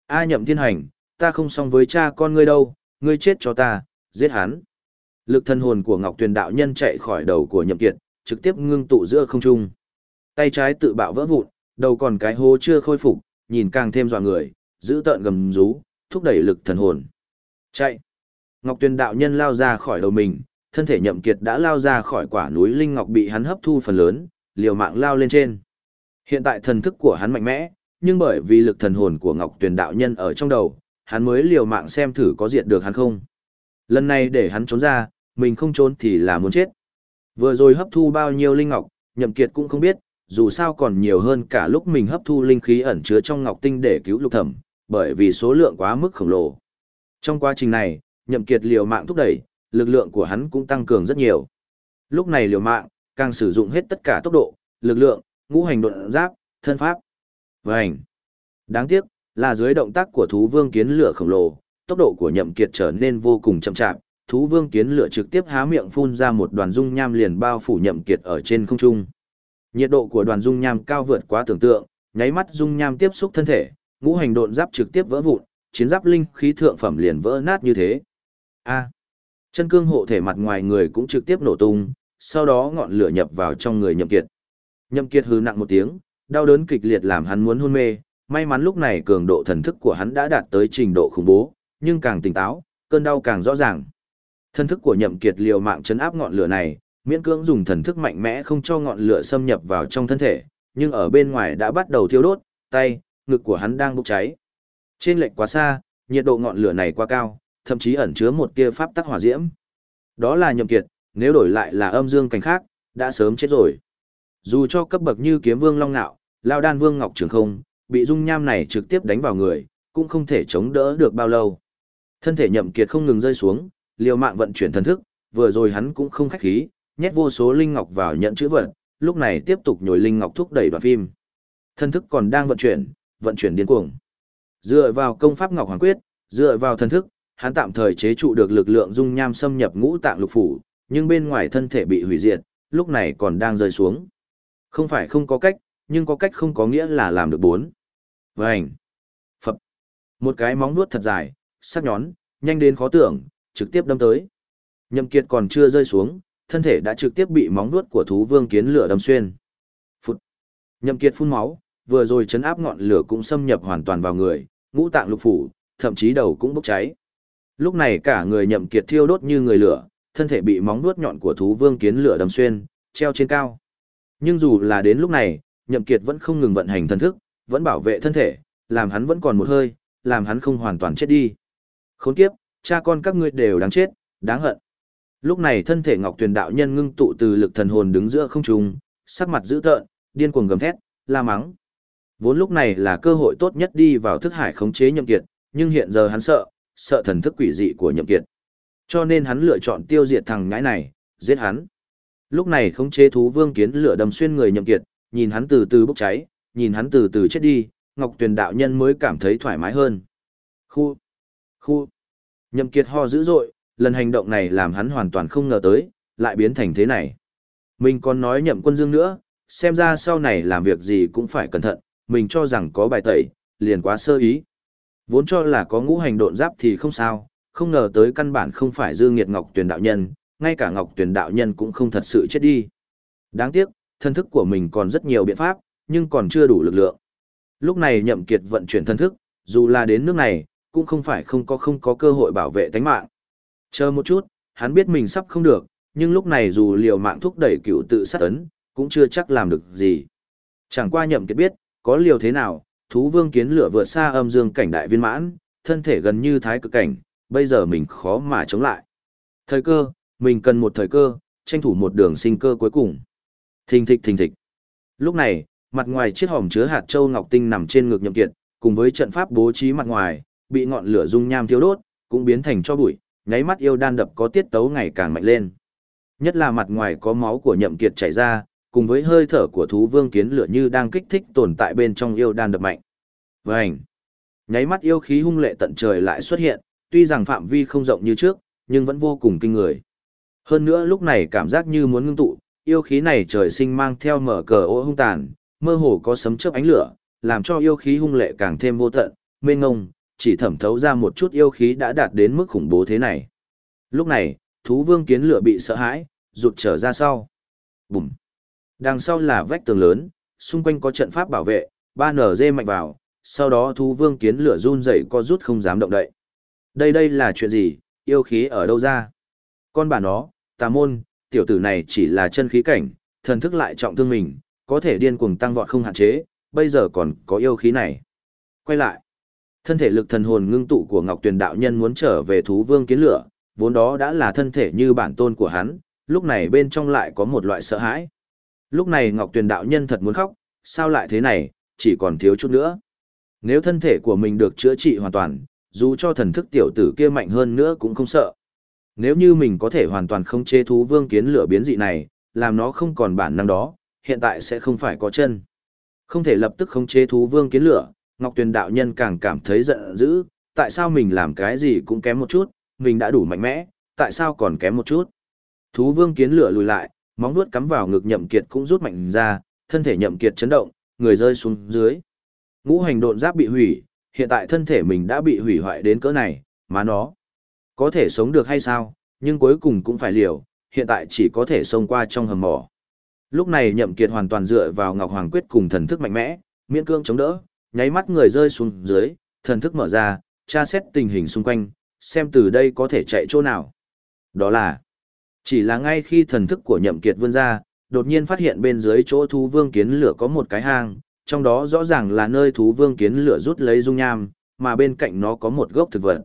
A nhậm thiên hành, ta không xong với cha con ngươi đâu, ngươi chết cho ta, giết hắn. Lực thần hồn của Ngọc Tuyền đạo nhân chạy khỏi đầu của Nhậm Kiệt, trực tiếp ngưng tụ giữa không trung. Tay trái tự bạo vỡ vụn, đầu còn cái hố chưa khôi phục, nhìn càng thêm dọa người, giữ tợn gầm rú, thúc đẩy lực thần hồn. Chạy. Ngọc Tuyền đạo nhân lao ra khỏi đầu mình, thân thể Nhậm Kiệt đã lao ra khỏi quả núi linh ngọc bị hắn hấp thu phần lớn, liều mạng lao lên trên. Hiện tại thần thức của hắn mạnh mẽ, nhưng bởi vì lực thần hồn của Ngọc Tuyền đạo nhân ở trong đầu, hắn mới liều mạng xem thử có diệt được hắn không. Lần này để hắn trốn ra, mình không trốn thì là muốn chết. Vừa rồi hấp thu bao nhiêu linh ngọc, Nhậm Kiệt cũng không biết, dù sao còn nhiều hơn cả lúc mình hấp thu linh khí ẩn chứa trong ngọc tinh để cứu lục thẩm, bởi vì số lượng quá mức khổng lồ. Trong quá trình này, Nhậm Kiệt liều mạng thúc đẩy, lực lượng của hắn cũng tăng cường rất nhiều. Lúc này liều mạng, càng sử dụng hết tất cả tốc độ, lực lượng, ngũ hành độn giáp, thân pháp. Vành. Đáng tiếc, là dưới động tác của thú vương kiến lửa khổng lồ, tốc độ của nhậm kiệt trở nên vô cùng chậm chạp, thú vương kiến lửa trực tiếp há miệng phun ra một đoàn dung nham liền bao phủ nhậm kiệt ở trên không trung. Nhiệt độ của đoàn dung nham cao vượt quá tưởng tượng, nháy mắt dung nham tiếp xúc thân thể, ngũ hành độn giáp trực tiếp vỡ vụn, chiến giáp linh khí thượng phẩm liền vỡ nát như thế. A. chân cương hộ thể mặt ngoài người cũng trực tiếp nổ tung, sau đó ngọn lửa nhập vào trong người nhậm kiệt. Nhậm kiệt hừ nặng một tiếng, đau đớn kịch liệt làm hắn muốn hôn mê, may mắn lúc này cường độ thần thức của hắn đã đạt tới trình độ khủng bố, nhưng càng tỉnh táo, cơn đau càng rõ ràng. Thần thức của Nhậm Kiệt liều mạng chấn áp ngọn lửa này, miễn cưỡng dùng thần thức mạnh mẽ không cho ngọn lửa xâm nhập vào trong thân thể, nhưng ở bên ngoài đã bắt đầu thiêu đốt, tay, ngực của hắn đang bốc cháy. Trên lệch quá xa, nhiệt độ ngọn lửa này quá cao, thậm chí ẩn chứa một tia pháp tắc hỏa diễm. Đó là nhậm kiệt, nếu đổi lại là âm dương cảnh khác, đã sớm chết rồi. Dù cho cấp bậc như kiếm vương long nạo, lao đan vương ngọc trường không, bị dung nham này trực tiếp đánh vào người, cũng không thể chống đỡ được bao lâu. Thân thể nhậm kiệt không ngừng rơi xuống, liều mạng vận chuyển thần thức, vừa rồi hắn cũng không khách khí, nhét vô số linh ngọc vào nhận chữ vật, lúc này tiếp tục nhồi linh ngọc thúc đẩy đoạn phim. Thần thức còn đang vận chuyển, vận chuyển điên cuồng. Dựa vào công pháp Ngọc Hoàng Quyết, dựa vào thần thức, hắn tạm thời chế trụ được lực lượng dung nham xâm nhập ngũ tạng lục phủ, nhưng bên ngoài thân thể bị hủy diệt, lúc này còn đang rơi xuống. Không phải không có cách, nhưng có cách không có nghĩa là làm được bốn. Vành. Phập. Một cái móng vuốt thật dài, sắc nhón, nhanh đến khó tưởng, trực tiếp đâm tới. Nhậm Kiệt còn chưa rơi xuống, thân thể đã trực tiếp bị móng vuốt của thú vương kiến lửa đâm xuyên. Phụt. Nhậm Kiệt phun máu, vừa rồi chấn áp ngọn lửa cũng xâm nhập hoàn toàn vào người, ngũ tạng lục phủ, thậm chí đầu cũng bốc cháy. Lúc này cả người Nhậm Kiệt thiêu đốt như người lửa, thân thể bị móng vuốt nhọn của thú vương kiến lửa đâm xuyên, treo trên cao. Nhưng dù là đến lúc này, Nhậm Kiệt vẫn không ngừng vận hành thần thức, vẫn bảo vệ thân thể, làm hắn vẫn còn một hơi, làm hắn không hoàn toàn chết đi. Khốn kiếp, cha con các ngươi đều đáng chết, đáng hận. Lúc này thân thể Ngọc Tuyền đạo nhân ngưng tụ từ lực thần hồn đứng giữa không trung, sắc mặt dữ tợn, điên cuồng gầm thét, la mắng. Vốn lúc này là cơ hội tốt nhất đi vào thức hải khống chế Nhậm Kiệt, nhưng hiện giờ hắn sợ, sợ thần thức quỷ dị của Nhậm Kiệt. Cho nên hắn lựa chọn tiêu diệt thằng nhãi này, giết hắn. Lúc này khống chế thú vương kiến lửa đâm xuyên người Nhậm Kiệt, nhìn hắn từ từ bốc cháy, nhìn hắn từ từ chết đi, Ngọc Tuyền đạo nhân mới cảm thấy thoải mái hơn. Khu, khu, Nhậm Kiệt ho dữ dội, lần hành động này làm hắn hoàn toàn không ngờ tới, lại biến thành thế này. Mình còn nói nhậm quân dương nữa, xem ra sau này làm việc gì cũng phải cẩn thận, mình cho rằng có bài tẩy, liền quá sơ ý. Vốn cho là có ngũ hành độn giáp thì không sao, không ngờ tới căn bản không phải dư nghiệt ngọc tuyền đạo nhân, ngay cả ngọc tuyền đạo nhân cũng không thật sự chết đi. Đáng tiếc, thân thức của mình còn rất nhiều biện pháp, nhưng còn chưa đủ lực lượng. Lúc này nhậm kiệt vận chuyển thân thức, dù là đến nước này, cũng không phải không có không có cơ hội bảo vệ tánh mạng. Chờ một chút, hắn biết mình sắp không được, nhưng lúc này dù liều mạng thúc đẩy cựu tự sát ấn, cũng chưa chắc làm được gì. Chẳng qua nhậm kiệt biết, có liều thế nào, thú vương kiến lửa vượt xa âm dương cảnh đại viên mãn, thân thể gần như thái cực cảnh, bây giờ mình khó mà chống lại. Thời cơ, mình cần một thời cơ, tranh thủ một đường sinh cơ cuối cùng. Thình thịch thình thịch. Lúc này, mặt ngoài chiếc hòm chứa hạt châu ngọc tinh nằm trên ngực nhậm kiệt, cùng với trận pháp bố trí mặt ngoài, bị ngọn lửa dung nham thiêu đốt, cũng biến thành cho bụi, nháy mắt yêu đan đập có tiết tấu ngày càng mạnh lên. Nhất là mặt ngoài có máu của nhậm kiệt chảy ra, cùng với hơi thở của thú vương kiến lửa như đang kích thích tồn tại bên trong yêu đan đập mạnh. Vành! Nháy mắt yêu khí hung lệ tận trời lại xuất hiện, tuy rằng phạm vi không rộng như trước, nhưng vẫn vô cùng kinh người. Hơn nữa lúc này cảm giác như muốn ngưng tụ, yêu khí này trời sinh mang theo mở cờ ô hung tàn, mơ hồ có sấm chớp ánh lửa, làm cho yêu khí hung lệ càng thêm vô tận, mênh ngông, chỉ thẩm thấu ra một chút yêu khí đã đạt đến mức khủng bố thế này. Lúc này, thú vương kiến lửa bị sợ hãi, rụt trở ra sau. Bùm! Đằng sau là vách tường lớn, xung quanh có trận pháp bảo vệ, ba nở dê mạnh vào, sau đó thú vương kiến lửa run rẩy co rút không dám động đậy. Đây đây là chuyện gì, yêu khí ở đâu ra? Con bà nó, tà môn, tiểu tử này chỉ là chân khí cảnh, thần thức lại trọng thương mình, có thể điên cuồng tăng vọt không hạn chế, bây giờ còn có yêu khí này. Quay lại. Thân thể lực thần hồn ngưng tụ của Ngọc Tuyền đạo nhân muốn trở về thú vương kiến lửa, vốn đó đã là thân thể như bản tôn của hắn, lúc này bên trong lại có một loại sợ hãi. Lúc này Ngọc Tuyền đạo nhân thật muốn khóc, sao lại thế này, chỉ còn thiếu chút nữa. Nếu thân thể của mình được chữa trị hoàn toàn, dù cho thần thức tiểu tử kia mạnh hơn nữa cũng không sợ. Nếu như mình có thể hoàn toàn không chế thú vương kiến lửa biến dị này, làm nó không còn bản năng đó, hiện tại sẽ không phải có chân. Không thể lập tức khống chế thú vương kiến lửa, Ngọc Tuyền đạo nhân càng cảm thấy giận dữ, tại sao mình làm cái gì cũng kém một chút, mình đã đủ mạnh mẽ, tại sao còn kém một chút. Thú vương kiến lửa lùi lại, móng vuốt cắm vào ngực nhậm kiệt cũng rút mạnh ra, thân thể nhậm kiệt chấn động, người rơi xuống dưới. Ngũ hành độn giáp bị hủy, hiện tại thân thể mình đã bị hủy hoại đến cỡ này, mà nó có thể sống được hay sao, nhưng cuối cùng cũng phải liều, hiện tại chỉ có thể xông qua trong hầm mỏ. Lúc này nhậm kiệt hoàn toàn dựa vào Ngọc Hoàng Quyết cùng thần thức mạnh mẽ, miễn cương chống đỡ, nháy mắt người rơi xuống dưới, thần thức mở ra, tra xét tình hình xung quanh, xem từ đây có thể chạy chỗ nào. Đó là, chỉ là ngay khi thần thức của nhậm kiệt vươn ra, đột nhiên phát hiện bên dưới chỗ thú vương kiến lửa có một cái hang, trong đó rõ ràng là nơi thú vương kiến lửa rút lấy dung nham, mà bên cạnh nó có một gốc thực vật.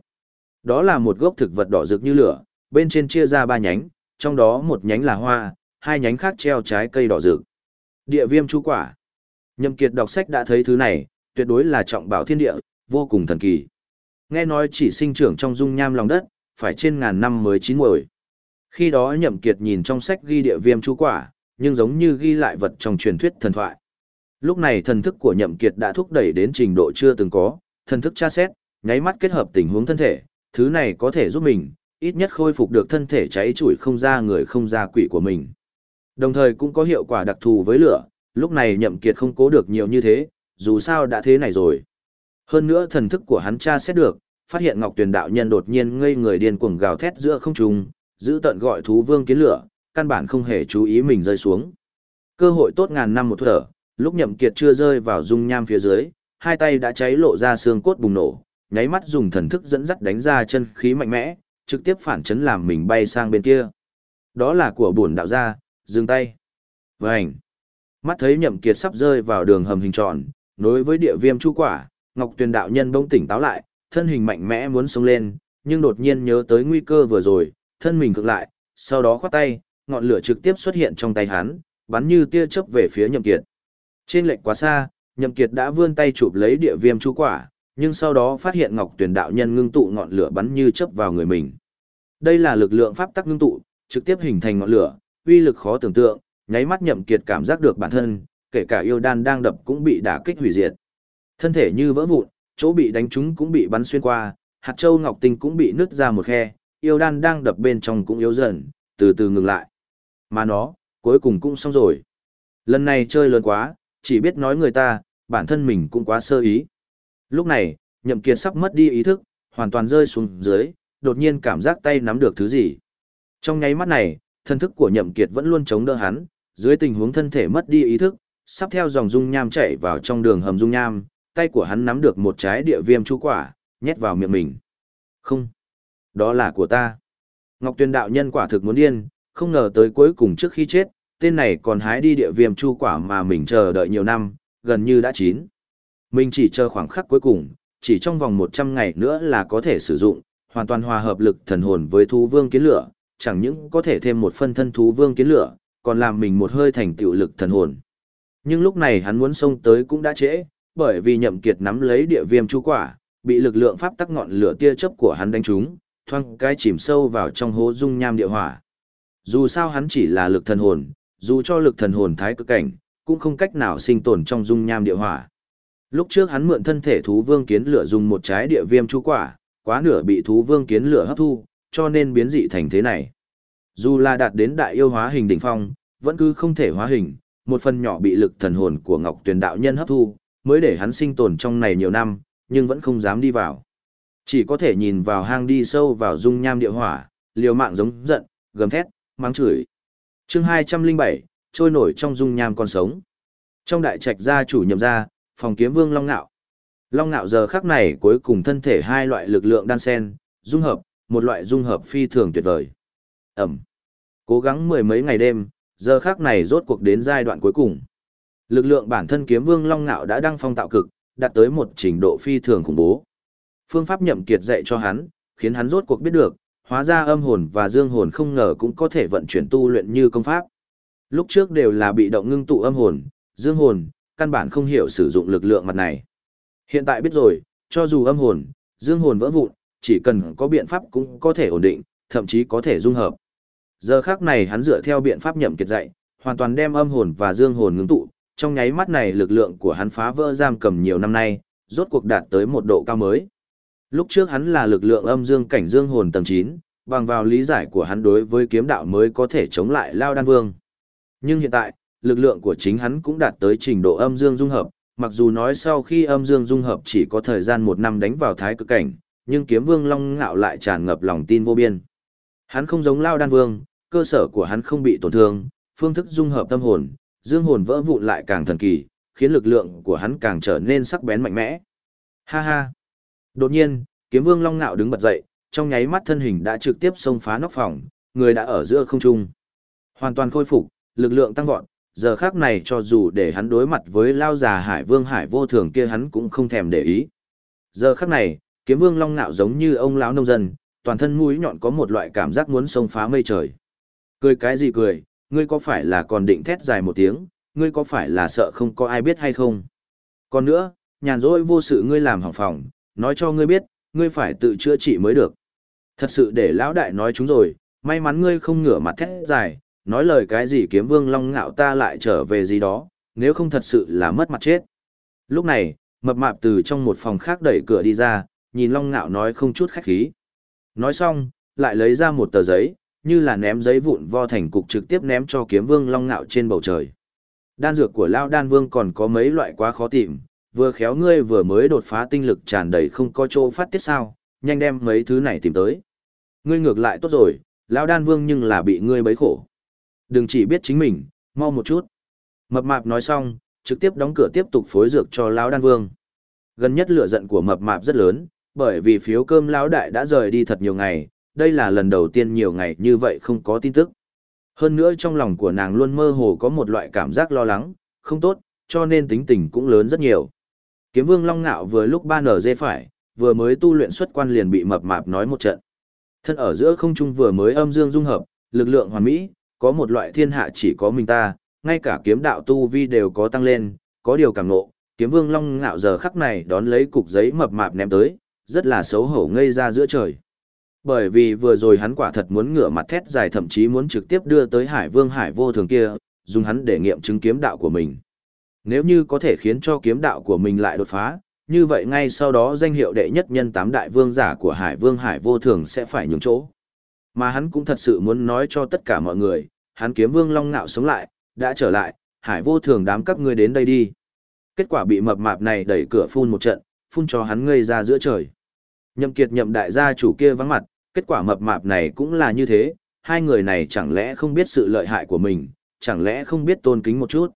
Đó là một gốc thực vật đỏ rực như lửa, bên trên chia ra ba nhánh, trong đó một nhánh là hoa, hai nhánh khác treo trái cây đỏ rực. Địa viêm chú quả. Nhậm Kiệt đọc sách đã thấy thứ này, tuyệt đối là trọng bảo thiên địa, vô cùng thần kỳ. Nghe nói chỉ sinh trưởng trong dung nham lòng đất, phải trên ngàn năm mới chín muồi. Khi đó Nhậm Kiệt nhìn trong sách ghi địa viêm chú quả, nhưng giống như ghi lại vật trong truyền thuyết thần thoại. Lúc này thần thức của Nhậm Kiệt đã thúc đẩy đến trình độ chưa từng có, thần thức tra xét, nháy mắt kết hợp tình huống thân thể, thứ này có thể giúp mình, ít nhất khôi phục được thân thể cháy chủi không ra người không ra quỷ của mình. Đồng thời cũng có hiệu quả đặc thù với lửa, lúc này Nhậm Kiệt không cố được nhiều như thế, dù sao đã thế này rồi. Hơn nữa thần thức của hắn tra xét được, phát hiện Ngọc Tuyền đạo nhân đột nhiên ngây người điên cuồng gào thét giữa không trung, giữ tận gọi thú vương kiến lửa, căn bản không hề chú ý mình rơi xuống. Cơ hội tốt ngàn năm một thở, lúc Nhậm Kiệt chưa rơi vào dung nham phía dưới, hai tay đã cháy lộ ra xương cốt bùng nổ, nháy mắt dùng thần thức dẫn dắt đánh ra chân khí mạnh mẽ, trực tiếp phản chấn làm mình bay sang bên kia. Đó là của bổn đạo gia, dừng tay. Vành. Mắt thấy Nhậm Kiệt sắp rơi vào đường hầm hình tròn, nối với địa viêm chu quả, Ngọc Tuyền đạo nhân bỗng tỉnh táo lại, thân hình mạnh mẽ muốn xông lên, nhưng đột nhiên nhớ tới nguy cơ vừa rồi, thân mình cực lại, sau đó khoát tay, ngọn lửa trực tiếp xuất hiện trong tay hắn, bắn như tia chớp về phía Nhậm Kiệt. Trên lệch quá xa, Nhậm Kiệt đã vươn tay chụp lấy địa viêm chu quả, nhưng sau đó phát hiện Ngọc Tuyền đạo nhân ngưng tụ ngọn lửa bắn như chớp vào người mình. Đây là lực lượng pháp tắc ngưng tụ, trực tiếp hình thành ngọn lửa, uy lực khó tưởng tượng, nháy mắt Nhậm Kiệt cảm giác được bản thân, kể cả yêu đan đang đập cũng bị đả kích hủy diệt. Thân thể như vỡ vụn, chỗ bị đánh trúng cũng bị bắn xuyên qua, hạt châu ngọc tinh cũng bị nứt ra một khe, yêu đan đang đập bên trong cũng yếu dần, từ từ ngừng lại. Mà nó, cuối cùng cũng xong rồi. Lần này chơi lớn quá, chỉ biết nói người ta, bản thân mình cũng quá sơ ý. Lúc này, nhậm kiệt sắp mất đi ý thức, hoàn toàn rơi xuống dưới, đột nhiên cảm giác tay nắm được thứ gì. Trong nháy mắt này, thân thức của nhậm kiệt vẫn luôn chống đỡ hắn, dưới tình huống thân thể mất đi ý thức, sắp theo dòng dung nham chảy vào trong đường hầm dung nham, tay của hắn nắm được một trái địa viêm chu quả, nhét vào miệng mình. Không, đó là của ta. Ngọc Tuyền đạo nhân quả thực muốn điên, không ngờ tới cuối cùng trước khi chết, tên này còn hái đi địa viêm chu quả mà mình chờ đợi nhiều năm, gần như đã chín. Mình chỉ chờ khoảng khắc cuối cùng, chỉ trong vòng 100 ngày nữa là có thể sử dụng, hoàn toàn hòa hợp lực thần hồn với thú vương kiến lửa, chẳng những có thể thêm một phân thân thú vương kiến lửa, còn làm mình một hơi thành tiểu lực thần hồn. Nhưng lúc này hắn muốn xông tới cũng đã trễ, bởi vì nhậm kiệt nắm lấy địa viêm chu quả, bị lực lượng pháp tắc ngọn lửa tia chớp của hắn đánh trúng, thoang cái chìm sâu vào trong hố dung nham địa hỏa. Dù sao hắn chỉ là lực thần hồn, dù cho lực thần hồn thái cực cảnh, cũng không cách nào sinh tồn trong dung nham địa hỏa. Lúc trước hắn mượn thân thể thú vương kiến lửa dùng một trái địa viêm chu quả, quá nửa bị thú vương kiến lửa hấp thu, cho nên biến dị thành thế này. Dù là đạt đến đại yêu hóa hình đỉnh phong, vẫn cứ không thể hóa hình, một phần nhỏ bị lực thần hồn của Ngọc Tuyền đạo nhân hấp thu, mới để hắn sinh tồn trong này nhiều năm, nhưng vẫn không dám đi vào. Chỉ có thể nhìn vào hang đi sâu vào dung nham địa hỏa, liều mạng giống giận, gầm thét, mắng chửi. Chương 207, trôi nổi trong dung nham còn sống. Trong đại trạch gia chủ nhậm gia, phòng kiếm vương Long Nạo. Long Nạo giờ khắc này cuối cùng thân thể hai loại lực lượng đan sen, dung hợp, một loại dung hợp phi thường tuyệt vời. Ẩm. Cố gắng mười mấy ngày đêm, giờ khắc này rốt cuộc đến giai đoạn cuối cùng. Lực lượng bản thân kiếm vương Long Ngạo đã đăng phong tạo cực, đạt tới một trình độ phi thường khủng bố. Phương pháp nhậm kiệt dạy cho hắn, khiến hắn rốt cuộc biết được, hóa ra âm hồn và dương hồn không ngờ cũng có thể vận chuyển tu luyện như công pháp. Lúc trước đều là bị động ngưng tụ âm hồn, dương hồn, căn bản không hiểu sử dụng lực lượng mặt này. Hiện tại biết rồi, cho dù âm hồn, dương hồn vỡ vụn, chỉ cần có biện pháp cũng có thể ổn định, thậm chí có thể dung hợp. Giờ khắc này hắn dựa theo biện pháp nhậm kiệt dạy, hoàn toàn đem âm hồn và dương hồn ngưng tụ, trong nháy mắt này lực lượng của hắn phá vỡ giam cầm nhiều năm nay, rốt cuộc đạt tới một độ cao mới. Lúc trước hắn là lực lượng âm dương cảnh dương hồn tầng 9, bằng vào lý giải của hắn đối với kiếm đạo mới có thể chống lại Lao Đan Vương. Nhưng hiện tại, lực lượng của chính hắn cũng đạt tới trình độ âm dương dung hợp, mặc dù nói sau khi âm dương dung hợp chỉ có thời gian một năm đánh vào thái cực cảnh, nhưng kiếm vương long ngạo lại tràn ngập lòng tin vô biên. Hắn không giống Lao Đan Vương, cơ sở của hắn không bị tổn thương, phương thức dung hợp tâm hồn, dương hồn vỡ vụn lại càng thần kỳ, khiến lực lượng của hắn càng trở nên sắc bén mạnh mẽ. Ha ha! Đột nhiên, kiếm vương long ngạo đứng bật dậy, trong nháy mắt thân hình đã trực tiếp xông phá nóc phòng, người đã ở giữa không trung. Hoàn toàn khôi phục, lực lượng tăng vọt, giờ khác này cho dù để hắn đối mặt với lao già hải vương hải vô thường kia hắn cũng không thèm để ý. Giờ khắc này, kiếm vương long nạo giống như ông lão nông dân, toàn thân mũi nhọn có một loại cảm giác muốn xông phá mây trời. Cười cái gì cười, ngươi có phải là còn định thét dài một tiếng, ngươi có phải là sợ không có ai biết hay không? Còn nữa, nhàn rỗi vô sự ngươi làm hỏng phòng, nói cho ngươi biết, ngươi phải tự chữa trị mới được. Thật sự để lão đại nói chúng rồi, may mắn ngươi không ngửa mặt thét dài, nói lời cái gì kiếm vương long ngạo ta lại trở về gì đó, nếu không thật sự là mất mặt chết. Lúc này, mập mạp từ trong một phòng khác đẩy cửa đi ra, nhìn long ngạo nói không chút khách khí. Nói xong, lại lấy ra một tờ giấy, như là ném giấy vụn vo thành cục trực tiếp ném cho kiếm vương long ngạo trên bầu trời. Đan dược của Lao Đan Vương còn có mấy loại quá khó tìm, vừa khéo ngươi vừa mới đột phá tinh lực tràn đầy không có chỗ phát tiết sao, nhanh đem mấy thứ này tìm tới. Ngươi ngược lại tốt rồi, Lao Đan Vương nhưng là bị ngươi bấy khổ. Đừng chỉ biết chính mình, mau một chút. Mập mạp nói xong, trực tiếp đóng cửa tiếp tục phối dược cho Lão Đan Vương. Gần nhất lửa giận của mập mạp rất lớn, bởi vì phiếu cơm Lão Đại đã rời đi thật nhiều ngày, đây là lần đầu tiên nhiều ngày như vậy không có tin tức. Hơn nữa trong lòng của nàng luôn mơ hồ có một loại cảm giác lo lắng, không tốt, cho nên tính tình cũng lớn rất nhiều. Kiếm vương Long Ngạo vừa lúc ba nở dê phải, vừa mới tu luyện xuất quan liền bị mập mạp nói một trận. Thân ở giữa không trung vừa mới âm dương dung hợp, lực lượng hoàn mỹ, có một loại thiên hạ chỉ có mình ta, ngay cả kiếm đạo tu vi đều có tăng lên, có điều cảm ngộ, kiếm vương Long Ngạo giờ khắc này đón lấy cục giấy mập mạp ném tới, rất là xấu hổ ngây ra giữa trời. Bởi vì vừa rồi hắn quả thật muốn ngửa mặt thét dài thậm chí muốn trực tiếp đưa tới Hải Vương Hải vô thường kia, dùng hắn để nghiệm chứng kiếm đạo của mình. Nếu như có thể khiến cho kiếm đạo của mình lại đột phá, như vậy ngay sau đó danh hiệu đệ nhất nhân tám đại vương giả của Hải Vương Hải vô thường sẽ phải nhường chỗ. Mà hắn cũng thật sự muốn nói cho tất cả mọi người, hắn kiếm vương long ngạo sống lại, đã trở lại, Hải vô thường đám các ngươi đến đây đi. Kết quả bị mập mạp này đẩy cửa phun một trận, phun cho hắn ngây ra giữa trời. Nhậm kiệt nhậm đại gia chủ kia vắng mặt, kết quả mập mạp này cũng là như thế, hai người này chẳng lẽ không biết sự lợi hại của mình, chẳng lẽ không biết tôn kính một chút.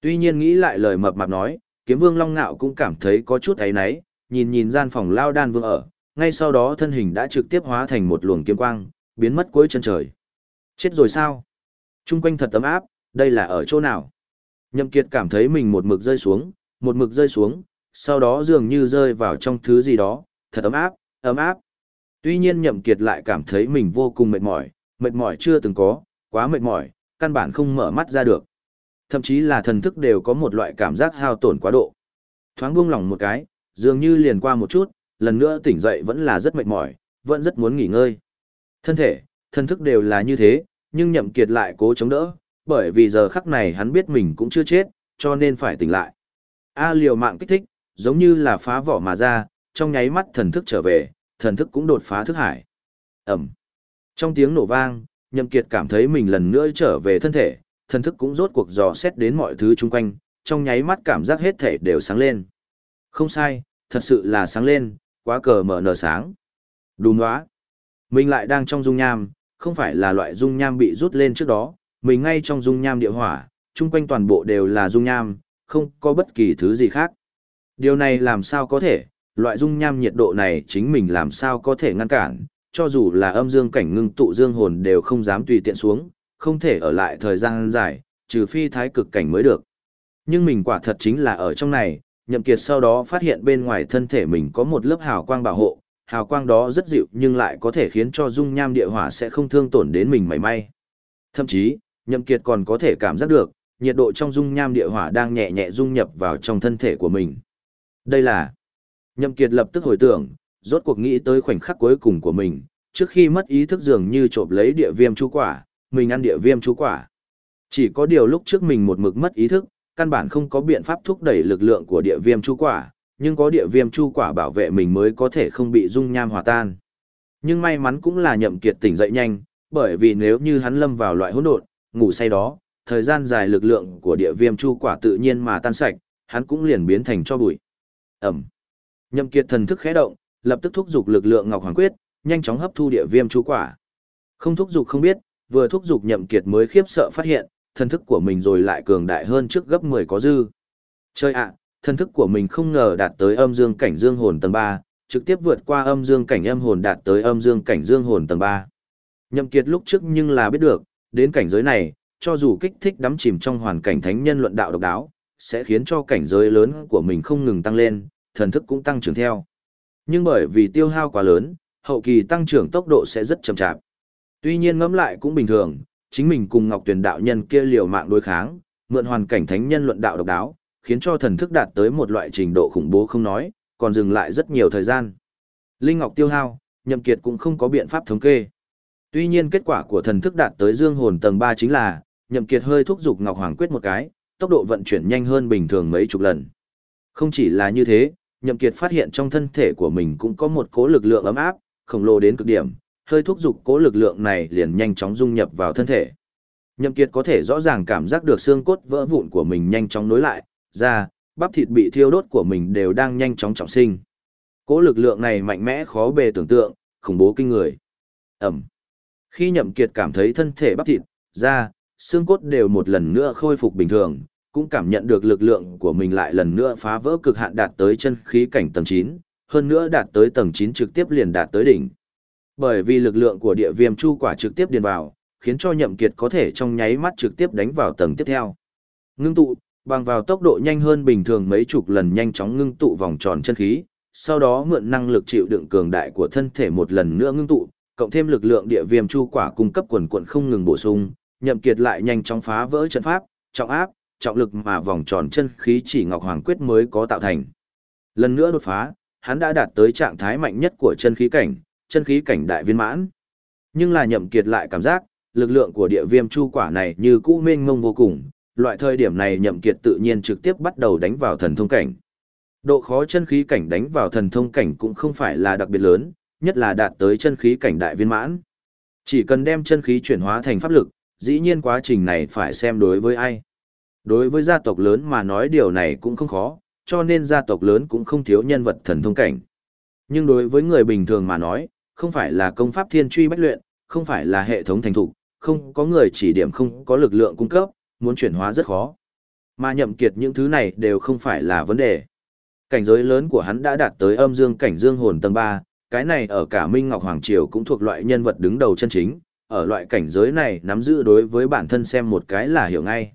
Tuy nhiên nghĩ lại lời mập mạp nói, kiếm vương long ngạo cũng cảm thấy có chút ấy náy, nhìn nhìn gian phòng lao đan vương ở, ngay sau đó thân hình đã trực tiếp hóa thành một luồng kiếm quang, biến mất cuối chân trời. Chết rồi sao? Trung quanh thật tấm áp, đây là ở chỗ nào? Nhậm kiệt cảm thấy mình một mực rơi xuống, một mực rơi xuống, sau đó dường như rơi vào trong thứ gì đó, thật ấm áp, ấm áp. Tuy nhiên nhậm kiệt lại cảm thấy mình vô cùng mệt mỏi, mệt mỏi chưa từng có, quá mệt mỏi, căn bản không mở mắt ra được. Thậm chí là thần thức đều có một loại cảm giác hao tổn quá độ. Thoáng buông lỏng một cái, dường như liền qua một chút, lần nữa tỉnh dậy vẫn là rất mệt mỏi, vẫn rất muốn nghỉ ngơi. Thân thể, thần thức đều là như thế, nhưng nhậm kiệt lại cố chống đỡ, bởi vì giờ khắc này hắn biết mình cũng chưa chết, cho nên phải tỉnh lại. A liều mạng kích thích, giống như là phá vỏ mà ra, trong nháy mắt thần thức trở về, thần thức cũng đột phá thức hải. Ẩm. Trong tiếng nổ vang, Nhậm Kiệt cảm thấy mình lần nữa trở về thân thể, thần thức cũng rốt cuộc dò xét đến mọi thứ xung quanh, trong nháy mắt cảm giác hết thể đều sáng lên. Không sai, thật sự là sáng lên, quá cờ mở nở sáng. Đúng đó. Mình lại đang trong dung nham, không phải là loại dung nham bị rút lên trước đó, mình ngay trong dung nham địa hỏa, chung quanh toàn bộ đều là dung nham, không có bất kỳ thứ gì khác. Điều này làm sao có thể, loại dung nham nhiệt độ này chính mình làm sao có thể ngăn cản, cho dù là âm dương cảnh ngưng tụ dương hồn đều không dám tùy tiện xuống, không thể ở lại thời gian dài, trừ phi thái cực cảnh mới được. Nhưng mình quả thật chính là ở trong này, nhậm kiệt sau đó phát hiện bên ngoài thân thể mình có một lớp hào quang bảo hộ, hào quang đó rất dịu nhưng lại có thể khiến cho dung nham địa hỏa sẽ không thương tổn đến mình mảy may. Thậm chí, nhậm kiệt còn có thể cảm giác được, nhiệt độ trong dung nham địa hỏa đang nhẹ nhẹ dung nhập vào trong thân thể của mình. Đây là Nhậm Kiệt lập tức hồi tưởng, rốt cuộc nghĩ tới khoảnh khắc cuối cùng của mình, trước khi mất ý thức dường như trộm lấy địa viêm chú quả, mình ăn địa viêm chú quả. Chỉ có điều lúc trước mình một mực mất ý thức, căn bản không có biện pháp thúc đẩy lực lượng của địa viêm chú quả, nhưng có địa viêm chu quả bảo vệ mình mới có thể không bị dung nham hòa tan. Nhưng may mắn cũng là nhậm kiệt tỉnh dậy nhanh, bởi vì nếu như hắn lâm vào loại hỗn độn, ngủ say đó, thời gian dài lực lượng của địa viêm chu quả tự nhiên mà tan sạch, hắn cũng liền biến thành cho bụi. Ẩm. Nhậm kiệt thần thức khẽ động, lập tức thúc giục lực lượng Ngọc Hoàng Quyết, nhanh chóng hấp thu địa viêm chú quả. Không thúc giục không biết, vừa thúc giục Nhậm kiệt mới khiếp sợ phát hiện, thần thức của mình rồi lại cường đại hơn trước gấp 10 có dư. Chơi ạ, thần thức của mình không ngờ đạt tới âm dương cảnh dương hồn tầng 3, trực tiếp vượt qua âm dương cảnh âm hồn đạt tới âm dương cảnh dương hồn tầng 3. Nhậm kiệt lúc trước nhưng là biết được, đến cảnh giới này, cho dù kích thích đắm chìm trong hoàn cảnh thánh nhân luận đạo độc đáo, sẽ khiến cho cảnh giới lớn của mình không ngừng tăng lên, thần thức cũng tăng trưởng theo. Nhưng bởi vì tiêu hao quá lớn, hậu kỳ tăng trưởng tốc độ sẽ rất chậm chạp. Tuy nhiên ngẫm lại cũng bình thường, chính mình cùng Ngọc Tuyền đạo nhân kia liều mạng đối kháng, mượn hoàn cảnh thánh nhân luận đạo độc đáo, khiến cho thần thức đạt tới một loại trình độ khủng bố không nói, còn dừng lại rất nhiều thời gian. Linh Ngọc tiêu hao, Nhậm Kiệt cũng không có biện pháp thống kê. Tuy nhiên kết quả của thần thức đạt tới dương hồn tầng 3 chính là, Nhậm Kiệt hơi thúc giục Ngọc Hoàng quyết một cái, tốc độ vận chuyển nhanh hơn bình thường mấy chục lần. Không chỉ là như thế, Nhậm Kiệt phát hiện trong thân thể của mình cũng có một cỗ lực lượng ấm áp, khổng lồ đến cực điểm, hơi thúc giục cỗ lực lượng này liền nhanh chóng dung nhập vào thân thể. Nhậm Kiệt có thể rõ ràng cảm giác được xương cốt vỡ vụn của mình nhanh chóng nối lại, da, bắp thịt bị thiêu đốt của mình đều đang nhanh chóng trọng sinh. Cỗ lực lượng này mạnh mẽ khó bề tưởng tượng, khủng bố kinh người. Ẩm. Khi Nhậm Kiệt cảm thấy thân thể bắp thịt, da, xương cốt đều một lần nữa khôi phục bình thường, cũng cảm nhận được lực lượng của mình lại lần nữa phá vỡ cực hạn đạt tới chân khí cảnh tầng 9, hơn nữa đạt tới tầng 9 trực tiếp liền đạt tới đỉnh. Bởi vì lực lượng của địa viêm chu quả trực tiếp điền vào, khiến cho Nhậm Kiệt có thể trong nháy mắt trực tiếp đánh vào tầng tiếp theo. Ngưng tụ, bằng vào tốc độ nhanh hơn bình thường mấy chục lần nhanh chóng ngưng tụ vòng tròn chân khí, sau đó mượn năng lực chịu đựng cường đại của thân thể một lần nữa ngưng tụ, cộng thêm lực lượng địa viêm chu quả cung cấp quần quần không ngừng bổ sung, Nhậm Kiệt lại nhanh chóng phá vỡ trận pháp, trọng áp, trọng lực mà vòng tròn chân khí chỉ Ngọc Hoàng quyết mới có tạo thành. Lần nữa đột phá, hắn đã đạt tới trạng thái mạnh nhất của chân khí cảnh, chân khí cảnh đại viên mãn. Nhưng là Nhậm Kiệt lại cảm giác, lực lượng của địa viêm chu quả này như cũ mênh mông vô cùng, loại thời điểm này nhậm kiệt tự nhiên trực tiếp bắt đầu đánh vào thần thông cảnh. Độ khó chân khí cảnh đánh vào thần thông cảnh cũng không phải là đặc biệt lớn, nhất là đạt tới chân khí cảnh đại viên mãn. Chỉ cần đem chân khí chuyển hóa thành pháp lực, dĩ nhiên quá trình này phải xem đối với ai. Đối với gia tộc lớn mà nói điều này cũng không khó, cho nên gia tộc lớn cũng không thiếu nhân vật thần thông cảnh. Nhưng đối với người bình thường mà nói, không phải là công pháp thiên truy bách luyện, không phải là hệ thống thành thục, không có người chỉ điểm không có lực lượng cung cấp, muốn chuyển hóa rất khó. Mà nhậm kiệt những thứ này đều không phải là vấn đề. Cảnh giới lớn của hắn đã đạt tới âm dương cảnh dương hồn tầng 3, cái này ở cả Minh Ngọc Hoàng Triều cũng thuộc loại nhân vật đứng đầu chân chính, ở loại cảnh giới này nắm giữ đối với bản thân xem một cái là hiểu ngay.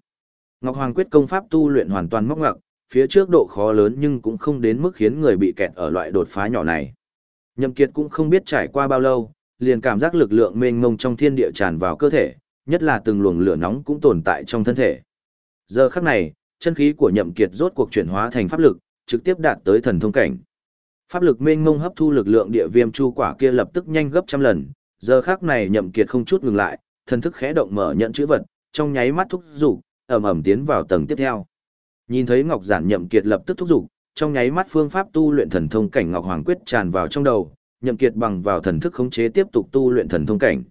Ngọc Hoàng quyết công pháp tu luyện hoàn toàn móc ngoặc, phía trước độ khó lớn nhưng cũng không đến mức khiến người bị kẹt ở loại đột phá nhỏ này. Nhậm Kiệt cũng không biết trải qua bao lâu, liền cảm giác lực lượng mênh mông trong thiên địa tràn vào cơ thể, nhất là từng luồng lửa nóng cũng tồn tại trong thân thể. Giờ khắc này, chân khí của Nhậm Kiệt rốt cuộc chuyển hóa thành pháp lực, trực tiếp đạt tới thần thông cảnh. Pháp lực mênh mông hấp thu lực lượng địa viêm chu quả kia lập tức nhanh gấp trăm lần, giờ khắc này Nhậm Kiệt không chút ngừng lại, thần thức khẽ động mở nhận chữ vật, trong nháy mắt thúc dục, ầm ầm tiến vào tầng tiếp theo. Nhìn thấy Ngọc Giản Nhậm Kiệt lập tức thúc dục, trong nháy mắt phương pháp tu luyện thần thông cảnh Ngọc Hoàng quyết tràn vào trong đầu, Nhậm Kiệt bằng vào thần thức khống chế tiếp tục tu luyện thần thông cảnh.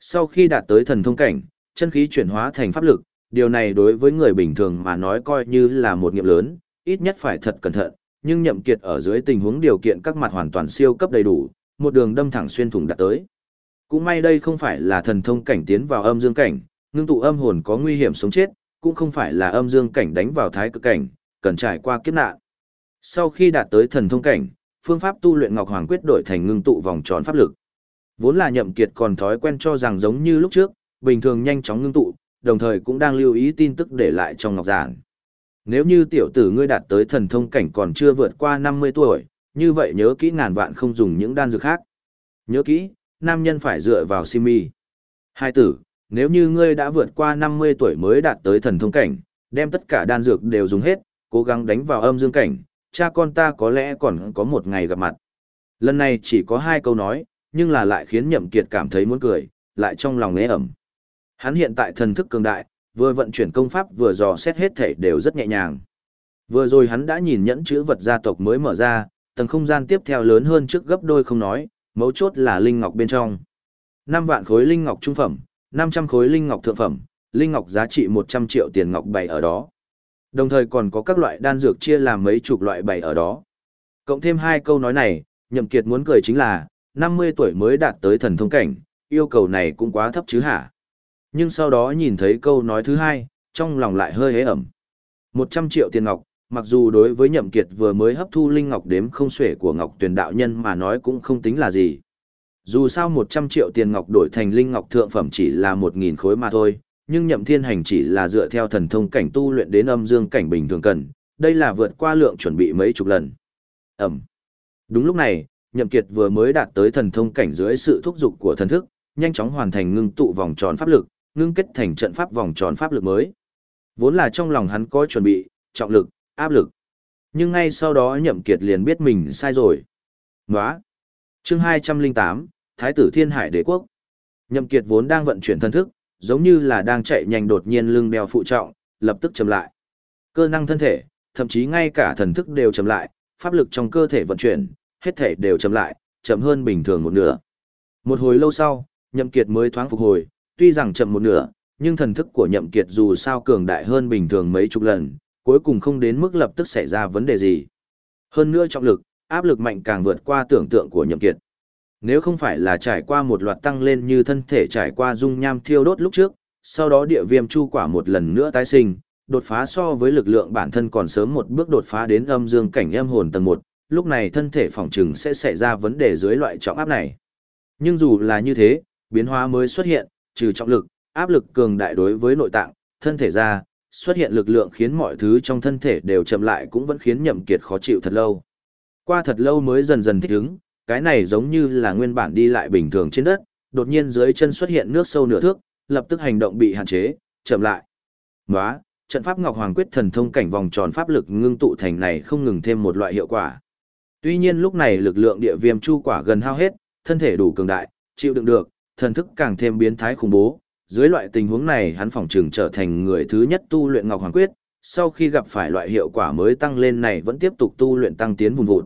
Sau khi đạt tới thần thông cảnh, chân khí chuyển hóa thành pháp lực, điều này đối với người bình thường mà nói coi như là một nghiệp lớn, ít nhất phải thật cẩn thận, nhưng Nhậm Kiệt ở dưới tình huống điều kiện các mặt hoàn toàn siêu cấp đầy đủ, một đường đâm thẳng xuyên thủng đạt tới. Cũng may đây không phải là thần thông cảnh tiến vào âm dương cảnh, ngưng tụ âm hồn có nguy hiểm sống chết, cũng không phải là âm dương cảnh đánh vào thái cực cảnh, cần trải qua kiếp nạn. Sau khi đạt tới thần thông cảnh, phương pháp tu luyện Ngọc Hoàng quyết đổi thành ngưng tụ vòng tròn pháp lực. Vốn là Nhậm Kiệt còn thói quen cho rằng giống như lúc trước, bình thường nhanh chóng ngưng tụ, đồng thời cũng đang lưu ý tin tức để lại trong ngọc giản. Nếu như tiểu tử ngươi đạt tới thần thông cảnh còn chưa vượt qua 50 tuổi, như vậy nhớ kỹ ngàn vạn không dùng những đan dược khác. Nhớ kỹ, nam nhân phải dựa vào simi. Hai tử, nếu như ngươi đã vượt qua 50 tuổi mới đạt tới thần thông cảnh, đem tất cả đan dược đều dùng hết, cố gắng đánh vào âm dương cảnh, cha con ta có lẽ còn có một ngày gặp mặt. Lần này chỉ có hai câu nói, nhưng là lại khiến Nhậm Kiệt cảm thấy muốn cười, lại trong lòng nế ẩm. Hắn hiện tại thần thức cường đại, vừa vận chuyển công pháp vừa dò xét hết thể đều rất nhẹ nhàng. Vừa rồi hắn đã nhìn nhẫn chữ vật gia tộc mới mở ra, tầng không gian tiếp theo lớn hơn trước gấp đôi không nói, mấu chốt là linh ngọc bên trong. 5 vạn khối linh ngọc trung phẩm, 500 khối linh ngọc thượng phẩm, linh ngọc giá trị 100 triệu tiền ngọc bày ở đó. Đồng thời còn có các loại đan dược chia làm mấy chục loại bày ở đó. Cộng thêm hai câu nói này, Nhậm Kiệt muốn cười chính là, 50 tuổi mới đạt tới thần thông cảnh, yêu cầu này cũng quá thấp chứ hả? Nhưng sau đó nhìn thấy câu nói thứ hai, trong lòng lại hơi hế ẩm. 100 triệu tiền ngọc, mặc dù đối với Nhậm Kiệt vừa mới hấp thu linh ngọc đếm không xuể của Ngọc Tuyền đạo nhân mà nói cũng không tính là gì. Dù sao 100 triệu tiền ngọc đổi thành linh ngọc thượng phẩm chỉ là 1000 khối mà thôi, nhưng nhậm thiên hành chỉ là dựa theo thần thông cảnh tu luyện đến âm dương cảnh bình thường cần, đây là vượt qua lượng chuẩn bị mấy chục lần. Ẩm. Đúng lúc này, Nhậm Kiệt vừa mới đạt tới thần thông cảnh dưới sự thúc giục của thần thức, nhanh chóng hoàn thành ngưng tụ vòng tròn pháp lực, ngưng kết thành trận pháp vòng tròn pháp lực mới. Vốn là trong lòng hắn có chuẩn bị, trọng lực, áp lực. Nhưng ngay sau đó Nhậm Kiệt liền biết mình sai rồi. Nóa! Chương 208, Thái tử Thiên Hải Đế Quốc. Nhậm Kiệt vốn đang vận chuyển thân thức, giống như là đang chạy nhanh đột nhiên lưng đeo phụ trọng, lập tức chậm lại. Cơ năng thân thể, thậm chí ngay cả thần thức đều chậm lại, pháp lực trong cơ thể vận chuyển, hết thể đều chậm lại, chậm hơn bình thường một nửa. Một hồi lâu sau, Nhậm Kiệt mới thoáng phục hồi, tuy rằng chậm một nửa, nhưng thần thức của Nhậm Kiệt dù sao cường đại hơn bình thường mấy chục lần, cuối cùng không đến mức lập tức xảy ra vấn đề gì. Hơn nữa trọng lực, áp lực mạnh càng vượt qua tưởng tượng của Nhậm Kiệt. Nếu không phải là trải qua một loạt tăng lên như thân thể trải qua dung nham thiêu đốt lúc trước, sau đó địa viêm chu quả một lần nữa tái sinh, đột phá so với lực lượng bản thân còn sớm một bước đột phá đến âm dương cảnh âm hồn tầng 1, lúc này thân thể phòng trừng sẽ xảy ra vấn đề dưới loại trọng áp này. Nhưng dù là như thế, biến hóa mới xuất hiện, trừ trọng lực, áp lực cường đại đối với nội tạng, thân thể ra, xuất hiện lực lượng khiến mọi thứ trong thân thể đều chậm lại cũng vẫn khiến nhậm kiệt khó chịu thật lâu. Qua thật lâu mới dần dần thích ứng, cái này giống như là nguyên bản đi lại bình thường trên đất, đột nhiên dưới chân xuất hiện nước sâu nửa thước, lập tức hành động bị hạn chế, chậm lại. Nóa, trận pháp Ngọc Hoàng quyết thần thông cảnh vòng tròn pháp lực ngưng tụ thành này không ngừng thêm một loại hiệu quả. Tuy nhiên lúc này lực lượng địa viêm chu quả gần hao hết, thân thể đủ cường đại, chịu đựng được, thần thức càng thêm biến thái khủng bố. Dưới loại tình huống này hắn phỏng trường trở thành người thứ nhất tu luyện Ngọc Hoàng Quyết, sau khi gặp phải loại hiệu quả mới tăng lên này vẫn tiếp tục tu luyện tăng tiến vùng vụt.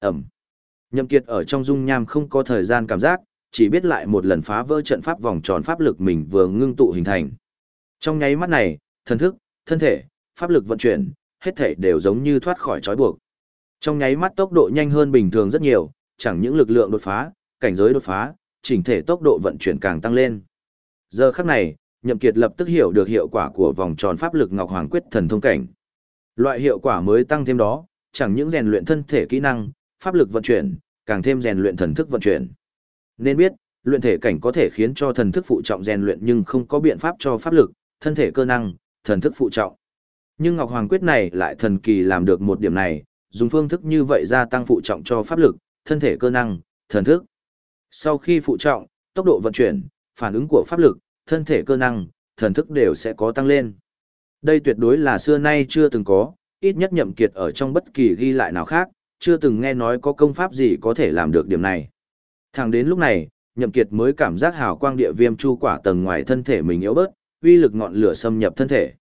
Ẩm. Nhậm Kiệt ở trong dung nham không có thời gian cảm giác, chỉ biết lại một lần phá vỡ trận pháp vòng tròn pháp lực mình vừa ngưng tụ hình thành. Trong nháy mắt này, thần thức, thân thể, pháp lực vận chuyển, hết thể đều giống như thoát khỏi trói buộc. Trong nháy mắt tốc độ nhanh hơn bình thường rất nhiều, chẳng những lực lượng đột phá, cảnh giới đột phá, chỉnh thể tốc độ vận chuyển càng tăng lên. Giờ khắc này, Nhậm Kiệt lập tức hiểu được hiệu quả của vòng tròn pháp lực Ngọc Hoàng Quyết thần thông cảnh. Loại hiệu quả mới tăng thêm đó, chẳng những rèn luyện thân thể kỹ năng, pháp lực vận chuyển, càng thêm rèn luyện thần thức vận chuyển. Nên biết, luyện thể cảnh có thể khiến cho thần thức phụ trọng rèn luyện nhưng không có biện pháp cho pháp lực, thân thể cơ năng, thần thức phụ trọng. Nhưng Ngọc Hoàng Quyết này lại thần kỳ làm được một điểm này, dùng phương thức như vậy gia tăng phụ trọng cho pháp lực, thân thể cơ năng, thần thức. Sau khi phụ trọng, tốc độ vận chuyển, phản ứng của pháp lực, thân thể cơ năng, thần thức đều sẽ có tăng lên. Đây tuyệt đối là xưa nay chưa từng có, ít nhất nhậm kiệt ở trong bất kỳ ghi lại nào khác, chưa từng nghe nói có công pháp gì có thể làm được điểm này. Thẳng đến lúc này, nhậm kiệt mới cảm giác hào quang địa viêm chu quả tầng ngoài thân thể mình yếu bớt, uy lực ngọn lửa xâm nhập thân thể.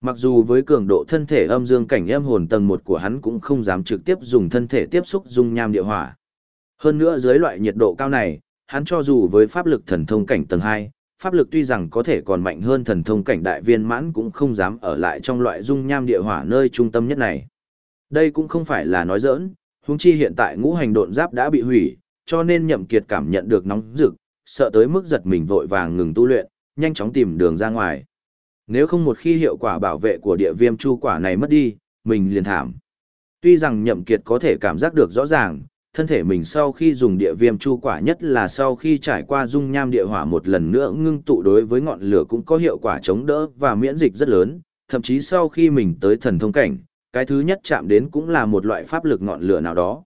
Mặc dù với cường độ thân thể âm dương cảnh em hồn tầng 1 của hắn cũng không dám trực tiếp dùng thân thể tiếp xúc dung nham địa hỏa. Hơn nữa dưới loại nhiệt độ cao này, hắn cho dù với pháp lực thần thông cảnh tầng 2, pháp lực tuy rằng có thể còn mạnh hơn thần thông cảnh đại viên mãn cũng không dám ở lại trong loại dung nham địa hỏa nơi trung tâm nhất này. Đây cũng không phải là nói giỡn, huống chi hiện tại ngũ hành độn giáp đã bị hủy, cho nên nhậm kiệt cảm nhận được nóng rực, sợ tới mức giật mình vội vàng ngừng tu luyện, nhanh chóng tìm đường ra ngoài. Nếu không một khi hiệu quả bảo vệ của địa viêm chu quả này mất đi, mình liền thảm. Tuy rằng nhậm kiệt có thể cảm giác được rõ ràng, thân thể mình sau khi dùng địa viêm chu quả nhất là sau khi trải qua dung nham địa hỏa một lần nữa ngưng tụ đối với ngọn lửa cũng có hiệu quả chống đỡ và miễn dịch rất lớn, thậm chí sau khi mình tới thần thông cảnh, cái thứ nhất chạm đến cũng là một loại pháp lực ngọn lửa nào đó.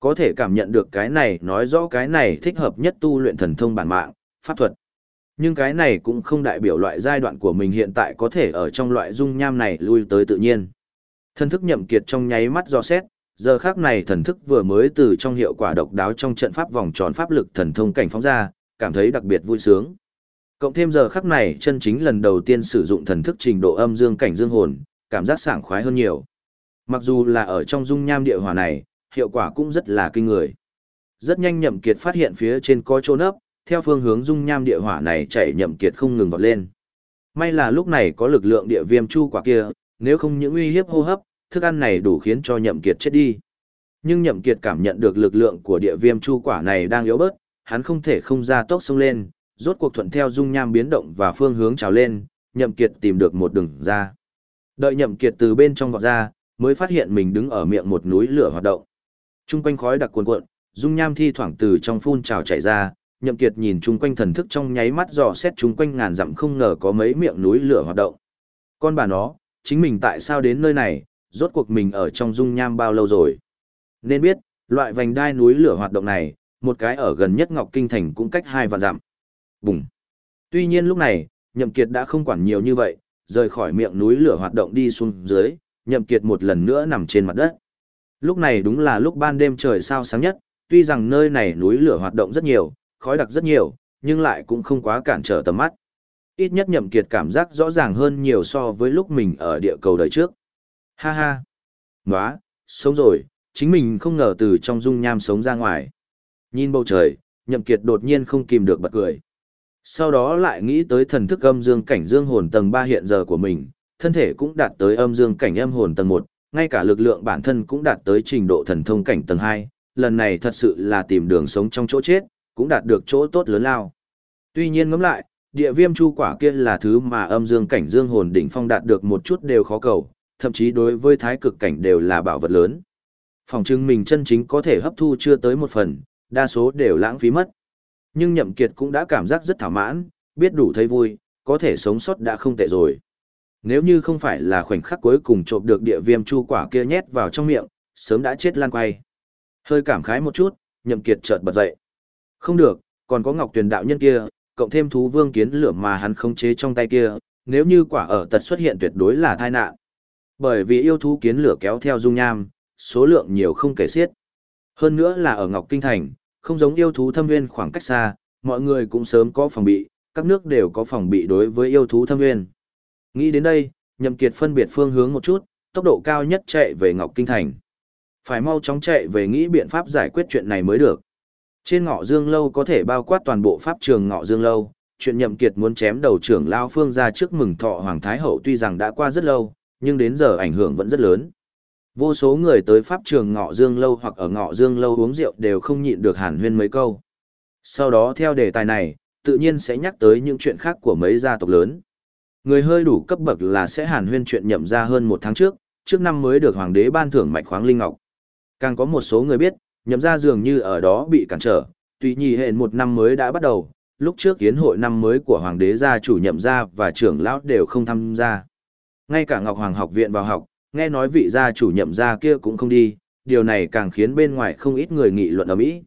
Có thể cảm nhận được cái này nói rõ cái này thích hợp nhất tu luyện thần thông bản mạng, pháp thuật. Nhưng cái này cũng không đại biểu loại giai đoạn của mình hiện tại có thể ở trong loại dung nham này lui tới tự nhiên. Thần thức nhậm kiệt trong nháy mắt do xét, giờ khác này thần thức vừa mới từ trong hiệu quả độc đáo trong trận pháp vòng tròn pháp lực thần thông cảnh phóng ra, cảm thấy đặc biệt vui sướng. Cộng thêm giờ khắc này chân chính lần đầu tiên sử dụng thần thức trình độ âm dương cảnh dương hồn, cảm giác sảng khoái hơn nhiều. Mặc dù là ở trong dung nham địa hỏa này, hiệu quả cũng rất là kinh người. Rất nhanh nhậm kiệt phát hiện phía trên có chỗ nấp, theo phương hướng dung nham địa hỏa này chảy nhậm kiệt không ngừng vọt lên. May là lúc này có lực lượng địa viêm chu quả kia, nếu không những uy hiếp hô hấp, thức ăn này đủ khiến cho nhậm kiệt chết đi. Nhưng nhậm kiệt cảm nhận được lực lượng của địa viêm chu quả này đang yếu bớt, hắn không thể không ra tốc xông lên, rốt cuộc thuận theo dung nham biến động và phương hướng trào lên, nhậm kiệt tìm được một đường ra. Đợi nhậm kiệt từ bên trong vọt ra, mới phát hiện mình đứng ở miệng một núi lửa hoạt động. Trung quanh khói đặc cuồn cuộn, dung nham thi thoảng từ trong phun trào chảy ra, Nhậm Kiệt nhìn chung quanh thần thức trong nháy mắt dò xét chung quanh ngàn dặm không ngờ có mấy miệng núi lửa hoạt động. Con bà nó, chính mình tại sao đến nơi này, rốt cuộc mình ở trong dung nham bao lâu rồi? Nên biết, Loại vành đai núi lửa hoạt động này, một cái ở gần nhất Ngọc Kinh Thành cũng cách hai vạn dặm. Bùng. Tuy nhiên lúc này, Nhậm Kiệt đã không quản nhiều như vậy, rời khỏi miệng núi lửa hoạt động đi xuống dưới, Nhậm Kiệt một lần nữa nằm trên mặt đất. Lúc này đúng là lúc ban đêm trời sao sáng nhất, tuy rằng nơi này núi lửa hoạt động rất nhiều, khói đặc rất nhiều, nhưng lại cũng không quá cản trở tầm mắt. Ít nhất Nhậm Kiệt cảm giác rõ ràng hơn nhiều so với lúc mình ở địa cầu đời trước. Ha ha. Nóa, sống rồi, chính mình không ngờ từ trong dung nham sống ra ngoài. Nhìn bầu trời, Nhậm Kiệt đột nhiên không kìm được bật cười. Sau đó lại nghĩ tới thần thức âm dương cảnh dương hồn tầng 3 hiện giờ của mình, thân thể cũng đạt tới âm dương cảnh âm hồn tầng 1, ngay cả lực lượng bản thân cũng đạt tới trình độ thần thông cảnh tầng 2, lần này thật sự là tìm đường sống trong chỗ chết, cũng đạt được chỗ tốt lớn lao. Tuy nhiên ngẫm lại, địa viêm chu quả kia là thứ mà âm dương cảnh dương hồn đỉnh phong đạt được một chút đều khó cầu, thậm chí đối với thái cực cảnh đều là bảo vật lớn. Phòng trưng mình chân chính có thể hấp thu chưa tới một phần, đa số đều lãng phí mất. Nhưng nhậm kiệt cũng đã cảm giác rất thỏa mãn, biết đủ thấy vui, có thể sống sót đã không tệ rồi. Nếu như không phải là khoảnh khắc cuối cùng trộm được địa viêm chu quả kia nhét vào trong miệng, sớm đã chết lan quay. Hơi cảm khái một chút, nhậm kiệt chợt bật dậy. Không được, còn có ngọc tuyền đạo nhân kia, cộng thêm thú vương kiến lửa mà hắn khống chế trong tay kia, nếu như quả ở tật xuất hiện tuyệt đối là tai nạn. Bởi vì yêu thú kiến lửa kéo theo dung nham, số lượng nhiều không kể xiết. Hơn nữa là ở Ngọc Kinh Thành, không giống yêu thú thâm nguyên khoảng cách xa, mọi người cũng sớm có phòng bị, các nước đều có phòng bị đối với yêu thú thâm nguyên. Nghĩ đến đây, Nhậm Kiệt phân biệt phương hướng một chút, tốc độ cao nhất chạy về Ngọc Kinh Thành. Phải mau chóng chạy về nghĩ biện pháp giải quyết chuyện này mới được. Trên ngọ dương lâu có thể bao quát toàn bộ pháp trường ngọ dương lâu, chuyện Nhậm Kiệt muốn chém đầu trưởng lao phương ra trước mừng thọ Hoàng Thái Hậu tuy rằng đã qua rất lâu, nhưng đến giờ ảnh hưởng vẫn rất lớn. Vô số người tới pháp trường ngọ dương lâu hoặc ở ngọ dương lâu uống rượu đều không nhịn được hàn huyên mấy câu. Sau đó theo đề tài này, tự nhiên sẽ nhắc tới những chuyện khác của mấy gia tộc lớn. Người hơi đủ cấp bậc là sẽ hàn huyên chuyện nhậm ra hơn một tháng trước, trước năm mới được hoàng đế ban thưởng mạch khoáng linh ngọc. Càng có một số người biết, nhậm ra dường như ở đó bị cản trở, tuy nhì hẹn một năm mới đã bắt đầu, lúc trước kiến hội năm mới của hoàng đế gia chủ nhậm gia và trưởng lão đều không tham gia. Ngay cả Ngọc Hoàng học viện vào học, nghe nói vị gia chủ nhậm gia kia cũng không đi, điều này càng khiến bên ngoài không ít người nghị luận ở Mỹ.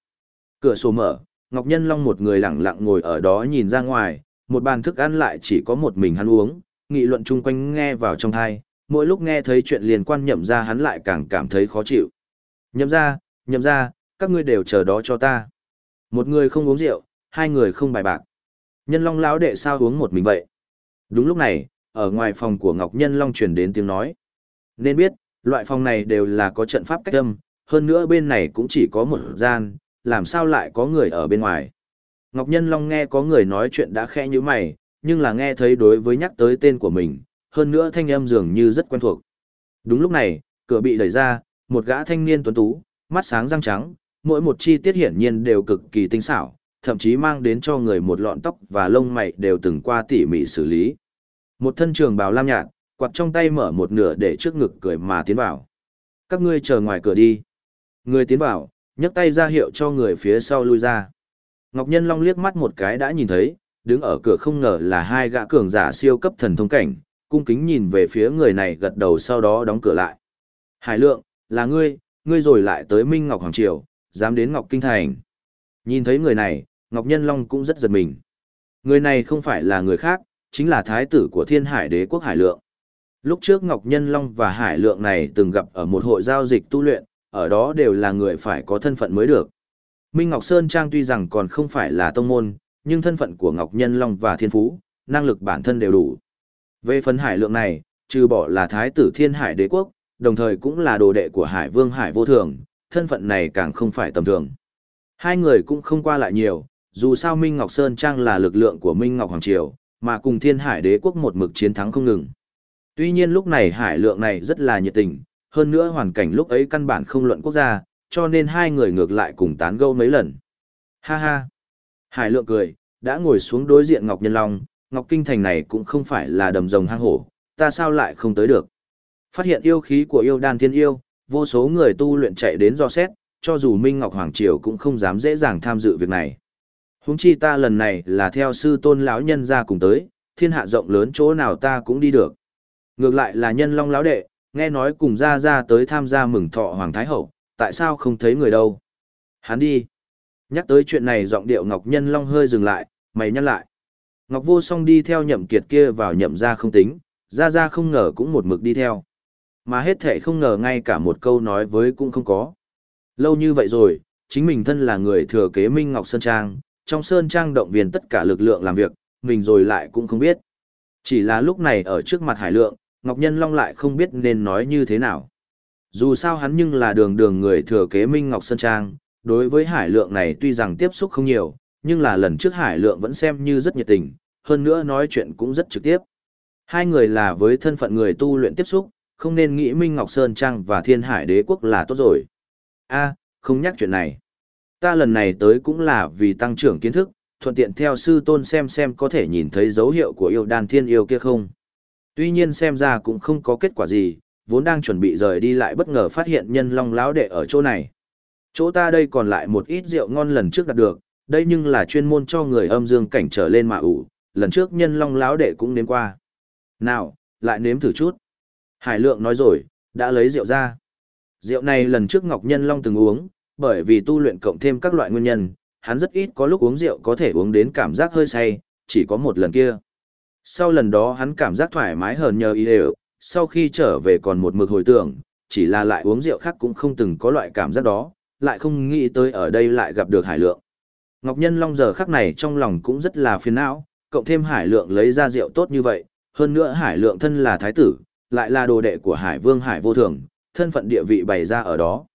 Cửa sổ mở, Ngọc Nhân Long một người lặng lặng ngồi ở đó nhìn ra ngoài, một bàn thức ăn lại chỉ có một mình hắn uống, nghị luận chung quanh nghe vào trong thai, mỗi lúc nghe thấy chuyện liên quan nhậm ra hắn lại càng cảm thấy khó chịu. Nhậm ra, nhậm ra, các ngươi đều chờ đó cho ta. Một người không uống rượu, hai người không bài bạc. Nhân Long lão đệ sao uống một mình vậy? Đúng lúc này, ở ngoài phòng của Ngọc Nhân Long truyền đến tiếng nói. Nên biết, loại phòng này đều là có trận pháp cách âm, hơn nữa bên này cũng chỉ có một gian, làm sao lại có người ở bên ngoài. Ngọc Nhân Long nghe có người nói chuyện đã khẽ như mày, nhưng là nghe thấy đối với nhắc tới tên của mình, hơn nữa thanh âm dường như rất quen thuộc. Đúng lúc này, cửa bị đẩy ra, một gã thanh niên tuấn tú, mắt sáng răng trắng, mỗi một chi tiết hiển nhiên đều cực kỳ tinh xảo, thậm chí mang đến cho người một lọn tóc và lông mày đều từng qua tỉ mỉ xử lý. Một thân trường bào lam nhạt, quạt trong tay mở một nửa để trước ngực cười mà tiến vào. Các ngươi chờ ngoài cửa đi. Người tiến vào, nhấc tay ra hiệu cho người phía sau lui ra. Ngọc Nhân Long liếc mắt một cái đã nhìn thấy, đứng ở cửa không ngờ là hai gã cường giả siêu cấp thần thông cảnh, cung kính nhìn về phía người này gật đầu sau đó đóng cửa lại. Hải lượng, là ngươi, ngươi rồi lại tới Minh Ngọc Hoàng Triều, dám đến Ngọc Kinh Thành. Nhìn thấy người này, Ngọc Nhân Long cũng rất giật mình. Người này không phải là người khác, chính là thái tử của thiên hải đế quốc Hải Lượng. Lúc trước Ngọc Nhân Long và Hải Lượng này từng gặp ở một hội giao dịch tu luyện, ở đó đều là người phải có thân phận mới được. Minh Ngọc Sơn Trang tuy rằng còn không phải là tông môn, nhưng thân phận của Ngọc Nhân Long và Thiên Phú, năng lực bản thân đều đủ. Về phần Hải Lượng này, trừ bỏ là thái tử thiên hải đế quốc, đồng thời cũng là đồ đệ của Hải Vương Hải Vô Thường, thân phận này càng không phải tầm thường. Hai người cũng không qua lại nhiều, dù sao Minh Ngọc Sơn Trang là lực lượng của Minh Ngọc Hoàng Triều, mà cùng thiên hải đế quốc một mực chiến thắng không ngừng. Tuy nhiên lúc này hải lượng này rất là nhiệt tình, hơn nữa hoàn cảnh lúc ấy căn bản không luận quốc gia, cho nên hai người ngược lại cùng tán gẫu mấy lần. Ha ha! Hải lượng cười, đã ngồi xuống đối diện Ngọc Nhân Long, Ngọc Kinh Thành này cũng không phải là đầm rồng hang hổ, ta sao lại không tới được. Phát hiện yêu khí của yêu đan thiên yêu, vô số người tu luyện chạy đến do xét, cho dù Minh Ngọc Hoàng Triều cũng không dám dễ dàng tham dự việc này. Huống chi ta lần này là theo sư tôn lão nhân ra cùng tới, thiên hạ rộng lớn chỗ nào ta cũng đi được. Ngược lại là nhân long lão đệ, nghe nói cùng ra ra tới tham gia mừng thọ Hoàng Thái Hậu, tại sao không thấy người đâu? Hắn đi. Nhắc tới chuyện này giọng điệu Ngọc Nhân Long hơi dừng lại, mày nhăn lại. Ngọc Vô Song đi theo nhậm kiệt kia vào nhậm ra không tính, ra ra không ngờ cũng một mực đi theo. Mà hết thệ không ngờ ngay cả một câu nói với cũng không có. Lâu như vậy rồi, chính mình thân là người thừa kế Minh Ngọc Sơn Trang, trong Sơn Trang động viên tất cả lực lượng làm việc, mình rồi lại cũng không biết. Chỉ là lúc này ở trước mặt Hải Lượng, Ngọc Nhân Long lại không biết nên nói như thế nào. Dù sao hắn nhưng là đường đường người thừa kế Minh Ngọc Sơn Trang, đối với Hải Lượng này tuy rằng tiếp xúc không nhiều, nhưng là lần trước Hải Lượng vẫn xem như rất nhiệt tình, hơn nữa nói chuyện cũng rất trực tiếp. Hai người là với thân phận người tu luyện tiếp xúc, không nên nghĩ Minh Ngọc Sơn Trang và Thiên Hải Đế Quốc là tốt rồi. a không nhắc chuyện này. Ta lần này tới cũng là vì tăng trưởng kiến thức, thuận tiện theo sư tôn xem xem có thể nhìn thấy dấu hiệu của yêu đan thiên yêu kia không. Tuy nhiên xem ra cũng không có kết quả gì, vốn đang chuẩn bị rời đi lại bất ngờ phát hiện nhân long lão đệ ở chỗ này. Chỗ ta đây còn lại một ít rượu ngon lần trước đạt được, đây nhưng là chuyên môn cho người âm dương cảnh trở lên mà ủ, lần trước nhân long lão đệ cũng nếm qua. Nào, lại nếm thử chút. Hải lượng nói rồi, đã lấy rượu ra. Rượu này lần trước Ngọc Nhân Long từng uống, bởi vì tu luyện cộng thêm các loại nguyên nhân, hắn rất ít có lúc uống rượu có thể uống đến cảm giác hơi say, chỉ có một lần kia. Sau lần đó hắn cảm giác thoải mái hơn nhờ ý đều, sau khi trở về còn một mực hồi tưởng, chỉ là lại uống rượu khác cũng không từng có loại cảm giác đó, lại không nghĩ tới ở đây lại gặp được hải lượng. Ngọc Nhân Long giờ khắc này trong lòng cũng rất là phiền não, cộng thêm hải lượng lấy ra rượu tốt như vậy, hơn nữa hải lượng thân là thái tử, lại là đồ đệ của hải vương hải vô thường, thân phận địa vị bày ra ở đó.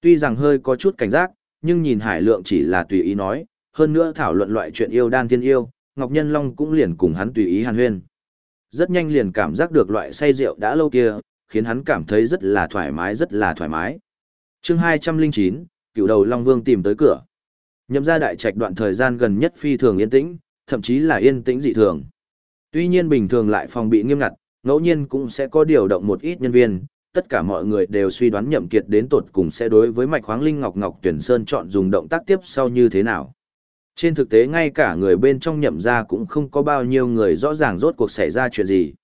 Tuy rằng hơi có chút cảnh giác, nhưng nhìn hải lượng chỉ là tùy ý nói, hơn nữa thảo luận loại chuyện yêu đan thiên yêu, Ngọc Nhân Long cũng liền cùng hắn tùy ý hàn huyên. Rất nhanh liền cảm giác được loại say rượu đã lâu kia, khiến hắn cảm thấy rất là thoải mái rất là thoải mái. chương 209, cựu đầu Long Vương tìm tới cửa. Nhậm ra đại trạch đoạn thời gian gần nhất phi thường yên tĩnh, thậm chí là yên tĩnh dị thường. Tuy nhiên bình thường lại phòng bị nghiêm ngặt, ngẫu nhiên cũng sẽ có điều động một ít nhân viên, tất cả mọi người đều suy đoán nhậm kiệt đến tột cùng sẽ đối với mạch khoáng linh ngọc ngọc tuyển sơn chọn dùng động tác tiếp sau như thế nào. Trên thực tế ngay cả người bên trong nhậm gia cũng không có bao nhiêu người rõ ràng rốt cuộc xảy ra chuyện gì.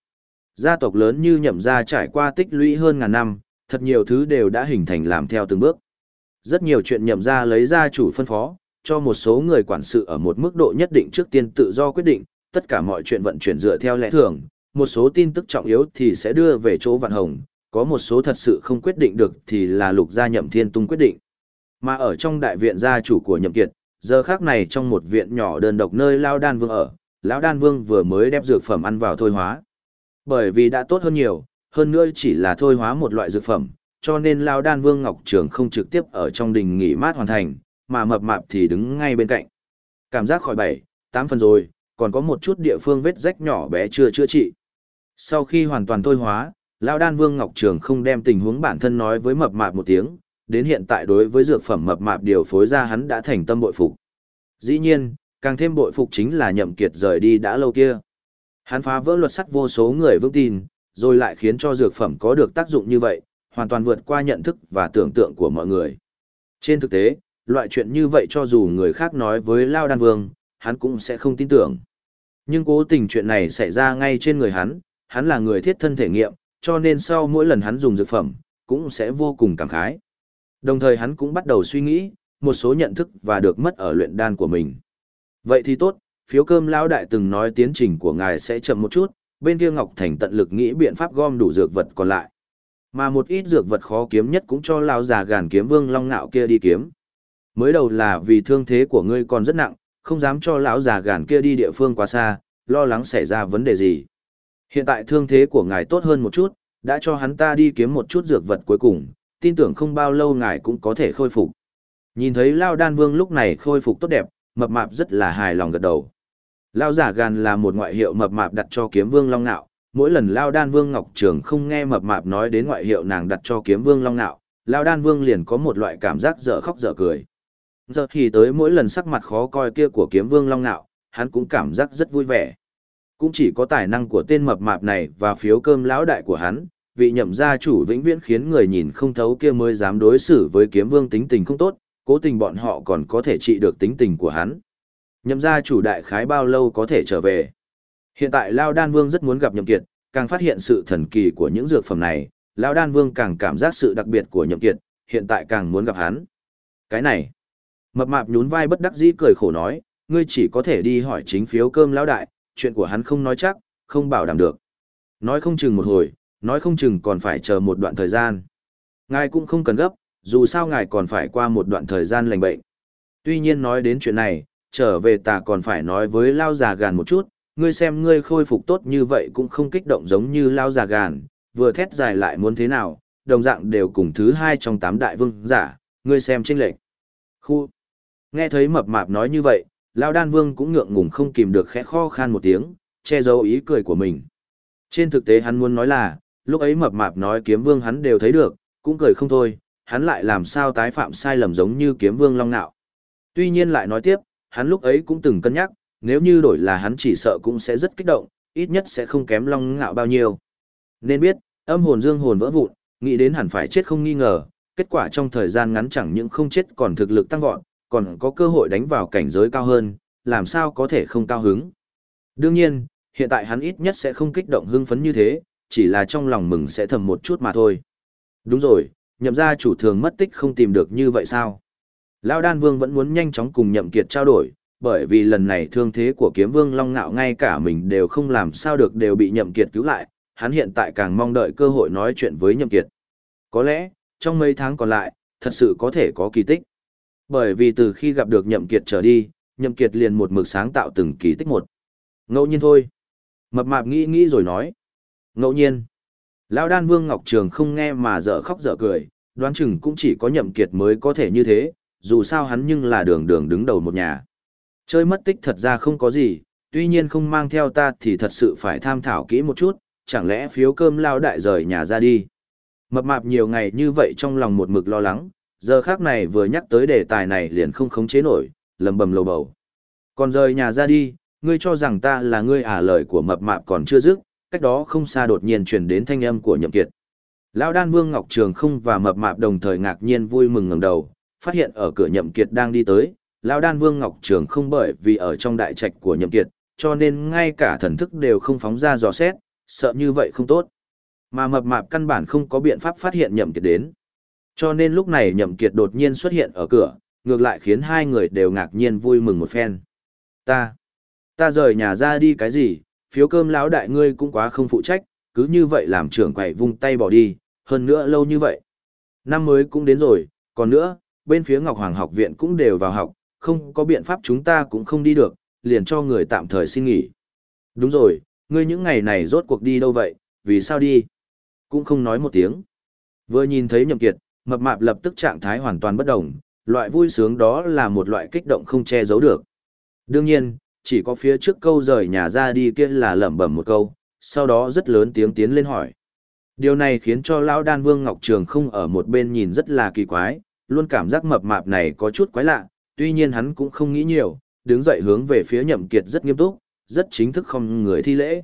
Gia tộc lớn như nhậm gia trải qua tích lũy hơn ngàn năm, thật nhiều thứ đều đã hình thành làm theo từng bước. Rất nhiều chuyện nhậm gia lấy gia chủ phân phó, cho một số người quản sự ở một mức độ nhất định trước tiên tự do quyết định, tất cả mọi chuyện vận chuyển dựa theo lẽ thường, một số tin tức trọng yếu thì sẽ đưa về chỗ vạn hồng, có một số thật sự không quyết định được thì là lục gia nhậm thiên tung quyết định. Mà ở trong đại viện gia chủ của nhậm kiệt, giờ khác này trong một viện nhỏ đơn độc nơi Lao Đan Vương ở, Lão Đan Vương vừa mới đem dược phẩm ăn vào thôi hóa. Bởi vì đã tốt hơn nhiều, hơn nữa chỉ là thôi hóa một loại dược phẩm, cho nên Lao Đan Vương Ngọc Trường không trực tiếp ở trong đình nghỉ mát hoàn thành, mà mập mạp thì đứng ngay bên cạnh. Cảm giác khỏi bảy, tám phần rồi, còn có một chút địa phương vết rách nhỏ bé chưa chữa trị. Sau khi hoàn toàn thôi hóa, Lão Đan Vương Ngọc Trường không đem tình huống bản thân nói với mập mạp một tiếng, đến hiện tại đối với dược phẩm mập mạp điều phối ra hắn đã thành tâm bội phục. Dĩ nhiên, càng thêm bội phục chính là nhậm kiệt rời đi đã lâu kia. Hắn phá vỡ luật sắt vô số người vững tin, rồi lại khiến cho dược phẩm có được tác dụng như vậy, hoàn toàn vượt qua nhận thức và tưởng tượng của mọi người. Trên thực tế, loại chuyện như vậy cho dù người khác nói với Lao Đan Vương, hắn cũng sẽ không tin tưởng. Nhưng cố tình chuyện này xảy ra ngay trên người hắn, hắn là người thiết thân thể nghiệm, cho nên sau mỗi lần hắn dùng dược phẩm, cũng sẽ vô cùng cảm khái. Đồng thời hắn cũng bắt đầu suy nghĩ, một số nhận thức và được mất ở luyện đan của mình. Vậy thì tốt, phiếu cơm lão đại từng nói tiến trình của ngài sẽ chậm một chút, bên kia Ngọc Thành tận lực nghĩ biện pháp gom đủ dược vật còn lại. Mà một ít dược vật khó kiếm nhất cũng cho lão già gàn kiếm vương long ngạo kia đi kiếm. Mới đầu là vì thương thế của ngươi còn rất nặng, không dám cho lão già gàn kia đi địa phương quá xa, lo lắng xảy ra vấn đề gì. Hiện tại thương thế của ngài tốt hơn một chút, đã cho hắn ta đi kiếm một chút dược vật cuối cùng, tin tưởng không bao lâu ngài cũng có thể khôi phục. Nhìn thấy Lao Đan Vương lúc này khôi phục tốt đẹp, mập mạp rất là hài lòng gật đầu. Lao giả gan là một ngoại hiệu mập mạp đặt cho kiếm vương long nạo, mỗi lần Lao Đan Vương Ngọc Trường không nghe mập mạp nói đến ngoại hiệu nàng đặt cho kiếm vương long nạo, Lao Đan Vương liền có một loại cảm giác dở khóc dở cười. Giờ thì tới mỗi lần sắc mặt khó coi kia của kiếm vương long nạo, hắn cũng cảm giác rất vui vẻ. Cũng chỉ có tài năng của tên mập mạp này và phiếu cơm lão đại của hắn, vị nhậm gia chủ vĩnh viễn khiến người nhìn không thấu kia mới dám đối xử với kiếm vương tính tình không tốt, cố tình bọn họ còn có thể trị được tính tình của hắn. Nhậm gia chủ đại khái bao lâu có thể trở về. Hiện tại Lao Đan Vương rất muốn gặp Nhậm Kiệt, càng phát hiện sự thần kỳ của những dược phẩm này, Lao Đan Vương càng cảm giác sự đặc biệt của Nhậm Kiệt, hiện tại càng muốn gặp hắn. Cái này, mập mạp nhún vai bất đắc dĩ cười khổ nói, ngươi chỉ có thể đi hỏi chính phiếu cơm lão đại, chuyện của hắn không nói chắc, không bảo đảm được. Nói không chừng một hồi, nói không chừng còn phải chờ một đoạn thời gian. Ngài cũng không cần gấp, dù sao ngài còn phải qua một đoạn thời gian lành bệnh. Tuy nhiên nói đến chuyện này, trở về ta còn phải nói với lao già gàn một chút, ngươi xem ngươi khôi phục tốt như vậy cũng không kích động giống như lao già gàn, vừa thét dài lại muốn thế nào, đồng dạng đều cùng thứ hai trong tám đại vương giả, ngươi xem chênh lệch. Khu. Nghe thấy mập mạp nói như vậy, lao đan vương cũng ngượng ngùng không kìm được khẽ kho khan một tiếng, che giấu ý cười của mình. Trên thực tế hắn muốn nói là, lúc ấy mập mạp nói kiếm vương hắn đều thấy được, cũng cười không thôi, hắn lại làm sao tái phạm sai lầm giống như kiếm vương long nạo. Tuy nhiên lại nói tiếp, hắn lúc ấy cũng từng cân nhắc, nếu như đổi là hắn chỉ sợ cũng sẽ rất kích động, ít nhất sẽ không kém long ngạo bao nhiêu. Nên biết, âm hồn dương hồn vỡ vụn, nghĩ đến hẳn phải chết không nghi ngờ, kết quả trong thời gian ngắn chẳng những không chết còn thực lực tăng vọt, còn có cơ hội đánh vào cảnh giới cao hơn, làm sao có thể không cao hứng. Đương nhiên, hiện tại hắn ít nhất sẽ không kích động hưng phấn như thế, chỉ là trong lòng mừng sẽ thầm một chút mà thôi. Đúng rồi, nhậm gia chủ thường mất tích không tìm được như vậy sao? Lão Đan Vương vẫn muốn nhanh chóng cùng nhậm kiệt trao đổi, bởi vì lần này thương thế của kiếm vương Long ngạo ngay cả mình đều không làm sao được đều bị nhậm kiệt cứu lại, hắn hiện tại càng mong đợi cơ hội nói chuyện với nhậm kiệt. Có lẽ, trong mấy tháng còn lại, thật sự có thể có kỳ tích. Bởi vì từ khi gặp được nhậm kiệt trở đi, nhậm kiệt liền một mực sáng tạo từng kỳ tích một. Ngẫu nhiên thôi. Mập mạp nghĩ nghĩ rồi nói. Ngẫu nhiên. Lão đan vương Ngọc Trường không nghe mà dở khóc dở cười, đoán chừng cũng chỉ có nhậm kiệt mới có thể như thế, dù sao hắn nhưng là đường đường đứng đầu một nhà. Chơi mất tích thật ra không có gì, tuy nhiên không mang theo ta thì thật sự phải tham thảo kỹ một chút, chẳng lẽ phiếu cơm lao đại rời nhà ra đi. Mập mạp nhiều ngày như vậy trong lòng một mực lo lắng, giờ khác này vừa nhắc tới đề tài này liền không khống chế nổi, lầm bầm lầu bầu. Còn rời nhà ra đi, ngươi cho rằng ta là ngươi ả à lời của mập mạp còn chưa dứt, cách đó không xa đột nhiên truyền đến thanh âm của nhậm kiệt. Lão đan vương Ngọc Trường không và mập mạp đồng thời ngạc nhiên vui mừng ngẩng đầu, phát hiện ở cửa nhậm kiệt đang đi tới, lão đan vương Ngọc Trường không bởi vì ở trong đại trạch của nhậm kiệt, cho nên ngay cả thần thức đều không phóng ra dò xét, sợ như vậy không tốt. Mà mập mạp căn bản không có biện pháp phát hiện nhậm kiệt đến. Cho nên lúc này nhậm kiệt đột nhiên xuất hiện ở cửa, ngược lại khiến hai người đều ngạc nhiên vui mừng một phen. Ta, ta rời nhà ra đi cái gì, phiếu cơm lão đại ngươi cũng quá không phụ trách, cứ như vậy làm trưởng quầy vung tay bỏ đi, hơn nữa lâu như vậy. Năm mới cũng đến rồi, còn nữa, bên phía Ngọc Hoàng học viện cũng đều vào học, không có biện pháp chúng ta cũng không đi được, liền cho người tạm thời xin nghỉ. Đúng rồi, ngươi những ngày này rốt cuộc đi đâu vậy, vì sao đi? Cũng không nói một tiếng. Vừa nhìn thấy nhậm kiệt, mập mạp lập tức trạng thái hoàn toàn bất động, loại vui sướng đó là một loại kích động không che giấu được. Đương nhiên, chỉ có phía trước câu rời nhà ra đi kia là lẩm bẩm một câu, sau đó rất lớn tiếng tiến lên hỏi. Điều này khiến cho lão đan vương Ngọc Trường không ở một bên nhìn rất là kỳ quái, luôn cảm giác mập mạp này có chút quái lạ, tuy nhiên hắn cũng không nghĩ nhiều, đứng dậy hướng về phía nhậm kiệt rất nghiêm túc, rất chính thức không người thi lễ.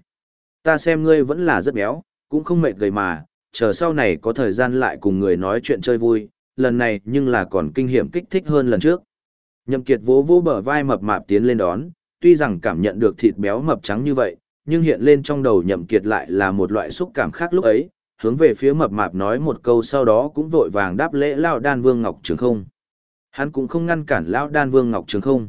Ta xem ngươi vẫn là rất béo, cũng không mệt gầy mà, chờ sau này có thời gian lại cùng người nói chuyện chơi vui, lần này nhưng là còn kinh hiểm kích thích hơn lần trước. Nhậm kiệt vỗ vỗ bờ vai mập mạp tiến lên đón, tuy rằng cảm nhận được thịt béo mập trắng như vậy, nhưng hiện lên trong đầu nhậm kiệt lại là một loại xúc cảm khác lúc ấy, hướng về phía mập mạp nói một câu sau đó cũng vội vàng đáp lễ Lão Đan Vương Ngọc Trường không. Hắn cũng không ngăn cản Lão Đan Vương Ngọc Trường không.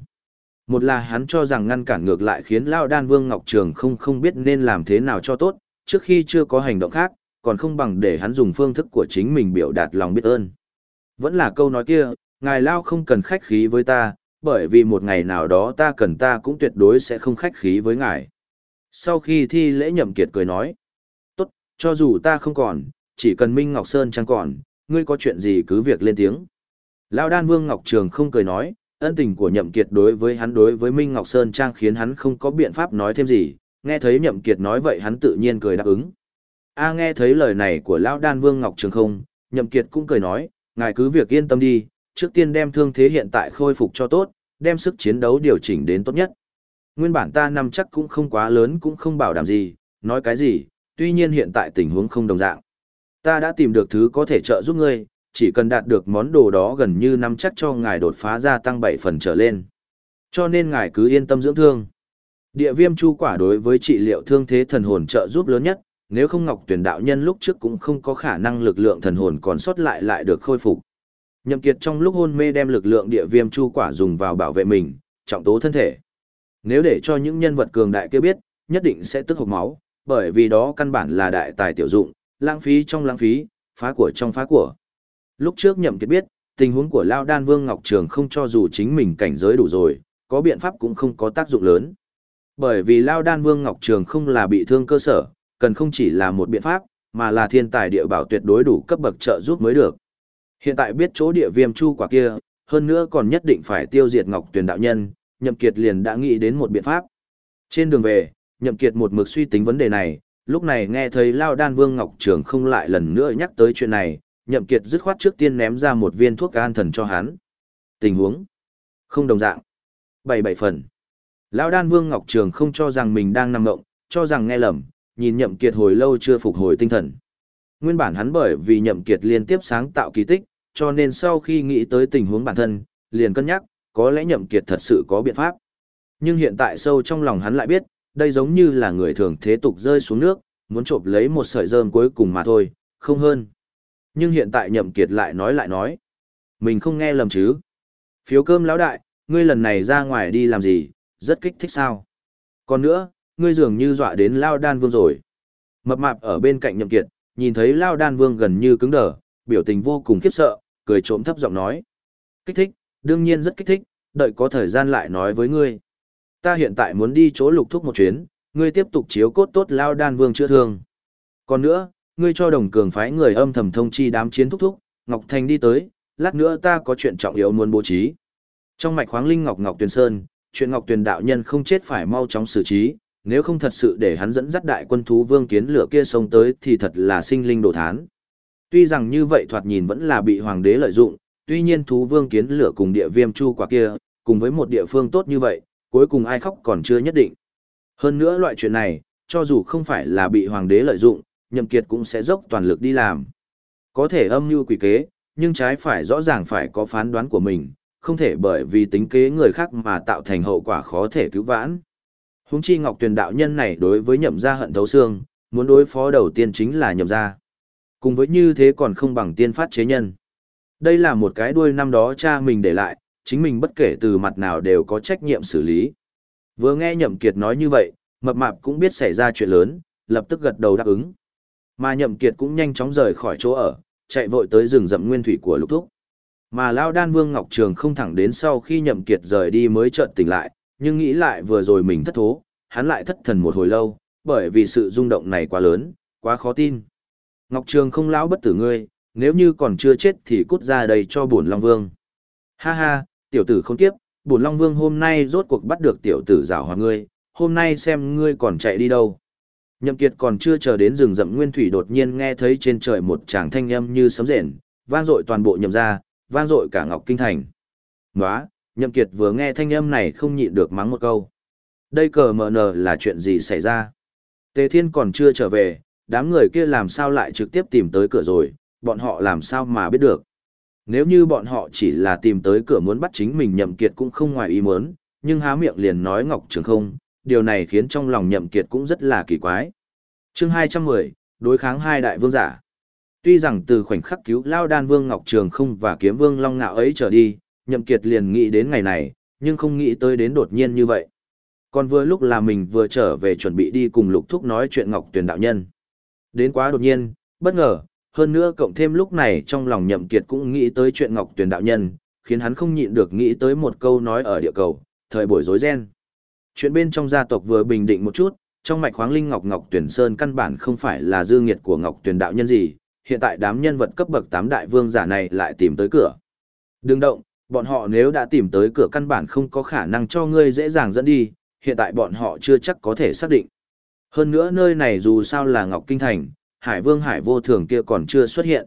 Một là hắn cho rằng ngăn cản ngược lại khiến Lão Đan Vương Ngọc Trường không không biết nên làm thế nào cho tốt, trước khi chưa có hành động khác, còn không bằng để hắn dùng phương thức của chính mình biểu đạt lòng biết ơn. Vẫn là câu nói kia, ngài Lao không cần khách khí với ta, bởi vì một ngày nào đó ta cần ta cũng tuyệt đối sẽ không khách khí với ngài. Sau khi thi lễ nhậm kiệt cười nói, tốt, cho dù ta không còn, chỉ cần Minh Ngọc Sơn chẳng còn, ngươi có chuyện gì cứ việc lên tiếng. Lão đan vương Ngọc Trường không cười nói, ân tình của nhậm kiệt đối với hắn đối với Minh Ngọc Sơn Trang khiến hắn không có biện pháp nói thêm gì, nghe thấy nhậm kiệt nói vậy hắn tự nhiên cười đáp ứng. A nghe thấy lời này của Lão đan vương Ngọc Trường không, nhậm kiệt cũng cười nói, ngài cứ việc yên tâm đi, trước tiên đem thương thế hiện tại khôi phục cho tốt, đem sức chiến đấu điều chỉnh đến tốt nhất. Nguyên bản ta nằm chắc cũng không quá lớn cũng không bảo đảm gì, nói cái gì, tuy nhiên hiện tại tình huống không đồng dạng. Ta đã tìm được thứ có thể trợ giúp ngươi, chỉ cần đạt được món đồ đó gần như nắm chắc cho ngài đột phá gia tăng 7 phần trở lên. Cho nên ngài cứ yên tâm dưỡng thương. Địa viêm chu quả đối với trị liệu thương thế thần hồn trợ giúp lớn nhất, nếu không Ngọc Tuyển đạo nhân lúc trước cũng không có khả năng lực lượng thần hồn còn sót lại lại được khôi phục. Nhậm Kiệt trong lúc hôn mê đem lực lượng địa viêm chu quả dùng vào bảo vệ mình, trọng tố thân thể. Nếu để cho những nhân vật cường đại kia biết, nhất định sẽ tức hộc máu, bởi vì đó căn bản là đại tài tiểu dụng, lãng phí trong lãng phí, phá của trong phá của. Lúc trước Nhậm Kiệt biết, tình huống của Lao Đan Vương Ngọc Trường không cho dù chính mình cảnh giới đủ rồi, có biện pháp cũng không có tác dụng lớn. Bởi vì Lao Đan Vương Ngọc Trường không là bị thương cơ sở, cần không chỉ là một biện pháp, mà là thiên tài địa bảo tuyệt đối đủ cấp bậc trợ giúp mới được. Hiện tại biết chỗ địa viêm chu quả kia, hơn nữa còn nhất định phải tiêu diệt Ngọc Tuyền đạo nhân, Nhậm Kiệt liền đã nghĩ đến một biện pháp. Trên đường về, Nhậm Kiệt một mực suy tính vấn đề này, lúc này nghe thấy Lao Đan Vương Ngọc Trường không lại lần nữa nhắc tới chuyện này, Nhậm Kiệt dứt khoát trước tiên ném ra một viên thuốc an thần cho hắn. Tình huống không đồng dạng. Bảy bảy phần. Lão Đan Vương Ngọc Trường không cho rằng mình đang nằm ngộng, cho rằng nghe lầm, nhìn Nhậm Kiệt hồi lâu chưa phục hồi tinh thần. Nguyên bản hắn bởi vì Nhậm Kiệt liên tiếp sáng tạo kỳ tích, cho nên sau khi nghĩ tới tình huống bản thân, liền cân nhắc, có lẽ Nhậm Kiệt thật sự có biện pháp. Nhưng hiện tại sâu trong lòng hắn lại biết, đây giống như là người thường thế tục rơi xuống nước, muốn trộm lấy một sợi rơm cuối cùng mà thôi, không hơn. Nhưng hiện tại Nhậm Kiệt lại nói lại nói, mình không nghe lầm chứ. Phiếu cơm lão đại, ngươi lần này ra ngoài đi làm gì, rất kích thích sao. Còn nữa, ngươi dường như dọa đến Lao Đan Vương rồi. Mập mạp ở bên cạnh Nhậm Kiệt, nhìn thấy Lao Đan Vương gần như cứng đờ, biểu tình vô cùng khiếp sợ, cười trộm thấp giọng nói. Kích thích, đương nhiên rất kích thích, đợi có thời gian lại nói với ngươi. Ta hiện tại muốn đi chỗ lục thúc một chuyến, ngươi tiếp tục chiếu cốt tốt Lao Đan Vương chữa thương. Còn nữa, ngươi cho đồng cường phái người âm thầm thông chi đám chiến thúc thúc, Ngọc Thành đi tới, lát nữa ta có chuyện trọng yếu muốn bố trí. Trong mạch khoáng linh Ngọc Ngọc Tuyền Sơn, chuyện Ngọc Tuyền đạo nhân không chết phải mau chóng xử trí, nếu không thật sự để hắn dẫn dắt đại quân thú vương kiến lửa kia sông tới thì thật là sinh linh đồ thán. Tuy rằng như vậy thoạt nhìn vẫn là bị hoàng đế lợi dụng, tuy nhiên thú vương kiến lửa cùng địa viêm chu quả kia, cùng với một địa phương tốt như vậy, cuối cùng ai khóc còn chưa nhất định. Hơn nữa loại chuyện này, cho dù không phải là bị hoàng đế lợi dụng, nhậm kiệt cũng sẽ dốc toàn lực đi làm. Có thể âm mưu quỷ kế, nhưng trái phải rõ ràng phải có phán đoán của mình, không thể bởi vì tính kế người khác mà tạo thành hậu quả khó thể cứu vãn. Húng chi Ngọc Tuyền đạo nhân này đối với nhậm gia hận thấu xương, muốn đối phó đầu tiên chính là nhậm gia. Cùng với như thế còn không bằng tiên phát chế nhân. Đây là một cái đuôi năm đó cha mình để lại, chính mình bất kể từ mặt nào đều có trách nhiệm xử lý. Vừa nghe nhậm kiệt nói như vậy, mập mạp cũng biết xảy ra chuyện lớn, lập tức gật đầu đáp ứng. Mà nhậm kiệt cũng nhanh chóng rời khỏi chỗ ở, chạy vội tới rừng rậm nguyên thủy của lục thúc. Mà Lao Đan Vương Ngọc Trường không thẳng đến sau khi nhậm kiệt rời đi mới chợt tỉnh lại, nhưng nghĩ lại vừa rồi mình thất thố, hắn lại thất thần một hồi lâu, bởi vì sự rung động này quá lớn, quá khó tin. Ngọc Trường không lão bất tử ngươi, nếu như còn chưa chết thì cút ra đây cho bổn Long Vương. Ha ha, tiểu tử không tiếp, bổn Long Vương hôm nay rốt cuộc bắt được tiểu tử giả hòa ngươi, hôm nay xem ngươi còn chạy đi đâu. Nhậm Kiệt còn chưa chờ đến rừng rậm nguyên thủy đột nhiên nghe thấy trên trời một tràng thanh âm như sấm rền, vang dội toàn bộ nhậm ra, vang dội cả Ngọc Kinh Thành. Nóa, Nhậm Kiệt vừa nghe thanh âm này không nhịn được mắng một câu. Đây cờ mờ nờ là chuyện gì xảy ra? Tề Thiên còn chưa trở về, đám người kia làm sao lại trực tiếp tìm tới cửa rồi, bọn họ làm sao mà biết được. Nếu như bọn họ chỉ là tìm tới cửa muốn bắt chính mình Nhậm Kiệt cũng không ngoài ý muốn, nhưng há miệng liền nói Ngọc Trường không, điều này khiến trong lòng Nhậm Kiệt cũng rất là kỳ quái. Chương 210, đối kháng hai đại vương giả. Tuy rằng từ khoảnh khắc cứu Lao Đan Vương Ngọc Trường không và Kiếm Vương Long Ngạo ấy trở đi, Nhậm Kiệt liền nghĩ đến ngày này, nhưng không nghĩ tới đến đột nhiên như vậy. Còn vừa lúc là mình vừa trở về chuẩn bị đi cùng Lục Thúc nói chuyện Ngọc Tuyền đạo nhân. Đến quá đột nhiên, bất ngờ, hơn nữa cộng thêm lúc này trong lòng Nhậm Kiệt cũng nghĩ tới chuyện Ngọc Tuyền đạo nhân, khiến hắn không nhịn được nghĩ tới một câu nói ở địa cầu, thời buổi rối ren. Chuyện bên trong gia tộc vừa bình định một chút, trong mạch khoáng linh Ngọc Ngọc Tuyền Sơn căn bản không phải là dư nghiệt của Ngọc Tuyền đạo nhân gì, hiện tại đám nhân vật cấp bậc tám đại vương giả này lại tìm tới cửa. Đừng động, bọn họ nếu đã tìm tới cửa căn bản không có khả năng cho ngươi dễ dàng dẫn đi, hiện tại bọn họ chưa chắc có thể xác định. Hơn nữa nơi này dù sao là Ngọc Kinh Thành, Hải Vương Hải Vô Thường kia còn chưa xuất hiện.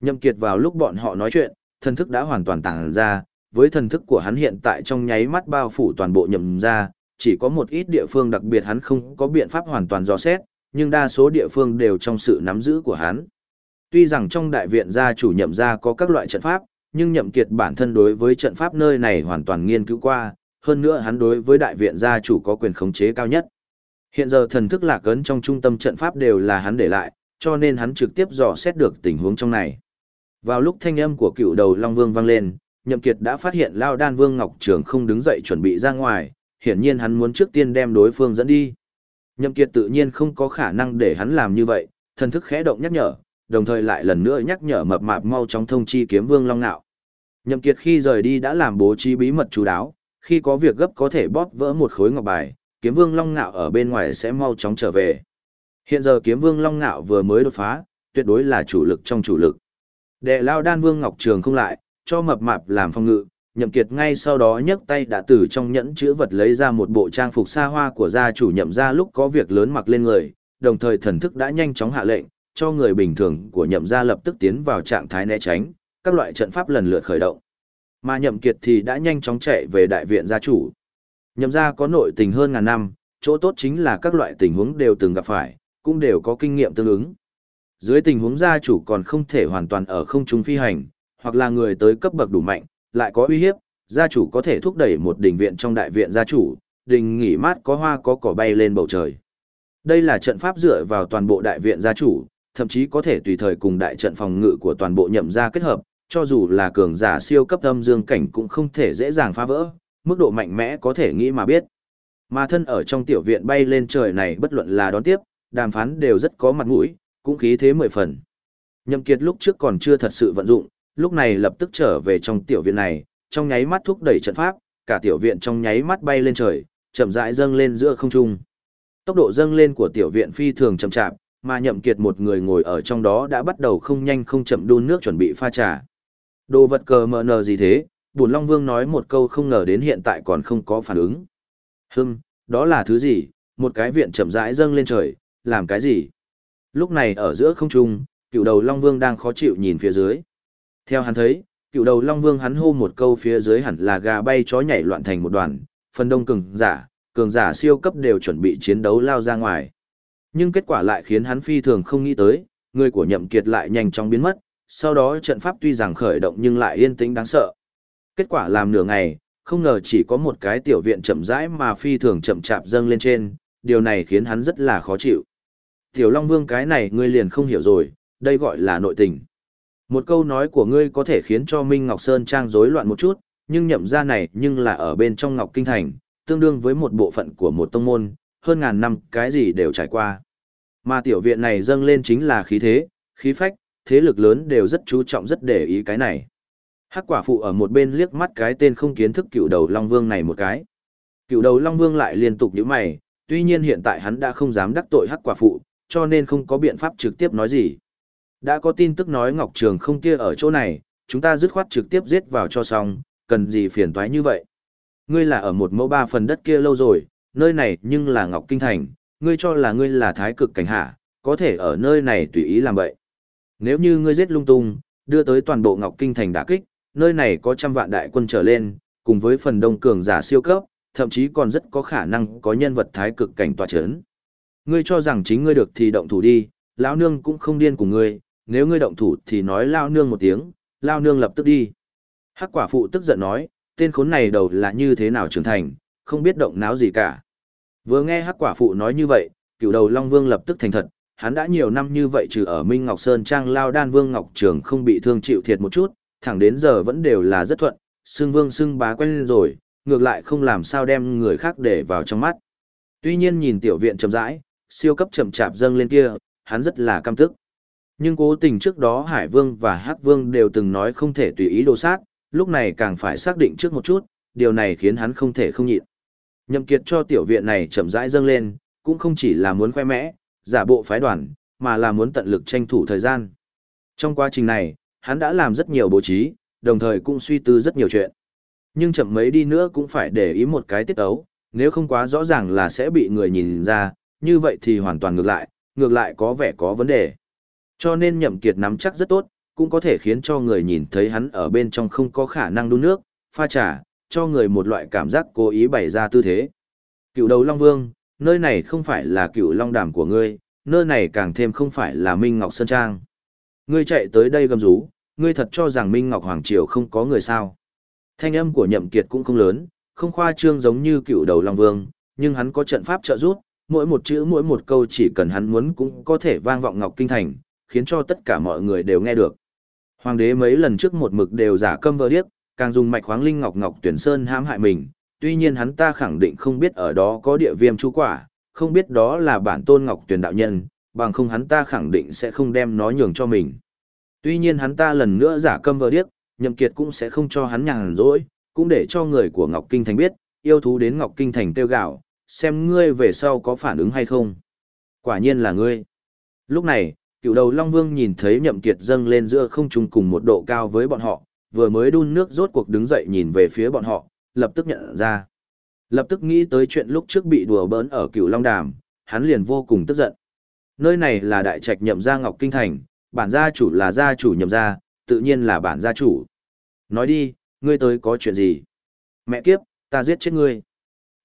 Nhậm Kiệt vào lúc bọn họ nói chuyện, thần thức đã hoàn toàn tàng ra, với thần thức của hắn hiện tại trong nháy mắt bao phủ toàn bộ nhậm ra, chỉ có một ít địa phương đặc biệt hắn không có biện pháp hoàn toàn dò xét, nhưng đa số địa phương đều trong sự nắm giữ của hắn. Tuy rằng trong đại viện gia chủ nhậm gia có các loại trận pháp, nhưng nhậm kiệt bản thân đối với trận pháp nơi này hoàn toàn nghiên cứu qua, hơn nữa hắn đối với đại viện gia chủ có quyền khống chế cao nhất. Hiện giờ thần thức lạc ấn trong trung tâm trận pháp đều là hắn để lại, cho nên hắn trực tiếp dò xét được tình huống trong này. Vào lúc thanh âm của cựu đầu Long Vương vang lên, Nhậm Kiệt đã phát hiện Lao Đan Vương Ngọc Trường không đứng dậy chuẩn bị ra ngoài, hiển nhiên hắn muốn trước tiên đem đối phương dẫn đi. Nhậm Kiệt tự nhiên không có khả năng để hắn làm như vậy, thần thức khẽ động nhắc nhở, đồng thời lại lần nữa nhắc nhở mập mạp mau chóng thông chi kiếm Vương Long Nạo. Nhậm Kiệt khi rời đi đã làm bố trí bí mật chú đáo, khi có việc gấp có thể bóp vỡ một khối ngọc bài, kiếm Vương Long Ngạo ở bên ngoài sẽ mau chóng trở về. Hiện giờ kiếm Vương Long Ngạo vừa mới đột phá, tuyệt đối là chủ lực trong chủ lực. Đệ lao đan Vương Ngọc Trường không lại, cho mập mạp làm phong ngự, nhậm kiệt ngay sau đó nhấc tay đã từ trong nhẫn chứa vật lấy ra một bộ trang phục xa hoa của gia chủ nhậm gia lúc có việc lớn mặc lên người, đồng thời thần thức đã nhanh chóng hạ lệnh, cho người bình thường của nhậm gia lập tức tiến vào trạng thái né tránh, các loại trận pháp lần lượt khởi động. Mà nhậm kiệt thì đã nhanh chóng chạy về đại viện gia chủ. Nhậm gia có nội tình hơn ngàn năm, chỗ tốt chính là các loại tình huống đều từng gặp phải, cũng đều có kinh nghiệm tương ứng. Dưới tình huống gia chủ còn không thể hoàn toàn ở không trung phi hành, hoặc là người tới cấp bậc đủ mạnh, lại có uy hiếp, gia chủ có thể thúc đẩy một đình viện trong đại viện gia chủ, đình nghỉ mát có hoa có cỏ bay lên bầu trời. Đây là trận pháp dựa vào toàn bộ đại viện gia chủ, thậm chí có thể tùy thời cùng đại trận phòng ngự của toàn bộ nhậm gia kết hợp, cho dù là cường giả siêu cấp âm dương cảnh cũng không thể dễ dàng phá vỡ, mức độ mạnh mẽ có thể nghĩ mà biết. Mà thân ở trong tiểu viện bay lên trời này bất luận là đón tiếp, đàm phán đều rất có mặt mũi, cũng khí thế mười phần. Nhậm Kiệt lúc trước còn chưa thật sự vận dụng, lúc này lập tức trở về trong tiểu viện này, trong nháy mắt thúc đẩy trận pháp, cả tiểu viện trong nháy mắt bay lên trời, chậm rãi dâng lên giữa không trung. Tốc độ dâng lên của tiểu viện phi thường chậm chạp, mà Nhậm Kiệt một người ngồi ở trong đó đã bắt đầu không nhanh không chậm đun nước chuẩn bị pha trà. Đồ vật cờ mờ nờ gì thế? Bùn Long Vương nói một câu không ngờ đến hiện tại còn không có phản ứng. Hừm, đó là thứ gì? Một cái viện chậm rãi dâng lên trời, làm cái gì? Lúc này ở giữa không trung, cựu đầu Long Vương đang khó chịu nhìn phía dưới. Theo hắn thấy, cựu đầu Long Vương hắn hô một câu phía dưới hẳn là gà bay chó nhảy loạn thành một đoàn, phần đông cường giả, cường giả siêu cấp đều chuẩn bị chiến đấu lao ra ngoài. Nhưng kết quả lại khiến hắn phi thường không nghĩ tới, người của nhậm kiệt lại nhanh chóng biến mất, sau đó trận pháp tuy rằng khởi động nhưng lại yên tĩnh đáng sợ. Kết quả làm nửa ngày, không ngờ chỉ có một cái tiểu viện chậm rãi mà phi thường chậm chạp dâng lên trên, điều này khiến hắn rất là khó chịu. Tiểu Long Vương cái này ngươi liền không hiểu rồi, đây gọi là nội tình. Một câu nói của ngươi có thể khiến cho Minh Ngọc Sơn Trang rối loạn một chút, nhưng nhậm ra này nhưng là ở bên trong Ngọc Kinh Thành, tương đương với một bộ phận của một tông môn, hơn ngàn năm cái gì đều trải qua. Mà tiểu viện này dâng lên chính là khí thế, khí phách, thế lực lớn đều rất chú trọng rất để ý cái này. Hắc quả phụ ở một bên liếc mắt cái tên không kiến thức cựu đầu Long Vương này một cái. Cựu đầu Long Vương lại liên tục nhíu mày, tuy nhiên hiện tại hắn đã không dám đắc tội hắc quả phụ, cho nên không có biện pháp trực tiếp nói gì. Đã có tin tức nói Ngọc Trường không kia ở chỗ này, chúng ta dứt khoát trực tiếp giết vào cho xong, cần gì phiền toái như vậy. Ngươi là ở một mẫu ba phần đất kia lâu rồi, nơi này nhưng là Ngọc Kinh Thành, ngươi cho là ngươi là thái cực cảnh hạ, có thể ở nơi này tùy ý làm vậy. Nếu như ngươi giết lung tung, đưa tới toàn bộ Ngọc Kinh Thành đả kích, nơi này có trăm vạn đại quân trở lên, cùng với phần đông cường giả siêu cấp, thậm chí còn rất có khả năng có nhân vật thái cực cảnh tòa chấn. Ngươi cho rằng chính ngươi được thì động thủ đi, lão nương cũng không điên cùng ngươi, nếu ngươi động thủ thì nói lao nương một tiếng, lao nương lập tức đi. Hắc quả phụ tức giận nói, tên khốn này đầu là như thế nào trưởng thành, không biết động náo gì cả. Vừa nghe hắc quả phụ nói như vậy, cựu đầu Long Vương lập tức thành thật, hắn đã nhiều năm như vậy trừ ở Minh Ngọc Sơn Trang lao đan Vương Ngọc Trường không bị thương chịu thiệt một chút, thẳng đến giờ vẫn đều là rất thuận, xưng vương xưng bá quen rồi, ngược lại không làm sao đem người khác để vào trong mắt. Tuy nhiên nhìn tiểu viện chậm rãi, siêu cấp chậm chạp dâng lên kia, hắn rất là căm tức. Nhưng cố tình trước đó Hải Vương và Hắc Vương đều từng nói không thể tùy ý đồ sát, lúc này càng phải xác định trước một chút, điều này khiến hắn không thể không nhịn. Nhậm Kiệt cho tiểu viện này chậm rãi dâng lên, cũng không chỉ là muốn khoe mẽ, giả bộ phái đoàn, mà là muốn tận lực tranh thủ thời gian. Trong quá trình này, hắn đã làm rất nhiều bố trí, đồng thời cũng suy tư rất nhiều chuyện. Nhưng chậm mấy đi nữa cũng phải để ý một cái tiết ấu, nếu không quá rõ ràng là sẽ bị người nhìn ra, như vậy thì hoàn toàn ngược lại, ngược lại có vẻ có vấn đề. Cho nên nhậm kiệt nắm chắc rất tốt, cũng có thể khiến cho người nhìn thấy hắn ở bên trong không có khả năng đun nước, pha trà, cho người một loại cảm giác cố ý bày ra tư thế. Cựu đầu Long Vương, nơi này không phải là cựu Long Đàm của ngươi, nơi này càng thêm không phải là Minh Ngọc Sơn Trang. Ngươi chạy tới đây gầm rú, ngươi thật cho rằng Minh Ngọc Hoàng Triều không có người sao. Thanh âm của nhậm kiệt cũng không lớn, không khoa trương giống như cựu đầu Long Vương, nhưng hắn có trận pháp trợ giúp, mỗi một chữ mỗi một câu chỉ cần hắn muốn cũng có thể vang vọng Ngọc Kinh Thành, khiến cho tất cả mọi người đều nghe được. Hoàng đế mấy lần trước một mực đều giả câm vờ điếc, càng dùng mạch khoáng linh ngọc ngọc tuyển sơn hãm hại mình, tuy nhiên hắn ta khẳng định không biết ở đó có địa viêm chú quả, không biết đó là bản tôn ngọc tuyển đạo nhân, bằng không hắn ta khẳng định sẽ không đem nó nhường cho mình. Tuy nhiên hắn ta lần nữa giả câm vờ điếc, nhậm kiệt cũng sẽ không cho hắn nhàn rỗi, cũng để cho người của Ngọc Kinh Thành biết, yêu thú đến Ngọc Kinh Thành tiêu gạo, xem ngươi về sau có phản ứng hay không. Quả nhiên là ngươi. Lúc này, cựu đầu Long Vương nhìn thấy nhậm kiệt dâng lên giữa không trung cùng một độ cao với bọn họ, vừa mới đun nước rốt cuộc đứng dậy nhìn về phía bọn họ, lập tức nhận ra. Lập tức nghĩ tới chuyện lúc trước bị đùa bỡn ở cựu Long Đàm, hắn liền vô cùng tức giận. Nơi này là đại trạch nhậm gia Ngọc Kinh Thành, bản gia chủ là gia chủ nhậm gia, tự nhiên là bản gia chủ. Nói đi, ngươi tới có chuyện gì? Mẹ kiếp, ta giết chết ngươi.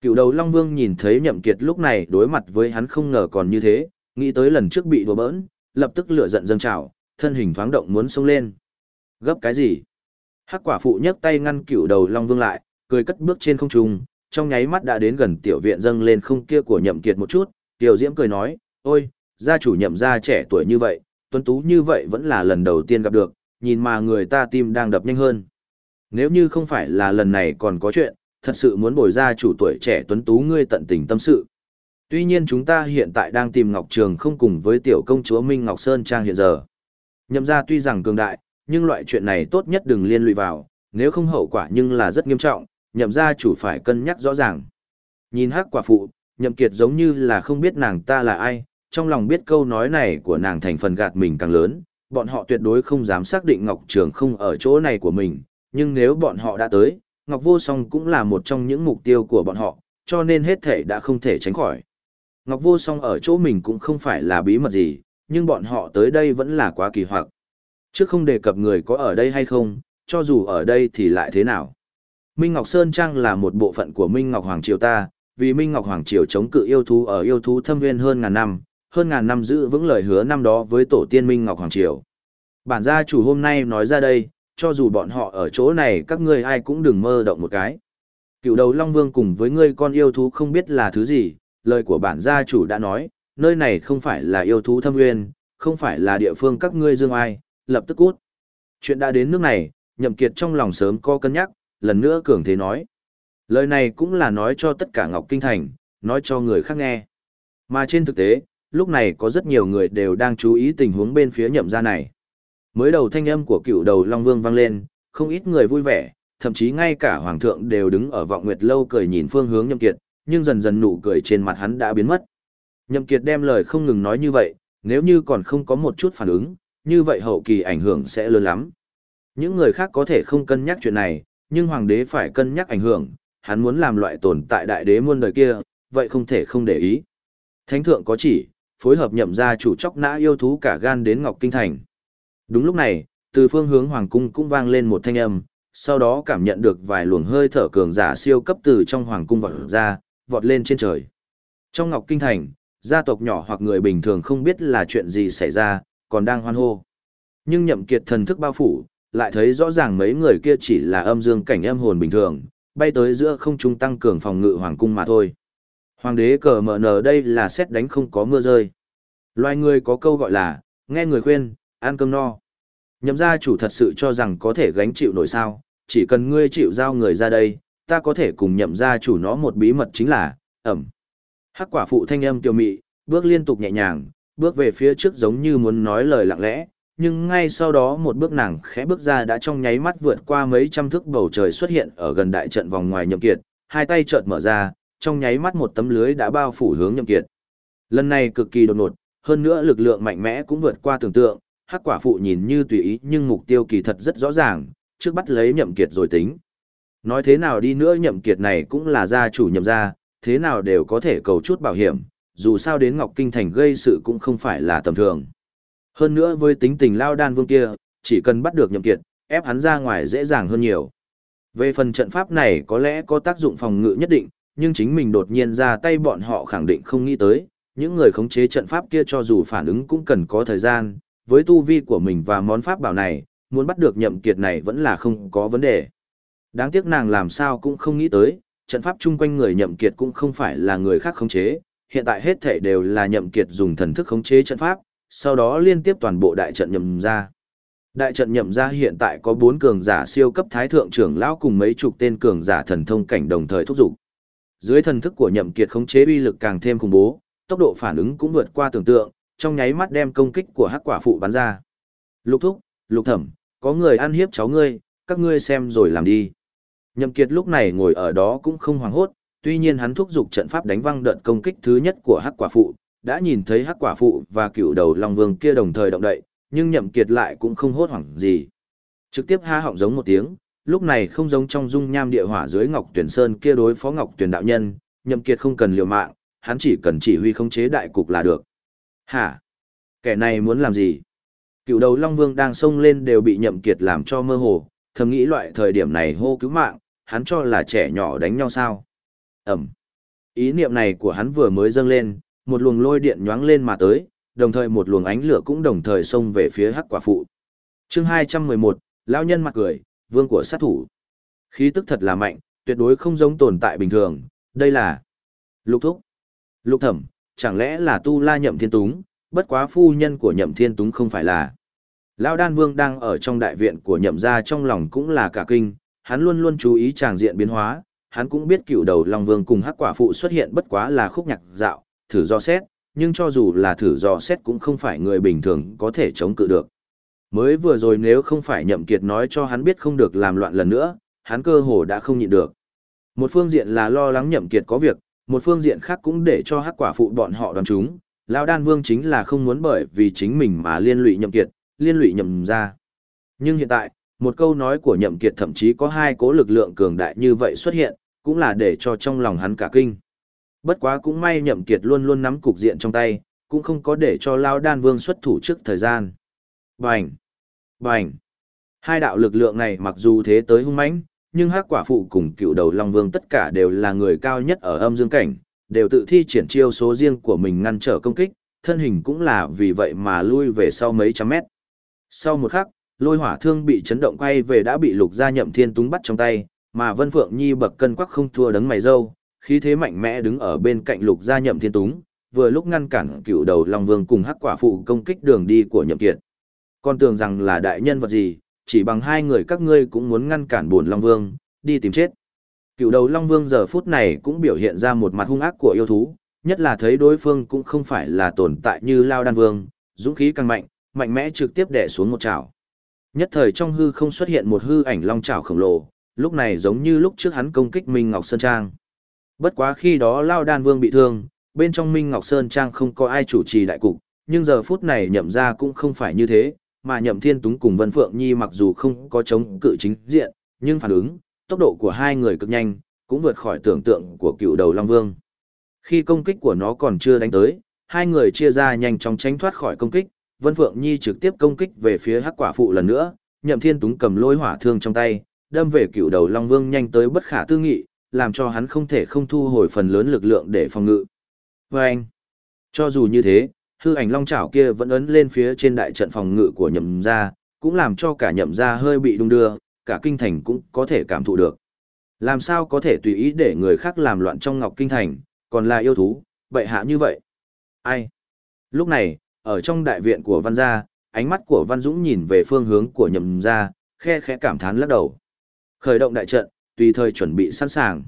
Cựu đầu Long Vương nhìn thấy nhậm kiệt lúc này đối mặt với hắn không ngờ còn như thế, nghĩ tới lần trước bị đùa bỡn, lập tức lửa giận dâng trào, thân hình thoáng động muốn xông lên. Gấp cái gì? Hắc quả phụ nhấc tay ngăn cựu đầu Long Vương lại, cười cất bước trên không trung, trong nháy mắt đã đến gần tiểu viện dâng lên không kia của nhậm kiệt một chút, tiểu diễm cười nói, ôi, gia chủ nhậm gia trẻ tuổi như vậy, tuấn tú như vậy vẫn là lần đầu tiên gặp được, nhìn mà người ta tim đang đập nhanh hơn. Nếu như không phải là lần này còn có chuyện, thật sự muốn bồi ra chủ tuổi trẻ tuấn tú ngươi tận tình tâm sự. Tuy nhiên chúng ta hiện tại đang tìm Ngọc Trường không cùng với tiểu công chúa Minh Ngọc Sơn Trang hiện giờ. Nhậm ra tuy rằng cường đại, nhưng loại chuyện này tốt nhất đừng liên lụy vào, nếu không hậu quả nhưng là rất nghiêm trọng, nhậm ra chủ phải cân nhắc rõ ràng. Nhìn hắc quả phụ, nhậm kiệt giống như là không biết nàng ta là ai, trong lòng biết câu nói này của nàng thành phần gạt mình càng lớn, bọn họ tuyệt đối không dám xác định Ngọc Trường không ở chỗ này của mình, nhưng nếu bọn họ đã tới, Ngọc Vô Song cũng là một trong những mục tiêu của bọn họ, cho nên hết thể đã không thể tránh khỏi. Ngọc Vô Song ở chỗ mình cũng không phải là bí mật gì, nhưng bọn họ tới đây vẫn là quá kỳ hoặc. Trước không đề cập người có ở đây hay không, cho dù ở đây thì lại thế nào. Minh Ngọc Sơn Trang là một bộ phận của Minh Ngọc Hoàng Triều ta, vì Minh Ngọc Hoàng Triều chống cự yêu thú ở yêu thú thâm nguyên hơn ngàn năm, hơn ngàn năm giữ vững lời hứa năm đó với tổ tiên Minh Ngọc Hoàng Triều. Bản gia chủ hôm nay nói ra đây, cho dù bọn họ ở chỗ này các ngươi ai cũng đừng mơ động một cái. Cựu đầu Long Vương cùng với ngươi con yêu thú không biết là thứ gì, lời của bản gia chủ đã nói, nơi này không phải là yêu thú thâm nguyên, không phải là địa phương các ngươi dương ai, lập tức cút. Chuyện đã đến nước này, nhậm kiệt trong lòng sớm có cân nhắc, lần nữa cường thế nói. Lời này cũng là nói cho tất cả Ngọc Kinh Thành, nói cho người khác nghe. Mà trên thực tế, lúc này có rất nhiều người đều đang chú ý tình huống bên phía nhậm gia này. Mới đầu thanh âm của cựu đầu Long Vương vang lên, không ít người vui vẻ, thậm chí ngay cả Hoàng thượng đều đứng ở vọng nguyệt lâu cười nhìn phương hướng nhậm kiệt, nhưng dần dần nụ cười trên mặt hắn đã biến mất. Nhậm kiệt đem lời không ngừng nói như vậy, nếu như còn không có một chút phản ứng, như vậy hậu kỳ ảnh hưởng sẽ lớn lắm. Những người khác có thể không cân nhắc chuyện này, nhưng hoàng đế phải cân nhắc ảnh hưởng, hắn muốn làm loại tồn tại đại đế muôn đời kia, vậy không thể không để ý. Thánh thượng có chỉ, phối hợp nhậm ra chủ chóc nã yêu thú cả gan đến Ngọc Kinh Thành. Đúng lúc này, từ phương hướng hoàng cung cũng vang lên một thanh âm, sau đó cảm nhận được vài luồng hơi thở cường giả siêu cấp từ trong hoàng cung vọt ra, vọt lên trên trời. Trong Ngọc Kinh Thành, gia tộc nhỏ hoặc người bình thường không biết là chuyện gì xảy ra, còn đang hoan hô. Nhưng nhậm kiệt thần thức bao phủ, lại thấy rõ ràng mấy người kia chỉ là âm dương cảnh âm hồn bình thường, bay tới giữa không trung tăng cường phòng ngự hoàng cung mà thôi. Hoàng đế cờ mở nở đây là xét đánh không có mưa rơi. Loài người có câu gọi là, nghe người khuyên, ăn cơm no. Nhậm gia chủ thật sự cho rằng có thể gánh chịu nổi sao, chỉ cần ngươi chịu giao người ra đây, ta có thể cùng nhậm gia chủ nó một bí mật chính là, ẩm. Hắc quả phụ thanh âm kiều mị, bước liên tục nhẹ nhàng, bước về phía trước giống như muốn nói lời lặng lẽ, nhưng ngay sau đó một bước nàng khẽ bước ra đã trong nháy mắt vượt qua mấy trăm thước bầu trời xuất hiện ở gần đại trận vòng ngoài nhậm kiệt, hai tay chợt mở ra, trong nháy mắt một tấm lưới đã bao phủ hướng nhậm kiệt. Lần này cực kỳ đột ngột, hơn nữa lực lượng mạnh mẽ cũng vượt qua tưởng tượng, hắc quả phụ nhìn như tùy ý nhưng mục tiêu kỳ thật rất rõ ràng, trước bắt lấy nhậm kiệt rồi tính. Nói thế nào đi nữa nhậm kiệt này cũng là gia chủ nhậm gia, thế nào đều có thể cầu chút bảo hiểm, dù sao đến Ngọc Kinh Thành gây sự cũng không phải là tầm thường. Hơn nữa với tính tình lao đan vương kia, chỉ cần bắt được nhậm kiệt, ép hắn ra ngoài dễ dàng hơn nhiều. Về phần trận pháp này có lẽ có tác dụng phòng ngự nhất định, nhưng chính mình đột nhiên ra tay bọn họ khẳng định không nghĩ tới, những người khống chế trận pháp kia cho dù phản ứng cũng cần có thời gian, với tu vi của mình và món pháp bảo này, muốn bắt được nhậm kiệt này vẫn là không có vấn đề. Đáng tiếc nàng làm sao cũng không nghĩ tới, trận pháp chung quanh người nhậm kiệt cũng không phải là người khác khống chế, hiện tại hết thảy đều là nhậm kiệt dùng thần thức khống chế trận pháp, sau đó liên tiếp toàn bộ đại trận nhậm ra. Đại trận nhậm ra hiện tại có bốn cường giả siêu cấp thái thượng trưởng lão cùng mấy chục tên cường giả thần thông cảnh đồng thời thúc giục. Dưới thần thức của nhậm kiệt khống chế uy lực càng thêm khủng bố, tốc độ phản ứng cũng vượt qua tưởng tượng, trong nháy mắt đem công kích của hắc quả phụ bắn ra. Lục thúc, lục thẩm, có người ăn hiếp cháu ngươi, các ngươi xem rồi làm đi. Nhậm kiệt lúc này ngồi ở đó cũng không hoảng hốt, tuy nhiên hắn thúc giục trận pháp đánh văng đợt công kích thứ nhất của hắc quả phụ, đã nhìn thấy hắc quả phụ và cựu đầu long vương kia đồng thời động đậy, nhưng nhậm kiệt lại cũng không hốt hoảng gì. Trực tiếp ha họng giống một tiếng, lúc này không giống trong dung nham địa hỏa dưới ngọc tuyển sơn kia đối phó ngọc tuyển đạo nhân, nhậm kiệt không cần liều mạng, hắn chỉ cần chỉ huy khống chế đại cục là được. Hả? Kẻ này muốn làm gì? Cựu đầu Long Vương đang xông lên đều bị nhậm kiệt làm cho mơ hồ, thầm nghĩ loại thời điểm này hô cứu mạng, hắn cho là trẻ nhỏ đánh nhau sao? Ẩm. Ý niệm này của hắn vừa mới dâng lên, một luồng lôi điện nhoáng lên mà tới, đồng thời một luồng ánh lửa cũng đồng thời xông về phía hắc quả phụ. Chương 211, lão nhân mặt cười, vương của sát thủ. Khí tức thật là mạnh, tuyệt đối không giống tồn tại bình thường, đây là Lục Thúc. Lục Thẩm, chẳng lẽ là Tu La Nhậm Thiên Túng, bất quá phu nhân của Nhậm Thiên Túng không phải là. Lão Đan Vương đang ở trong đại viện của Nhậm gia trong lòng cũng là cả kinh, hắn luôn luôn chú ý tràng diện biến hóa, hắn cũng biết cựu đầu Long Vương cùng Hắc Quả phụ xuất hiện bất quá là khúc nhạc dạo, thử do xét, nhưng cho dù là thử dò xét cũng không phải người bình thường có thể chống cự được. Mới vừa rồi nếu không phải nhậm kiệt nói cho hắn biết không được làm loạn lần nữa, hắn cơ hồ đã không nhịn được. Một phương diện là lo lắng nhậm kiệt có việc, một phương diện khác cũng để cho hắc quả phụ bọn họ đoàn chúng, lão đan vương chính là không muốn bởi vì chính mình mà liên lụy nhậm kiệt, liên lụy nhậm ra. Nhưng hiện tại, một câu nói của nhậm kiệt thậm chí có hai cố lực lượng cường đại như vậy xuất hiện, cũng là để cho trong lòng hắn cả kinh. Bất quá cũng may nhậm kiệt luôn luôn nắm cục diện trong tay, cũng không có để cho Lão Đan Vương xuất thủ trước thời gian. Bành! Bành! Hai đạo lực lượng này mặc dù thế tới hung mãnh, nhưng hắc quả phụ cùng cựu đầu Long Vương tất cả đều là người cao nhất ở âm dương cảnh, đều tự thi triển chiêu số riêng của mình ngăn trở công kích, thân hình cũng là vì vậy mà lui về sau mấy trăm mét. Sau một khắc, lôi hỏa thương bị chấn động quay về đã bị lục gia nhậm thiên túng bắt trong tay, mà Vân Phượng Nhi bậc cân quắc không thua đấng mày dâu, khí thế mạnh mẽ đứng ở bên cạnh lục gia nhậm thiên túng, vừa lúc ngăn cản cựu đầu Long Vương cùng hắc quả phụ công kích đường đi của nhậm kiệt. Con tưởng rằng là đại nhân vật gì, chỉ bằng hai người các ngươi cũng muốn ngăn cản buồn Long Vương, đi tìm chết. Cựu đầu Long Vương giờ phút này cũng biểu hiện ra một mặt hung ác của yêu thú, nhất là thấy đối phương cũng không phải là tồn tại như Lao Đan Vương, dũng khí càng mạnh, mạnh mẽ trực tiếp đè xuống một chảo. Nhất thời trong hư không xuất hiện một hư ảnh long chảo khổng lồ, lúc này giống như lúc trước hắn công kích Minh Ngọc Sơn Trang. Bất quá khi đó Lao Đan Vương bị thương, bên trong Minh Ngọc Sơn Trang không có ai chủ trì đại cục, nhưng giờ phút này nhậm ra cũng không phải như thế, mà nhậm thiên túng cùng Vân Phượng Nhi mặc dù không có chống cự chính diện, nhưng phản ứng, tốc độ của hai người cực nhanh, cũng vượt khỏi tưởng tượng của cựu đầu Long Vương. Khi công kích của nó còn chưa đánh tới, hai người chia ra nhanh chóng tránh thoát khỏi công kích, Vân Phượng Nhi trực tiếp công kích về phía hắc quả phụ lần nữa, nhậm thiên túng cầm lôi hỏa thương trong tay, đâm về cựu đầu Long Vương nhanh tới bất khả tư nghị, làm cho hắn không thể không thu hồi phần lớn lực lượng để phòng ngự. Và anh, cho dù như thế, hư ảnh long chảo kia vẫn ấn lên phía trên đại trận phòng ngự của nhậm gia, cũng làm cho cả nhậm gia hơi bị đung đưa, cả kinh thành cũng có thể cảm thụ được. Làm sao có thể tùy ý để người khác làm loạn trong ngọc kinh thành, còn là yêu thú, vậy hạ như vậy. Ai? Lúc này, ở trong đại viện của văn gia, ánh mắt của văn dũng nhìn về phương hướng của nhậm gia, khe khẽ cảm thán lắc đầu. Khởi động đại trận, tùy thời chuẩn bị sẵn sàng.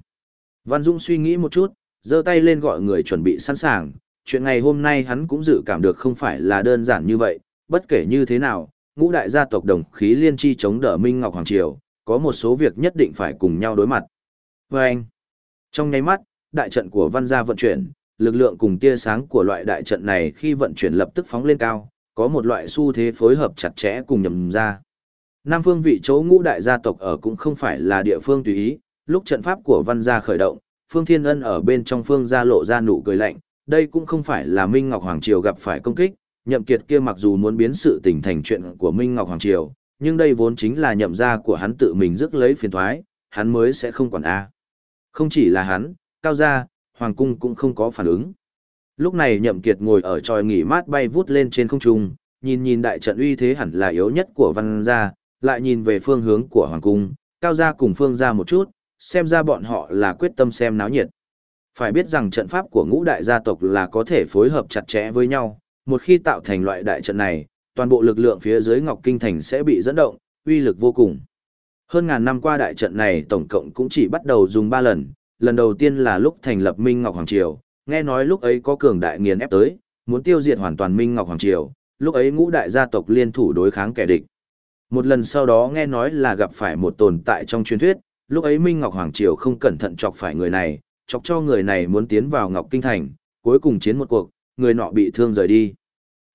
Văn dũng suy nghĩ một chút, giơ tay lên gọi người chuẩn bị sẵn sàng, chuyện ngày hôm nay hắn cũng dự cảm được không phải là đơn giản như vậy, bất kể như thế nào, ngũ đại gia tộc đồng khí liên chi chống đỡ Minh Ngọc Hoàng Triều, có một số việc nhất định phải cùng nhau đối mặt. Và anh, trong nháy mắt, đại trận của văn gia vận chuyển, lực lượng cùng tia sáng của loại đại trận này khi vận chuyển lập tức phóng lên cao, có một loại xu thế phối hợp chặt chẽ cùng nhầm ra. Nam phương vị chỗ ngũ đại gia tộc ở cũng không phải là địa phương tùy ý, lúc trận pháp của văn gia khởi động, phương thiên ân ở bên trong phương gia lộ ra nụ cười lạnh, đây cũng không phải là Minh Ngọc Hoàng Triều gặp phải công kích, nhậm kiệt kia mặc dù muốn biến sự tình thành chuyện của Minh Ngọc Hoàng Triều, nhưng đây vốn chính là nhậm gia của hắn tự mình rước lấy phiền toái, hắn mới sẽ không quản A. Không chỉ là hắn, cao gia, Hoàng Cung cũng không có phản ứng. Lúc này nhậm kiệt ngồi ở tròi nghỉ mát bay vút lên trên không trung, nhìn nhìn đại trận uy thế hẳn là yếu nhất của văn gia, lại nhìn về phương hướng của Hoàng Cung, cao gia cùng phương gia một chút, xem ra bọn họ là quyết tâm xem náo nhiệt. Phải biết rằng trận pháp của ngũ đại gia tộc là có thể phối hợp chặt chẽ với nhau, một khi tạo thành loại đại trận này, toàn bộ lực lượng phía dưới Ngọc Kinh Thành sẽ bị dẫn động, uy lực vô cùng. Hơn ngàn năm qua đại trận này tổng cộng cũng chỉ bắt đầu dùng 3 lần, lần đầu tiên là lúc thành lập Minh Ngọc Hoàng Triều, nghe nói lúc ấy có cường đại nghiền ép tới, muốn tiêu diệt hoàn toàn Minh Ngọc Hoàng Triều, lúc ấy ngũ đại gia tộc liên thủ đối kháng kẻ địch. Một lần sau đó nghe nói là gặp phải một tồn tại trong truyền thuyết, lúc ấy Minh Ngọc Hoàng Triều không cẩn thận chọc phải người này, chọc cho người này muốn tiến vào Ngọc Kinh Thành, cuối cùng chiến một cuộc, người nọ bị thương rời đi.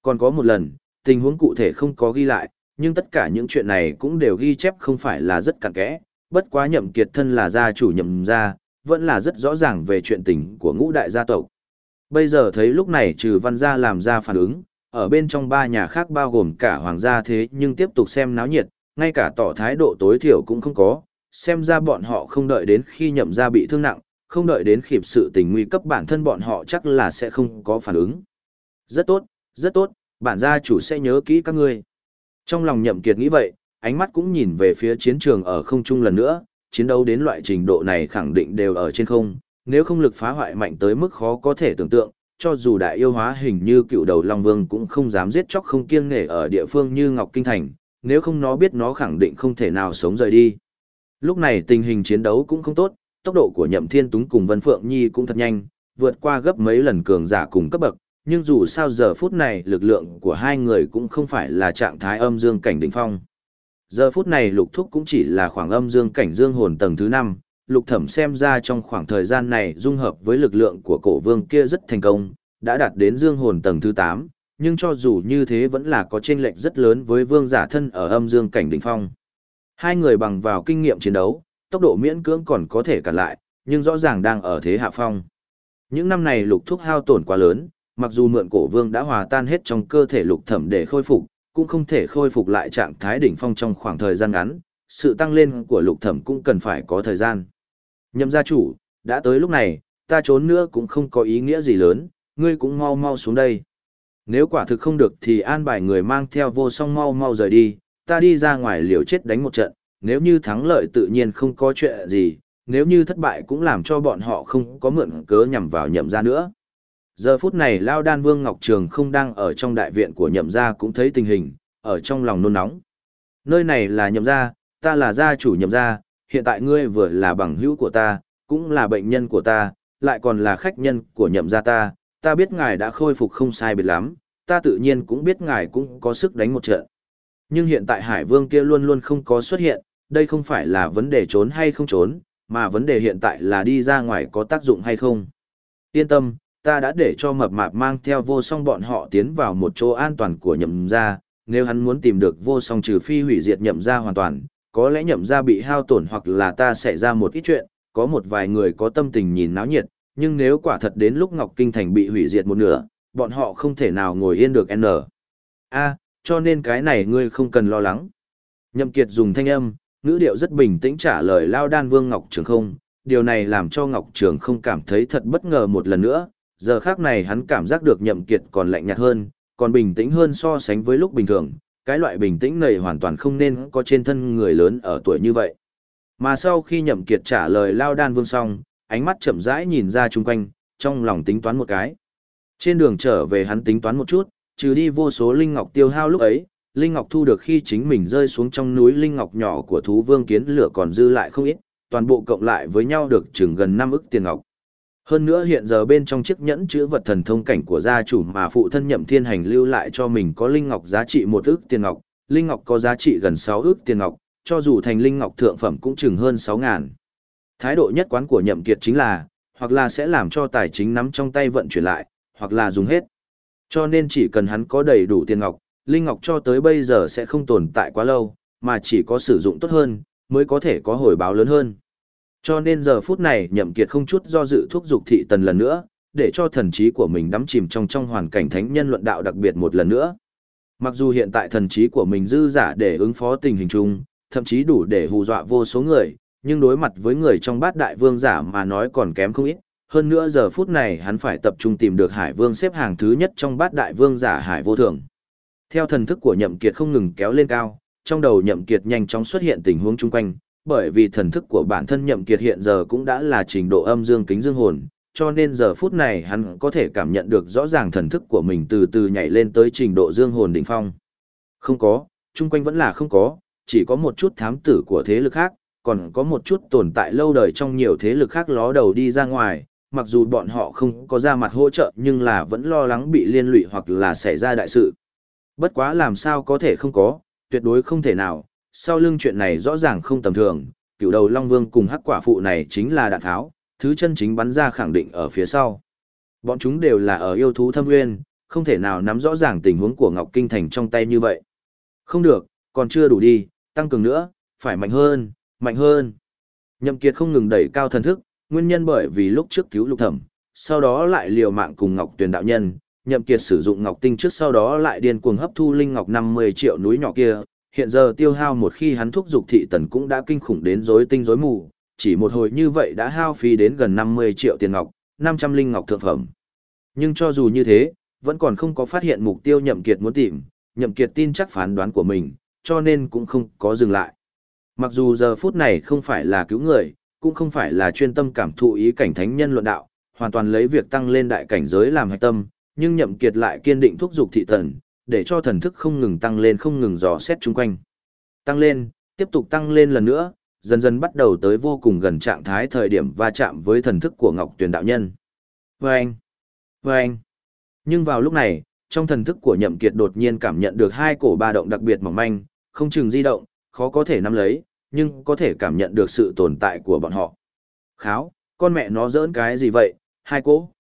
Còn có một lần, tình huống cụ thể không có ghi lại, nhưng tất cả những chuyện này cũng đều ghi chép không phải là rất cặn kẽ, bất quá nhậm kiệt thân là gia chủ nhậm gia, vẫn là rất rõ ràng về chuyện tình của ngũ đại gia tộc. Bây giờ thấy lúc này trừ văn gia làm ra phản ứng, ở bên trong ba nhà khác bao gồm cả hoàng gia thế nhưng tiếp tục xem náo nhiệt, ngay cả tỏ thái độ tối thiểu cũng không có, xem ra bọn họ không đợi đến khi nhậm gia bị thương nặng, không đợi đến khiếp sự tình nguy cấp bản thân bọn họ chắc là sẽ không có phản ứng. Rất tốt, rất tốt, bản gia chủ sẽ nhớ kỹ các ngươi. Trong lòng nhậm kiệt nghĩ vậy, ánh mắt cũng nhìn về phía chiến trường ở không trung lần nữa, chiến đấu đến loại trình độ này khẳng định đều ở trên không, nếu không lực phá hoại mạnh tới mức khó có thể tưởng tượng, cho dù đại yêu hóa hình như cựu đầu Long Vương cũng không dám giết chóc không kiêng nể ở địa phương như Ngọc Kinh Thành, nếu không nó biết nó khẳng định không thể nào sống rời đi. Lúc này tình hình chiến đấu cũng không tốt, tốc độ của Nhậm Thiên Túng cùng Vân Phượng Nhi cũng thật nhanh, vượt qua gấp mấy lần cường giả cùng cấp bậc, nhưng dù sao giờ phút này lực lượng của hai người cũng không phải là trạng thái âm dương cảnh đỉnh phong. Giờ phút này lục thúc cũng chỉ là khoảng âm dương cảnh dương hồn tầng thứ 5, lục thẩm xem ra trong khoảng thời gian này dung hợp với lực lượng của cổ vương kia rất thành công, đã đạt đến dương hồn tầng thứ 8, nhưng cho dù như thế vẫn là có chênh lệch rất lớn với vương giả thân ở âm dương cảnh đỉnh phong. Hai người bằng vào kinh nghiệm chiến đấu, tốc độ miễn cưỡng còn có thể cản lại, nhưng rõ ràng đang ở thế hạ phong. Những năm này lục thuốc hao tổn quá lớn, mặc dù mượn cổ vương đã hòa tan hết trong cơ thể lục thẩm để khôi phục, cũng không thể khôi phục lại trạng thái đỉnh phong trong khoảng thời gian ngắn, sự tăng lên của lục thẩm cũng cần phải có thời gian. Nhậm gia chủ, đã tới lúc này, ta trốn nữa cũng không có ý nghĩa gì lớn, ngươi cũng mau mau xuống đây. Nếu quả thực không được thì an bài người mang theo vô song mau mau rời đi, ta đi ra ngoài liều chết đánh một trận, nếu như thắng lợi tự nhiên không có chuyện gì, nếu như thất bại cũng làm cho bọn họ không có mượn cớ nhằm vào nhậm gia nữa. Giờ phút này Lao Đan Vương Ngọc Trường không đang ở trong đại viện của nhậm gia cũng thấy tình hình, ở trong lòng nôn nóng. Nơi này là nhậm gia, ta là gia chủ nhậm gia, hiện tại ngươi vừa là bằng hữu của ta, cũng là bệnh nhân của ta, lại còn là khách nhân của nhậm gia ta, ta biết ngài đã khôi phục không sai biệt lắm, ta tự nhiên cũng biết ngài cũng có sức đánh một trận. Nhưng hiện tại Hải Vương kia luôn luôn không có xuất hiện, đây không phải là vấn đề trốn hay không trốn, mà vấn đề hiện tại là đi ra ngoài có tác dụng hay không. Yên tâm, ta đã để cho mập mạp mang theo vô song bọn họ tiến vào một chỗ an toàn của nhậm gia, nếu hắn muốn tìm được vô song trừ phi hủy diệt nhậm gia hoàn toàn, có lẽ nhậm gia bị hao tổn hoặc là ta sẽ ra một ít chuyện, có một vài người có tâm tình nhìn náo nhiệt, nhưng nếu quả thật đến lúc Ngọc Kinh Thành bị hủy diệt một nửa, bọn họ không thể nào ngồi yên được N. A, cho nên cái này ngươi không cần lo lắng. Nhậm Kiệt dùng thanh âm, ngữ điệu rất bình tĩnh trả lời Lao Đan Vương Ngọc Trường không, điều này làm cho Ngọc Trường không cảm thấy thật bất ngờ một lần nữa, giờ khác này hắn cảm giác được Nhậm Kiệt còn lạnh nhạt hơn, còn bình tĩnh hơn so sánh với lúc bình thường, cái loại bình tĩnh này hoàn toàn không nên có trên thân người lớn ở tuổi như vậy. Mà sau khi Nhậm Kiệt trả lời Lao Đan Vương xong, ánh mắt chậm rãi nhìn ra chung quanh, trong lòng tính toán một cái. Trên đường trở về hắn tính toán một chút, trừ đi vô số linh ngọc tiêu hao lúc ấy, linh ngọc thu được khi chính mình rơi xuống trong núi linh ngọc nhỏ của thú vương kiến lửa còn dư lại không ít, toàn bộ cộng lại với nhau được chừng gần 5 ức tiền ngọc. Hơn nữa hiện giờ bên trong chiếc nhẫn chứa vật thần thông cảnh của gia chủ mà phụ thân nhậm thiên hành lưu lại cho mình có linh ngọc giá trị một ức tiền ngọc, linh ngọc có giá trị gần 6 ức tiền ngọc, cho dù thành linh ngọc thượng phẩm cũng chừng hơn 6 ngàn. Thái độ nhất quán của nhậm kiệt chính là, hoặc là sẽ làm cho tài chính nắm trong tay vận chuyển lại, hoặc là dùng hết. Cho nên chỉ cần hắn có đầy đủ tiền ngọc, linh ngọc cho tới bây giờ sẽ không tồn tại quá lâu, mà chỉ có sử dụng tốt hơn, mới có thể có hồi báo lớn hơn. Cho nên giờ phút này nhậm kiệt không chút do dự thúc giục thị tần lần nữa, để cho thần trí của mình đắm chìm trong trong hoàn cảnh thánh nhân luận đạo đặc biệt một lần nữa. Mặc dù hiện tại thần trí của mình dư giả để ứng phó tình hình chung, thậm chí đủ để hù dọa vô số người, nhưng đối mặt với người trong bát đại vương giả mà nói còn kém không ít. Hơn nữa giờ phút này hắn phải tập trung tìm được Hải Vương xếp hàng thứ nhất trong bát đại vương giả Hải Vô Thường. Theo thần thức của Nhậm Kiệt không ngừng kéo lên cao, trong đầu Nhậm Kiệt nhanh chóng xuất hiện tình huống chung quanh, bởi vì thần thức của bản thân Nhậm Kiệt hiện giờ cũng đã là trình độ âm dương kính dương hồn, cho nên giờ phút này hắn có thể cảm nhận được rõ ràng thần thức của mình từ từ nhảy lên tới trình độ dương hồn đỉnh phong. Không có, chung quanh vẫn là không có, chỉ có một chút thám tử của thế lực khác, còn có một chút tồn tại lâu đời trong nhiều thế lực khác ló đầu đi ra ngoài, mặc dù bọn họ không có ra mặt hỗ trợ nhưng là vẫn lo lắng bị liên lụy hoặc là xảy ra đại sự. Bất quá làm sao có thể không có, tuyệt đối không thể nào, sau lưng chuyện này rõ ràng không tầm thường, cựu đầu Long Vương cùng hắc quả phụ này chính là đạn tháo, thứ chân chính bắn ra khẳng định ở phía sau. Bọn chúng đều là ở yêu thú thâm nguyên, không thể nào nắm rõ ràng tình huống của Ngọc Kinh Thành trong tay như vậy. Không được, còn chưa đủ đi, tăng cường nữa, phải mạnh hơn, mạnh hơn. Nhậm Kiệt không ngừng đẩy cao thần thức, nguyên nhân bởi vì lúc trước cứu lục thẩm, sau đó lại liều mạng cùng Ngọc Tuyền đạo nhân, Nhậm Kiệt sử dụng Ngọc Tinh trước sau đó lại điên cuồng hấp thu linh ngọc 50 triệu núi nhỏ kia, hiện giờ tiêu hao một khi hắn thúc dục thị tần cũng đã kinh khủng đến rối tinh rối mù, chỉ một hồi như vậy đã hao phí đến gần 50 triệu tiền ngọc, 500 linh ngọc thượng phẩm. Nhưng cho dù như thế, vẫn còn không có phát hiện mục tiêu Nhậm Kiệt muốn tìm, Nhậm Kiệt tin chắc phán đoán của mình, cho nên cũng không có dừng lại. Mặc dù giờ phút này không phải là cứu người, cũng không phải là chuyên tâm cảm thụ ý cảnh thánh nhân luận đạo, hoàn toàn lấy việc tăng lên đại cảnh giới làm hạch tâm, nhưng Nhậm Kiệt lại kiên định thúc giục thị thần, để cho thần thức không ngừng tăng lên không ngừng dò xét chung quanh. Tăng lên, tiếp tục tăng lên lần nữa, dần dần bắt đầu tới vô cùng gần trạng thái thời điểm va chạm với thần thức của Ngọc Tuyền đạo nhân. Vâng! Vâng! Nhưng vào lúc này, trong thần thức của Nhậm Kiệt đột nhiên cảm nhận được hai cổ ba động đặc biệt mỏng manh, không chừng di động, khó có thể nắm lấy, nhưng có thể cảm nhận được sự tồn tại của bọn họ. Kháo, con mẹ nó giỡn cái gì vậy, hai cổ.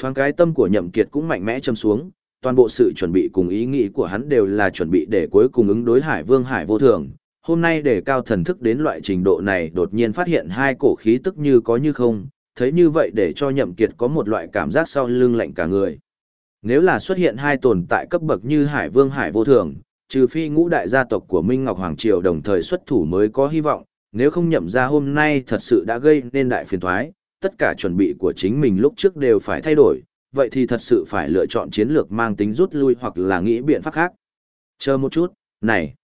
Thoáng cái tâm của Nhậm Kiệt cũng mạnh mẽ châm xuống, toàn bộ sự chuẩn bị cùng ý nghĩ của hắn đều là chuẩn bị để cuối cùng ứng đối Hải Vương Hải vô thường. Hôm nay để cao thần thức đến loại trình độ này đột nhiên phát hiện hai cổ khí tức như có như không, thấy như vậy để cho Nhậm Kiệt có một loại cảm giác sau lưng lạnh cả người. Nếu là xuất hiện hai tồn tại cấp bậc như Hải Vương Hải vô thường, trừ phi ngũ đại gia tộc của Minh Ngọc Hoàng Triều đồng thời xuất thủ mới có hy vọng, nếu không nhậm ra hôm nay thật sự đã gây nên đại phiền thoái, tất cả chuẩn bị của chính mình lúc trước đều phải thay đổi, vậy thì thật sự phải lựa chọn chiến lược mang tính rút lui hoặc là nghĩ biện pháp khác. Chờ một chút, này,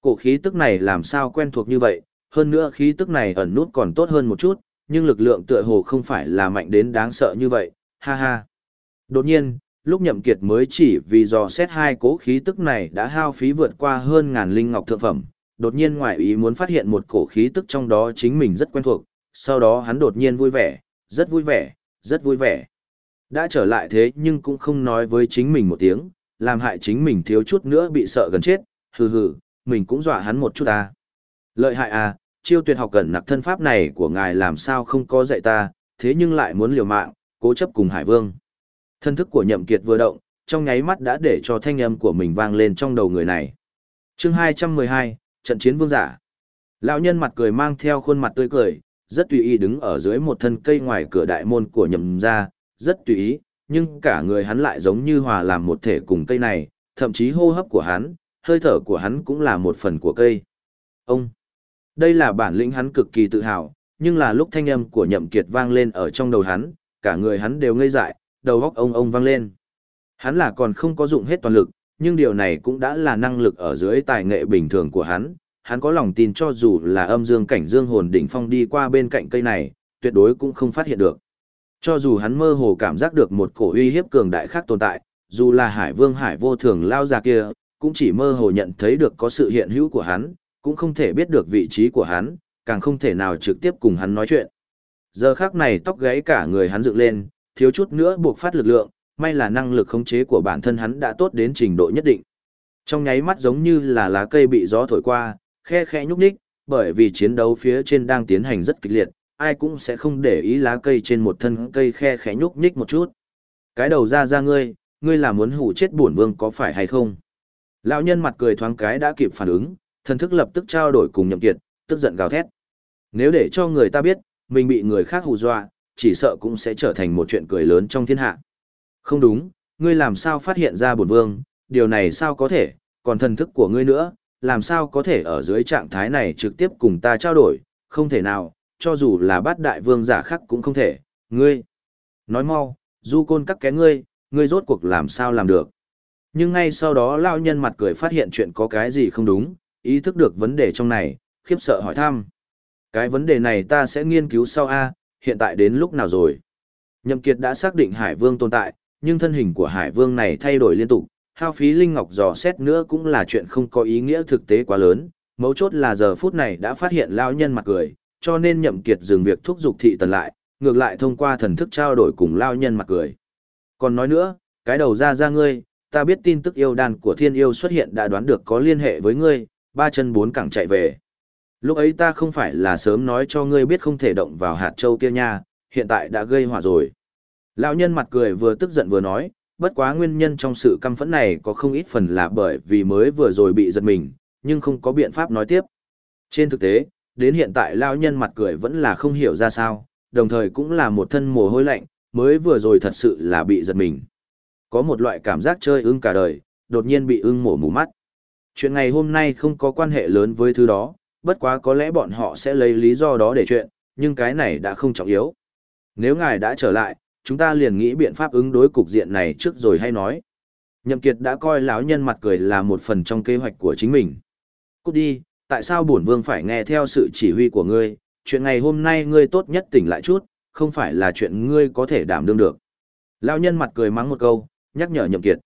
cổ khí tức này làm sao quen thuộc như vậy, hơn nữa khí tức này ẩn nút còn tốt hơn một chút, nhưng lực lượng tựa hồ không phải là mạnh đến đáng sợ như vậy, ha ha. Đột nhiên, lúc nhậm kiệt mới chỉ vì dò xét hai cố khí tức này đã hao phí vượt qua hơn ngàn linh ngọc thượng phẩm, đột nhiên ngoại ý muốn phát hiện một cổ khí tức trong đó chính mình rất quen thuộc, sau đó hắn đột nhiên vui vẻ, rất vui vẻ, rất vui vẻ. Đã trở lại thế nhưng cũng không nói với chính mình một tiếng, làm hại chính mình thiếu chút nữa bị sợ gần chết, hừ hừ, mình cũng dọa hắn một chút ta. Lợi hại à, chiêu tuyệt học cẩn nặc thân pháp này của ngài làm sao không có dạy ta, thế nhưng lại muốn liều mạng, cố chấp cùng Hải Vương. Thân thức của nhậm kiệt vừa động, trong nháy mắt đã để cho thanh âm của mình vang lên trong đầu người này. Chương 212, trận chiến vương giả. Lão nhân mặt cười mang theo khuôn mặt tươi cười, rất tùy ý đứng ở dưới một thân cây ngoài cửa đại môn của nhậm gia, rất tùy ý, nhưng cả người hắn lại giống như hòa làm một thể cùng cây này, thậm chí hô hấp của hắn, hơi thở của hắn cũng là một phần của cây. Ông, đây là bản lĩnh hắn cực kỳ tự hào, nhưng là lúc thanh âm của nhậm kiệt vang lên ở trong đầu hắn, cả người hắn đều ngây dại, đầu óc ông ông vang lên. Hắn là còn không có dụng hết toàn lực, nhưng điều này cũng đã là năng lực ở dưới tài nghệ bình thường của hắn. Hắn có lòng tin cho dù là âm dương cảnh dương hồn đỉnh phong đi qua bên cạnh cây này, tuyệt đối cũng không phát hiện được. Cho dù hắn mơ hồ cảm giác được một cổ uy hiếp cường đại khác tồn tại, dù là hải vương hải vô thường lao ra kia, cũng chỉ mơ hồ nhận thấy được có sự hiện hữu của hắn, cũng không thể biết được vị trí của hắn, càng không thể nào trực tiếp cùng hắn nói chuyện. Giờ khắc này tóc gáy cả người hắn dựng lên, thiếu chút nữa buộc phát lực lượng, may là năng lực khống chế của bản thân hắn đã tốt đến trình độ nhất định. Trong nháy mắt giống như là lá cây bị gió thổi qua, khe khe nhúc nhích, bởi vì chiến đấu phía trên đang tiến hành rất kịch liệt, ai cũng sẽ không để ý lá cây trên một thân cây khe khẽ nhúc nhích một chút. Cái đầu ra ra ngươi, ngươi là muốn hủ chết bổn vương có phải hay không? Lão nhân mặt cười thoáng cái đã kịp phản ứng, thần thức lập tức trao đổi cùng nhậm kiệt, tức giận gào thét. Nếu để cho người ta biết, mình bị người khác hù dọa, chỉ sợ cũng sẽ trở thành một chuyện cười lớn trong thiên hạ. Không đúng, ngươi làm sao phát hiện ra bổn vương, điều này sao có thể, còn thần thức của ngươi nữa, làm sao có thể ở dưới trạng thái này trực tiếp cùng ta trao đổi, không thể nào, cho dù là bát đại vương giả khác cũng không thể, ngươi. Nói mau, du côn các ké ngươi, ngươi rốt cuộc làm sao làm được. Nhưng ngay sau đó lao nhân mặt cười phát hiện chuyện có cái gì không đúng, ý thức được vấn đề trong này, khiếp sợ hỏi thăm. Cái vấn đề này ta sẽ nghiên cứu sau A, hiện tại đến lúc nào rồi? Nhậm Kiệt đã xác định Hải Vương tồn tại, nhưng thân hình của Hải Vương này thay đổi liên tục, hao phí linh ngọc dò xét nữa cũng là chuyện không có ý nghĩa thực tế quá lớn, mấu chốt là giờ phút này đã phát hiện lão nhân mặt cười, cho nên nhậm kiệt dừng việc thúc giục thị tần lại, ngược lại thông qua thần thức trao đổi cùng lão nhân mặt cười. Còn nói nữa, cái đầu ra ra ngươi, ta biết tin tức yêu đàn của thiên yêu xuất hiện đã đoán được có liên hệ với ngươi, ba chân bốn cẳng chạy về. Lúc ấy ta không phải là sớm nói cho ngươi biết không thể động vào hạt châu kia nha, hiện tại đã gây hỏa rồi. Lão nhân mặt cười vừa tức giận vừa nói, bất quá nguyên nhân trong sự căm phẫn này có không ít phần là bởi vì mới vừa rồi bị giật mình, nhưng không có biện pháp nói tiếp. Trên thực tế, đến hiện tại lão nhân mặt cười vẫn là không hiểu ra sao, đồng thời cũng là một thân mồ hôi lạnh, mới vừa rồi thật sự là bị giật mình. Có một loại cảm giác chơi ưng cả đời, đột nhiên bị ưng mổ mù mắt. Chuyện ngày hôm nay không có quan hệ lớn với thứ đó, bất quá có lẽ bọn họ sẽ lấy lý do đó để chuyện, nhưng cái này đã không trọng yếu. Nếu ngài đã trở lại, chúng ta liền nghĩ biện pháp ứng đối cục diện này trước rồi hay nói. Nhậm Kiệt đã coi lão nhân mặt cười là một phần trong kế hoạch của chính mình. Cút đi, tại sao bổn vương phải nghe theo sự chỉ huy của ngươi, chuyện ngày hôm nay ngươi tốt nhất tỉnh lại chút, không phải là chuyện ngươi có thể đảm đương được. Lão nhân mặt cười mắng một câu, nhắc nhở Nhậm Kiệt.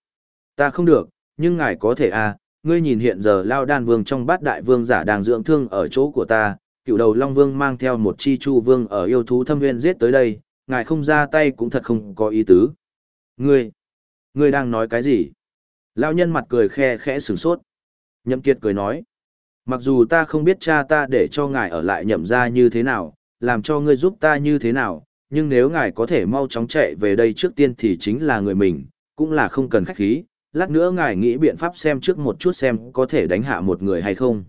Ta không được, nhưng ngài có thể à, ngươi nhìn hiện giờ Lao Đan Vương trong bát đại vương giả đang dưỡng thương ở chỗ của ta, cựu đầu Long Vương mang theo một chi chu vương ở yêu thú thâm nguyên giết tới đây, ngài không ra tay cũng thật không có ý tứ. Ngươi, ngươi đang nói cái gì? Lão nhân mặt cười khe khẽ sửng sốt. Nhậm Kiệt cười nói, mặc dù ta không biết cha ta để cho ngài ở lại nhậm gia như thế nào, làm cho ngươi giúp ta như thế nào, nhưng nếu ngài có thể mau chóng chạy về đây trước tiên thì chính là người mình, cũng là không cần khách khí, lát nữa ngài nghĩ biện pháp xem trước một chút xem có thể đánh hạ một người hay không.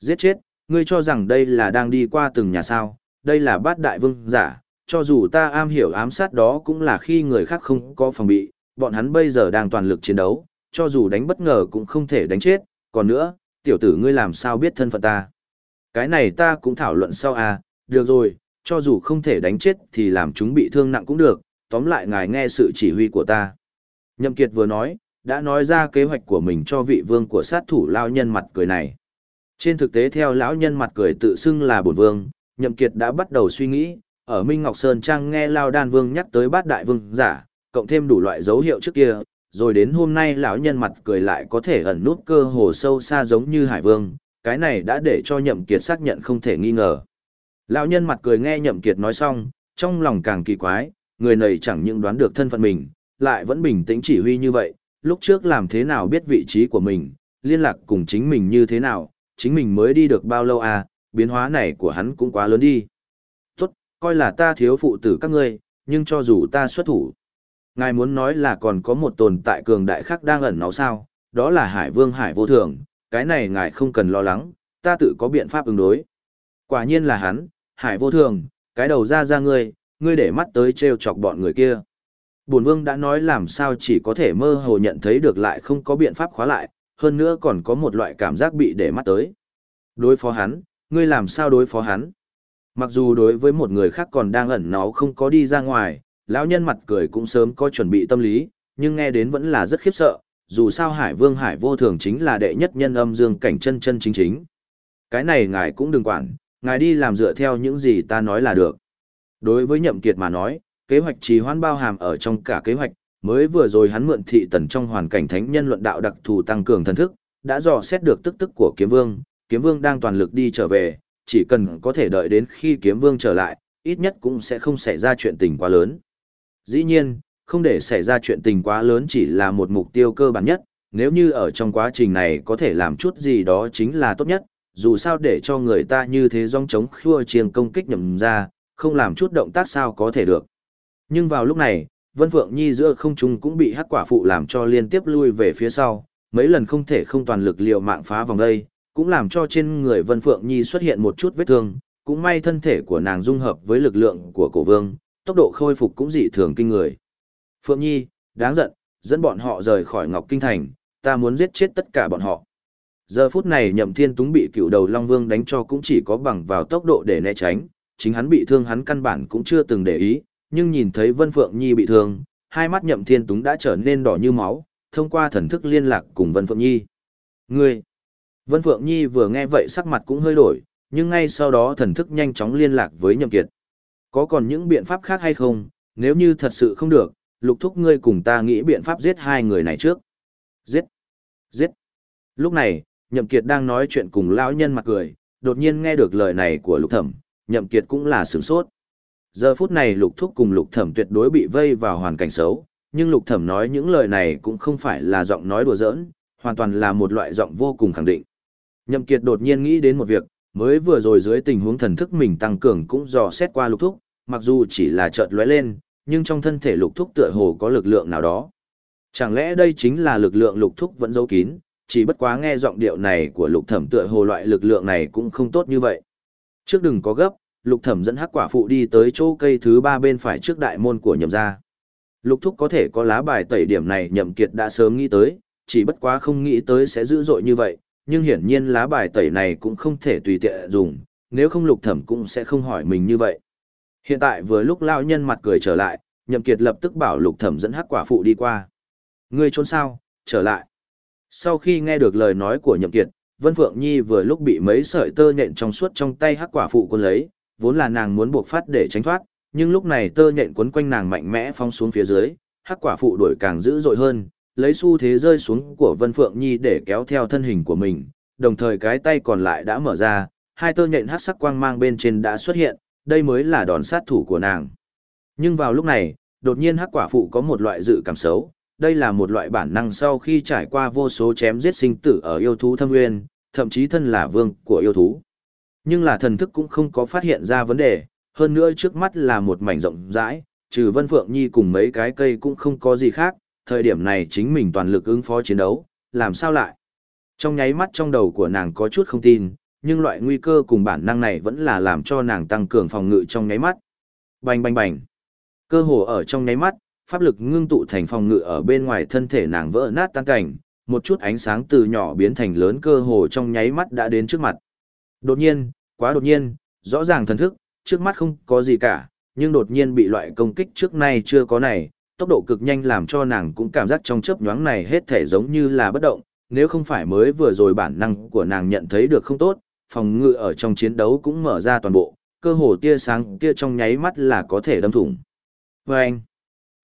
Giết chết, ngươi cho rằng đây là đang đi qua từng nhà sao, đây là bát đại vương giả, cho dù ta am hiểu ám sát đó cũng là khi người khác không có phòng bị, bọn hắn bây giờ đang toàn lực chiến đấu, cho dù đánh bất ngờ cũng không thể đánh chết, còn nữa, tiểu tử ngươi làm sao biết thân phận ta. Cái này ta cũng thảo luận sau à, được rồi, cho dù không thể đánh chết thì làm chúng bị thương nặng cũng được, tóm lại ngài nghe sự chỉ huy của ta. Nhậm Kiệt vừa nói, đã nói ra kế hoạch của mình cho vị vương của sát thủ Lão nhân mặt cười này. Trên thực tế theo lão nhân mặt cười tự xưng là bổn vương, Nhậm Kiệt đã bắt đầu suy nghĩ, ở Minh Ngọc Sơn Trang nghe Lao Đan Vương nhắc tới bát đại vương giả, cộng thêm đủ loại dấu hiệu trước kia, rồi đến hôm nay lão nhân mặt cười lại có thể ẩn nút cơ hồ sâu xa giống như Hải Vương, cái này đã để cho Nhậm Kiệt xác nhận không thể nghi ngờ. Lão nhân mặt cười nghe Nhậm Kiệt nói xong, trong lòng càng kỳ quái, người này chẳng những đoán được thân phận mình, lại vẫn bình tĩnh chỉ huy như vậy, lúc trước làm thế nào biết vị trí của mình, liên lạc cùng chính mình như thế nào, chính mình mới đi được bao lâu à, biến hóa này của hắn cũng quá lớn đi. Coi là ta thiếu phụ tử các ngươi, nhưng cho dù ta xuất thủ. Ngài muốn nói là còn có một tồn tại cường đại khác đang ẩn náu sao, đó là Hải Vương Hải Vô Thường, cái này ngài không cần lo lắng, ta tự có biện pháp ứng đối. Quả nhiên là hắn, Hải Vô Thường, cái đầu ra ra ngươi, ngươi để mắt tới treo chọc bọn người kia. Bổn Vương đã nói làm sao chỉ có thể mơ hồ nhận thấy được lại không có biện pháp khóa lại, hơn nữa còn có một loại cảm giác bị để mắt tới. Đối phó hắn, ngươi làm sao đối phó hắn? Mặc dù đối với một người khác còn đang ẩn náu không có đi ra ngoài, lão nhân mặt cười cũng sớm có chuẩn bị tâm lý, nhưng nghe đến vẫn là rất khiếp sợ, dù sao Hải Vương Hải vô thường chính là đệ nhất nhân âm dương cảnh chân chân chính chính. Cái này ngài cũng đừng quản, ngài đi làm dựa theo những gì ta nói là được. Đối với Nhậm Kiệt mà nói, kế hoạch trì hoãn bao hàm ở trong cả kế hoạch, mới vừa rồi hắn mượn thị tần trong hoàn cảnh thánh nhân luận đạo đặc thù tăng cường thần thức, đã dò xét được tức tức của kiếm vương, kiếm vương đang toàn lực đi trở về, chỉ cần có thể đợi đến khi kiếm vương trở lại, ít nhất cũng sẽ không xảy ra chuyện tình quá lớn. Dĩ nhiên, không để xảy ra chuyện tình quá lớn chỉ là một mục tiêu cơ bản nhất, nếu như ở trong quá trình này có thể làm chút gì đó chính là tốt nhất, dù sao để cho người ta như thế dòng chống khua chiêng công kích nhầm ra, không làm chút động tác sao có thể được. Nhưng vào lúc này, Vân Phượng Nhi giữa không trung cũng bị hắc quả phụ làm cho liên tiếp lui về phía sau, mấy lần không thể không toàn lực liều mạng phá vòng đây, cũng làm cho trên người Vân Phượng Nhi xuất hiện một chút vết thương, cũng may thân thể của nàng dung hợp với lực lượng của cổ vương, tốc độ khôi phục cũng dị thường kinh người. Phượng Nhi, đáng giận, dẫn bọn họ rời khỏi Ngọc Kinh Thành, ta muốn giết chết tất cả bọn họ. Giờ phút này Nhậm Thiên Túng bị cựu đầu Long Vương đánh cho cũng chỉ có bằng vào tốc độ để né tránh, chính hắn bị thương hắn căn bản cũng chưa từng để ý, nhưng nhìn thấy Vân Phượng Nhi bị thương, hai mắt Nhậm Thiên Túng đã trở nên đỏ như máu, thông qua thần thức liên lạc cùng Vân Phượng Nhi. Ngươi! Vân Phượng Nhi vừa nghe vậy sắc mặt cũng hơi đổi, nhưng ngay sau đó thần thức nhanh chóng liên lạc với Nhậm Kiệt. Có còn những biện pháp khác hay không, nếu như thật sự không được, lục thúc ngươi cùng ta nghĩ biện pháp giết hai người này trước. Giết! Giết! Lúc này, Nhậm Kiệt đang nói chuyện cùng lão nhân mặt cười, đột nhiên nghe được lời này của Lục Thẩm, Nhậm Kiệt cũng là sửng sốt. Giờ phút này Lục Thúc cùng Lục Thẩm tuyệt đối bị vây vào hoàn cảnh xấu, nhưng Lục Thẩm nói những lời này cũng không phải là giọng nói đùa giỡn, hoàn toàn là một loại giọng vô cùng khẳng định. Nhậm Kiệt đột nhiên nghĩ đến một việc, mới vừa rồi dưới tình huống thần thức mình tăng cường cũng dò xét qua Lục Thúc, mặc dù chỉ là chợt lóe lên, nhưng trong thân thể Lục Thúc tựa hồ có lực lượng nào đó. Chẳng lẽ đây chính là lực lượng Lục Thúc vẫn giấu kín, chỉ bất quá nghe giọng điệu này của Lục Thẩm tựa hồ loại lực lượng này cũng không tốt như vậy. Trước đừng có gấp, Lục Thẩm dẫn Hắc Quả phụ đi tới chỗ cây thứ ba bên phải trước đại môn của Nhậm gia. Lục Thúc có thể có lá bài tẩy điểm này Nhậm Kiệt đã sớm nghĩ tới, chỉ bất quá không nghĩ tới sẽ dữ dội như vậy, nhưng hiển nhiên lá bài tẩy này cũng không thể tùy tiện dùng, nếu không Lục Thẩm cũng sẽ không hỏi mình như vậy. Hiện tại vừa lúc lão nhân mặt cười trở lại, Nhậm Kiệt lập tức bảo Lục Thẩm dẫn Hắc Quả phụ đi qua. Ngươi trốn sao? Trở lại. Sau khi nghe được lời nói của Nhậm Kiệt, Vân Phượng Nhi vừa lúc bị mấy sợi tơ nhện trong suốt trong tay Hắc Quả phụ cuốn lấy, vốn là nàng muốn buộc phát để tránh thoát, nhưng lúc này tơ nhện quấn quanh nàng mạnh mẽ phong xuống phía dưới, Hắc Quả phụ đuổi càng dữ dội hơn, lấy xu thế rơi xuống của Vân Phượng Nhi để kéo theo thân hình của mình, đồng thời cái tay còn lại đã mở ra, hai tơ nhện hắc sắc quang mang bên trên đã xuất hiện, đây mới là đòn sát thủ của nàng. Nhưng vào lúc này, đột nhiên hắc quả phụ có một loại dự cảm xấu, đây là một loại bản năng sau khi trải qua vô số chém giết sinh tử ở yêu thú thâm nguyên, thậm chí thân là vương của yêu thú. Nhưng là thần thức cũng không có phát hiện ra vấn đề, hơn nữa trước mắt là một mảnh rộng rãi, trừ Vân Phượng Nhi cùng mấy cái cây cũng không có gì khác, thời điểm này chính mình toàn lực ứng phó chiến đấu, làm sao lại? Trong nháy mắt trong đầu của nàng có chút không tin, nhưng loại nguy cơ cùng bản năng này vẫn là làm cho nàng tăng cường phòng ngự trong nháy mắt. Bành bành bành. Cơ hồ ở trong nháy mắt, pháp lực ngưng tụ thành phòng ngự ở bên ngoài thân thể nàng vỡ nát tan cảnh, một chút ánh sáng từ nhỏ biến thành lớn cơ hồ trong nháy mắt đã đến trước mặt. Đột nhiên, quá đột nhiên, rõ ràng thần thức, trước mắt không có gì cả, nhưng đột nhiên bị loại công kích trước nay chưa có này, tốc độ cực nhanh làm cho nàng cũng cảm giác trong chớp nhoáng này hết thể giống như là bất động, nếu không phải mới vừa rồi bản năng của nàng nhận thấy được không tốt, phòng ngự ở trong chiến đấu cũng mở ra toàn bộ, cơ hồ tia sáng kia trong nháy mắt là có thể đâm thủng. Và anh,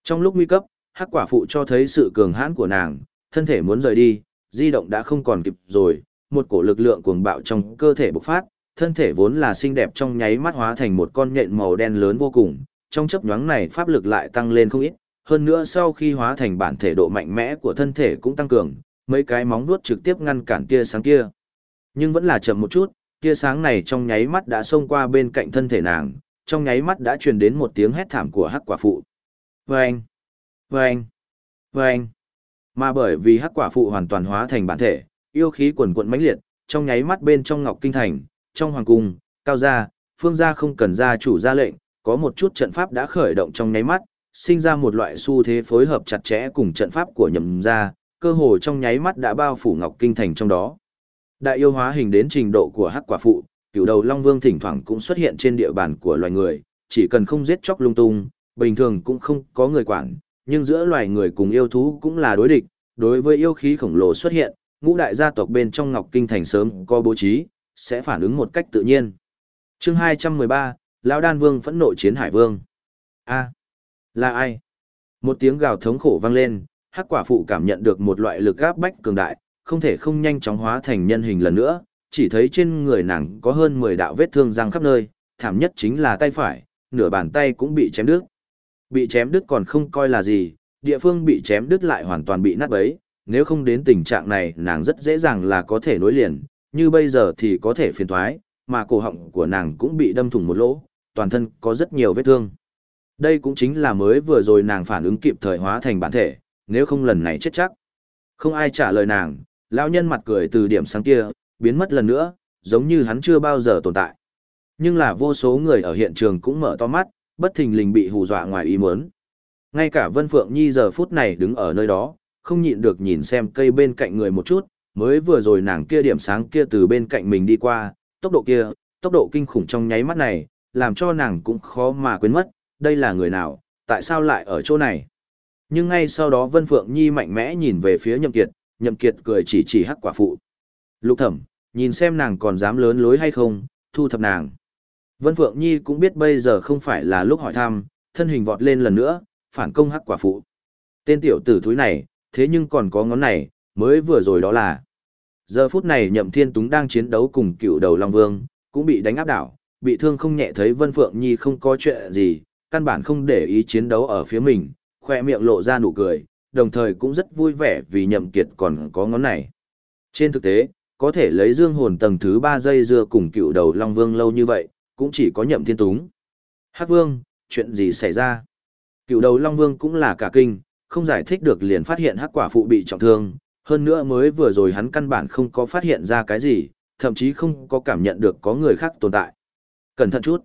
trong lúc nguy cấp, hắc quả phụ cho thấy sự cường hãn của nàng, thân thể muốn rời đi, di động đã không còn kịp rồi, một cổ lực lượng cuồng bạo trong cơ thể bộc phát, thân thể vốn là xinh đẹp trong nháy mắt hóa thành một con nhện màu đen lớn vô cùng, trong chấp nhoáng này pháp lực lại tăng lên không ít, hơn nữa sau khi hóa thành bản thể độ mạnh mẽ của thân thể cũng tăng cường, mấy cái móng vuốt trực tiếp ngăn cản tia sáng kia. Nhưng vẫn là chậm một chút, tia sáng này trong nháy mắt đã xông qua bên cạnh thân thể nàng, trong nháy mắt đã truyền đến một tiếng hét thảm của hắc quả phụ. Vâng! Vâng! Vâng! Mà bởi vì hắc quả phụ hoàn toàn hóa thành bản thể, yêu khí quần quận mãnh liệt, trong nháy mắt bên trong Ngọc Kinh Thành, trong hoàng cung, cao gia, phương gia không cần gia chủ ra lệnh, có một chút trận pháp đã khởi động trong nháy mắt, sinh ra một loại xu thế phối hợp chặt chẽ cùng trận pháp của nhậm gia, cơ hồ trong nháy mắt đã bao phủ Ngọc Kinh Thành trong đó. Đại yêu hóa hình đến trình độ của hắc quả phụ, cửu đầu Long Vương thỉnh thoảng cũng xuất hiện trên địa bàn của loài người, chỉ cần không giết chóc lung tung, bình thường cũng không có người quản, nhưng giữa loài người cùng yêu thú cũng là đối địch, đối với yêu khí khổng lồ xuất hiện, ngũ đại gia tộc bên trong Ngọc Kinh Thành sớm có bố trí, sẽ phản ứng một cách tự nhiên. Chương 213, Lão Đan Vương phẫn nộ chiến Hải Vương. A, là ai? Một tiếng gào thống khổ vang lên, Hắc Quả phụ cảm nhận được một loại lực áp bách cường đại, không thể không nhanh chóng hóa thành nhân hình lần nữa, chỉ thấy trên người nàng có hơn 10 đạo vết thương răng khắp nơi, thảm nhất chính là tay phải, nửa bàn tay cũng bị chém đứt. Bị chém đứt còn không coi là gì, địa phương bị chém đứt lại hoàn toàn bị nát bấy, nếu không đến tình trạng này nàng rất dễ dàng là có thể nối liền, như bây giờ thì có thể phiền thoái, mà cổ họng của nàng cũng bị đâm thủng một lỗ, toàn thân có rất nhiều vết thương. Đây cũng chính là mới vừa rồi nàng phản ứng kịp thời hóa thành bản thể, nếu không lần này chết chắc. Không ai trả lời nàng, lão nhân mặt cười từ điểm sáng kia, biến mất lần nữa, giống như hắn chưa bao giờ tồn tại. Nhưng là vô số người ở hiện trường cũng mở to mắt, bất thình lình bị hù dọa ngoài ý muốn. Ngay cả Vân Phượng Nhi giờ phút này đứng ở nơi đó, không nhịn được nhìn xem cây bên cạnh người một chút, mới vừa rồi nàng kia điểm sáng kia từ bên cạnh mình đi qua, tốc độ kia, tốc độ kinh khủng trong nháy mắt này, làm cho nàng cũng khó mà quên mất, đây là người nào, tại sao lại ở chỗ này. Nhưng ngay sau đó Vân Phượng Nhi mạnh mẽ nhìn về phía Nhậm Kiệt, Nhậm Kiệt cười chỉ chỉ hắc quả phụ. Lục thẩm, nhìn xem nàng còn dám lớn lối hay không, thu thập nàng. Vân Phượng Nhi cũng biết bây giờ không phải là lúc hỏi thăm, thân hình vọt lên lần nữa, phản công hắc quả phụ. Tên tiểu tử thúi này, thế nhưng còn có ngón này, mới vừa rồi đó là. Giờ phút này Nhậm Thiên Túng đang chiến đấu cùng cựu đầu Long Vương, cũng bị đánh áp đảo, bị thương không nhẹ thấy Vân Phượng Nhi không có chuyện gì, căn bản không để ý chiến đấu ở phía mình, khoe miệng lộ ra nụ cười, đồng thời cũng rất vui vẻ vì Nhậm Kiệt còn có ngón này. Trên thực tế, có thể lấy dương hồn tầng thứ 3 giây dưa cùng cựu đầu Long Vương lâu như vậy, cũng chỉ có Nhậm Thiên Túng. Hắc Vương, chuyện gì xảy ra? Cựu đầu Long Vương cũng là cả kinh, không giải thích được liền phát hiện hắc quả phụ bị trọng thương, hơn nữa mới vừa rồi hắn căn bản không có phát hiện ra cái gì, thậm chí không có cảm nhận được có người khác tồn tại. Cẩn thận chút.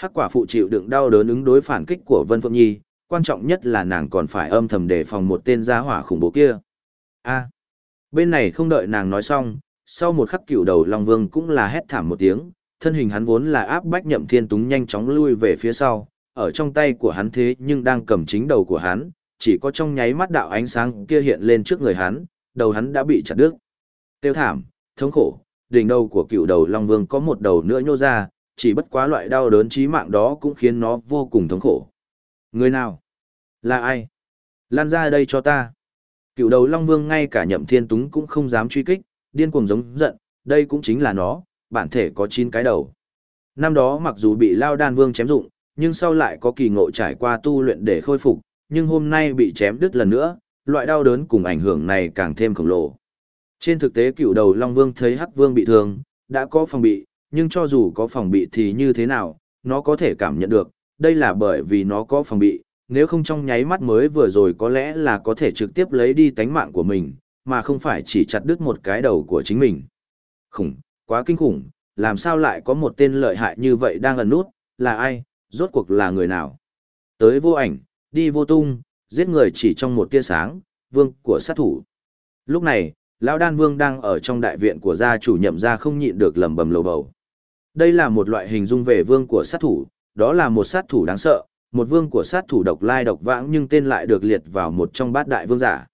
Hắc quả phụ chịu đựng đau đớn ứng đối phản kích của Vân Phượng Nhi, quan trọng nhất là nàng còn phải âm thầm đề phòng một tên gia hỏa khủng bố kia. A. bên này không đợi nàng nói xong, sau một khắc cựu đầu Long Vương cũng là hét thảm một tiếng, thân hình hắn vốn là áp bách nhậm thiên túng nhanh chóng lui về phía sau, ở trong tay của hắn thế nhưng đang cầm chính đầu của hắn, chỉ có trong nháy mắt đạo ánh sáng kia hiện lên trước người hắn, đầu hắn đã bị chặt đứt. Tiêu thảm, thống khổ, đỉnh đầu của cựu đầu Long Vương có một đầu nữa nhô ra, chỉ bất quá loại đau đớn chí mạng đó cũng khiến nó vô cùng thống khổ. Người nào? Là ai? Lan ra đây cho ta. Cựu đầu Long Vương ngay cả nhậm thiên túng cũng không dám truy kích, điên cuồng giống giận, đây cũng chính là nó, bản thể có 9 cái đầu. Năm đó mặc dù bị Lao Đan Vương chém dụng, nhưng sau lại có kỳ ngộ trải qua tu luyện để khôi phục, nhưng hôm nay bị chém đứt lần nữa, loại đau đớn cùng ảnh hưởng này càng thêm khổng lồ. Trên thực tế cựu đầu Long Vương thấy Hắc Vương bị thương, đã có phòng bị, nhưng cho dù có phòng bị thì như thế nào, nó có thể cảm nhận được, đây là bởi vì nó có phòng bị, nếu không trong nháy mắt mới vừa rồi có lẽ là có thể trực tiếp lấy đi tánh mạng của mình, mà không phải chỉ chặt đứt một cái đầu của chính mình. Khủng, quá kinh khủng, làm sao lại có một tên lợi hại như vậy đang ẩn nút, là ai, rốt cuộc là người nào. Tới vô ảnh, đi vô tung, giết người chỉ trong một tia sáng, vương của sát thủ. Lúc này, Lão Đan Vương đang ở trong đại viện của gia chủ nhậm gia không nhịn được lầm bầm lầu bầu. Đây là một loại hình dung về vương của sát thủ, đó là một sát thủ đáng sợ, một vương của sát thủ độc lai độc vãng nhưng tên lại được liệt vào một trong bát đại vương giả.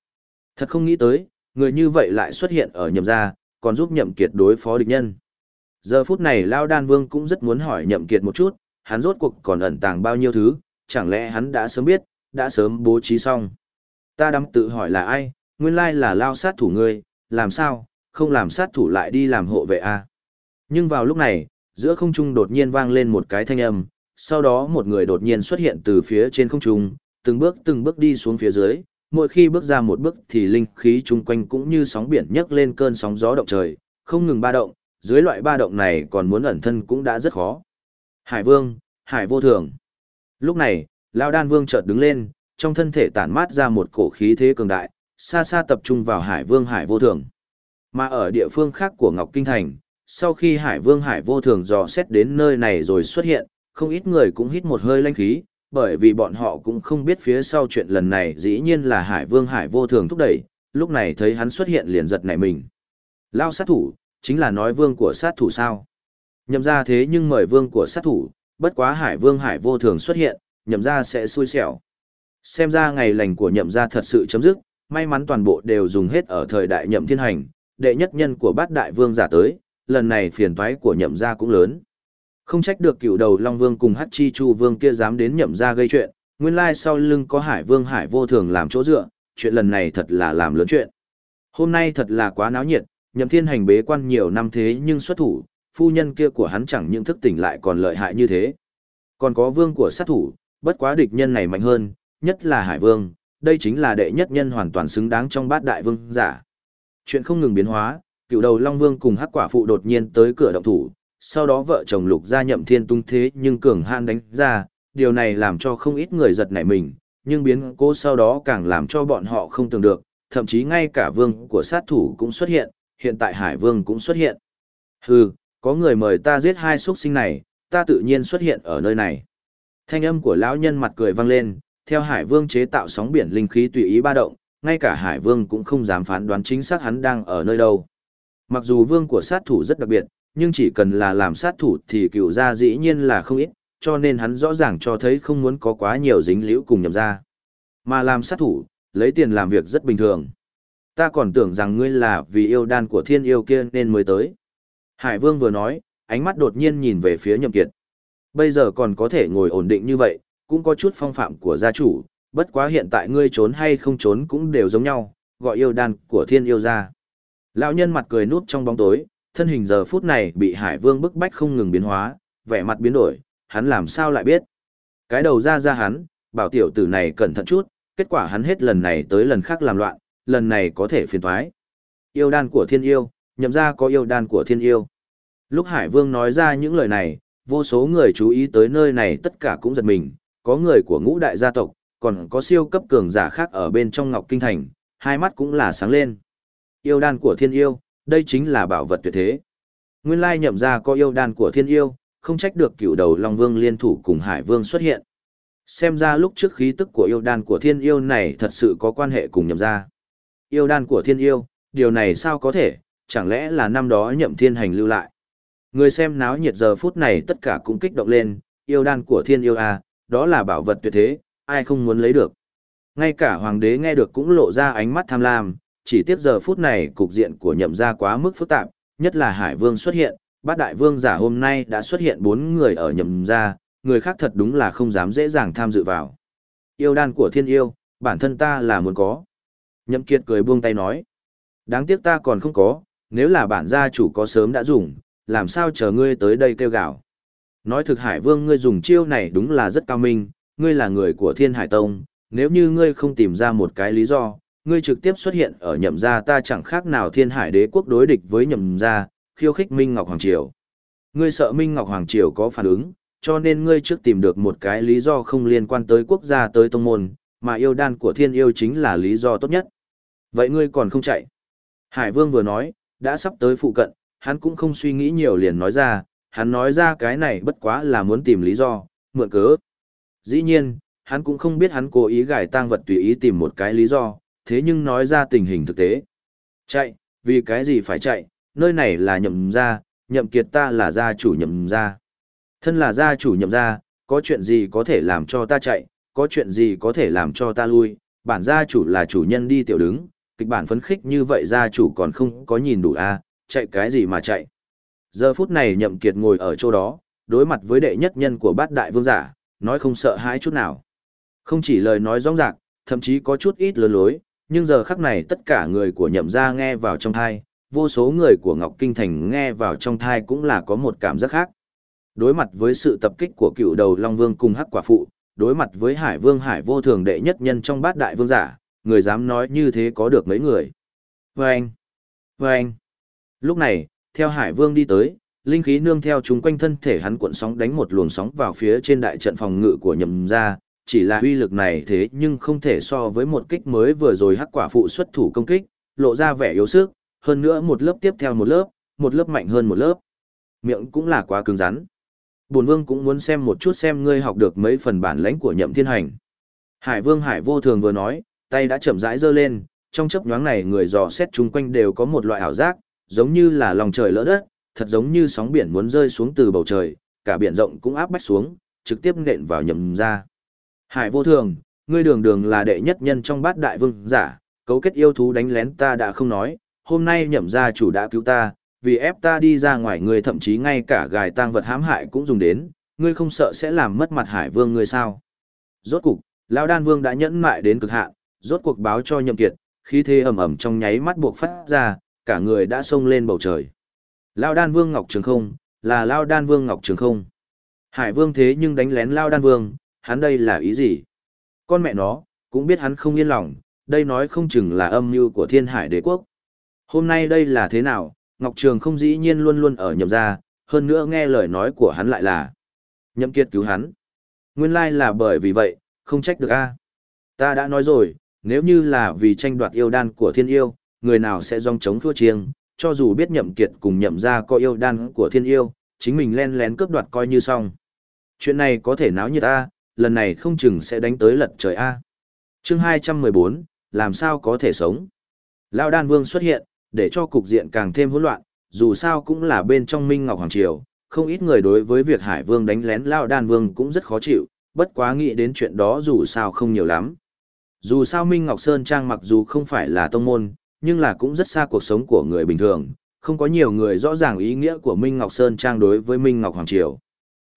Thật không nghĩ tới, người như vậy lại xuất hiện ở nhậm gia, còn giúp nhậm kiệt đối phó địch nhân. Giờ phút này Lao Đan Vương cũng rất muốn hỏi nhậm kiệt một chút, hắn rốt cuộc còn ẩn tàng bao nhiêu thứ, chẳng lẽ hắn đã sớm biết, đã sớm bố trí xong. Ta đắm tự hỏi là ai, nguyên lai là Lao sát thủ ngươi, làm sao, không làm sát thủ lại đi làm hộ vệ a à? Nhưng vào lúc này, giữa không trung đột nhiên vang lên một cái thanh âm, sau đó một người đột nhiên xuất hiện từ phía trên không trung, từng bước từng bước đi xuống phía dưới, mỗi khi bước ra một bước thì linh khí chung quanh cũng như sóng biển nhấc lên cơn sóng gió động trời, không ngừng ba động, dưới loại ba động này còn muốn ẩn thân cũng đã rất khó. Hải Vương, Hải Vô Thường. Lúc này, Lão Đan Vương chợt đứng lên, trong thân thể tản mát ra một cổ khí thế cường đại, xa xa tập trung vào Hải Vương Hải Vô Thường. Mà ở địa phương khác của Ngọc Kinh Thành, sau khi Hải Vương Hải Vô Thường dò xét đến nơi này rồi xuất hiện, không ít người cũng hít một hơi lanh khí, bởi vì bọn họ cũng không biết phía sau chuyện lần này dĩ nhiên là Hải Vương Hải Vô Thường thúc đẩy, lúc này thấy hắn xuất hiện liền giật nảy mình. Lao sát thủ, chính là nói vương của sát thủ sao. Nhậm ra thế nhưng mời vương của sát thủ, bất quá Hải Vương Hải Vô Thường xuất hiện, nhậm ra sẽ xui xẻo. Xem ra ngày lành của nhậm ra thật sự chấm dứt, may mắn toàn bộ đều dùng hết ở thời đại nhậm thiên hành, đệ nhất nhân của bát đại vương giả tới, lần này phiền toái của nhậm gia cũng lớn. Không trách được cựu đầu Long Vương cùng Hắc Chi Chu Vương kia dám đến nhậm gia gây chuyện, nguyên lai sau lưng có Hải Vương Hải vô thường làm chỗ dựa, chuyện lần này thật là làm lớn chuyện. Hôm nay thật là quá náo nhiệt, nhậm thiên hành bế quan nhiều năm thế nhưng xuất thủ, phu nhân kia của hắn chẳng những thức tỉnh lại còn lợi hại như thế. Còn có vương của sát thủ, bất quá địch nhân này mạnh hơn, nhất là Hải Vương, đây chính là đệ nhất nhân hoàn toàn xứng đáng trong bát đại vương giả. Chuyện không ngừng biến hóa, cựu đầu Long Vương cùng hắc quả phụ đột nhiên tới cửa động thủ, sau đó vợ chồng lục gia nhậm thiên tung thế nhưng cường han đánh ra, điều này làm cho không ít người giật nảy mình, nhưng biến cố sau đó càng làm cho bọn họ không tưởng được, thậm chí ngay cả vương của sát thủ cũng xuất hiện, hiện tại Hải Vương cũng xuất hiện. Hừ, có người mời ta giết hai xuất sinh này, ta tự nhiên xuất hiện ở nơi này. Thanh âm của lão nhân mặt cười vang lên, theo Hải Vương chế tạo sóng biển linh khí tùy ý ba động, ngay cả Hải Vương cũng không dám phán đoán chính xác hắn đang ở nơi đâu. Mặc dù vương của sát thủ rất đặc biệt, nhưng chỉ cần là làm sát thủ thì cựu gia dĩ nhiên là không ít, cho nên hắn rõ ràng cho thấy không muốn có quá nhiều dính liễu cùng nhầm ra. Mà làm sát thủ, lấy tiền làm việc rất bình thường. Ta còn tưởng rằng ngươi là vì yêu đan của thiên yêu kia nên mới tới. Hải vương vừa nói, ánh mắt đột nhiên nhìn về phía nhậm kiệt. Bây giờ còn có thể ngồi ổn định như vậy, cũng có chút phong phạm của gia chủ, bất quá hiện tại ngươi trốn hay không trốn cũng đều giống nhau, gọi yêu đan của thiên yêu ra. Lão nhân mặt cười núp trong bóng tối, thân hình giờ phút này bị Hải Vương bức bách không ngừng biến hóa, vẻ mặt biến đổi, hắn làm sao lại biết. Cái đầu ra ra hắn, bảo tiểu tử này cẩn thận chút, kết quả hắn hết lần này tới lần khác làm loạn, lần này có thể phiền thoái. Yêu đan của thiên yêu, nhậm ra có yêu đan của thiên yêu. Lúc Hải Vương nói ra những lời này, vô số người chú ý tới nơi này tất cả cũng giật mình, có người của ngũ đại gia tộc, còn có siêu cấp cường giả khác ở bên trong Ngọc Kinh Thành, hai mắt cũng là sáng lên. Yêu đan của thiên yêu, đây chính là bảo vật tuyệt thế. Nguyên lai nhậm ra có yêu đan của thiên yêu, không trách được cựu đầu Long Vương liên thủ cùng Hải Vương xuất hiện. Xem ra lúc trước khí tức của yêu đan của thiên yêu này thật sự có quan hệ cùng nhậm ra. Yêu đan của thiên yêu, điều này sao có thể, chẳng lẽ là năm đó nhậm thiên hành lưu lại. Người xem náo nhiệt giờ phút này tất cả cũng kích động lên, yêu đan của thiên yêu à, đó là bảo vật tuyệt thế, ai không muốn lấy được. Ngay cả hoàng đế nghe được cũng lộ ra ánh mắt tham lam, chỉ tiếc giờ phút này cục diện của nhậm gia quá mức phức tạp, nhất là Hải Vương xuất hiện, bát đại vương giả hôm nay đã xuất hiện bốn người ở nhậm gia, người khác thật đúng là không dám dễ dàng tham dự vào. Yêu đan của thiên yêu, bản thân ta là muốn có. Nhậm kiệt cười buông tay nói. Đáng tiếc ta còn không có, nếu là bản gia chủ có sớm đã dùng, làm sao chờ ngươi tới đây kêu gào. Nói thực Hải Vương ngươi dùng chiêu này đúng là rất cao minh, ngươi là người của Thiên Hải Tông, nếu như ngươi không tìm ra một cái lý do, ngươi trực tiếp xuất hiện ở nhậm gia ta chẳng khác nào Thiên Hải Đế quốc đối địch với nhậm gia, khiêu khích Minh Ngọc Hoàng Triều. Ngươi sợ Minh Ngọc Hoàng Triều có phản ứng, cho nên ngươi trước tìm được một cái lý do không liên quan tới quốc gia tới tông môn, mà yêu đan của thiên yêu chính là lý do tốt nhất. Vậy ngươi còn không chạy. Hải Vương vừa nói, đã sắp tới phụ cận, hắn cũng không suy nghĩ nhiều liền nói ra, hắn nói ra cái này bất quá là muốn tìm lý do, mượn cớ. Dĩ nhiên, hắn cũng không biết hắn cố ý gài tang vật tùy ý tìm một cái lý do, thế nhưng nói ra tình hình thực tế. Chạy, vì cái gì phải chạy, nơi này là nhậm gia, nhậm kiệt ta là gia chủ nhậm gia. Thân là gia chủ nhậm gia, có chuyện gì có thể làm cho ta chạy, có chuyện gì có thể làm cho ta lui, bản gia chủ là chủ nhân đi tiểu đứng, kịch bản phấn khích như vậy gia chủ còn không có nhìn đủ a, à, chạy cái gì mà chạy. Giờ phút này nhậm kiệt ngồi ở chỗ đó, đối mặt với đệ nhất nhân của bát đại vương giả, nói không sợ hãi chút nào. Không chỉ lời nói rõ ràng, thậm chí có chút ít lừa lối, nhưng giờ khắc này tất cả người của nhậm gia nghe vào trong thai, vô số người của Ngọc Kinh Thành nghe vào trong thai cũng là có một cảm giác khác. Đối mặt với sự tập kích của cựu đầu Long Vương cùng Hắc Quả Phụ, đối mặt với Hải Vương Hải vô thường đệ nhất nhân trong bát đại vương giả, người dám nói như thế có được mấy người. Vâng! Vâng! Lúc này, theo Hải Vương đi tới, linh khí nương theo chúng quanh thân thể hắn cuộn sóng đánh một luồng sóng vào phía trên đại trận phòng ngự của nhậm gia, chỉ là uy lực này thế nhưng không thể so với một kích mới vừa rồi hắc quả phụ xuất thủ công kích, lộ ra vẻ yếu sức, hơn nữa một lớp tiếp theo một lớp, một lớp mạnh hơn một lớp. Miệng cũng là quá cứng rắn. Bổn vương cũng muốn xem một chút xem ngươi học được mấy phần bản lãnh của nhậm thiên hành. Hải vương hải vô thường vừa nói, tay đã chậm rãi giơ lên, trong chấp nhoáng này người dò xét chung quanh đều có một loại ảo giác, giống như là lòng trời lỡ đất, thật giống như sóng biển muốn rơi xuống từ bầu trời, cả biển rộng cũng áp bách xuống, trực tiếp nện vào nhậm ra. Hải vô thường, ngươi đường đường là đệ nhất nhân trong bát đại vương giả, cấu kết yêu thú đánh lén ta đã không nói, hôm nay nhậm gia chủ đã cứu ta, vì ép ta đi ra ngoài ngươi thậm chí ngay cả gài tang vật hãm hại cũng dùng đến, ngươi không sợ sẽ làm mất mặt hải vương ngươi sao. Rốt cục, Lão Đan Vương đã nhẫn mại đến cực hạn, rốt cuộc báo cho nhậm kiệt, khí thế ầm ầm trong nháy mắt buộc phát ra, cả người đã xông lên bầu trời. Lão Đan Vương Ngọc Trường Không, là Lão Đan Vương Ngọc Trường Không. Hải Vương thế nhưng đánh lén Lão Đan Vương, hắn đây là ý gì? Con mẹ nó, cũng biết hắn không yên lòng, đây nói không chừng là âm mưu của thiên hải đế quốc. Hôm nay đây là thế nào, Ngọc Trường không dĩ nhiên luôn luôn ở nhậm gia, hơn nữa nghe lời nói của hắn lại là nhậm kiệt cứu hắn. Nguyên lai là bởi vì vậy, không trách được a. Ta đã nói rồi, nếu như là vì tranh đoạt yêu đan của thiên yêu, người nào sẽ dòng chống thua chiêng, cho dù biết nhậm kiệt cùng nhậm gia có yêu đan của thiên yêu, chính mình len lén cướp đoạt coi như xong. Chuyện này có thể náo như ta? Lần này không chừng sẽ đánh tới lật trời A. chương 214, làm sao có thể sống? Lao Đan Vương xuất hiện, để cho cục diện càng thêm hỗn loạn, dù sao cũng là bên trong Minh Ngọc Hoàng Triều, không ít người đối với việc Hải Vương đánh lén Lao Đan Vương cũng rất khó chịu, bất quá nghĩ đến chuyện đó dù sao không nhiều lắm. Dù sao Minh Ngọc Sơn Trang mặc dù không phải là tông môn, nhưng là cũng rất xa cuộc sống của người bình thường, không có nhiều người rõ ràng ý nghĩa của Minh Ngọc Sơn Trang đối với Minh Ngọc Hoàng Triều.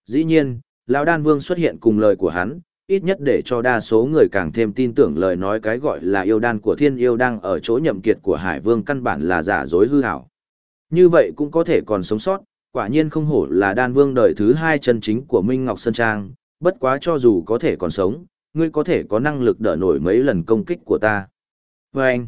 Dĩ nhiên, Lão Đan Vương xuất hiện cùng lời của hắn, ít nhất để cho đa số người càng thêm tin tưởng lời nói cái gọi là yêu đan của thiên yêu đang ở chỗ nhậm kiệt của Hải Vương căn bản là giả dối hư ảo. Như vậy cũng có thể còn sống sót, quả nhiên không hổ là đan vương đời thứ hai chân chính của Minh Ngọc Sơn Trang, bất quá cho dù có thể còn sống, ngươi có thể có năng lực đỡ nổi mấy lần công kích của ta. Và anh,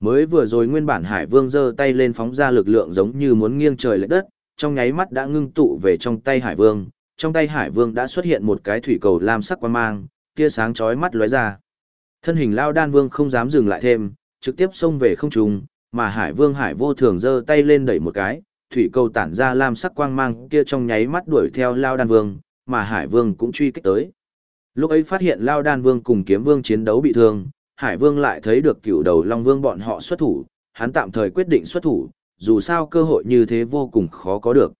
mới vừa rồi nguyên bản Hải Vương giơ tay lên phóng ra lực lượng giống như muốn nghiêng trời lệch đất, trong nháy mắt đã ngưng tụ về trong tay Hải Vương, trong tay Hải Vương đã xuất hiện một cái thủy cầu lam sắc quang mang, tia sáng chói mắt lóe ra. Thân hình Lao Đan Vương không dám dừng lại thêm, trực tiếp xông về không trung, mà Hải Vương Hải Vô Thường giơ tay lên đẩy một cái, thủy cầu tản ra lam sắc quang mang kia trong nháy mắt đuổi theo Lao Đan Vương, mà Hải Vương cũng truy kích tới. Lúc ấy phát hiện Lao Đan Vương cùng Kiếm Vương chiến đấu bị thương, Hải Vương lại thấy được cựu đầu Long Vương bọn họ xuất thủ, hắn tạm thời quyết định xuất thủ, dù sao cơ hội như thế vô cùng khó có được.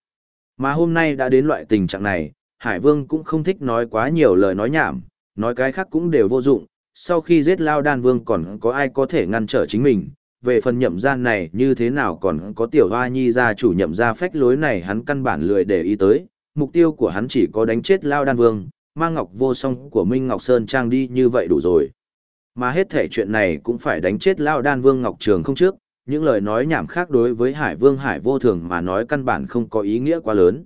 Mà hôm nay đã đến loại tình trạng này, Hải Vương cũng không thích nói quá nhiều lời nói nhảm, nói cái khác cũng đều vô dụng, sau khi giết Lao Đan Vương còn có ai có thể ngăn trở chính mình, về phần nhậm gian này như thế nào còn có tiểu hoa nhi gia chủ nhậm gia phách lối này hắn căn bản lười để ý tới, mục tiêu của hắn chỉ có đánh chết Lao Đan Vương, mang ngọc vô song của Minh Ngọc Sơn Trang đi như vậy đủ rồi. Mà hết thể chuyện này cũng phải đánh chết Lao Đan Vương Ngọc Trường không trước, những lời nói nhảm khác đối với Hải Vương Hải vô thường mà nói căn bản không có ý nghĩa quá lớn.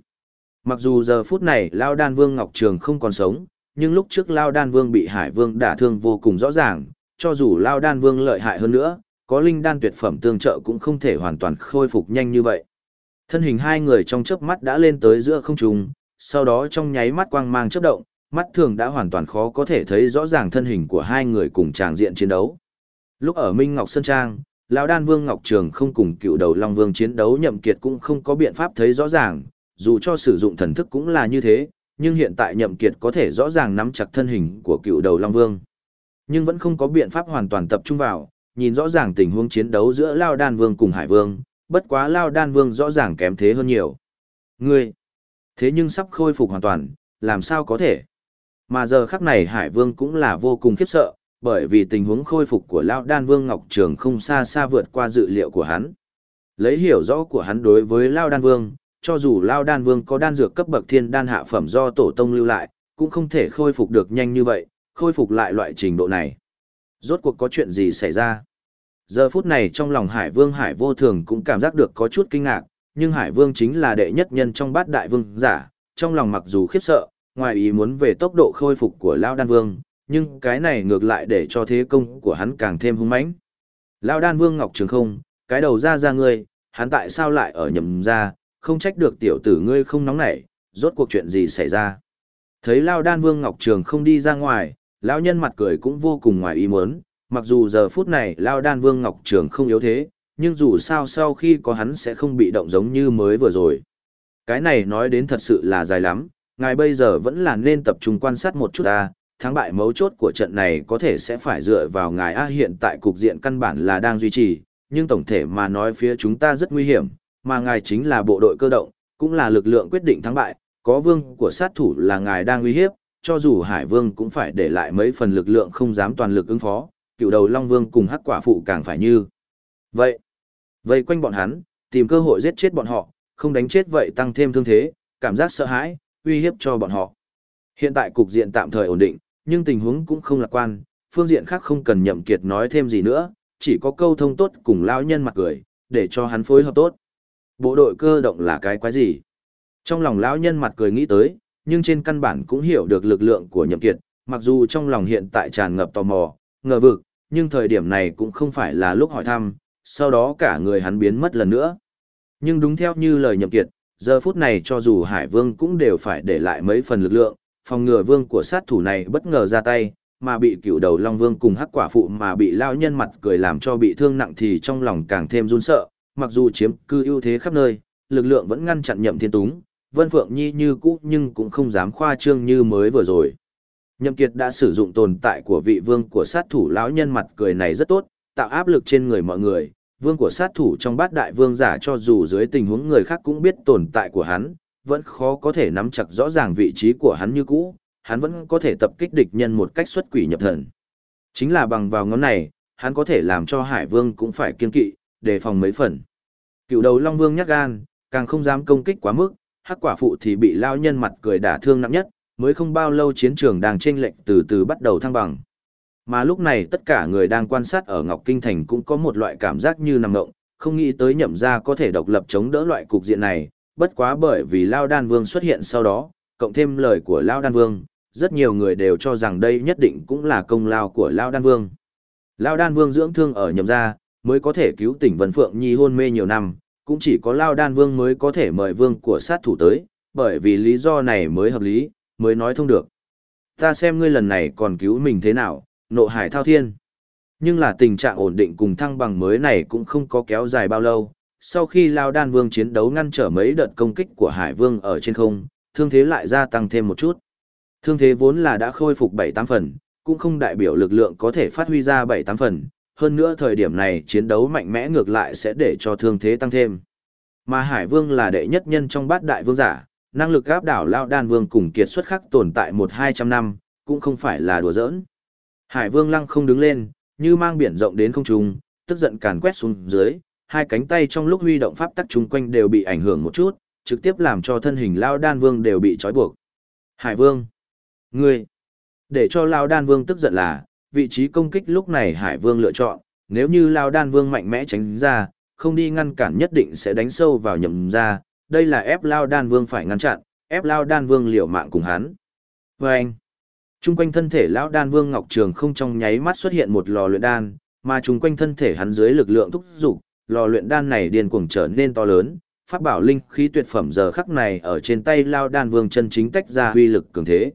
Mặc dù giờ phút này Lao Đan Vương Ngọc Trường không còn sống, nhưng lúc trước Lao Đan Vương bị Hải Vương đả thương vô cùng rõ ràng, cho dù Lao Đan Vương lợi hại hơn nữa, có linh đan tuyệt phẩm tương trợ cũng không thể hoàn toàn khôi phục nhanh như vậy. Thân hình hai người trong chớp mắt đã lên tới giữa không trung, sau đó trong nháy mắt quang mang chớp động, mắt thường đã hoàn toàn khó có thể thấy rõ ràng thân hình của hai người cùng tràng diện chiến đấu. Lúc ở Minh Ngọc Sơn Trang, lão đan vương Ngọc Trường không cùng cựu đầu Long Vương chiến đấu nhậm kiệt cũng không có biện pháp thấy rõ ràng, dù cho sử dụng thần thức cũng là như thế, nhưng hiện tại nhậm kiệt có thể rõ ràng nắm chặt thân hình của cựu đầu Long Vương. Nhưng vẫn không có biện pháp hoàn toàn tập trung vào, nhìn rõ ràng tình huống chiến đấu giữa Lao Đan Vương cùng Hải Vương, bất quá Lao Đan Vương rõ ràng kém thế hơn nhiều. Ngươi, thế nhưng sắp khôi phục hoàn toàn, làm sao có thể? Mà giờ khắc này Hải Vương cũng là vô cùng khiếp sợ, bởi vì tình huống khôi phục của Lão Đan Vương Ngọc Trường không xa xa vượt qua dự liệu của hắn. Lấy hiểu rõ của hắn đối với Lao Đan Vương, cho dù Lao Đan Vương có đan dược cấp bậc thiên đan hạ phẩm do tổ tông lưu lại, cũng không thể khôi phục được nhanh như vậy, khôi phục lại loại trình độ này. Rốt cuộc có chuyện gì xảy ra? Giờ phút này trong lòng Hải Vương Hải vô thường cũng cảm giác được có chút kinh ngạc, nhưng Hải Vương chính là đệ nhất nhân trong bát đại vương giả, trong lòng mặc dù khiếp sợ, ngoài ý muốn về tốc độ khôi phục của Lao Đan Vương, nhưng cái này ngược lại để cho thế công của hắn càng thêm hung mãnh. Lão Đan Vương Ngọc Trường không, cái đầu ra ra ngươi, hắn tại sao lại ở nhầm ra, không trách được tiểu tử ngươi không nóng nảy, rốt cuộc chuyện gì xảy ra. Thấy Lão Đan Vương Ngọc Trường không đi ra ngoài, lão nhân mặt cười cũng vô cùng ngoài ý muốn, mặc dù giờ phút này Lão Đan Vương Ngọc Trường không yếu thế, nhưng dù sao sau khi có hắn sẽ không bị động giống như mới vừa rồi. Cái này nói đến thật sự là dài lắm, ngài bây giờ vẫn là nên tập trung quan sát một chút ta, thắng bại mấu chốt của trận này có thể sẽ phải dựa vào ngài A hiện tại cục diện căn bản là đang duy trì, nhưng tổng thể mà nói phía chúng ta rất nguy hiểm, mà ngài chính là bộ đội cơ động, cũng là lực lượng quyết định thắng bại, có vương của sát thủ là ngài đang uy hiếp, cho dù Hải Vương cũng phải để lại mấy phần lực lượng không dám toàn lực ứng phó, cựu đầu Long Vương cùng hắc quả phụ càng phải như. Vậy, vây quanh bọn hắn, tìm cơ hội giết chết bọn họ, không đánh chết vậy tăng thêm thương thế, cảm giác sợ hãi, uy hiếp cho bọn họ. Hiện tại cục diện tạm thời ổn định, nhưng tình huống cũng không lạc quan, phương diện khác không cần nhậm kiệt nói thêm gì nữa, chỉ có câu thông tốt cùng lão nhân mặt cười, để cho hắn phối hợp tốt. Bộ đội cơ động là cái quái gì? Trong lòng lão nhân mặt cười nghĩ tới, nhưng trên căn bản cũng hiểu được lực lượng của nhậm kiệt, mặc dù trong lòng hiện tại tràn ngập tò mò, ngờ vực, nhưng thời điểm này cũng không phải là lúc hỏi thăm, sau đó cả người hắn biến mất lần nữa. Nhưng đúng theo như lời nhậm kiệt, giờ phút này cho dù Hải Vương cũng đều phải để lại mấy phần lực lượng, phòng ngừa vương của sát thủ này bất ngờ ra tay, mà bị cựu đầu Long Vương cùng hắc quả phụ mà bị lao nhân mặt cười làm cho bị thương nặng thì trong lòng càng thêm run sợ, mặc dù chiếm cư ưu thế khắp nơi, lực lượng vẫn ngăn chặn nhậm thiên túng, Vân Phượng Nhi như cũ nhưng cũng không dám khoa trương như mới vừa rồi. Nhậm Kiệt đã sử dụng tồn tại của vị vương của sát thủ lão nhân mặt cười này rất tốt, tạo áp lực trên người mọi người. Vương của sát thủ trong bát đại vương giả cho dù dưới tình huống người khác cũng biết tồn tại của hắn, vẫn khó có thể nắm chặt rõ ràng vị trí của hắn như cũ, hắn vẫn có thể tập kích địch nhân một cách xuất quỷ nhập thần. Chính là bằng vào ngón này, hắn có thể làm cho Hải Vương cũng phải kiên kỵ, đề phòng mấy phần. Cựu đầu Long Vương nhát gan, càng không dám công kích quá mức, hắc quả phụ thì bị lao nhân mặt cười đả thương nặng nhất, mới không bao lâu chiến trường đang chênh lệch từ từ bắt đầu thăng bằng. Mà lúc này tất cả người đang quan sát ở Ngọc Kinh Thành cũng có một loại cảm giác như nằm ngộng, không nghĩ tới nhậm ra có thể độc lập chống đỡ loại cục diện này, bất quá bởi vì Lao Đan Vương xuất hiện sau đó, cộng thêm lời của Lao Đan Vương, rất nhiều người đều cho rằng đây nhất định cũng là công lao của Lao Đan Vương. Lao Đan Vương dưỡng thương ở nhậm gia mới có thể cứu tỉnh Vân Phượng Nhi hôn mê nhiều năm, cũng chỉ có Lao Đan Vương mới có thể mời vương của sát thủ tới, bởi vì lý do này mới hợp lý, mới nói thông được. Ta xem ngươi lần này còn cứu mình thế nào, nộ hải thao thiên. Nhưng là tình trạng ổn định cùng thăng bằng mới này cũng không có kéo dài bao lâu. Sau khi Lao Đan Vương chiến đấu ngăn trở mấy đợt công kích của Hải Vương ở trên không, thương thế lại gia tăng thêm một chút. Thương thế vốn là đã khôi phục 7-8 phần, cũng không đại biểu lực lượng có thể phát huy ra 7-8 phần. Hơn nữa thời điểm này chiến đấu mạnh mẽ ngược lại sẽ để cho thương thế tăng thêm. Mà Hải Vương là đệ nhất nhân trong bát đại vương giả, năng lực áp đảo Lao Đan Vương cùng kiệt xuất khắc tồn tại một hai trăm năm, cũng không phải là đùa giỡn. Hải Vương lăng không đứng lên, như mang biển rộng đến không trung, tức giận càn quét xuống dưới, hai cánh tay trong lúc huy động pháp tắc chung quanh đều bị ảnh hưởng một chút, trực tiếp làm cho thân hình Lao Đan Vương đều bị trói buộc. Hải Vương, ngươi, để cho Lao Đan Vương tức giận là, vị trí công kích lúc này Hải Vương lựa chọn, nếu như Lao Đan Vương mạnh mẽ tránh ra, không đi ngăn cản nhất định sẽ đánh sâu vào nhầm ra, đây là ép Lao Đan Vương phải ngăn chặn, ép Lao Đan Vương liều mạng cùng hắn. Vâng! anh, Trung quanh thân thể lão đan Vương Ngọc Trường không trong nháy mắt xuất hiện một lò luyện đan, mà trung quanh thân thể hắn dưới lực lượng thúc dục, lò luyện đan này điên cuồng trở nên to lớn, pháp bảo linh khí tuyệt phẩm giờ khắc này ở trên tay Lao Đan Vương chân chính tách ra huy lực cường thế.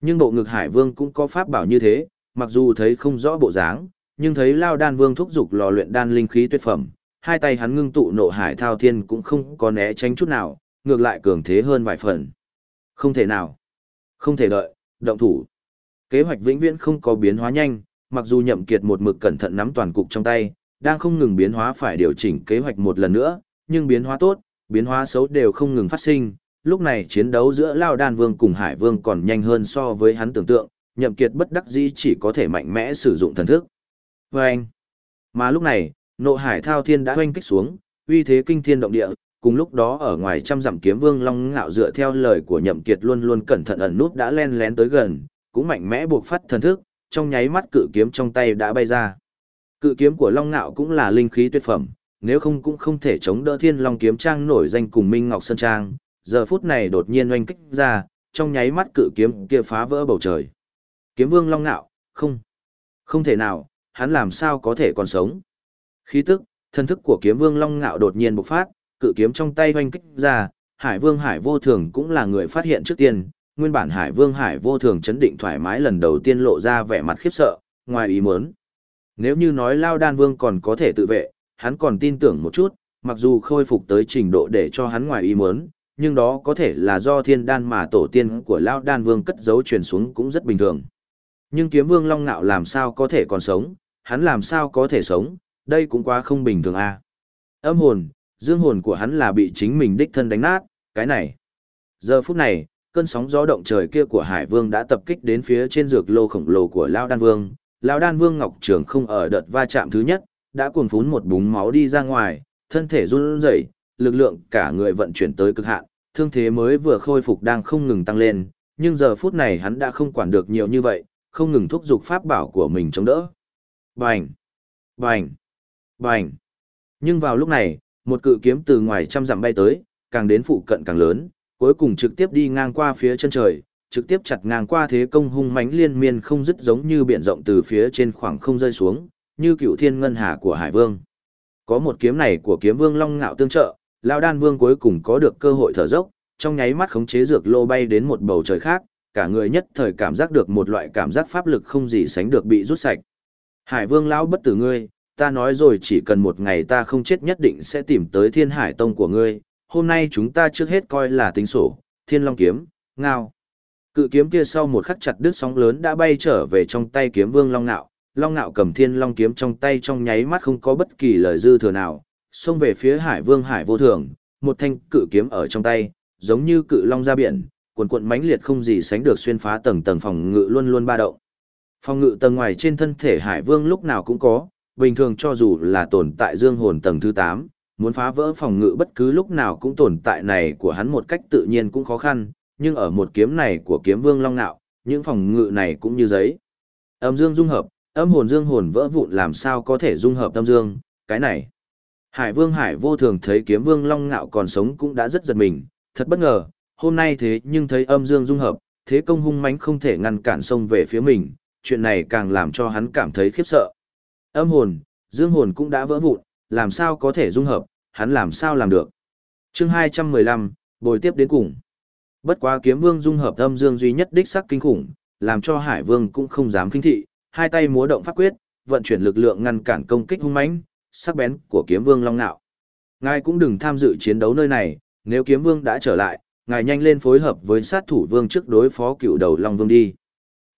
Nhưng bộ ngực Hải Vương cũng có pháp bảo như thế, mặc dù thấy không rõ bộ dáng, nhưng thấy Lao Đan Vương thúc dục lò luyện đan linh khí tuyệt phẩm, hai tay hắn ngưng tụ nộ hải thao thiên cũng không có né tránh chút nào, ngược lại cường thế hơn vài phần. Không thể nào. Không thể đợi, động thủ. Kế hoạch vĩnh viễn không có biến hóa nhanh, mặc dù nhậm kiệt một mực cẩn thận nắm toàn cục trong tay, đang không ngừng biến hóa phải điều chỉnh kế hoạch một lần nữa, nhưng biến hóa tốt, biến hóa xấu đều không ngừng phát sinh. Lúc này chiến đấu giữa Lao Đan Vương cùng Hải Vương còn nhanh hơn so với hắn tưởng tượng, nhậm kiệt bất đắc dĩ chỉ có thể mạnh mẽ sử dụng thần thức. Vâng! Mà lúc này, nộ hải thao thiên đã hoanh kích xuống, uy thế kinh thiên động địa, cùng lúc đó ở ngoài trăm dặm kiếm vương long ngạo dựa theo lời của nhậm kiệt luôn luôn cẩn thận ẩn nút đã len lén tới gần, cũng mạnh mẽ buộc phát thần thức, trong nháy mắt cự kiếm trong tay đã bay ra. Cự kiếm của long ngạo cũng là linh khí tuyệt phẩm, nếu không cũng không thể chống đỡ thiên long kiếm trang nổi danh cùng Minh Ngọc Sơn Trang, giờ phút này đột nhiên oanh kích ra, trong nháy mắt cự kiếm kia phá vỡ bầu trời. Kiếm vương long ngạo, không, không thể nào, hắn làm sao có thể còn sống. Khí tức, thân thức của kiếm vương long ngạo đột nhiên bộc phát, cự kiếm trong tay oanh kích ra, hải vương hải vô thường cũng là người phát hiện trước tiên, nguyên bản hải vương hải vô thường chấn định thoải mái lần đầu tiên lộ ra vẻ mặt khiếp sợ, ngoài ý muốn. Nếu như nói lao đan vương còn có thể tự vệ, hắn còn tin tưởng một chút, mặc dù khôi phục tới trình độ để cho hắn ngoài ý muốn, nhưng đó có thể là do thiên đan mà tổ tiên của lao đan vương cất giấu truyền xuống cũng rất bình thường. Nhưng kiếm vương long ngạo làm sao có thể còn sống, hắn làm sao có thể sống, đây cũng quá không bình thường a. À. Âm hồn, dương hồn của hắn là bị chính mình đích thân đánh nát, cái này. Giờ phút này, cơn sóng gió động trời kia của Hải Vương đã tập kích đến phía trên dược lô khổng lồ của Lao Đan Vương. Lão Đan Vương Ngọc Trường không ở đợt va chạm thứ nhất, đã cuồng phún một búng máu đi ra ngoài, thân thể run rẩy, lực lượng cả người vận chuyển tới cực hạn, thương thế mới vừa khôi phục đang không ngừng tăng lên, nhưng giờ phút này hắn đã không quản được nhiều như vậy, không ngừng thúc giục pháp bảo của mình chống đỡ. Bành! Bành! Bành! Nhưng vào lúc này, một cự kiếm từ ngoài trăm dặm bay tới, càng đến phụ cận càng lớn, cuối cùng trực tiếp đi ngang qua phía chân trời, trực tiếp chặt ngang qua thế công hung mãnh liên miên không dứt giống như biển rộng từ phía trên khoảng không rơi xuống, như cựu thiên ngân hà của Hải Vương. Có một kiếm này của kiếm vương Long Ngạo tương trợ, Lão Đan Vương cuối cùng có được cơ hội thở dốc, trong nháy mắt khống chế dược lô bay đến một bầu trời khác, cả người nhất thời cảm giác được một loại cảm giác pháp lực không gì sánh được bị rút sạch. Hải Vương lão bất tử ngươi, ta nói rồi chỉ cần một ngày ta không chết nhất định sẽ tìm tới Thiên Hải Tông của ngươi, hôm nay chúng ta trước hết coi là tính sổ, thiên long kiếm, ngao. Cự kiếm kia sau một khắc chặt đứt sóng lớn đã bay trở về trong tay kiếm vương long nạo, long nạo cầm thiên long kiếm trong tay trong nháy mắt không có bất kỳ lời dư thừa nào, xông về phía hải vương hải vô thường, một thanh cự kiếm ở trong tay, giống như cự long ra biển, cuộn cuộn mãnh liệt không gì sánh được xuyên phá tầng tầng phòng ngự luôn luôn ba động. Phòng ngự tầng ngoài trên thân thể hải vương lúc nào cũng có, bình thường cho dù là tồn tại dương hồn tầng thứ 8, muốn phá vỡ phòng ngự bất cứ lúc nào cũng tồn tại này của hắn một cách tự nhiên cũng khó khăn, nhưng ở một kiếm này của kiếm vương long nạo, những phòng ngự này cũng như giấy. Âm dương dung hợp, âm hồn dương hồn vỡ vụn làm sao có thể dung hợp âm dương, cái này. Hải vương hải vô thường thấy kiếm vương long ngạo còn sống cũng đã rất giật mình, thật bất ngờ, hôm nay thế nhưng thấy âm dương dung hợp, thế công hung mãnh không thể ngăn cản sông về phía mình, chuyện này càng làm cho hắn cảm thấy khiếp sợ. Âm hồn, dương hồn cũng đã vỡ vụn, làm sao có thể dung hợp, hắn làm sao làm được. chương 215, bồi tiếp đến cùng. Bất quá kiếm vương dung hợp âm dương duy nhất đích sắc kinh khủng, làm cho hải vương cũng không dám kinh thị, hai tay múa động pháp quyết, vận chuyển lực lượng ngăn cản công kích hung mãnh, sắc bén của kiếm vương long nạo. Ngài cũng đừng tham dự chiến đấu nơi này, nếu kiếm vương đã trở lại, ngài nhanh lên phối hợp với sát thủ vương trước đối phó cựu đầu long vương đi.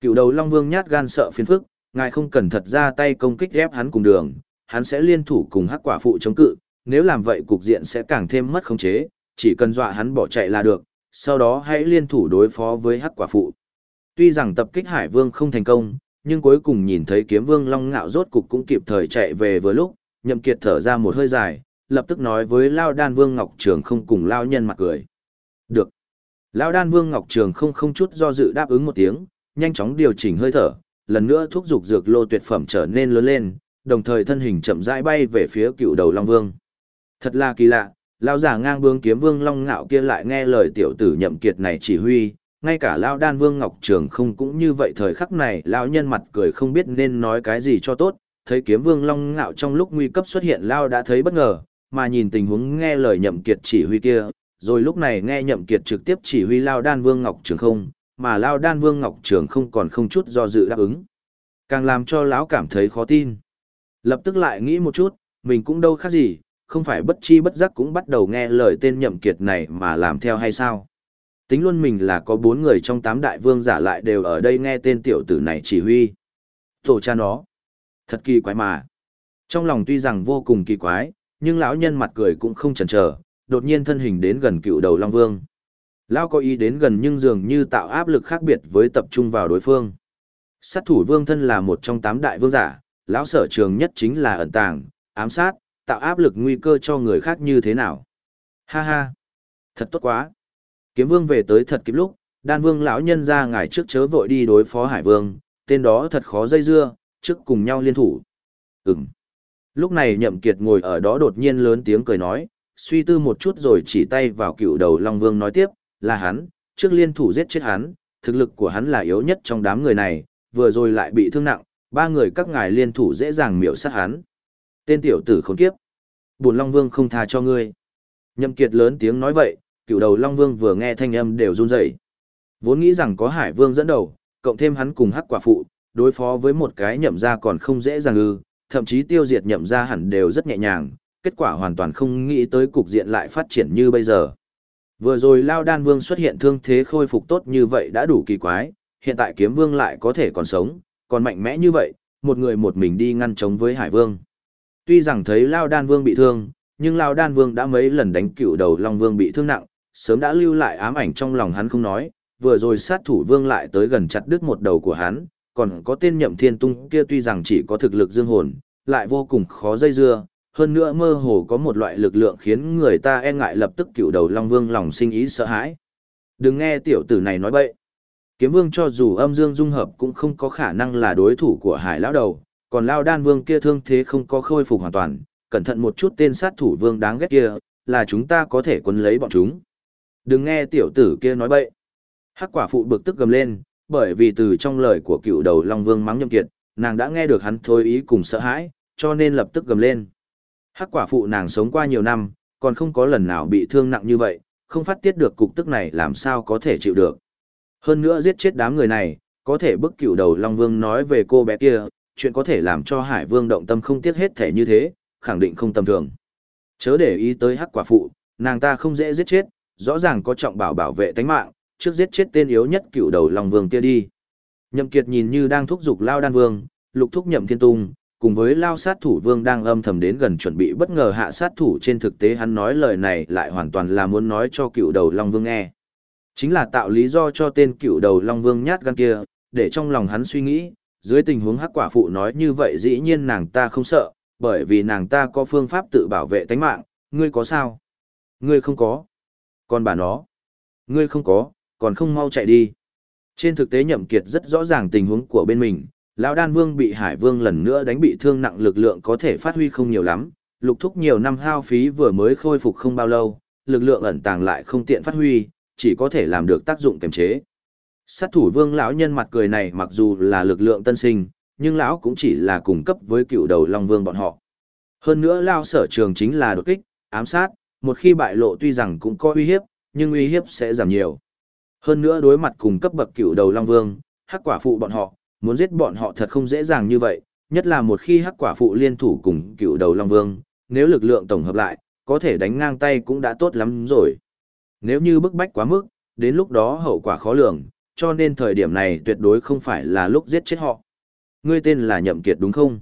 Cựu đầu long vương nhát gan sợ phiền phức, ngài không cần thật ra tay công kích ép hắn cùng đường, hắn sẽ liên thủ cùng hắc quả phụ chống cự, nếu làm vậy cục diện sẽ càng thêm mất khống chế, chỉ cần dọa hắn bỏ chạy là được, sau đó hãy liên thủ đối phó với hắc quả phụ. Tuy rằng tập kích Hải Vương không thành công, nhưng cuối cùng nhìn thấy kiếm vương long ngạo rốt cục cũng kịp thời chạy về vừa lúc, nhậm kiệt thở ra một hơi dài, lập tức nói với Lao Đan Vương Ngọc Trường không cùng Lao nhân mặt cười. Được. Lao Đan Vương Ngọc Trường không không chút do dự đáp ứng một tiếng, nhanh chóng điều chỉnh hơi thở, lần nữa thúc dục dược lô tuyệt phẩm trở nên lớn lên, đồng thời thân hình chậm rãi bay về phía cựu đầu Long Vương. Thật là kỳ lạ, Lao giả ngang bướng kiếm vương Long Ngạo kia lại nghe lời tiểu tử nhậm kiệt này chỉ huy, ngay cả Lao Đan Vương Ngọc Trường không cũng như vậy thời khắc này Lao nhân mặt cười không biết nên nói cái gì cho tốt, thấy kiếm vương Long Ngạo trong lúc nguy cấp xuất hiện Lao đã thấy bất ngờ, mà nhìn tình huống nghe lời nhậm kiệt chỉ huy kia, rồi lúc này nghe nhậm kiệt trực tiếp chỉ huy Lao Đan Vương Ngọc Trường không, mà Lao Đan Vương Ngọc Trường không còn không chút do dự đáp ứng. Càng làm cho lão cảm thấy khó tin. Lập tức lại nghĩ một chút, mình cũng đâu khác gì, không phải bất chi bất giác cũng bắt đầu nghe lời tên nhậm kiệt này mà làm theo hay sao. Tính luôn mình là có bốn người trong tám đại vương giả lại đều ở đây nghe tên tiểu tử này chỉ huy. Tổ cha nó. Thật kỳ quái mà. Trong lòng tuy rằng vô cùng kỳ quái, nhưng lão nhân mặt cười cũng không chần chờ, đột nhiên thân hình đến gần cựu đầu Long Vương. Lão có ý đến gần nhưng dường như tạo áp lực khác biệt với tập trung vào đối phương. Sát thủ vương thân là một trong tám đại vương giả, lão sở trường nhất chính là ẩn tàng, ám sát, tạo áp lực nguy cơ cho người khác như thế nào. Ha ha, thật tốt quá. Kiếm vương về tới thật kịp lúc, đan vương lão nhân ra ngài trước chớ vội đi đối phó hải vương, tên đó thật khó dây dưa, trước cùng nhau liên thủ. Ừm. Lúc này nhậm kiệt ngồi ở đó đột nhiên lớn tiếng cười nói, suy tư một chút rồi chỉ tay vào cựu đầu Long Vương nói tiếp, là hắn, trước liên thủ giết chết hắn, thực lực của hắn là yếu nhất trong đám người này, vừa rồi lại bị thương nặng, ba người các ngài liên thủ dễ dàng miểu sát hắn. Tên tiểu tử khốn kiếp. Bùn Long Vương không tha cho ngươi. Nhậm kiệt lớn tiếng nói vậy, cựu đầu Long Vương vừa nghe thanh âm đều run rẩy. Vốn nghĩ rằng có Hải Vương dẫn đầu, cộng thêm hắn cùng hắc quả phụ, đối phó với một cái nhậm Gia còn không dễ dàng ư, thậm chí tiêu diệt nhậm Gia hẳn đều rất nhẹ nhàng, kết quả hoàn toàn không nghĩ tới cục diện lại phát triển như bây giờ. Vừa rồi Lao Đan Vương xuất hiện thương thế khôi phục tốt như vậy đã đủ kỳ quái, hiện tại Kiếm Vương lại có thể còn sống, còn mạnh mẽ như vậy, một người một mình đi ngăn chống với Hải Vương. Tuy rằng thấy Lao Đan Vương bị thương, nhưng Lao Đan Vương đã mấy lần đánh cựu đầu Long Vương bị thương nặng, sớm đã lưu lại ám ảnh trong lòng hắn không nói, vừa rồi sát thủ Vương lại tới gần chặt đứt một đầu của hắn, còn có tên nhậm thiên tung kia tuy rằng chỉ có thực lực dương hồn, lại vô cùng khó dây dưa, hơn nữa mơ hồ có một loại lực lượng khiến người ta e ngại lập tức cựu đầu Long Vương lòng sinh ý sợ hãi. Đừng nghe tiểu tử này nói bậy. Kiếm Vương cho dù âm dương dung hợp cũng không có khả năng là đối thủ của Hải lão đầu, còn Lao Đan Vương kia thương thế không có khôi phục hoàn toàn, cẩn thận một chút tên sát thủ vương đáng ghét kia, là chúng ta có thể quấn lấy bọn chúng. Đừng nghe tiểu tử kia nói bậy. Hắc quả phụ bực tức gầm lên, bởi vì từ trong lời của cựu đầu Long Vương mắng nhâm kiệt, nàng đã nghe được hắn thôi ý cùng sợ hãi, cho nên lập tức gầm lên. Hắc quả phụ nàng sống qua nhiều năm, còn không có lần nào bị thương nặng như vậy, không phát tiết được cục tức này làm sao có thể chịu được. Hơn nữa giết chết đám người này, có thể bức cựu đầu Long Vương nói về cô bé kia, chuyện có thể làm cho Hải Vương động tâm không tiếc hết thể như thế, khẳng định không tầm thường. Chớ để ý tới hắc quả phụ, nàng ta không dễ giết chết, rõ ràng có trọng bảo bảo vệ tánh mạng, trước giết chết tên yếu nhất cựu đầu Long Vương kia đi. Nhậm Kiệt nhìn như đang thúc giục Lao Đan Vương, lục thúc Nhậm Thiên Tung, cùng với Lao sát thủ Vương đang âm thầm đến gần chuẩn bị bất ngờ hạ sát thủ trên thực tế hắn nói lời này lại hoàn toàn là muốn nói cho cựu đầu Long Vương nghe. Chính là tạo lý do cho tên cựu đầu Long Vương nhát gan kia, để trong lòng hắn suy nghĩ, dưới tình huống hắc quả phụ nói như vậy dĩ nhiên nàng ta không sợ, bởi vì nàng ta có phương pháp tự bảo vệ tánh mạng, ngươi có sao? Ngươi không có. Còn bà nó? Ngươi không có, còn không mau chạy đi. Trên thực tế nhậm kiệt rất rõ ràng tình huống của bên mình, lão đan vương bị hải vương lần nữa đánh bị thương nặng lực lượng có thể phát huy không nhiều lắm, lục thúc nhiều năm hao phí vừa mới khôi phục không bao lâu, lực lượng ẩn tàng lại không tiện phát huy, chỉ có thể làm được tác dụng kiềm chế. Sát thủ vương lão nhân mặt cười này mặc dù là lực lượng tân sinh, nhưng lão cũng chỉ là cùng cấp với cựu đầu long vương bọn họ. Hơn nữa lao sở trường chính là đột kích, ám sát, một khi bại lộ tuy rằng cũng có uy hiếp, nhưng uy hiếp sẽ giảm nhiều. Hơn nữa đối mặt cùng cấp bậc cựu đầu long vương, hắc quả phụ bọn họ, muốn giết bọn họ thật không dễ dàng như vậy, nhất là một khi hắc quả phụ liên thủ cùng cựu đầu long vương, nếu lực lượng tổng hợp lại, có thể đánh ngang tay cũng đã tốt lắm rồi. Nếu như bức bách quá mức, đến lúc đó hậu quả khó lường, cho nên thời điểm này tuyệt đối không phải là lúc giết chết họ. Ngươi tên là Nhậm Kiệt đúng không?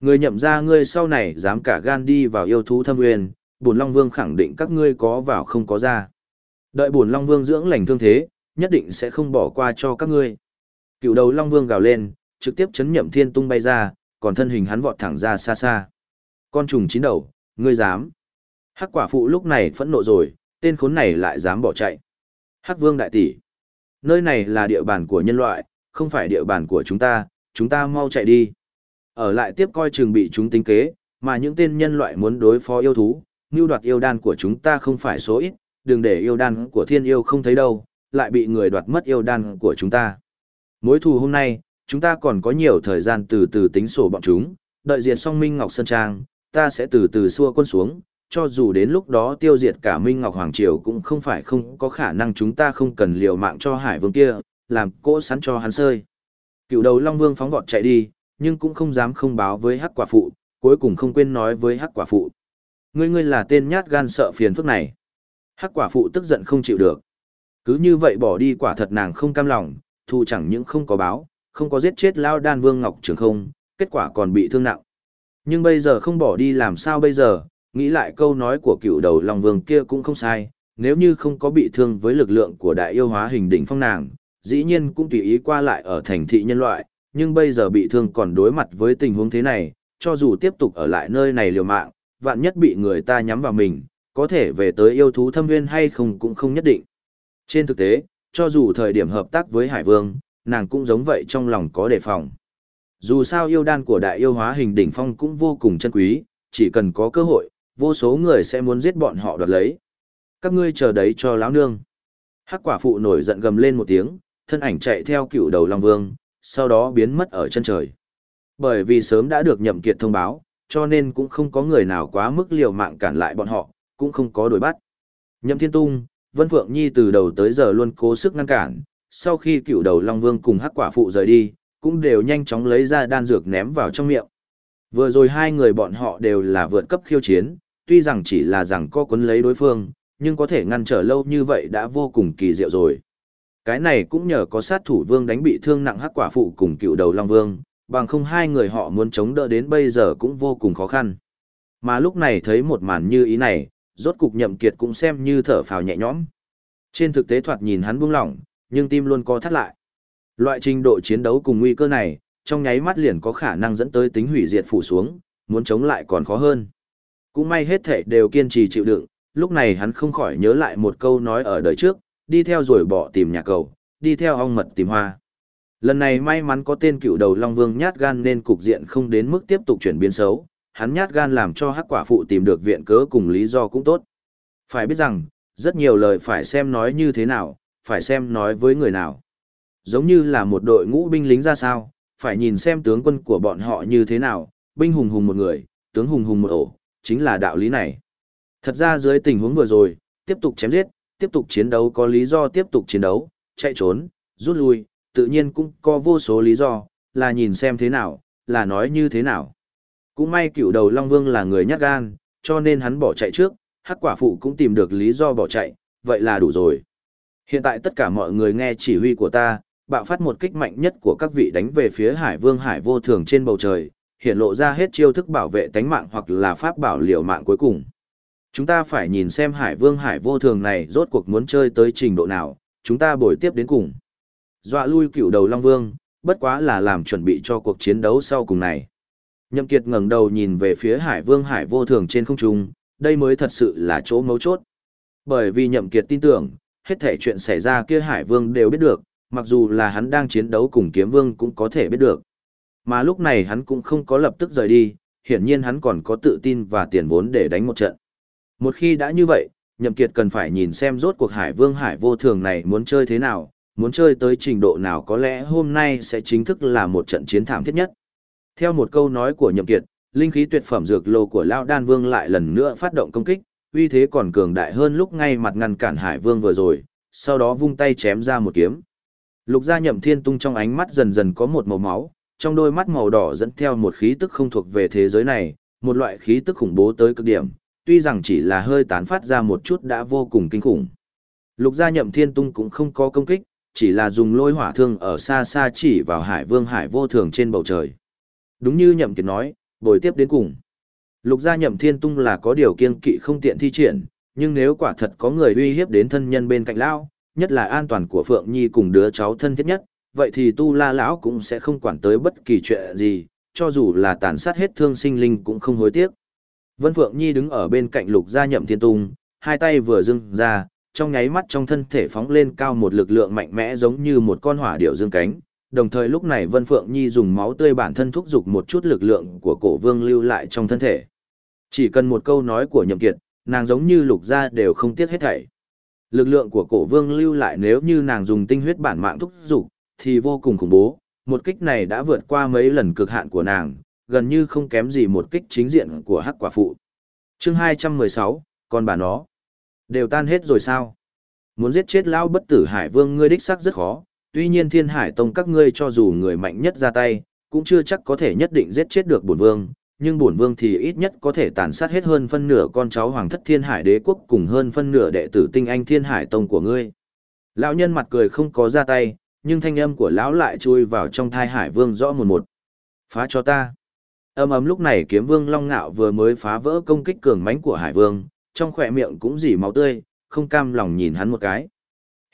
Ngươi nhậm ra ngươi sau này dám cả gan đi vào yêu thú thâm nguyên, bổn Long Vương khẳng định các ngươi có vào không có ra. Đợi bổn Long Vương dưỡng lành thương thế, nhất định sẽ không bỏ qua cho các ngươi. Cựu đầu Long Vương gào lên, trực tiếp chấn nhậm thiên tung bay ra, còn thân hình hắn vọt thẳng ra xa xa. Con trùng chín đầu, ngươi dám. Hắc quả phụ lúc này phẫn nộ rồi, tên khốn này lại dám bỏ chạy. Hắc vương đại tỷ. Nơi này là địa bàn của nhân loại, không phải địa bàn của chúng ta, chúng ta mau chạy đi. Ở lại tiếp coi chừng bị chúng tính kế, mà những tên nhân loại muốn đối phó yêu thú, như đoạt yêu đan của chúng ta không phải số ít, đừng để yêu đan của thiên yêu không thấy đâu, lại bị người đoạt mất yêu đan của chúng ta. Mối thù hôm nay, chúng ta còn có nhiều thời gian từ từ tính sổ bọn chúng, đợi diệt Song Minh Ngọc Sơn Trang, ta sẽ từ từ xua quân xuống, cho dù đến lúc đó tiêu diệt cả Minh Ngọc Hoàng Triều cũng không phải không có khả năng chúng ta không cần liều mạng cho Hải Vương kia, làm cỗ sắn cho hắn sơi. Cựu đầu Long Vương phóng vọt chạy đi, nhưng cũng không dám không báo với hắc quả phụ, cuối cùng không quên nói với hắc quả phụ. Ngươi ngươi là tên nhát gan sợ phiền phức này. Hắc quả phụ tức giận không chịu được. Cứ như vậy bỏ đi quả thật nàng không cam lòng, thu chẳng những không có báo, không có giết chết Lao Đan Vương Ngọc Trường không, kết quả còn bị thương nặng. Nhưng bây giờ không bỏ đi làm sao bây giờ, nghĩ lại câu nói của cựu đầu Long Vương kia cũng không sai, nếu như không có bị thương với lực lượng của đại yêu hóa hình đỉnh phong nàng, dĩ nhiên cũng tùy ý qua lại ở thành thị nhân loại, nhưng bây giờ bị thương còn đối mặt với tình huống thế này, cho dù tiếp tục ở lại nơi này liều mạng, vạn nhất bị người ta nhắm vào mình, có thể về tới yêu thú thâm nguyên hay không cũng không nhất định. Trên thực tế, cho dù thời điểm hợp tác với Hải Vương, nàng cũng giống vậy trong lòng có đề phòng. Dù sao yêu đan của đại yêu hóa hình đỉnh phong cũng vô cùng chân quý, chỉ cần có cơ hội, vô số người sẽ muốn giết bọn họ đoạt lấy. Các ngươi chờ đấy cho lão nương. Hắc quả phụ nổi giận gầm lên một tiếng, thân ảnh chạy theo cựu đầu Long Vương, sau đó biến mất ở chân trời. Bởi vì sớm đã được nhậm kiệt thông báo, cho nên cũng không có người nào quá mức liều mạng cản lại bọn họ, cũng không có đuổi bắt. Nhậm Thiên Tung, Vân Phượng Nhi từ đầu tới giờ luôn cố sức ngăn cản, sau khi cựu đầu Long Vương cùng hắc quả phụ rời đi, cũng đều nhanh chóng lấy ra đan dược ném vào trong miệng. Vừa rồi hai người bọn họ đều là vượt cấp khiêu chiến, tuy rằng chỉ là rằng co quấn lấy đối phương, nhưng có thể ngăn trở lâu như vậy đã vô cùng kỳ diệu rồi. Cái này cũng nhờ có sát thủ vương đánh bị thương nặng hắc quả phụ cùng cựu đầu Long Vương, bằng không hai người họ muốn chống đỡ đến bây giờ cũng vô cùng khó khăn. Mà lúc này thấy một màn như ý này, rốt cục nhậm kiệt cũng xem như thở phào nhẹ nhõm. Trên thực tế thoạt nhìn hắn buông lỏng, nhưng tim luôn co thắt lại. Loại trình độ chiến đấu cùng nguy cơ này, trong nháy mắt liền có khả năng dẫn tới tính hủy diệt phủ xuống, muốn chống lại còn khó hơn. Cũng may hết thể đều kiên trì chịu đựng, lúc này hắn không khỏi nhớ lại một câu nói ở đời trước, đi theo rồi bỏ tìm nhà cầu, đi theo ong mật tìm hoa. Lần này may mắn có tên cựu đầu Long Vương nhát gan nên cục diện không đến mức tiếp tục chuyển biến xấu, hắn nhát gan làm cho hắc quả phụ tìm được viện cớ cùng lý do cũng tốt. Phải biết rằng, rất nhiều lời phải xem nói như thế nào, phải xem nói với người nào. Giống như là một đội ngũ binh lính ra sao, phải nhìn xem tướng quân của bọn họ như thế nào, binh hùng hùng một người, tướng hùng hùng một ổ, chính là đạo lý này. Thật ra dưới tình huống vừa rồi, tiếp tục chém giết, tiếp tục chiến đấu có lý do tiếp tục chiến đấu, chạy trốn, rút lui, tự nhiên cũng có vô số lý do, là nhìn xem thế nào, là nói như thế nào. Cũng may cựu đầu Long Vương là người nhát gan, cho nên hắn bỏ chạy trước, hắc quả phụ cũng tìm được lý do bỏ chạy, vậy là đủ rồi. Hiện tại tất cả mọi người nghe chỉ huy của ta, bạo phát một kích mạnh nhất của các vị đánh về phía Hải Vương Hải vô thường trên bầu trời, hiện lộ ra hết chiêu thức bảo vệ tánh mạng hoặc là pháp bảo liều mạng cuối cùng. Chúng ta phải nhìn xem Hải Vương Hải vô thường này rốt cuộc muốn chơi tới trình độ nào, chúng ta bồi tiếp đến cùng. Dọa lui cựu đầu Long Vương, bất quá là làm chuẩn bị cho cuộc chiến đấu sau cùng này. Nhậm Kiệt ngẩng đầu nhìn về phía Hải Vương Hải vô thường trên không trung, đây mới thật sự là chỗ mấu chốt. Bởi vì Nhậm Kiệt tin tưởng, hết thể chuyện xảy ra kia Hải Vương đều biết được, mặc dù là hắn đang chiến đấu cùng kiếm vương cũng có thể biết được. Mà lúc này hắn cũng không có lập tức rời đi, hiển nhiên hắn còn có tự tin và tiền vốn để đánh một trận. Một khi đã như vậy, Nhậm Kiệt cần phải nhìn xem rốt cuộc Hải Vương Hải vô thường này muốn chơi thế nào, muốn chơi tới trình độ nào có lẽ hôm nay sẽ chính thức là một trận chiến thảm thiết nhất. Theo một câu nói của Nhậm Kiệt, linh khí tuyệt phẩm dược lô của Lão Đan Vương lại lần nữa phát động công kích, uy thế còn cường đại hơn lúc ngay mặt ngăn cản Hải Vương vừa rồi, sau đó vung tay chém ra một kiếm. Lục gia nhậm thiên tung trong ánh mắt dần dần có một màu máu, trong đôi mắt màu đỏ dẫn theo một khí tức không thuộc về thế giới này, một loại khí tức khủng bố tới cực điểm, tuy rằng chỉ là hơi tán phát ra một chút đã vô cùng kinh khủng. Lục gia nhậm thiên tung cũng không có công kích, chỉ là dùng lôi hỏa thương ở xa xa chỉ vào hải vương hải vô thường trên bầu trời. Đúng như nhậm kiệt nói, bồi tiếp đến cùng. Lục gia nhậm thiên tung là có điều kiên kỵ không tiện thi triển, nhưng nếu quả thật có người uy hiếp đến thân nhân bên cạnh lao nhất là an toàn của Phượng Nhi cùng đứa cháu thân thiết nhất, vậy thì tu la lão cũng sẽ không quản tới bất kỳ chuyện gì, cho dù là tàn sát hết thương sinh linh cũng không hối tiếc. Vân Phượng Nhi đứng ở bên cạnh lục gia nhậm thiên tung, hai tay vừa dưng ra, trong nháy mắt trong thân thể phóng lên cao một lực lượng mạnh mẽ giống như một con hỏa điệu dương cánh. Đồng thời lúc này Vân Phượng Nhi dùng máu tươi bản thân thúc giục một chút lực lượng của cổ vương lưu lại trong thân thể. Chỉ cần một câu nói của nhậm kiệt, nàng giống như lục gia đều không tiếc hết thảy. Lực lượng của cổ vương lưu lại nếu như nàng dùng tinh huyết bản mạng thúc giục, thì vô cùng khủng bố, một kích này đã vượt qua mấy lần cực hạn của nàng, gần như không kém gì một kích chính diện của hắc quả phụ. Chương 216, con bà nó. Đều tan hết rồi sao? Muốn giết chết lão bất tử hải vương ngươi đích xác rất khó, tuy nhiên thiên hải tông các ngươi cho dù người mạnh nhất ra tay, cũng chưa chắc có thể nhất định giết chết được bổn vương, nhưng bổn vương thì ít nhất có thể tàn sát hết hơn phân nửa con cháu hoàng thất thiên hải đế quốc cùng hơn phân nửa đệ tử tinh anh thiên hải tông của ngươi. Lão nhân mặt cười không có ra tay, nhưng thanh âm của lão lại chui vào trong thai hải vương rõ một một. Phá cho ta. Âm ấm lúc này kiếm vương long ngạo vừa mới phá vỡ công kích cường mãnh của hải vương, trong khỏe miệng cũng dỉ máu tươi, không cam lòng nhìn hắn một cái.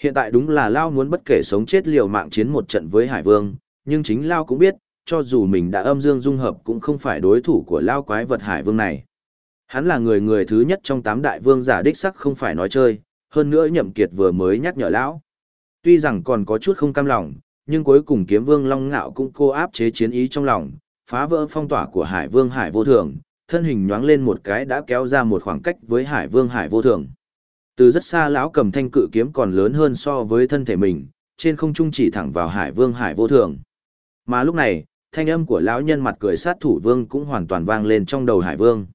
Hiện tại đúng là Lao muốn bất kể sống chết liều mạng chiến một trận với hải vương, nhưng chính Lao cũng biết, cho dù mình đã âm dương dung hợp cũng không phải đối thủ của Lao quái vật hải vương này. Hắn là người người thứ nhất trong tám đại vương giả đích sắc không phải nói chơi, hơn nữa nhậm kiệt vừa mới nhắc nhở Lão. Tuy rằng còn có chút không cam lòng, nhưng cuối cùng kiếm vương Long Ngạo cũng cô áp chế chiến ý trong lòng, phá vỡ phong tỏa của Hải Vương Hải Vô Thường, thân hình nhoáng lên một cái đã kéo ra một khoảng cách với Hải Vương Hải Vô Thường. Từ rất xa lão cầm thanh cự kiếm còn lớn hơn so với thân thể mình, trên không trung chỉ thẳng vào Hải Vương Hải Vô Thường. Mà lúc này, thanh âm của lão nhân mặt cười sát thủ vương cũng hoàn toàn vang lên trong đầu Hải Vương.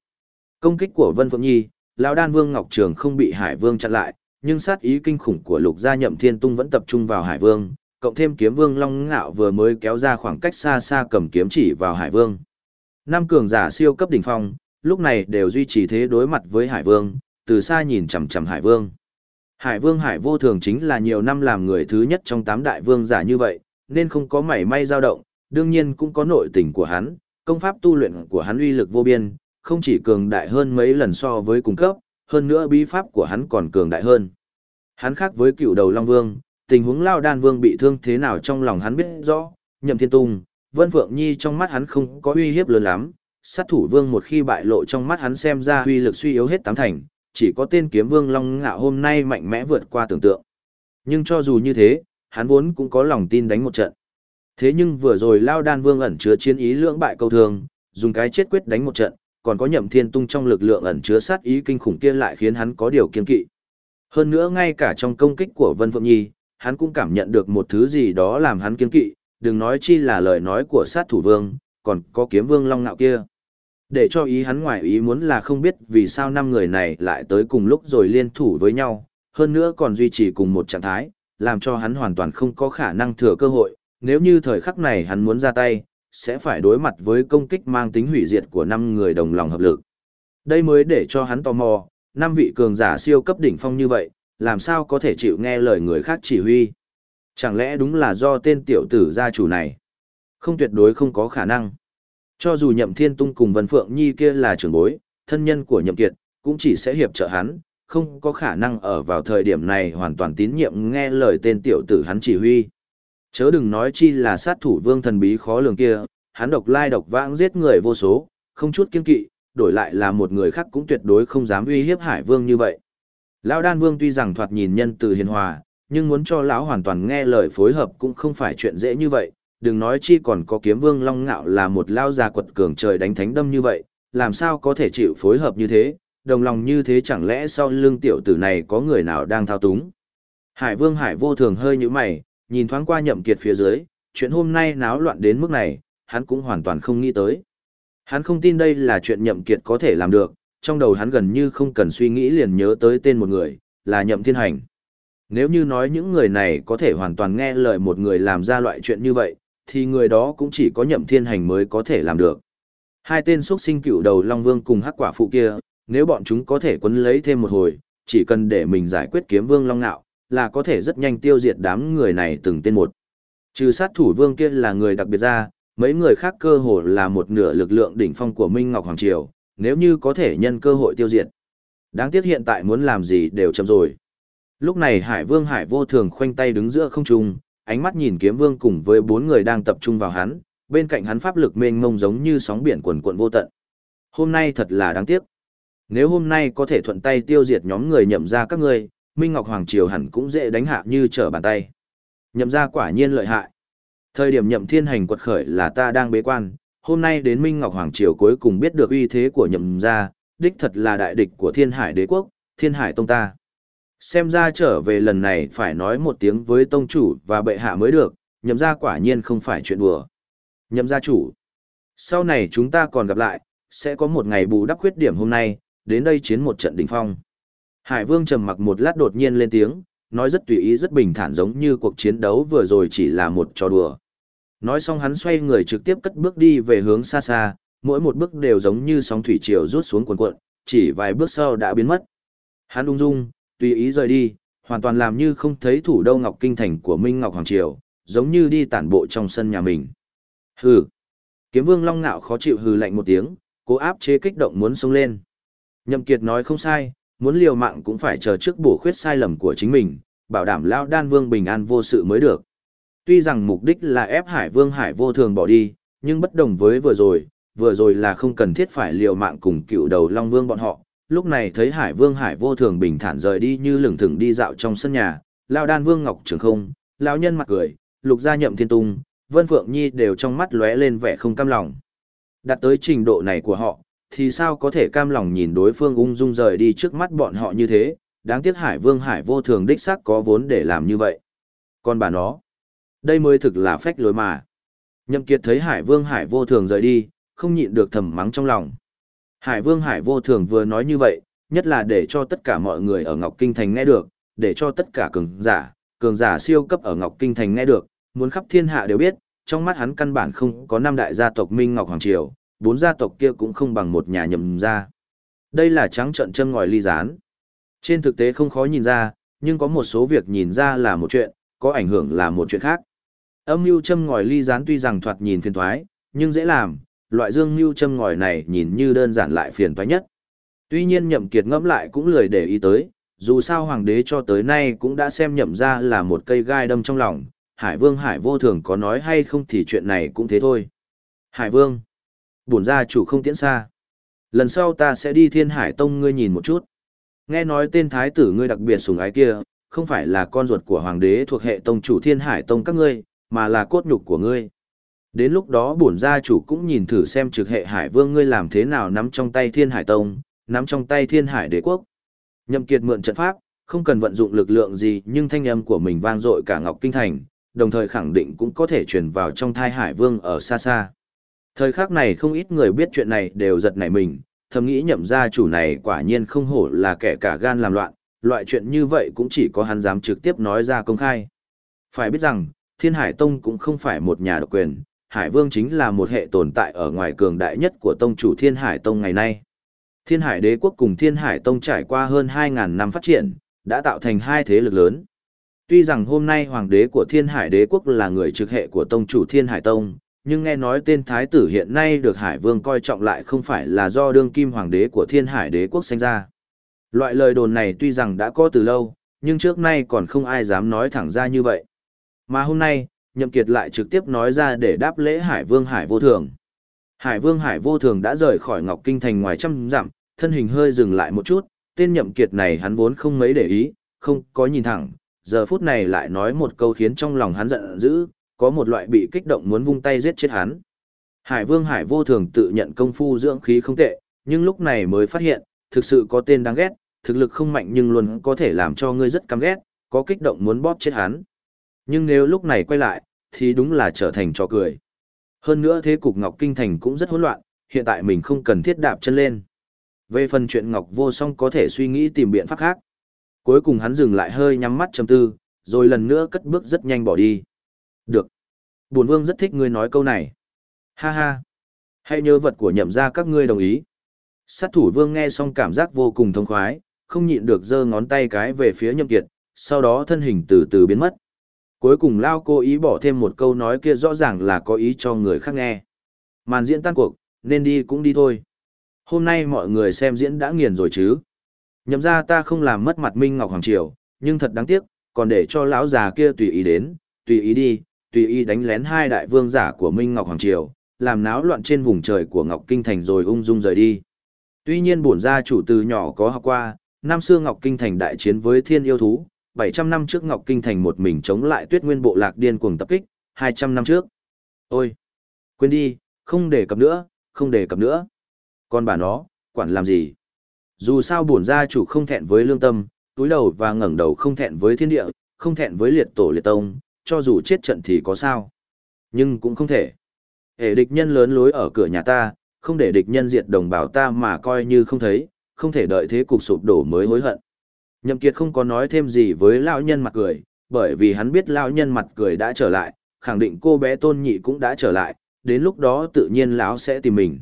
Công kích của Vân Phượng Nhi, lão đan vương Ngọc Trường không bị Hải Vương chặn lại, nhưng sát ý kinh khủng của Lục Gia Nhậm Thiên Tung vẫn tập trung vào Hải Vương, cộng thêm kiếm vương Long Ngạo vừa mới kéo ra khoảng cách xa xa cầm kiếm chỉ vào Hải Vương. Năm cường giả siêu cấp đỉnh phong, lúc này đều duy trì thế đối mặt với Hải Vương, từ xa nhìn chằm chằm Hải Vương. Hải Vương Hải vô thường chính là nhiều năm làm người thứ nhất trong tám đại vương giả như vậy, nên không có mảy may dao động, đương nhiên cũng có nội tình của hắn, công pháp tu luyện của hắn uy lực vô biên, không chỉ cường đại hơn mấy lần so với cung cấp, hơn nữa bí pháp của hắn còn cường đại hơn. Hắn khác với cựu đầu Long Vương, tình huống Lao Đan Vương bị thương thế nào trong lòng hắn biết rõ, nhậm thiên tung, Vân Phượng Nhi trong mắt hắn không có uy hiếp lớn lắm, sát thủ vương một khi bại lộ trong mắt hắn xem ra uy lực suy yếu hết tám thành, chỉ có tên kiếm vương Long Ngạo hôm nay mạnh mẽ vượt qua tưởng tượng. Nhưng cho dù như thế, hắn vốn cũng có lòng tin đánh một trận. Thế nhưng vừa rồi Lao Đan Vương ẩn chứa chiến ý lưỡng bại câu thường, dùng cái chết quyết đánh một trận, còn có nhậm thiên tung trong lực lượng ẩn chứa sát ý kinh khủng kia lại khiến hắn có điều kiên kỵ. Hơn nữa ngay cả trong công kích của Vân Phượng Nhi, hắn cũng cảm nhận được một thứ gì đó làm hắn kiên kỵ, đừng nói chi là lời nói của sát thủ vương, còn có kiếm vương long ngạo kia. Để cho ý hắn ngoài ý muốn là không biết vì sao năm người này lại tới cùng lúc rồi liên thủ với nhau, hơn nữa còn duy trì cùng một trạng thái, làm cho hắn hoàn toàn không có khả năng thừa cơ hội, nếu như thời khắc này hắn muốn ra tay, sẽ phải đối mặt với công kích mang tính hủy diệt của năm người đồng lòng hợp lực. Đây mới để cho hắn tò mò, năm vị cường giả siêu cấp đỉnh phong như vậy, làm sao có thể chịu nghe lời người khác chỉ huy. Chẳng lẽ đúng là do tên tiểu tử gia chủ này? Không tuyệt đối không có khả năng. Cho dù Nhậm Thiên Tung cùng Vân Phượng Nhi kia là trưởng bối, thân nhân của Nhậm Kiệt, cũng chỉ sẽ hiệp trợ hắn, không có khả năng ở vào thời điểm này hoàn toàn tín nhiệm nghe lời tên tiểu tử hắn chỉ huy. Chớ đừng nói chi là sát thủ vương thần bí khó lường kia, hắn độc lai độc vãng giết người vô số, không chút kiên kỵ, đổi lại là một người khác cũng tuyệt đối không dám uy hiếp hải vương như vậy. Lão Đan Vương tuy rằng thoạt nhìn nhân từ hiền hòa, nhưng muốn cho lão hoàn toàn nghe lời phối hợp cũng không phải chuyện dễ như vậy, đừng nói chi còn có kiếm vương long ngạo là một lao già quật cường trời đánh thánh đâm như vậy, làm sao có thể chịu phối hợp như thế, đồng lòng như thế chẳng lẽ sau lưng tiểu tử này có người nào đang thao túng. Hải vương hải vô thường hơi như mày, nhìn thoáng qua nhậm kiệt phía dưới, chuyện hôm nay náo loạn đến mức này, hắn cũng hoàn toàn không nghĩ tới. Hắn không tin đây là chuyện nhậm kiệt có thể làm được, trong đầu hắn gần như không cần suy nghĩ liền nhớ tới tên một người, là nhậm thiên hành. Nếu như nói những người này có thể hoàn toàn nghe lời một người làm ra loại chuyện như vậy, thì người đó cũng chỉ có nhậm thiên hành mới có thể làm được. Hai tên xuất sinh cựu đầu Long Vương cùng hắc quả phụ kia, nếu bọn chúng có thể quấn lấy thêm một hồi, chỉ cần để mình giải quyết kiếm vương Long Nạo, là có thể rất nhanh tiêu diệt đám người này từng tên một. Trừ sát thủ vương kia là người đặc biệt ra, mấy người khác cơ hồ là một nửa lực lượng đỉnh phong của Minh Ngọc Hoàng Triều, nếu như có thể nhân cơ hội tiêu diệt. Đáng tiếc hiện tại muốn làm gì đều chậm rồi. Lúc này Hải Vương Hải vô thường khoanh tay đứng giữa không trung, ánh mắt nhìn kiếm vương cùng với bốn người đang tập trung vào hắn, bên cạnh hắn pháp lực mênh mông giống như sóng biển cuồn cuộn vô tận. Hôm nay thật là đáng tiếc. Nếu hôm nay có thể thuận tay tiêu diệt nhóm người nhậm ra các ngươi, Minh Ngọc Hoàng Triều hẳn cũng dễ đánh hạ như trở bàn tay. Nhậm ra quả nhiên lợi hại. Thời điểm nhậm thiên hành quật khởi là ta đang bế quan, hôm nay đến Minh Ngọc Hoàng Triều cuối cùng biết được uy thế của nhậm gia, đích thật là đại địch của thiên hải đế quốc, thiên hải tông ta. Xem ra trở về lần này phải nói một tiếng với tông chủ và bệ hạ mới được, nhậm gia quả nhiên không phải chuyện đùa. Nhậm gia chủ. Sau này chúng ta còn gặp lại, sẽ có một ngày bù đắp khuyết điểm hôm nay, đến đây chiến một trận đỉnh phong. Hải Vương trầm mặc một lát đột nhiên lên tiếng, nói rất tùy ý rất bình thản giống như cuộc chiến đấu vừa rồi chỉ là một trò đùa. Nói xong hắn xoay người trực tiếp cất bước đi về hướng xa xa, mỗi một bước đều giống như sóng thủy triều rút xuống cuồn cuộn, chỉ vài bước sau đã biến mất. Hắn ung dung, tùy ý rời đi, hoàn toàn làm như không thấy thủ đô Ngọc Kinh Thành của Minh Ngọc Hoàng Triều, giống như đi tản bộ trong sân nhà mình. Hừ. Kiếm Vương Long Nạo khó chịu hừ lạnh một tiếng, cố áp chế kích động muốn xông lên. Nhậm Kiệt nói không sai, muốn liều mạng cũng phải chờ trước bổ khuyết sai lầm của chính mình, bảo đảm Lão Đan Vương bình an vô sự mới được. Tuy rằng mục đích là ép Hải Vương Hải vô thường bỏ đi, nhưng bất đồng với vừa rồi, vừa rồi là không cần thiết phải liều mạng cùng cựu đầu Long Vương bọn họ. Lúc này thấy Hải Vương Hải vô thường bình thản rời đi như lửng thừng đi dạo trong sân nhà, Lão Đan Vương Ngọc Trường Không, lão nhân mặt cười, Lục Gia Nhậm Thiên Tung, Vân Phượng Nhi đều trong mắt lóe lên vẻ không cam lòng. đạt tới trình độ này của họ, thì sao có thể cam lòng nhìn đối phương ung dung rời đi trước mắt bọn họ như thế, đáng tiếc Hải Vương Hải vô thường đích xác có vốn để làm như vậy. Còn bà nó, đây mới thực là phách lối mà. Nhậm Kiệt thấy Hải Vương Hải vô thường rời đi, không nhịn được thầm mắng trong lòng. Hải Vương Hải vô thường vừa nói như vậy, nhất là để cho tất cả mọi người ở Ngọc Kinh Thành nghe được, để cho tất cả cường giả, cường giả siêu cấp ở Ngọc Kinh Thành nghe được, muốn khắp thiên hạ đều biết, trong mắt hắn căn bản không có năm đại gia tộc Minh Ngọc Hoàng Triều, bốn gia tộc kia cũng không bằng một nhà nhậm gia. Đây là trắng trận châm ngòi ly gián. Trên thực tế không khó nhìn ra, nhưng có một số việc nhìn ra là một chuyện, có ảnh hưởng là một chuyện khác. Âm mưu châm ngòi ly gián tuy rằng thoạt nhìn phiền toái, nhưng dễ làm, loại dương mưu châm ngòi này nhìn như đơn giản lại phiền toái nhất. Tuy nhiên nhậm kiệt ngẫm lại cũng lười để ý tới, dù sao hoàng đế cho tới nay cũng đã xem nhậm ra là một cây gai đâm trong lòng, Hải Vương Hải vô thường có nói hay không thì chuyện này cũng thế thôi. Hải Vương, bổn gia chủ không tiễn xa. Lần sau ta sẽ đi thiên hải tông ngươi nhìn một chút. Nghe nói tên thái tử ngươi đặc biệt sủng ái kia, không phải là con ruột của hoàng đế thuộc hệ tông chủ thiên hải tông các ngươi, mà là cốt nhục của ngươi. Đến lúc đó bổn gia chủ cũng nhìn thử xem trực hệ hải vương ngươi làm thế nào nắm trong tay thiên hải tông, nắm trong tay thiên hải đế quốc. Nhậm kiệt mượn trận pháp, không cần vận dụng lực lượng gì nhưng thanh âm của mình vang dội cả ngọc kinh thành, đồng thời khẳng định cũng có thể truyền vào trong thai hải vương ở xa xa. Thời khắc này không ít người biết chuyện này đều giật nảy mình, thầm nghĩ nhậm gia chủ này quả nhiên không hổ là kẻ cả gan làm loạn, loại chuyện như vậy cũng chỉ có hắn dám trực tiếp nói ra công khai. Phải biết rằng, Thiên Hải Tông cũng không phải một nhà độc quyền, Hải Vương chính là một hệ tồn tại ở ngoài cường đại nhất của tông chủ Thiên Hải Tông ngày nay. Thiên Hải Đế quốc cùng Thiên Hải Tông trải qua hơn 2.000 năm phát triển, đã tạo thành hai thế lực lớn. Tuy rằng hôm nay Hoàng đế của Thiên Hải Đế quốc là người trực hệ của tông chủ Thiên Hải Tông, nhưng nghe nói tên thái tử hiện nay được Hải Vương coi trọng lại không phải là do đương kim hoàng đế của Thiên Hải Đế quốc sinh ra. Loại lời đồn này tuy rằng đã có từ lâu, nhưng trước nay còn không ai dám nói thẳng ra như vậy. Mà hôm nay, Nhậm Kiệt lại trực tiếp nói ra để đáp lễ Hải Vương Hải Vô Thường. Hải Vương Hải Vô Thường đã rời khỏi Ngọc Kinh thành ngoài trăm dặm, thân hình hơi dừng lại một chút, tên nhậm kiệt này hắn vốn không mấy để ý, không có nhìn thẳng, giờ phút này lại nói một câu khiến trong lòng hắn giận dữ, có một loại bị kích động muốn vung tay giết chết hắn. Hải Vương Hải vô thường tự nhận công phu dưỡng khí không tệ, nhưng lúc này mới phát hiện, thực sự có tên đáng ghét, thực lực không mạnh nhưng luôn có thể làm cho ngươi rất căm ghét, có kích động muốn bóp chết hắn. Nhưng nếu lúc này quay lại, thì đúng là trở thành trò cười. Hơn nữa thế cục Ngọc Kinh Thành cũng rất hỗn loạn, hiện tại mình không cần thiết đạp chân lên. Về phần chuyện Ngọc Vô Song có thể suy nghĩ tìm biện pháp khác. Cuối cùng hắn dừng lại hơi nhắm mắt trầm tư, rồi lần nữa cất bước rất nhanh bỏ đi. Được. Bổn vương rất thích ngươi nói câu này. Ha ha. Hãy nhớ vật của nhậm ra các ngươi đồng ý. Sát thủ vương nghe xong cảm giác vô cùng thông khoái, không nhịn được giơ ngón tay cái về phía nhậm kiệt, sau đó thân hình từ từ biến mất. Cuối cùng Lao cố ý bỏ thêm một câu nói kia rõ ràng là có ý cho người khác nghe. Màn diễn tan cuộc, nên đi cũng đi thôi. Hôm nay mọi người xem diễn đã nghiền rồi chứ. Nhậm ra ta không làm mất mặt Minh Ngọc Hoàng Triều, nhưng thật đáng tiếc, còn để cho lão già kia tùy ý đến, tùy ý đi, tùy ý đánh lén hai đại vương giả của Minh Ngọc Hoàng Triều, làm náo loạn trên vùng trời của Ngọc Kinh Thành rồi ung dung rời đi. Tuy nhiên bổn gia chủ từ nhỏ có học qua, năm xưa Ngọc Kinh Thành đại chiến với thiên yêu thú, 700 năm trước Ngọc Kinh Thành một mình chống lại tuyết nguyên bộ lạc điên cuồng tập kích, 200 năm trước. Ôi! Quên đi, không để cập nữa, không để cập nữa. Còn bà nó, quản làm gì? Dù sao bổn gia chủ không thẹn với lương tâm, túi đầu và ngẩng đầu không thẹn với thiên địa, không thẹn với liệt tổ liệt tông, cho dù chết trận thì có sao. Nhưng cũng không thể. Hệ địch nhân lớn lối ở cửa nhà ta, không để địch nhân diệt đồng bào ta mà coi như không thấy, không thể đợi thế cục sụp đổ mới hối hận. Nhậm Kiệt không có nói thêm gì với lão nhân mặt cười, bởi vì hắn biết lão nhân mặt cười đã trở lại, khẳng định cô bé tôn nhị cũng đã trở lại, đến lúc đó tự nhiên lão sẽ tìm mình.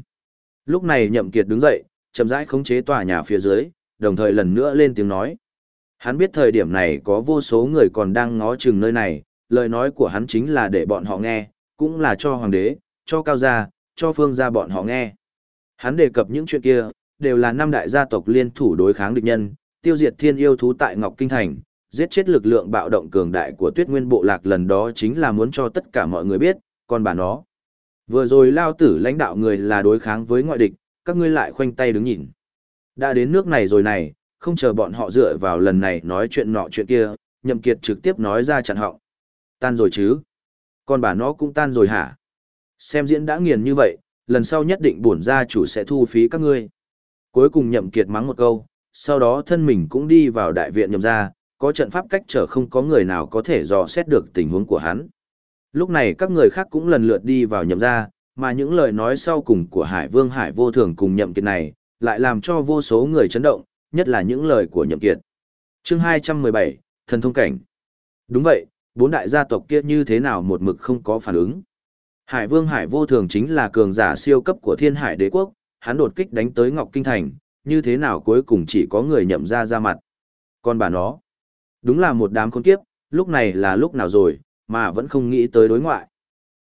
Lúc này Nhậm Kiệt đứng dậy, chậm rãi khống chế tòa nhà phía dưới, đồng thời lần nữa lên tiếng nói. Hắn biết thời điểm này có vô số người còn đang ngó chừng nơi này, lời nói của hắn chính là để bọn họ nghe, cũng là cho hoàng đế, cho cao gia, cho phương gia bọn họ nghe. Hắn đề cập những chuyện kia, đều là năm đại gia tộc liên thủ đối kháng địch nhân, tiêu diệt thiên yêu thú tại Ngọc Kinh Thành, giết chết lực lượng bạo động cường đại của tuyết nguyên bộ lạc lần đó chính là muốn cho tất cả mọi người biết, còn bà nó. Vừa rồi lao tử lãnh đạo người là đối kháng với ngoại địch, các ngươi lại khoanh tay đứng nhìn. Đã đến nước này rồi này, không chờ bọn họ dựa vào lần này nói chuyện nọ chuyện kia, nhậm kiệt trực tiếp nói ra chặn họng. Tan rồi chứ? Còn bà nó cũng tan rồi hả? Xem diễn đã nghiền như vậy, lần sau nhất định bổn gia chủ sẽ thu phí các ngươi. Cuối cùng nhậm kiệt mắng một câu, sau đó thân mình cũng đi vào đại viện nhậm gia, có trận pháp cách trở không có người nào có thể dò xét được tình huống của hắn. Lúc này các người khác cũng lần lượt đi vào nhậm gia, mà những lời nói sau cùng của Hải Vương Hải vô thường cùng nhậm kiệt này, lại làm cho vô số người chấn động, nhất là những lời của nhậm kiệt. Chương 217, Thần Thông Cảnh Đúng vậy, bốn đại gia tộc kia như thế nào một mực không có phản ứng. Hải Vương Hải vô thường chính là cường giả siêu cấp của thiên hải đế quốc, hắn đột kích đánh tới Ngọc Kinh Thành, như thế nào cuối cùng chỉ có người nhậm ra ra mặt. Còn bà nó, đúng là một đám con kiếp, lúc này là lúc nào rồi, mà vẫn không nghĩ tới đối ngoại.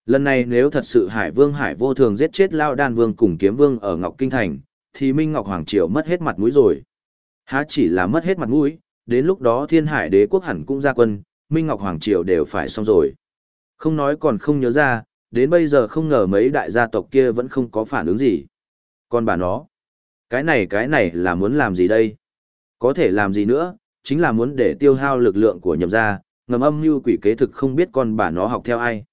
Lần này nếu thật sự Hải Vương Hải vô thường giết chết Lao Đan Vương cùng Kiếm Vương ở Ngọc Kinh Thành, thì Minh Ngọc Hoàng Triều mất hết mặt mũi rồi. Há chỉ là mất hết mặt mũi, đến lúc đó thiên hải đế quốc hẳn cũng ra quân, Minh Ngọc Hoàng Triều đều phải xong rồi. Không nói còn không nhớ ra, đến bây giờ không ngờ mấy đại gia tộc kia vẫn không có phản ứng gì. Còn bà nó, cái này cái này là muốn làm gì đây? Có thể làm gì nữa, chính là muốn để tiêu hao lực lượng của nhậm gia, ngầm âm mưu quỷ kế thực không biết con bà nó học theo ai.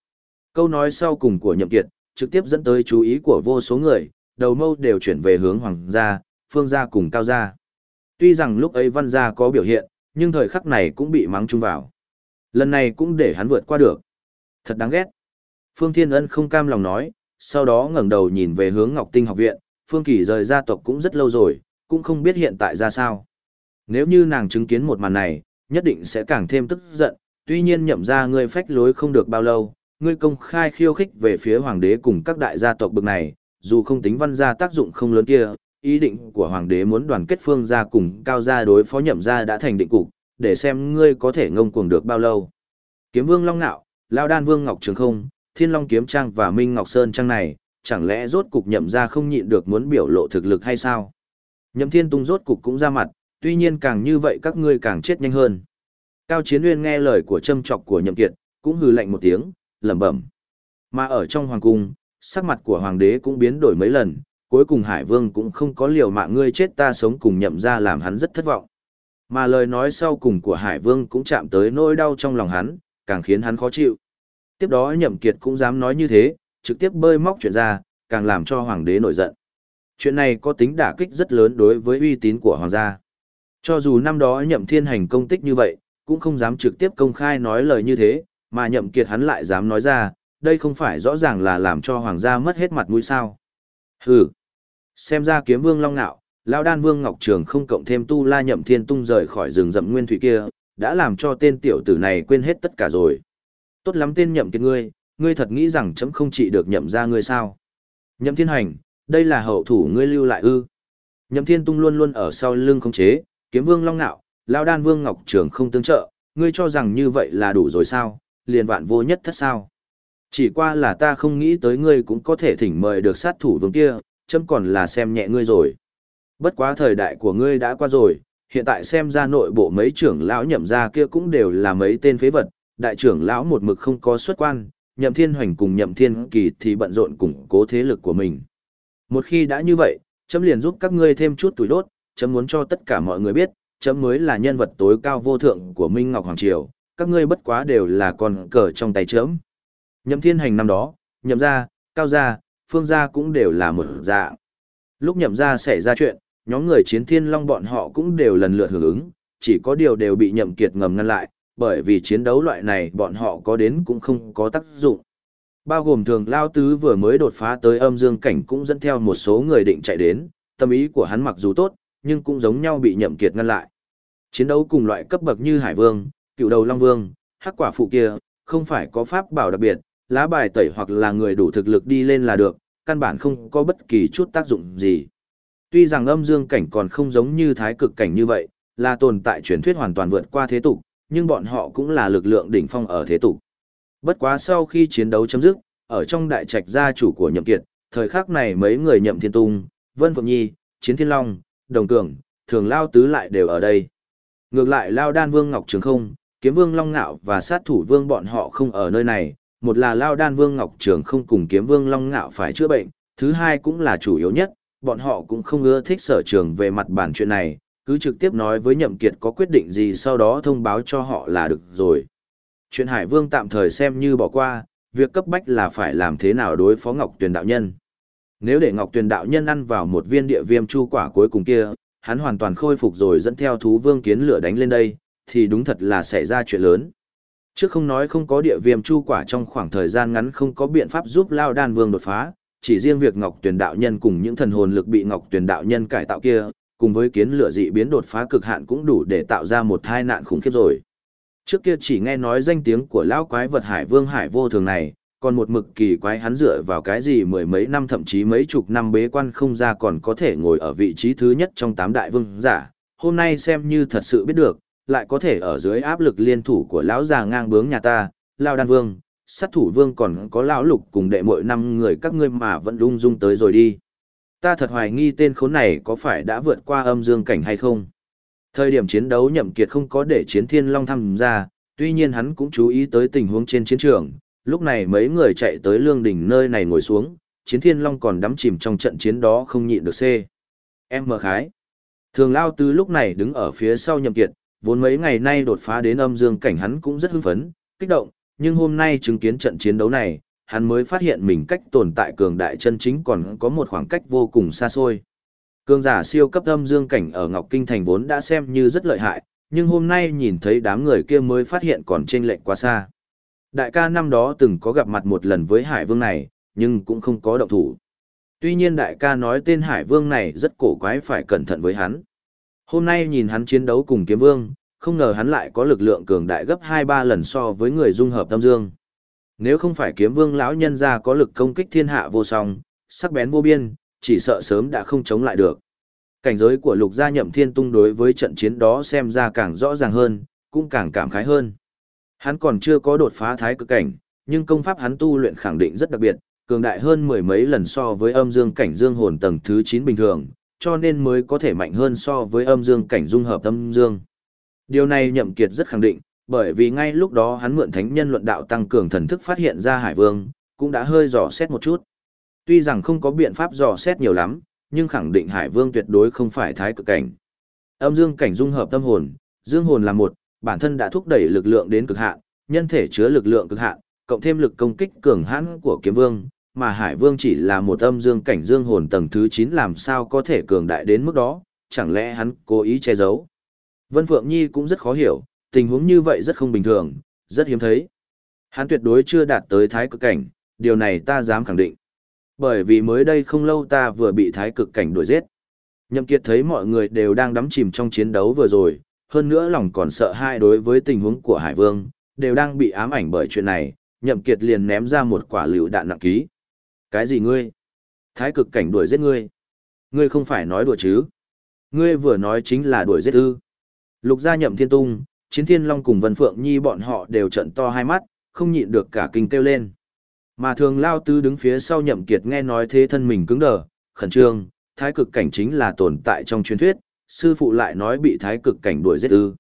Câu nói sau cùng của nhậm kiệt, trực tiếp dẫn tới chú ý của vô số người, đầu mâu đều chuyển về hướng hoàng gia, phương gia cùng cao gia. Tuy rằng lúc ấy văn gia có biểu hiện, nhưng thời khắc này cũng bị mắng chung vào. Lần này cũng để hắn vượt qua được. Thật đáng ghét. Phương Thiên Ân không cam lòng nói, sau đó ngẩng đầu nhìn về hướng Ngọc Tinh học viện, Phương Kỳ rời gia tộc cũng rất lâu rồi, cũng không biết hiện tại ra sao. Nếu như nàng chứng kiến một màn này, nhất định sẽ càng thêm tức giận, tuy nhiên nhậm ra ngươi phách lối không được bao lâu, ngươi công khai khiêu khích về phía hoàng đế cùng các đại gia tộc bực này, dù không tính văn gia tác dụng không lớn kia, ý định của hoàng đế muốn đoàn kết phương gia cùng cao gia đối phó nhậm gia đã thành định cục, để xem ngươi có thể ngông cuồng được bao lâu. Kiếm vương Long Nạo, Lao Đan Vương Ngọc Trường Không, Thiên Long Kiếm Trang và Minh Ngọc Sơn Trang này, chẳng lẽ rốt cục nhậm ra không nhịn được muốn biểu lộ thực lực hay sao? Nhậm Thiên Tung rốt cục cũng ra mặt, tuy nhiên càng như vậy các ngươi càng chết nhanh hơn. Cao Chiến Uyên nghe lời của châm chọc của Nhậm Kiệt, cũng hừ lạnh một tiếng, lẩm bẩm. Mà ở trong hoàng cung, sắc mặt của hoàng đế cũng biến đổi mấy lần, cuối cùng Hải Vương cũng không có liều mạng ngươi chết ta sống cùng nhậm ra làm hắn rất thất vọng. Mà lời nói sau cùng của Hải Vương cũng chạm tới nỗi đau trong lòng hắn, càng khiến hắn khó chịu. Tiếp đó nhậm kiệt cũng dám nói như thế, trực tiếp bơi móc chuyện ra, càng làm cho hoàng đế nổi giận. Chuyện này có tính đả kích rất lớn đối với uy tín của hoàng gia. Cho dù năm đó nhậm thiên hành công tích như vậy, cũng không dám trực tiếp công khai nói lời như thế, mà nhậm kiệt hắn lại dám nói ra, đây không phải rõ ràng là làm cho hoàng gia mất hết mặt mũi sao. Hừ. Xem ra kiếm vương long nạo, lão đan vương ngọc trường không cộng thêm tu la nhậm thiên tung rời khỏi rừng rậm nguyên thủy kia, đã làm cho tên tiểu tử này quên hết tất cả rồi. Tốt lắm tên nhậm kiệt ngươi, ngươi thật nghĩ rằng chấm không trị được nhậm ra ngươi sao. Nhậm thiên hành, đây là hậu thủ ngươi lưu lại ư. Nhậm thiên tung luôn luôn ở sau lưng khống chế, kiếm vương long nạo, lão đan vương ngọc trường không tương trợ, ngươi cho rằng như vậy là đủ rồi sao, liền vạn vô nhất thất sao. Chỉ qua là ta không nghĩ tới ngươi cũng có thể thỉnh mời được sát thủ vương kia, chấm còn là xem nhẹ ngươi rồi. Bất quá thời đại của ngươi đã qua rồi, hiện tại xem ra nội bộ mấy trưởng lão nhậm ra kia cũng đều là mấy tên phế vật, đại trưởng lão một mực không có xuất quan, nhậm thiên hoành cùng nhậm thiên kỳ thì bận rộn củng cố thế lực của mình. Một khi đã như vậy, chấm liền giúp các ngươi thêm chút tuổi đốt, chấm muốn cho tất cả mọi người biết, chấm mới là nhân vật tối cao vô thượng của Minh Ngọc Hoàng Triều, các ngươi bất quá đều là con cờ trong tay chấm. Nhậm thiên hành năm đó, nhậm gia, cao gia, phương gia cũng đều là một dạng. Lúc nhậm gia xảy ra chuyện, nhóm người chiến thiên long bọn họ cũng đều lần lượt hưởng ứng, chỉ có điều đều bị nhậm kiệt ngầm ngăn lại, bởi vì chiến đấu loại này bọn họ có đến cũng không có tác dụng. Bao gồm thường lao tứ vừa mới đột phá tới âm dương cảnh cũng dẫn theo một số người định chạy đến, tâm ý của hắn mặc dù tốt, nhưng cũng giống nhau bị nhậm kiệt ngăn lại. Chiến đấu cùng loại cấp bậc như Hải Vương, cựu đầu Long Vương, hắc quả phụ kia, không phải có pháp bảo đặc biệt, lá bài tẩy hoặc là người đủ thực lực đi lên là được, căn bản không có bất kỳ chút tác dụng gì. Tuy rằng âm dương cảnh còn không giống như thái cực cảnh như vậy, là tồn tại truyền thuyết hoàn toàn vượt qua thế tục, nhưng bọn họ cũng là lực lượng đỉnh phong ở thế tục. Bất quá sau khi chiến đấu chấm dứt, ở trong đại trạch gia chủ của Nhậm Kiệt, thời khắc này mấy người Nhậm Thiên Tung, Vân Phượng Nhi, Chiến Thiên Long, Đồng Cường, Thường Lao Tứ lại đều ở đây. Ngược lại Lao Đan Vương Ngọc Trường Không, Kiếm Vương Long Ngạo và Sát Thủ Vương bọn họ không ở nơi này, một là Lao Đan Vương Ngọc Trường Không cùng Kiếm Vương Long Ngạo phải chữa bệnh, thứ hai cũng là chủ yếu nhất, bọn họ cũng không ưa thích sở trường về mặt bản chuyện này, cứ trực tiếp nói với Nhậm Kiệt có quyết định gì sau đó thông báo cho họ là được rồi. Chuyện Hải Vương tạm thời xem như bỏ qua, việc cấp bách là phải làm thế nào đối phó Ngọc Tuyền đạo nhân. Nếu để Ngọc Tuyền đạo nhân ăn vào một viên địa viêm chu quả cuối cùng kia, hắn hoàn toàn khôi phục rồi dẫn theo thú vương kiến lửa đánh lên đây, thì đúng thật là xảy ra chuyện lớn. Trước không nói không có địa viêm chu quả trong khoảng thời gian ngắn không có biện pháp giúp Lao Đan Vương đột phá, chỉ riêng việc Ngọc Tuyền đạo nhân cùng những thần hồn lực bị Ngọc Tuyền đạo nhân cải tạo kia, cùng với kiến lửa dị biến đột phá cực hạn cũng đủ để tạo ra một tai nạn khủng khiếp rồi. Trước kia chỉ nghe nói danh tiếng của lão quái vật Hải Vương Hải vô thường này, còn một mực kỳ quái hắn dựa vào cái gì mười mấy năm thậm chí mấy chục năm bế quan không ra còn có thể ngồi ở vị trí thứ nhất trong tám đại vương giả. Hôm nay xem như thật sự biết được, lại có thể ở dưới áp lực liên thủ của lão già ngang bướng nhà ta, Lão Đan Vương, sát thủ vương còn có lão lục cùng đệ mỗi năm người các ngươi mà vẫn lung dung tới rồi đi. Ta thật hoài nghi tên khốn này có phải đã vượt qua âm dương cảnh hay không. Thời điểm chiến đấu nhậm kiệt không có để chiến thiên long tham gia, tuy nhiên hắn cũng chú ý tới tình huống trên chiến trường. Lúc này mấy người chạy tới lương đỉnh nơi này ngồi xuống, chiến thiên long còn đắm chìm trong trận chiến đó không nhịn được C. Em mờ khái. Thường lao tứ lúc này đứng ở phía sau nhậm kiệt, vốn mấy ngày nay đột phá đến âm dương cảnh hắn cũng rất hưng phấn, kích động, nhưng hôm nay chứng kiến trận chiến đấu này, hắn mới phát hiện mình cách tồn tại cường đại chân chính còn có một khoảng cách vô cùng xa xôi. Cường giả siêu cấp âm dương cảnh ở Ngọc Kinh Thành vốn đã xem như rất lợi hại, nhưng hôm nay nhìn thấy đám người kia mới phát hiện còn trên lệnh quá xa. Đại ca năm đó từng có gặp mặt một lần với Hải Vương này, nhưng cũng không có động thủ. Tuy nhiên đại ca nói tên Hải Vương này rất cổ quái phải cẩn thận với hắn. Hôm nay nhìn hắn chiến đấu cùng kiếm vương, không ngờ hắn lại có lực lượng cường đại gấp 2-3 lần so với người dung hợp tâm dương. Nếu không phải kiếm vương lão nhân ra có lực công kích thiên hạ vô song, sắc bén vô biên, chỉ sợ sớm đã không chống lại được. Cảnh giới của lục gia nhậm thiên tung đối với trận chiến đó xem ra càng rõ ràng hơn, cũng càng cảm khái hơn. Hắn còn chưa có đột phá thái cực cảnh, nhưng công pháp hắn tu luyện khẳng định rất đặc biệt, cường đại hơn mười mấy lần so với âm dương cảnh dương hồn tầng thứ 9 bình thường, cho nên mới có thể mạnh hơn so với âm dương cảnh dung hợp âm dương. Điều này nhậm kiệt rất khẳng định, bởi vì ngay lúc đó hắn mượn thánh nhân luận đạo tăng cường thần thức phát hiện ra Hải Vương, cũng đã hơi dò xét một chút. Tuy rằng không có biện pháp dò xét nhiều lắm, nhưng khẳng định Hải Vương tuyệt đối không phải thái cực cảnh. Âm dương cảnh dung hợp tâm hồn, dương hồn là một, bản thân đã thúc đẩy lực lượng đến cực hạn, nhân thể chứa lực lượng cực hạn, cộng thêm lực công kích cường hãn của kiếm vương, mà Hải Vương chỉ là một âm dương cảnh dương hồn tầng thứ 9 làm sao có thể cường đại đến mức đó, chẳng lẽ hắn cố ý che giấu. Vân Phượng Nhi cũng rất khó hiểu, tình huống như vậy rất không bình thường, rất hiếm thấy. Hắn tuyệt đối chưa đạt tới thái cực cảnh, điều này ta dám khẳng định. Bởi vì mới đây không lâu ta vừa bị thái cực cảnh đuổi giết. Nhậm Kiệt thấy mọi người đều đang đắm chìm trong chiến đấu vừa rồi, hơn nữa lòng còn sợ hãi đối với tình huống của Hải Vương, đều đang bị ám ảnh bởi chuyện này, Nhậm Kiệt liền ném ra một quả lựu đạn nặng ký. Cái gì ngươi? Thái cực cảnh đuổi giết ngươi? Ngươi không phải nói đùa chứ? Ngươi vừa nói chính là đuổi giết ư? Lục gia Nhậm Thiên Tung, Chiến Thiên Long cùng Vân Phượng Nhi bọn họ đều trận to hai mắt, không nhịn được cả kinh kêu lên. Mà thường lao tư đứng phía sau Nhậm Kiệt nghe nói thế thân mình cứng đờ, khẩn trương, thái cực cảnh chính là tồn tại trong truyền thuyết, sư phụ lại nói bị thái cực cảnh đuổi giết ư.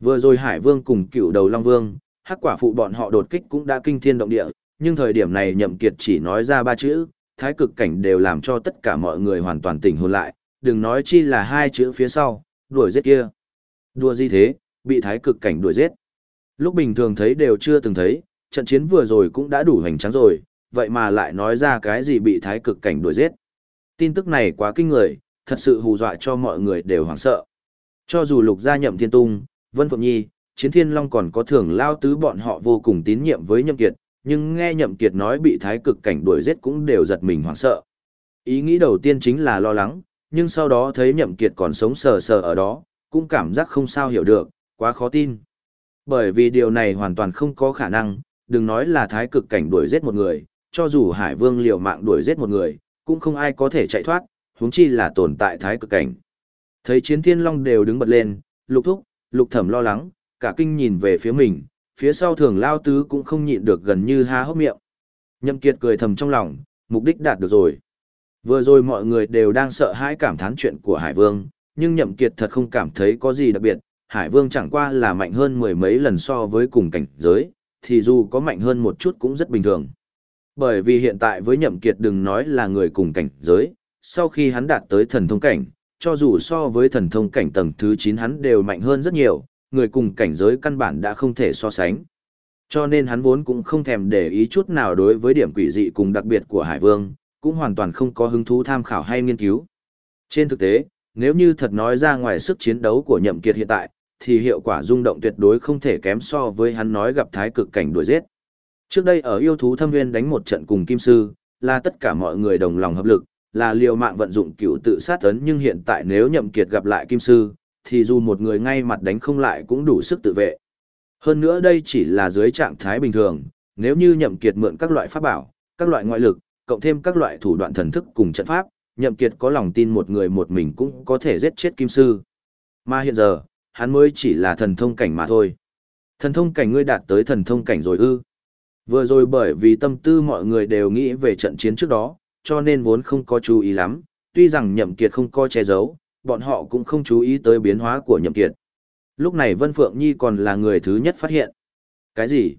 Vừa rồi Hải Vương cùng cựu đầu Long Vương, hắc quả phụ bọn họ đột kích cũng đã kinh thiên động địa, nhưng thời điểm này nhậm kiệt chỉ nói ra ba chữ, thái cực cảnh đều làm cho tất cả mọi người hoàn toàn tỉnh hồn lại, đừng nói chi là hai chữ phía sau, đuổi giết kia. Đùa gì thế, bị thái cực cảnh đuổi giết. Lúc bình thường thấy đều chưa từng thấy, trận chiến vừa rồi cũng đã đủ hành trắng rồi, vậy mà lại nói ra cái gì bị thái cực cảnh đuổi giết. Tin tức này quá kinh người, thật sự hù dọa cho mọi người đều hoảng sợ. Cho dù lục gia nhậm thiên tung, Vân Phượng Nhi, Chiến Thiên Long còn có thường lao tứ bọn họ vô cùng tín nhiệm với Nhậm Kiệt, nhưng nghe Nhậm Kiệt nói bị thái cực cảnh đuổi giết cũng đều giật mình hoảng sợ. Ý nghĩ đầu tiên chính là lo lắng, nhưng sau đó thấy Nhậm Kiệt còn sống sờ sờ ở đó, cũng cảm giác không sao hiểu được, quá khó tin. Bởi vì điều này hoàn toàn không có khả năng, đừng nói là thái cực cảnh đuổi giết một người, cho dù Hải Vương liều mạng đuổi giết một người, cũng không ai có thể chạy thoát, huống chi là tồn tại thái cực cảnh. Thấy Chiến Thiên Long đều đứng bật lên, lục thúc, lục thẩm lo lắng, cả kinh nhìn về phía mình, phía sau thường lao tứ cũng không nhịn được gần như há hốc miệng. Nhậm Kiệt cười thầm trong lòng, mục đích đạt được rồi. Vừa rồi mọi người đều đang sợ hãi cảm thán chuyện của Hải Vương, nhưng Nhậm Kiệt thật không cảm thấy có gì đặc biệt, Hải Vương chẳng qua là mạnh hơn mười mấy lần so với cùng cảnh giới, thì dù có mạnh hơn một chút cũng rất bình thường. Bởi vì hiện tại với Nhậm Kiệt đừng nói là người cùng cảnh giới, sau khi hắn đạt tới thần thông cảnh, cho dù so với thần thông cảnh tầng thứ 9 hắn đều mạnh hơn rất nhiều, người cùng cảnh giới căn bản đã không thể so sánh. Cho nên hắn vốn cũng không thèm để ý chút nào đối với điểm quỷ dị cùng đặc biệt của Hải Vương, cũng hoàn toàn không có hứng thú tham khảo hay nghiên cứu. Trên thực tế, nếu như thật nói ra ngoài sức chiến đấu của nhậm kiệt hiện tại, thì hiệu quả rung động tuyệt đối không thể kém so với hắn nói gặp thái cực cảnh đuổi giết. Trước đây ở yêu thú thâm nguyên đánh một trận cùng Kim Sư, là tất cả mọi người đồng lòng hợp lực, là liều mạng vận dụng cựu tự sát ấn nhưng hiện tại nếu nhậm kiệt gặp lại Kim Sư, thì dù một người ngay mặt đánh không lại cũng đủ sức tự vệ. Hơn nữa đây chỉ là dưới trạng thái bình thường, nếu như nhậm kiệt mượn các loại pháp bảo, các loại ngoại lực, cộng thêm các loại thủ đoạn thần thức cùng trận pháp, nhậm kiệt có lòng tin một người một mình cũng có thể giết chết kim sư. Mà hiện giờ, hắn mới chỉ là thần thông cảnh mà thôi. Thần thông cảnh ngươi đạt tới thần thông cảnh rồi ư. Vừa rồi bởi vì tâm tư mọi người đều nghĩ về trận chiến trước đó, cho nên vốn không có chú ý lắm, tuy rằng nhậm kiệt không coi che giấu, bọn họ cũng không chú ý tới biến hóa của nhậm kiệt. Lúc này Vân Phượng Nhi còn là người thứ nhất phát hiện. Cái gì?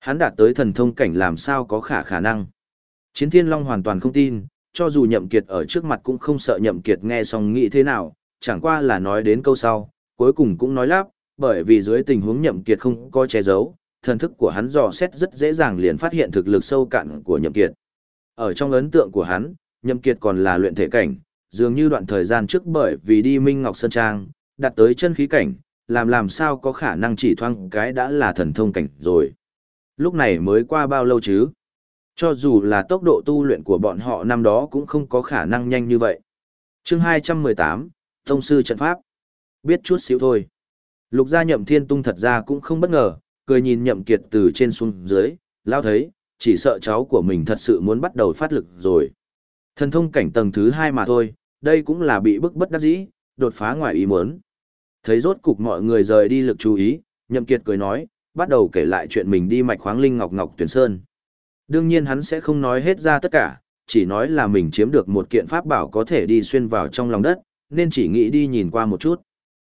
Hắn đạt tới thần thông cảnh làm sao có khả khả năng? Chiến Thiên Long hoàn toàn không tin, cho dù nhậm kiệt ở trước mặt cũng không sợ nhậm kiệt nghe xong nghĩ thế nào, chẳng qua là nói đến câu sau, cuối cùng cũng nói lắp, bởi vì dưới tình huống nhậm kiệt không có che giấu, thần thức của hắn dò xét rất dễ dàng liền phát hiện thực lực sâu cạn của nhậm kiệt. Ở trong ấn tượng của hắn, nhậm kiệt còn là luyện thể cảnh, dường như đoạn thời gian trước bởi vì đi Minh Ngọc Sơn Trang, đạt tới chân khí cảnh, làm làm sao có khả năng chỉ thoang cái đã là thần thông cảnh rồi. Lúc này mới qua bao lâu chứ? Cho dù là tốc độ tu luyện của bọn họ năm đó cũng không có khả năng nhanh như vậy. chương 218, Tông Sư Trận Pháp. Biết chút xíu thôi. Lục gia nhậm thiên tung thật ra cũng không bất ngờ, cười nhìn nhậm kiệt từ trên xuống dưới, lao thấy, chỉ sợ cháu của mình thật sự muốn bắt đầu phát lực rồi. Thần thông cảnh tầng thứ hai mà thôi, đây cũng là bị bức bất đắc dĩ, đột phá ngoài ý muốn. Thấy rốt cục mọi người rời đi lực chú ý, Nhậm Kiệt cười nói, bắt đầu kể lại chuyện mình đi mạch khoáng linh ngọc ngọc tuyển sơn. Đương nhiên hắn sẽ không nói hết ra tất cả, chỉ nói là mình chiếm được một kiện pháp bảo có thể đi xuyên vào trong lòng đất, nên chỉ nghĩ đi nhìn qua một chút.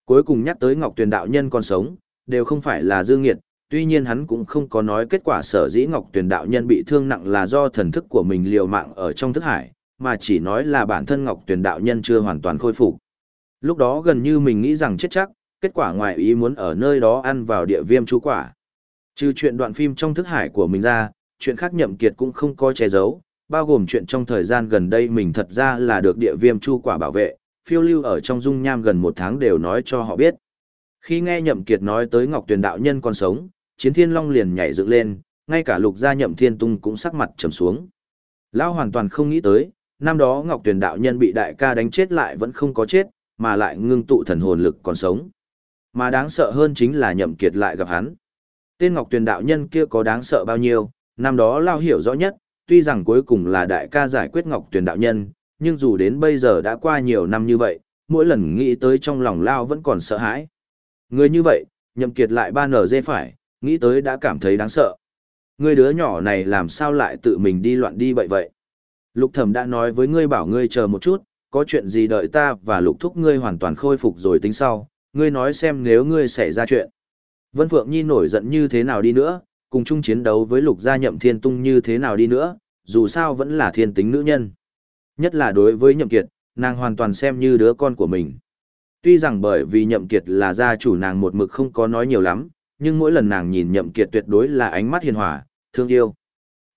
Cuối cùng nhắc tới Ngọc Tuyền đạo nhân còn sống, đều không phải là Dương Nghiệt, tuy nhiên hắn cũng không có nói kết quả sở dĩ Ngọc Tuyền đạo nhân bị thương nặng là do thần thức của mình liều mạng ở trong thức hải, mà chỉ nói là bản thân Ngọc Tuyền đạo nhân chưa hoàn toàn khôi phục. Lúc đó gần như mình nghĩ rằng chết chắc, kết quả ngoài ý muốn ở nơi đó ăn vào địa viêm chú quả. Trừ chuyện đoạn phim trong thức hải của mình ra, chuyện khác nhậm kiệt cũng không có che giấu, bao gồm chuyện trong thời gian gần đây mình thật ra là được địa viêm chu quả bảo vệ, phiêu lưu ở trong dung nham gần một tháng đều nói cho họ biết. Khi nghe nhậm kiệt nói tới Ngọc Tuyền đạo nhân còn sống, chiến thiên long liền nhảy dựng lên, ngay cả lục gia nhậm thiên tung cũng sắc mặt trầm xuống. Lão hoàn toàn không nghĩ tới, năm đó Ngọc Tuyền đạo nhân bị đại ca đánh chết lại vẫn không có chết, mà lại ngưng tụ thần hồn lực còn sống. Mà đáng sợ hơn chính là nhậm kiệt lại gặp hắn. Tên Ngọc Tuyền đạo nhân kia có đáng sợ bao nhiêu, năm đó Lao hiểu rõ nhất, tuy rằng cuối cùng là đại ca giải quyết Ngọc Tuyền đạo nhân, nhưng dù đến bây giờ đã qua nhiều năm như vậy, mỗi lần nghĩ tới trong lòng Lao vẫn còn sợ hãi. Người như vậy, nhậm kiệt lại ba nở dê phải, nghĩ tới đã cảm thấy đáng sợ. Người đứa nhỏ này làm sao lại tự mình đi loạn đi bậy vậy? Lục thẩm đã nói với ngươi bảo ngươi chờ một chút, có chuyện gì đợi ta và lục thúc ngươi hoàn toàn khôi phục rồi tính sau, ngươi nói xem nếu ngươi xảy ra chuyện. Vân Phượng Nhi nổi giận như thế nào đi nữa, cùng chung chiến đấu với lục gia nhậm thiên tung như thế nào đi nữa, dù sao vẫn là thiên tính nữ nhân. Nhất là đối với nhậm kiệt, nàng hoàn toàn xem như đứa con của mình. Tuy rằng bởi vì nhậm kiệt là gia chủ nàng một mực không có nói nhiều lắm, nhưng mỗi lần nàng nhìn nhậm kiệt tuyệt đối là ánh mắt hiền hòa, thương yêu.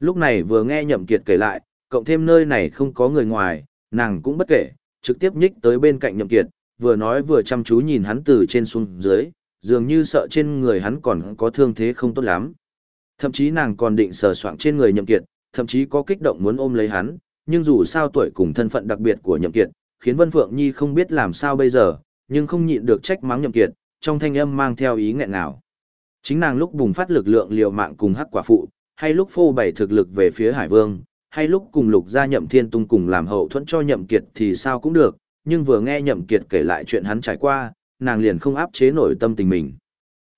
Lúc này vừa nghe nhậm kiệt kể lại, cộng thêm nơi này không có người ngoài, nàng cũng bất kể, trực tiếp nhích tới bên cạnh nhậm kiệt, vừa nói vừa chăm chú nhìn hắn từ trên xuống dưới, dường như sợ trên người hắn còn có thương thế không tốt lắm. Thậm chí nàng còn định sờ soạng trên người nhậm kiệt, thậm chí có kích động muốn ôm lấy hắn, nhưng dù sao tuổi cùng thân phận đặc biệt của nhậm kiệt, khiến Vân Phượng Nhi không biết làm sao bây giờ, nhưng không nhịn được trách mắng nhậm kiệt, trong thanh âm mang theo ý nghẹn nào. Chính nàng lúc bùng phát lực lượng liều mạng cùng hắc quả phụ, hay lúc phô bày thực lực về phía Hải Vương, hay lúc cùng lục gia nhậm thiên tung cùng làm hậu thuẫn cho nhậm kiệt thì sao cũng được, nhưng vừa nghe nhậm kiệt kể lại chuyện hắn trải qua, nàng liền không áp chế nổi tâm tình mình.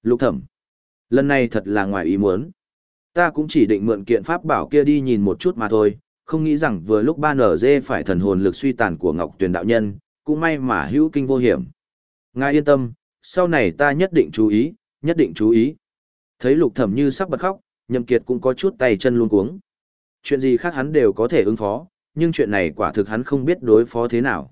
Lục thẩm, lần này thật là ngoài ý muốn. Ta cũng chỉ định mượn kiện pháp bảo kia đi nhìn một chút mà thôi, không nghĩ rằng vừa lúc ba nở dê phải thần hồn lực suy tàn của Ngọc Tuyền đạo nhân, cũng may mà hữu kinh vô hiểm. Ngài yên tâm, sau này ta nhất định chú ý, nhất định chú ý. Thấy lục thẩm như sắp bật khóc, nhậm kiệt cũng có chút tay chân luôn cuống. Chuyện gì khác hắn đều có thể ứng phó, nhưng chuyện này quả thực hắn không biết đối phó thế nào.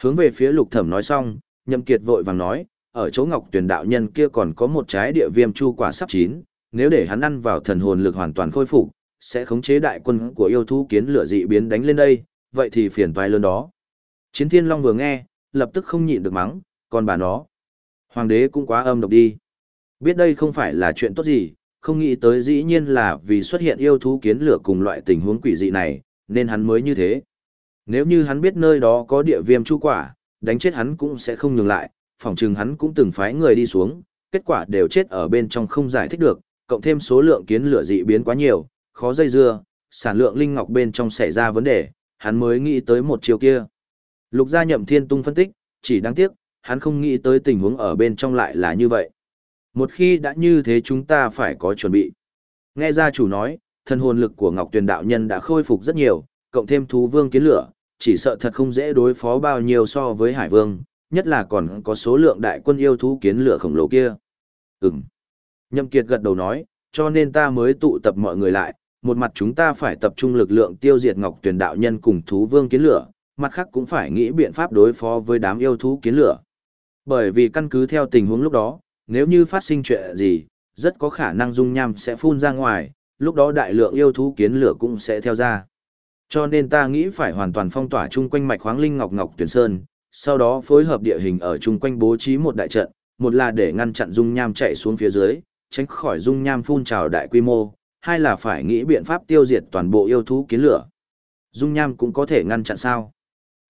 Hướng về phía lục thẩm nói xong, nhậm kiệt vội vàng nói, ở chỗ ngọc tuyền đạo nhân kia còn có một trái địa viêm chu quả sắp chín, nếu để hắn ăn vào thần hồn lực hoàn toàn khôi phục, sẽ khống chế đại quân của yêu thú kiến lửa dị biến đánh lên đây, vậy thì phiền toái lớn đó. Chiến thiên long vừa nghe, lập tức không nhịn được mắng, còn bà nó. Hoàng đế cũng quá âm độc đi. Biết đây không phải là chuyện tốt gì, không nghĩ tới dĩ nhiên là vì xuất hiện yêu thú kiến lửa cùng loại tình huống quỷ dị này, nên hắn mới như thế. Nếu như hắn biết nơi đó có địa viêm chu quả, đánh chết hắn cũng sẽ không nhường lại, phỏng chừng hắn cũng từng phái người đi xuống, kết quả đều chết ở bên trong không giải thích được, cộng thêm số lượng kiến lửa dị biến quá nhiều, khó dây dưa, sản lượng linh ngọc bên trong xảy ra vấn đề, hắn mới nghĩ tới một chiều kia. Lục gia nhậm thiên tung phân tích, chỉ đáng tiếc, hắn không nghĩ tới tình huống ở bên trong lại là như vậy. Một khi đã như thế chúng ta phải có chuẩn bị. Nghe gia chủ nói, thân hồn lực của Ngọc Tuyền đạo nhân đã khôi phục rất nhiều, cộng thêm thú vương kiến lửa, chỉ sợ thật không dễ đối phó bao nhiêu so với Hải Vương, nhất là còn có số lượng đại quân yêu thú kiến lửa khổng lồ kia. Ừm. Nhậm Kiệt gật đầu nói, cho nên ta mới tụ tập mọi người lại, một mặt chúng ta phải tập trung lực lượng tiêu diệt Ngọc Tuyền đạo nhân cùng thú vương kiến lửa, mặt khác cũng phải nghĩ biện pháp đối phó với đám yêu thú kiến lửa. Bởi vì căn cứ theo tình huống lúc đó, nếu như phát sinh chuyện gì, rất có khả năng dung nham sẽ phun ra ngoài, lúc đó đại lượng yêu thú kiến lửa cũng sẽ theo ra. Cho nên ta nghĩ phải hoàn toàn phong tỏa chung quanh mạch khoáng linh ngọc ngọc tuyển sơn, sau đó phối hợp địa hình ở chung quanh bố trí một đại trận, một là để ngăn chặn dung nham chạy xuống phía dưới, tránh khỏi dung nham phun trào đại quy mô, hai là phải nghĩ biện pháp tiêu diệt toàn bộ yêu thú kiến lửa. Dung nham cũng có thể ngăn chặn sao?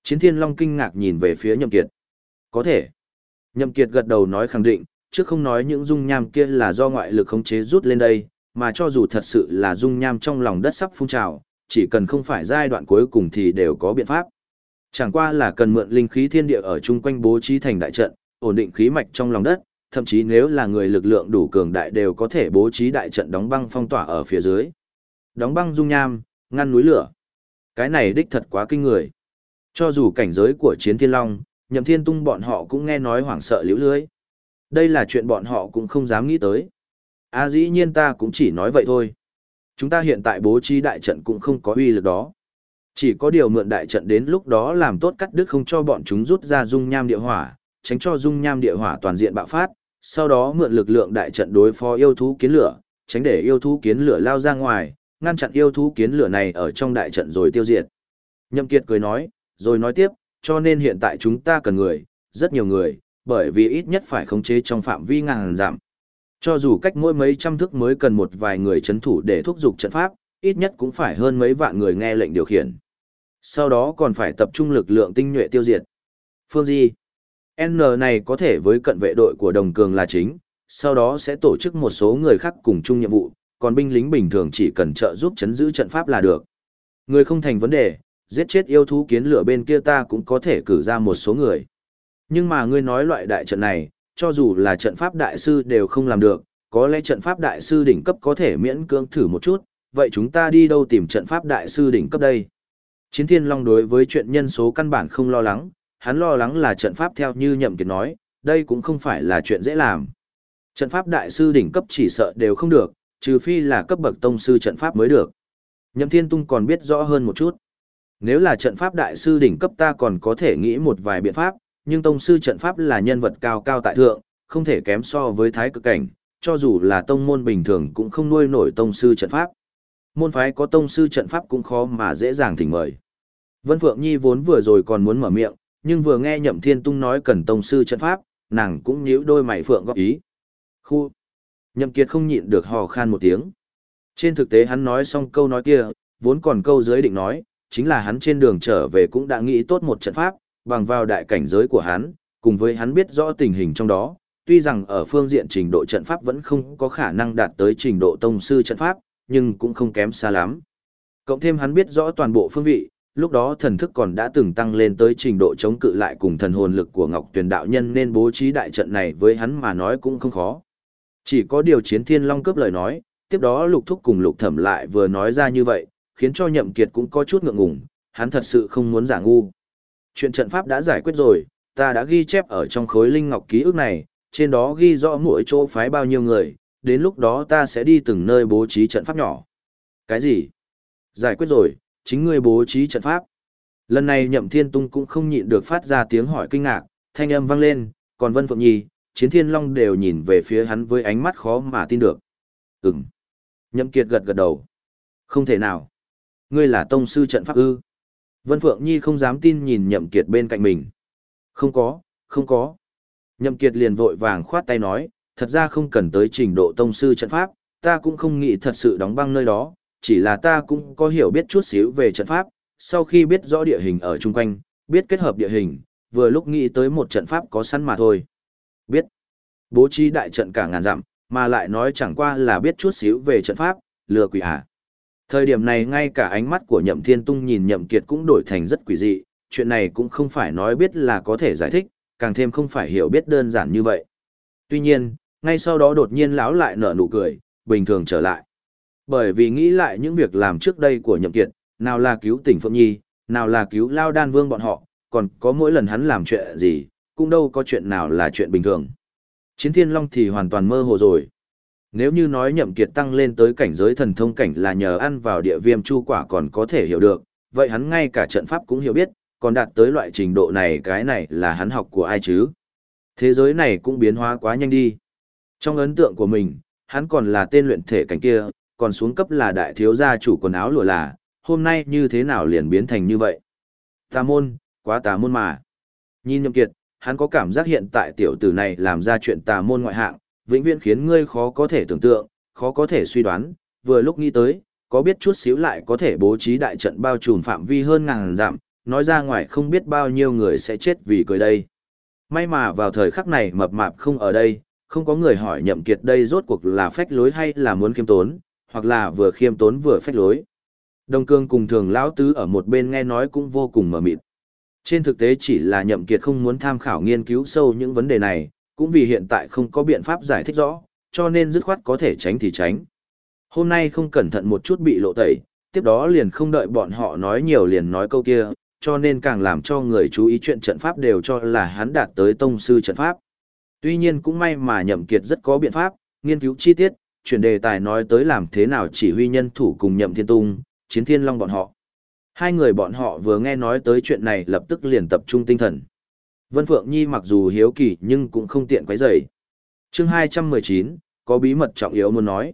Chiến Thiên Long kinh ngạc nhìn về phía Nhậm Kiệt. Có thể. Nhậm Kiệt gật đầu nói khẳng định, trước không nói những dung nham kia là do ngoại lực khống chế rút lên đây, mà cho dù thật sự là dung nham trong lòng đất sắp phun trào, chỉ cần không phải giai đoạn cuối cùng thì đều có biện pháp. Chẳng qua là cần mượn linh khí thiên địa ở chung quanh bố trí thành đại trận, ổn định khí mạch trong lòng đất, thậm chí nếu là người lực lượng đủ cường đại đều có thể bố trí đại trận đóng băng phong tỏa ở phía dưới. Đóng băng dung nham, ngăn núi lửa. Cái này đích thật quá kinh người. Cho dù cảnh giới của chiến thiên long, nhậm thiên tung bọn họ cũng nghe nói hoảng sợ liễu lưới. Đây là chuyện bọn họ cũng không dám nghĩ tới. À dĩ nhiên ta cũng chỉ nói vậy thôi. Chúng ta hiện tại bố trí đại trận cũng không có uy lực đó. Chỉ có điều mượn đại trận đến lúc đó làm tốt cắt đứt không cho bọn chúng rút ra dung nham địa hỏa, tránh cho dung nham địa hỏa toàn diện bạo phát, sau đó mượn lực lượng đại trận đối phó yêu thú kiến lửa, tránh để yêu thú kiến lửa lao ra ngoài, ngăn chặn yêu thú kiến lửa này ở trong đại trận rồi tiêu diệt. Nhậm Kiệt cười nói, rồi nói tiếp, cho nên hiện tại chúng ta cần người, rất nhiều người, bởi vì ít nhất phải khống chế trong phạm vi ngàn giảm. Cho dù cách mỗi mấy trăm thước mới cần một vài người chấn thủ để thúc giục trận pháp, ít nhất cũng phải hơn mấy vạn người nghe lệnh điều khiển. Sau đó còn phải tập trung lực lượng tinh nhuệ tiêu diệt. Phương Di N này có thể với cận vệ đội của đồng cường là chính, sau đó sẽ tổ chức một số người khác cùng chung nhiệm vụ, còn binh lính bình thường chỉ cần trợ giúp chấn giữ trận pháp là được. Người không thành vấn đề, giết chết yêu thú kiến lửa bên kia ta cũng có thể cử ra một số người. Nhưng mà ngươi nói loại đại trận này, cho dù là trận pháp đại sư đều không làm được, có lẽ trận pháp đại sư đỉnh cấp có thể miễn cưỡng thử một chút, vậy chúng ta đi đâu tìm trận pháp đại sư đỉnh cấp đây? Chiến Thiên Long đối với chuyện nhân số căn bản không lo lắng, hắn lo lắng là trận pháp theo như Nhậm Kiệt nói, đây cũng không phải là chuyện dễ làm. Trận pháp đại sư đỉnh cấp chỉ sợ đều không được, trừ phi là cấp bậc tông sư trận pháp mới được. Nhậm Thiên Tung còn biết rõ hơn một chút. Nếu là trận pháp đại sư đỉnh cấp ta còn có thể nghĩ một vài biện pháp, nhưng tông sư trận pháp là nhân vật cao cao tại thượng, không thể kém so với thái cực cảnh, cho dù là tông môn bình thường cũng không nuôi nổi tông sư trận pháp. Môn phái có tông sư trận pháp cũng khó mà dễ dàng thỉnh mời. Vân Phượng Nhi vốn vừa rồi còn muốn mở miệng, nhưng vừa nghe Nhậm Thiên Tung nói cần tông sư trận pháp, nàng cũng nhíu đôi mày phượng góp ý. Khu! Nhậm Kiệt không nhịn được hò khan một tiếng. Trên thực tế hắn nói xong câu nói kia, vốn còn câu dưới định nói, chính là hắn trên đường trở về cũng đã nghĩ tốt một trận pháp, bằng vào đại cảnh giới của hắn, cùng với hắn biết rõ tình hình trong đó, tuy rằng ở phương diện trình độ trận pháp vẫn không có khả năng đạt tới trình độ tông sư trận pháp, nhưng cũng không kém xa lắm. Cộng thêm hắn biết rõ toàn bộ phương vị, lúc đó thần thức còn đã từng tăng lên tới trình độ chống cự lại cùng thần hồn lực của Ngọc Tuyền đạo nhân nên bố trí đại trận này với hắn mà nói cũng không khó. Chỉ có điều chiến thiên long cướp lời nói, tiếp đó lục thúc cùng lục thẩm lại vừa nói ra như vậy, khiến cho nhậm kiệt cũng có chút ngượng ngùng, hắn thật sự không muốn giả ngu. Chuyện trận pháp đã giải quyết rồi, ta đã ghi chép ở trong khối linh ngọc ký ức này, trên đó ghi rõ mỗi chỗ phái bao nhiêu người, đến lúc đó ta sẽ đi từng nơi bố trí trận pháp nhỏ. Cái gì? Giải quyết rồi, chính ngươi bố trí trận pháp. Lần này nhậm thiên tung cũng không nhịn được phát ra tiếng hỏi kinh ngạc, thanh âm vang lên, còn Vân Phượng Nhi, chiến thiên long đều nhìn về phía hắn với ánh mắt khó mà tin được. Ừm. Nhậm kiệt gật gật đầu. Không thể nào. Ngươi là tông sư trận pháp ư. Vân Phượng Nhi không dám tin nhìn nhậm kiệt bên cạnh mình. Không có, không có. Nhậm kiệt liền vội vàng khoát tay nói, thật ra không cần tới trình độ tông sư trận pháp, ta cũng không nghĩ thật sự đóng băng nơi đó, chỉ là ta cũng có hiểu biết chút xíu về trận pháp, sau khi biết rõ địa hình ở chung quanh, biết kết hợp địa hình, vừa lúc nghĩ tới một trận pháp có sẵn mà thôi. Biết, bố trí đại trận cả ngàn dặm, mà lại nói chẳng qua là biết chút xíu về trận pháp, lừa quỷ à. Thời điểm này ngay cả ánh mắt của nhậm thiên tung nhìn nhậm kiệt cũng đổi thành rất quỷ dị, chuyện này cũng không phải nói biết là có thể giải thích, càng thêm không phải hiểu biết đơn giản như vậy. Tuy nhiên, ngay sau đó đột nhiên lão lại nở nụ cười, bình thường trở lại. Bởi vì nghĩ lại những việc làm trước đây của nhậm kiệt, nào là cứu tỉnh Phượng Nhi, nào là cứu Lao Đan Vương bọn họ, còn có mỗi lần hắn làm chuyện gì, cũng đâu có chuyện nào là chuyện bình thường. Chiến Thiên Long thì hoàn toàn mơ hồ rồi. Nếu như nói nhậm kiệt tăng lên tới cảnh giới thần thông cảnh là nhờ ăn vào địa viêm chu quả còn có thể hiểu được, vậy hắn ngay cả trận pháp cũng hiểu biết, còn đạt tới loại trình độ này cái này là hắn học của ai chứ? Thế giới này cũng biến hóa quá nhanh đi. Trong ấn tượng của mình, hắn còn là tên luyện thể cảnh kia, còn xuống cấp là đại thiếu gia chủ quần áo lụa là, hôm nay như thế nào liền biến thành như vậy? Tà môn, quá tà môn mà. Nhìn nhậm kiệt, hắn có cảm giác hiện tại tiểu tử này làm ra chuyện tà môn ngoại hạng, vĩnh viễn khiến ngươi khó có thể tưởng tượng, khó có thể suy đoán, vừa lúc nghĩ tới, có biết chút xíu lại có thể bố trí đại trận bao trùm phạm vi hơn ngàn dặm, nói ra ngoài không biết bao nhiêu người sẽ chết vì cười đây. May mà vào thời khắc này mập mạp không ở đây, không có người hỏi nhậm kiệt đây rốt cuộc là phách lối hay là muốn kiếm tốn, hoặc là vừa khiêm tốn vừa phách lối. Đông cương cùng thường lão tứ ở một bên nghe nói cũng vô cùng mờ mịt. Trên thực tế chỉ là nhậm kiệt không muốn tham khảo nghiên cứu sâu những vấn đề này, cũng vì hiện tại không có biện pháp giải thích rõ, cho nên dứt khoát có thể tránh thì tránh. Hôm nay không cẩn thận một chút bị lộ tẩy, tiếp đó liền không đợi bọn họ nói nhiều liền nói câu kia, cho nên càng làm cho người chú ý chuyện trận pháp đều cho là hắn đạt tới tông sư trận pháp. Tuy nhiên cũng may mà nhậm kiệt rất có biện pháp, nghiên cứu chi tiết, chuyển đề tài nói tới làm thế nào chỉ huy nhân thủ cùng nhậm thiên tung, chiến thiên long bọn họ. Hai người bọn họ vừa nghe nói tới chuyện này lập tức liền tập trung tinh thần. Vân Phượng Nhi mặc dù hiếu kỳ nhưng cũng không tiện quấy rầy. Chương 219, có bí mật trọng yếu muốn nói.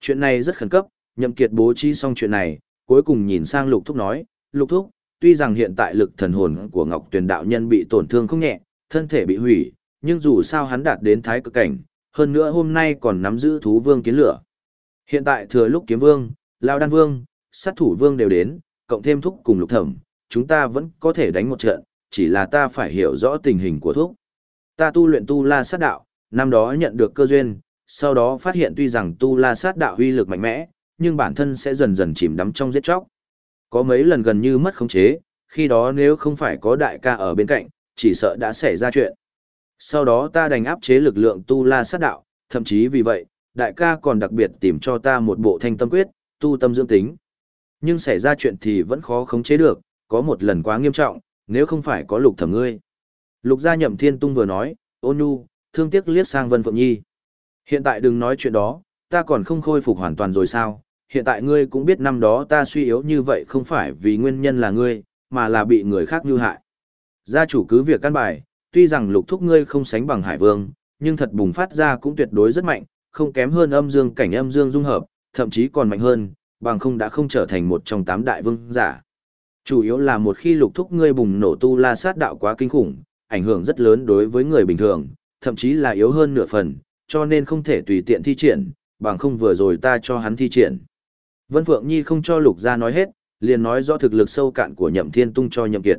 Chuyện này rất khẩn cấp, Nhậm Kiệt bố trí xong chuyện này, cuối cùng nhìn sang Lục Thúc nói, Lục Thúc, tuy rằng hiện tại lực thần hồn của Ngọc Tuyền đạo nhân bị tổn thương không nhẹ, thân thể bị hủy, nhưng dù sao hắn đạt đến thái cực cảnh, hơn nữa hôm nay còn nắm giữ thú vương kiến lửa. Hiện tại thừa lúc kiếm vương, lao đan vương, sát thủ vương đều đến, cộng thêm thúc cùng lục thẩm, chúng ta vẫn có thể đánh một trận, chỉ là ta phải hiểu rõ tình hình của thúc. Ta tu luyện tu la sát đạo, năm đó nhận được cơ duyên, sau đó phát hiện tuy rằng tu la sát đạo huy lực mạnh mẽ, nhưng bản thân sẽ dần dần chìm đắm trong giết chóc. Có mấy lần gần như mất khống chế, khi đó nếu không phải có đại ca ở bên cạnh, chỉ sợ đã xảy ra chuyện. Sau đó ta đành áp chế lực lượng tu la sát đạo, thậm chí vì vậy, đại ca còn đặc biệt tìm cho ta một bộ thanh tâm quyết, tu tâm dưỡng tính. Nhưng xảy ra chuyện thì vẫn khó khống chế được, có một lần quá nghiêm trọng, nếu không phải có lục thẩm ngươi. Lục gia nhậm thiên tung vừa nói, ôn nhu, thương tiếc liếc sang Vân Phượng Nhi. Hiện tại đừng nói chuyện đó, ta còn không khôi phục hoàn toàn rồi sao, hiện tại ngươi cũng biết năm đó ta suy yếu như vậy không phải vì nguyên nhân là ngươi, mà là bị người khác như hại. Gia chủ cứ việc căn bài, tuy rằng lục thúc ngươi không sánh bằng hải vương, nhưng thật bùng phát ra cũng tuyệt đối rất mạnh, không kém hơn âm dương cảnh âm dương dung hợp, thậm chí còn mạnh hơn, bằng không đã không trở thành một trong tám đại vương giả. Chủ yếu là một khi lục thúc ngươi bùng nổ tu la sát đạo quá kinh khủng, ảnh hưởng rất lớn đối với người bình thường, thậm chí là yếu hơn nửa phần, cho nên không thể tùy tiện thi triển, bằng không vừa rồi ta cho hắn thi triển. Vân Phượng Nhi không cho lục gia nói hết, liền nói rõ thực lực sâu cạn của nhậm thiên tung cho nhậm kiệt.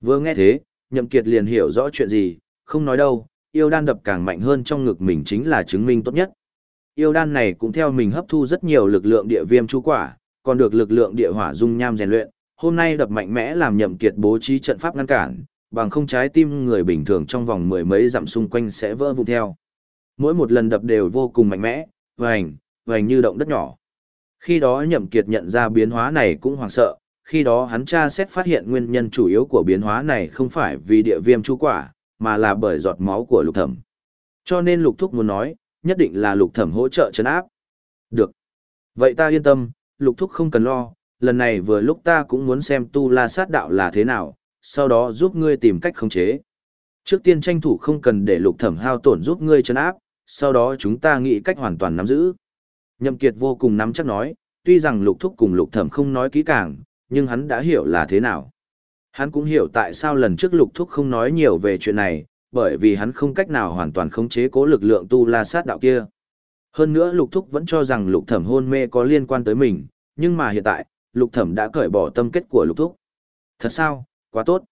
Vừa nghe thế, nhậm kiệt liền hiểu rõ chuyện gì, không nói đâu, yêu đan đập càng mạnh hơn trong ngực mình chính là chứng minh tốt nhất. Yêu đan này cũng theo mình hấp thu rất nhiều lực lượng địa viêm chú quả, còn được lực lượng địa hỏa dung nham rèn luyện, hôm nay đập mạnh mẽ làm nhậm kiệt bố trí trận pháp ngăn cản, bằng không trái tim người bình thường trong vòng mười mấy dặm xung quanh sẽ vỡ vụn theo. Mỗi một lần đập đều vô cùng mạnh mẽ, vành, vành như động đất nhỏ. Khi đó nhậm kiệt nhận ra biến hóa này cũng hoảng sợ, khi đó hắn tra xét phát hiện nguyên nhân chủ yếu của biến hóa này không phải vì địa viêm chu quả, mà là bởi giọt máu của lục thẩm. Cho nên lục thúc muốn nói, nhất định là lục thẩm hỗ trợ chấn áp. Được. Vậy ta yên tâm, lục thúc không cần lo, lần này vừa lúc ta cũng muốn xem tu la sát đạo là thế nào, sau đó giúp ngươi tìm cách khống chế. Trước tiên tranh thủ không cần để lục thẩm hao tổn giúp ngươi chấn áp, sau đó chúng ta nghĩ cách hoàn toàn nắm giữ. Nhậm Kiệt vô cùng nắm chắc nói, tuy rằng lục thúc cùng lục thẩm không nói kỹ càng, nhưng hắn đã hiểu là thế nào. Hắn cũng hiểu tại sao lần trước lục thúc không nói nhiều về chuyện này, bởi vì hắn không cách nào hoàn toàn khống chế cố lực lượng tu la sát đạo kia. Hơn nữa lục thúc vẫn cho rằng lục thẩm hôn mê có liên quan tới mình, nhưng mà hiện tại, lục thẩm đã cởi bỏ tâm kết của lục thúc. Thật sao, quá tốt.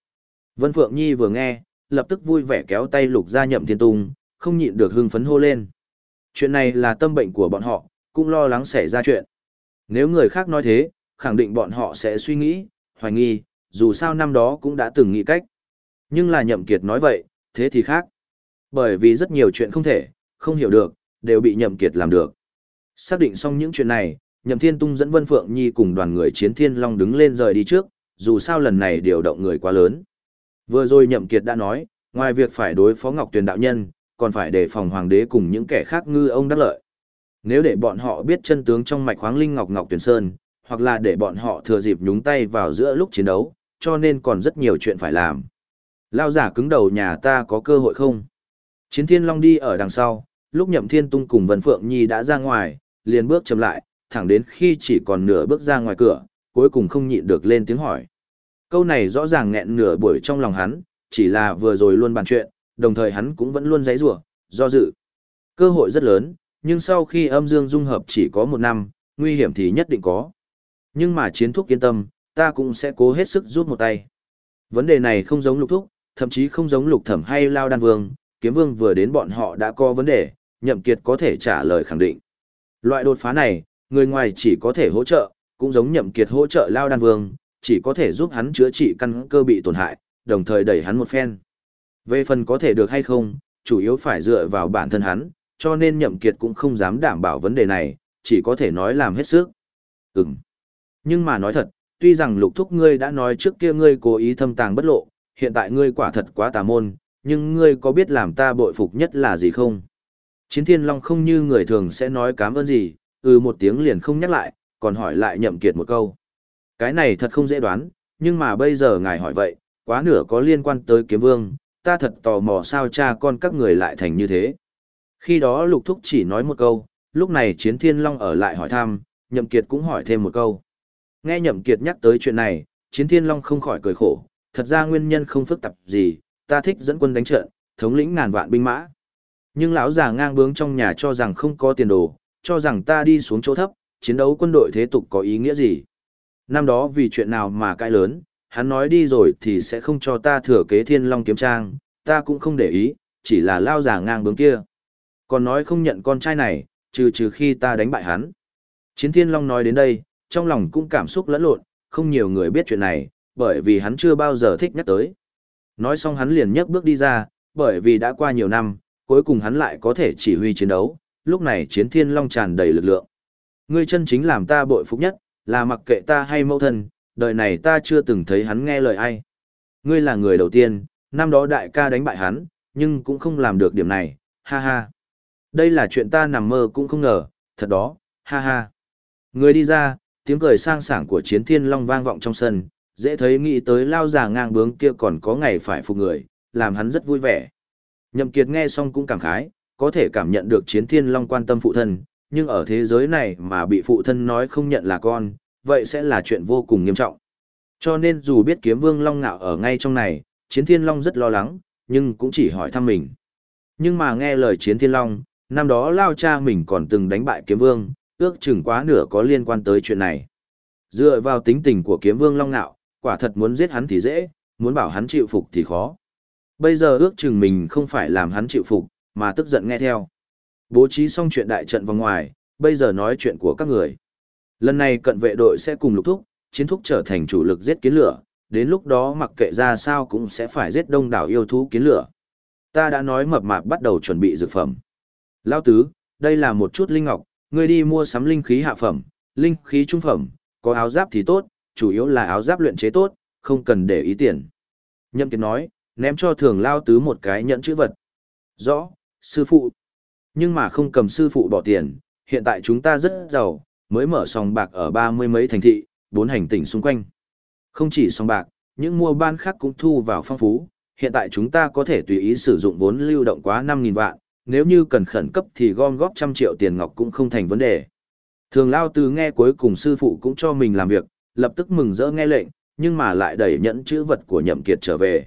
Vân Phượng Nhi vừa nghe, lập tức vui vẻ kéo tay lục ra nhậm thiên tung, không nhịn được hưng phấn hô lên. Chuyện này là tâm bệnh của bọn họ, cũng lo lắng xảy ra chuyện. Nếu người khác nói thế, khẳng định bọn họ sẽ suy nghĩ, hoài nghi, dù sao năm đó cũng đã từng nghĩ cách. Nhưng là nhậm kiệt nói vậy, thế thì khác. Bởi vì rất nhiều chuyện không thể, không hiểu được, đều bị nhậm kiệt làm được. Xác định xong những chuyện này, nhậm thiên tung dẫn Vân Phượng Nhi cùng đoàn người chiến thiên long đứng lên rời đi trước, dù sao lần này điều động người quá lớn. Vừa rồi nhậm kiệt đã nói, ngoài việc phải đối phó Ngọc Tuyền đạo nhân, còn phải đề phòng hoàng đế cùng những kẻ khác ngư ông đắc lợi. Nếu để bọn họ biết chân tướng trong mạch khoáng linh Ngọc Ngọc Tuyền Sơn, hoặc là để bọn họ thừa dịp nhúng tay vào giữa lúc chiến đấu, cho nên còn rất nhiều chuyện phải làm. Lao giả cứng đầu nhà ta có cơ hội không? Chiến thiên long đi ở đằng sau, lúc nhậm thiên tung cùng Vân Phượng Nhi đã ra ngoài, liền bước chậm lại, thẳng đến khi chỉ còn nửa bước ra ngoài cửa, cuối cùng không nhịn được lên tiếng hỏi. Câu này rõ ràng nghẹn nửa buổi trong lòng hắn, chỉ là vừa rồi luôn bàn chuyện, đồng thời hắn cũng vẫn luôn giấy rủa do dự. Cơ hội rất lớn, nhưng sau khi âm dương dung hợp chỉ có một năm, nguy hiểm thì nhất định có. Nhưng mà chiến thúc yên tâm, ta cũng sẽ cố hết sức rút một tay. Vấn đề này không giống lục thúc, thậm chí không giống lục thẩm hay lao đan vương, kiếm vương vừa đến bọn họ đã có vấn đề, nhậm kiệt có thể trả lời khẳng định. Loại đột phá này, người ngoài chỉ có thể hỗ trợ, cũng giống nhậm kiệt hỗ trợ lao đan vương, chỉ có thể giúp hắn chữa trị căn cơ bị tổn hại, đồng thời đẩy hắn một phen. Về phần có thể được hay không, chủ yếu phải dựa vào bản thân hắn, cho nên nhậm kiệt cũng không dám đảm bảo vấn đề này, chỉ có thể nói làm hết sức. Ừm. Nhưng mà nói thật, tuy rằng lục thúc ngươi đã nói trước kia ngươi cố ý thâm tàng bất lộ, hiện tại ngươi quả thật quá tà môn, nhưng ngươi có biết làm ta bội phục nhất là gì không? Chiến thiên long không như người thường sẽ nói cảm ơn gì, ừ một tiếng liền không nhắc lại, còn hỏi lại nhậm kiệt một câu. Cái này thật không dễ đoán, nhưng mà bây giờ ngài hỏi vậy, quá nửa có liên quan tới kiếm vương, ta thật tò mò sao cha con các người lại thành như thế. Khi đó lục thúc chỉ nói một câu, lúc này chiến thiên long ở lại hỏi thăm, nhậm kiệt cũng hỏi thêm một câu. Nghe nhậm kiệt nhắc tới chuyện này, chiến thiên long không khỏi cười khổ, thật ra nguyên nhân không phức tạp gì, ta thích dẫn quân đánh trận, thống lĩnh ngàn vạn binh mã. Nhưng lão già ngang bướng trong nhà cho rằng không có tiền đồ, cho rằng ta đi xuống chỗ thấp, chiến đấu quân đội thế tục có ý nghĩa gì. Năm đó vì chuyện nào mà cãi lớn, hắn nói đi rồi thì sẽ không cho ta thừa kế thiên long kiếm trang, ta cũng không để ý, chỉ là lao già ngang bướng kia. Còn nói không nhận con trai này, trừ trừ khi ta đánh bại hắn. Chiến thiên long nói đến đây, trong lòng cũng cảm xúc lẫn lộn, không nhiều người biết chuyện này, bởi vì hắn chưa bao giờ thích nhắc tới. Nói xong hắn liền nhấc bước đi ra, bởi vì đã qua nhiều năm, cuối cùng hắn lại có thể chỉ huy chiến đấu, lúc này chiến thiên long tràn đầy lực lượng. Ngươi chân chính làm ta bội phục nhất, là mặc kệ ta hay mẫu thân, đời này ta chưa từng thấy hắn nghe lời ai. Ngươi là người đầu tiên, năm đó đại ca đánh bại hắn, nhưng cũng không làm được điểm này, ha ha. Đây là chuyện ta nằm mơ cũng không ngờ, thật đó, ha ha. Người đi ra, tiếng cười sang sảng của chiến thiên long vang vọng trong sân, dễ thấy nghĩ tới lao già ngang bướng kia còn có ngày phải phục người, làm hắn rất vui vẻ. Nhậm Kiệt nghe xong cũng cảm khái, có thể cảm nhận được chiến thiên long quan tâm phụ thân, nhưng ở thế giới này mà bị phụ thân nói không nhận là con, vậy sẽ là chuyện vô cùng nghiêm trọng. Cho nên dù biết kiếm vương long ngạo ở ngay trong này, chiến thiên long rất lo lắng, nhưng cũng chỉ hỏi thăm mình. Nhưng mà nghe lời chiến thiên long, năm đó lao cha mình còn từng đánh bại kiếm vương, ước chừng quá nửa có liên quan tới chuyện này. Dựa vào tính tình của kiếm vương long nạo, quả thật muốn giết hắn thì dễ, muốn bảo hắn chịu phục thì khó. Bây giờ ước chừng mình không phải làm hắn chịu phục, mà tức giận nghe theo. Bố trí xong chuyện đại trận vào ngoài, bây giờ nói chuyện của các người. Lần này cận vệ đội sẽ cùng lục thúc, chiến thúc trở thành chủ lực giết kiến lửa, đến lúc đó mặc kệ ra sao cũng sẽ phải giết đông đảo yêu thú kiến lửa. Ta đã nói mập mạp bắt đầu chuẩn bị dược phẩm. Lao tứ, đây là một chút linh ngọc, ngươi đi mua sắm linh khí hạ phẩm, linh khí trung phẩm, có áo giáp thì tốt, chủ yếu là áo giáp luyện chế tốt, không cần để ý tiền. Nhậm Kiệt nói, ném cho thường lao tứ một cái nhẫn chữ vật. Rõ, sư phụ. Nhưng mà không cầm sư phụ bỏ tiền, hiện tại chúng ta rất giàu, mới mở sòng bạc ở ba mươi mấy thành thị, bốn hành tỉnh xung quanh. Không chỉ sòng bạc, những mua ban khác cũng thu vào phong phú, hiện tại chúng ta có thể tùy ý sử dụng vốn lưu động quá 5.000 vạn, nếu như cần khẩn cấp thì gom góp trăm triệu tiền ngọc cũng không thành vấn đề. Thường Lao Tứ nghe cuối cùng sư phụ cũng cho mình làm việc, lập tức mừng rỡ nghe lệnh, nhưng mà lại đẩy nhẫn chữ vật của nhậm kiệt trở về.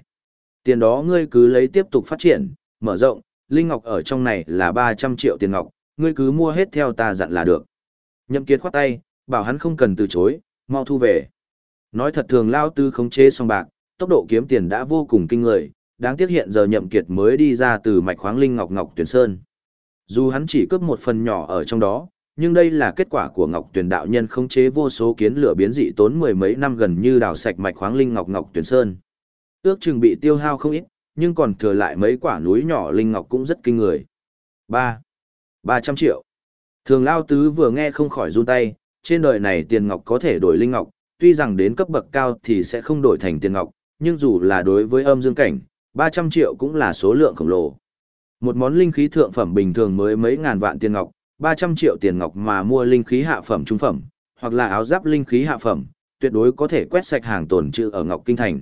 Tiền đó ngươi cứ lấy tiếp tục phát triển, mở rộng, Linh Ngọc ở trong này là 300 triệu tiền ngọc, ngươi cứ mua hết theo ta dặn là được. Nhậm Kiệt khoát tay, bảo hắn không cần từ chối, mau thu về. Nói thật thường lao tư khống chế xong bạc, tốc độ kiếm tiền đã vô cùng kinh người, đáng tiếc hiện giờ Nhậm Kiệt mới đi ra từ mạch khoáng linh ngọc ngọc tuyển sơn. Dù hắn chỉ cướp một phần nhỏ ở trong đó, nhưng đây là kết quả của Ngọc Tuyển đạo nhân khống chế vô số kiến lửa biến dị tốn mười mấy năm gần như đào sạch mạch khoáng linh ngọc ngọc tuyển sơn. Ước chừng bị tiêu hao không ít, nhưng còn thừa lại mấy quả núi nhỏ linh ngọc cũng rất kinh người. Ba, ba trăm triệu. Thường Lao Tứ vừa nghe không khỏi run tay, trên đời này tiền ngọc có thể đổi linh ngọc, tuy rằng đến cấp bậc cao thì sẽ không đổi thành tiền ngọc, nhưng dù là đối với âm dương cảnh, 300 triệu cũng là số lượng khổng lồ. Một món linh khí thượng phẩm bình thường mới mấy ngàn vạn tiền ngọc, 300 triệu tiền ngọc mà mua linh khí hạ phẩm trung phẩm, hoặc là áo giáp linh khí hạ phẩm, tuyệt đối có thể quét sạch hàng tồn trữ ở Ngọc Kinh Thành.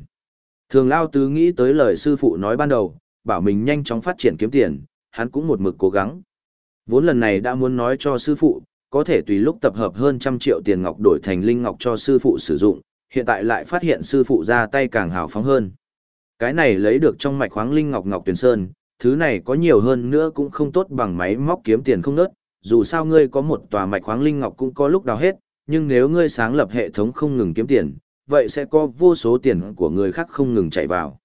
Thường Lao Tứ nghĩ tới lời sư phụ nói ban đầu, bảo mình nhanh chóng phát triển kiếm tiền, hắn cũng một mực cố gắng. Vốn lần này đã muốn nói cho sư phụ, có thể tùy lúc tập hợp hơn trăm triệu tiền ngọc đổi thành linh ngọc cho sư phụ sử dụng, hiện tại lại phát hiện sư phụ ra tay càng hào phóng hơn. Cái này lấy được trong mạch khoáng linh ngọc ngọc tuyển sơn, thứ này có nhiều hơn nữa cũng không tốt bằng máy móc kiếm tiền không nớt, dù sao ngươi có một tòa mạch khoáng linh ngọc cũng có lúc đào hết, nhưng nếu ngươi sáng lập hệ thống không ngừng kiếm tiền, vậy sẽ có vô số tiền của người khác không ngừng chạy vào.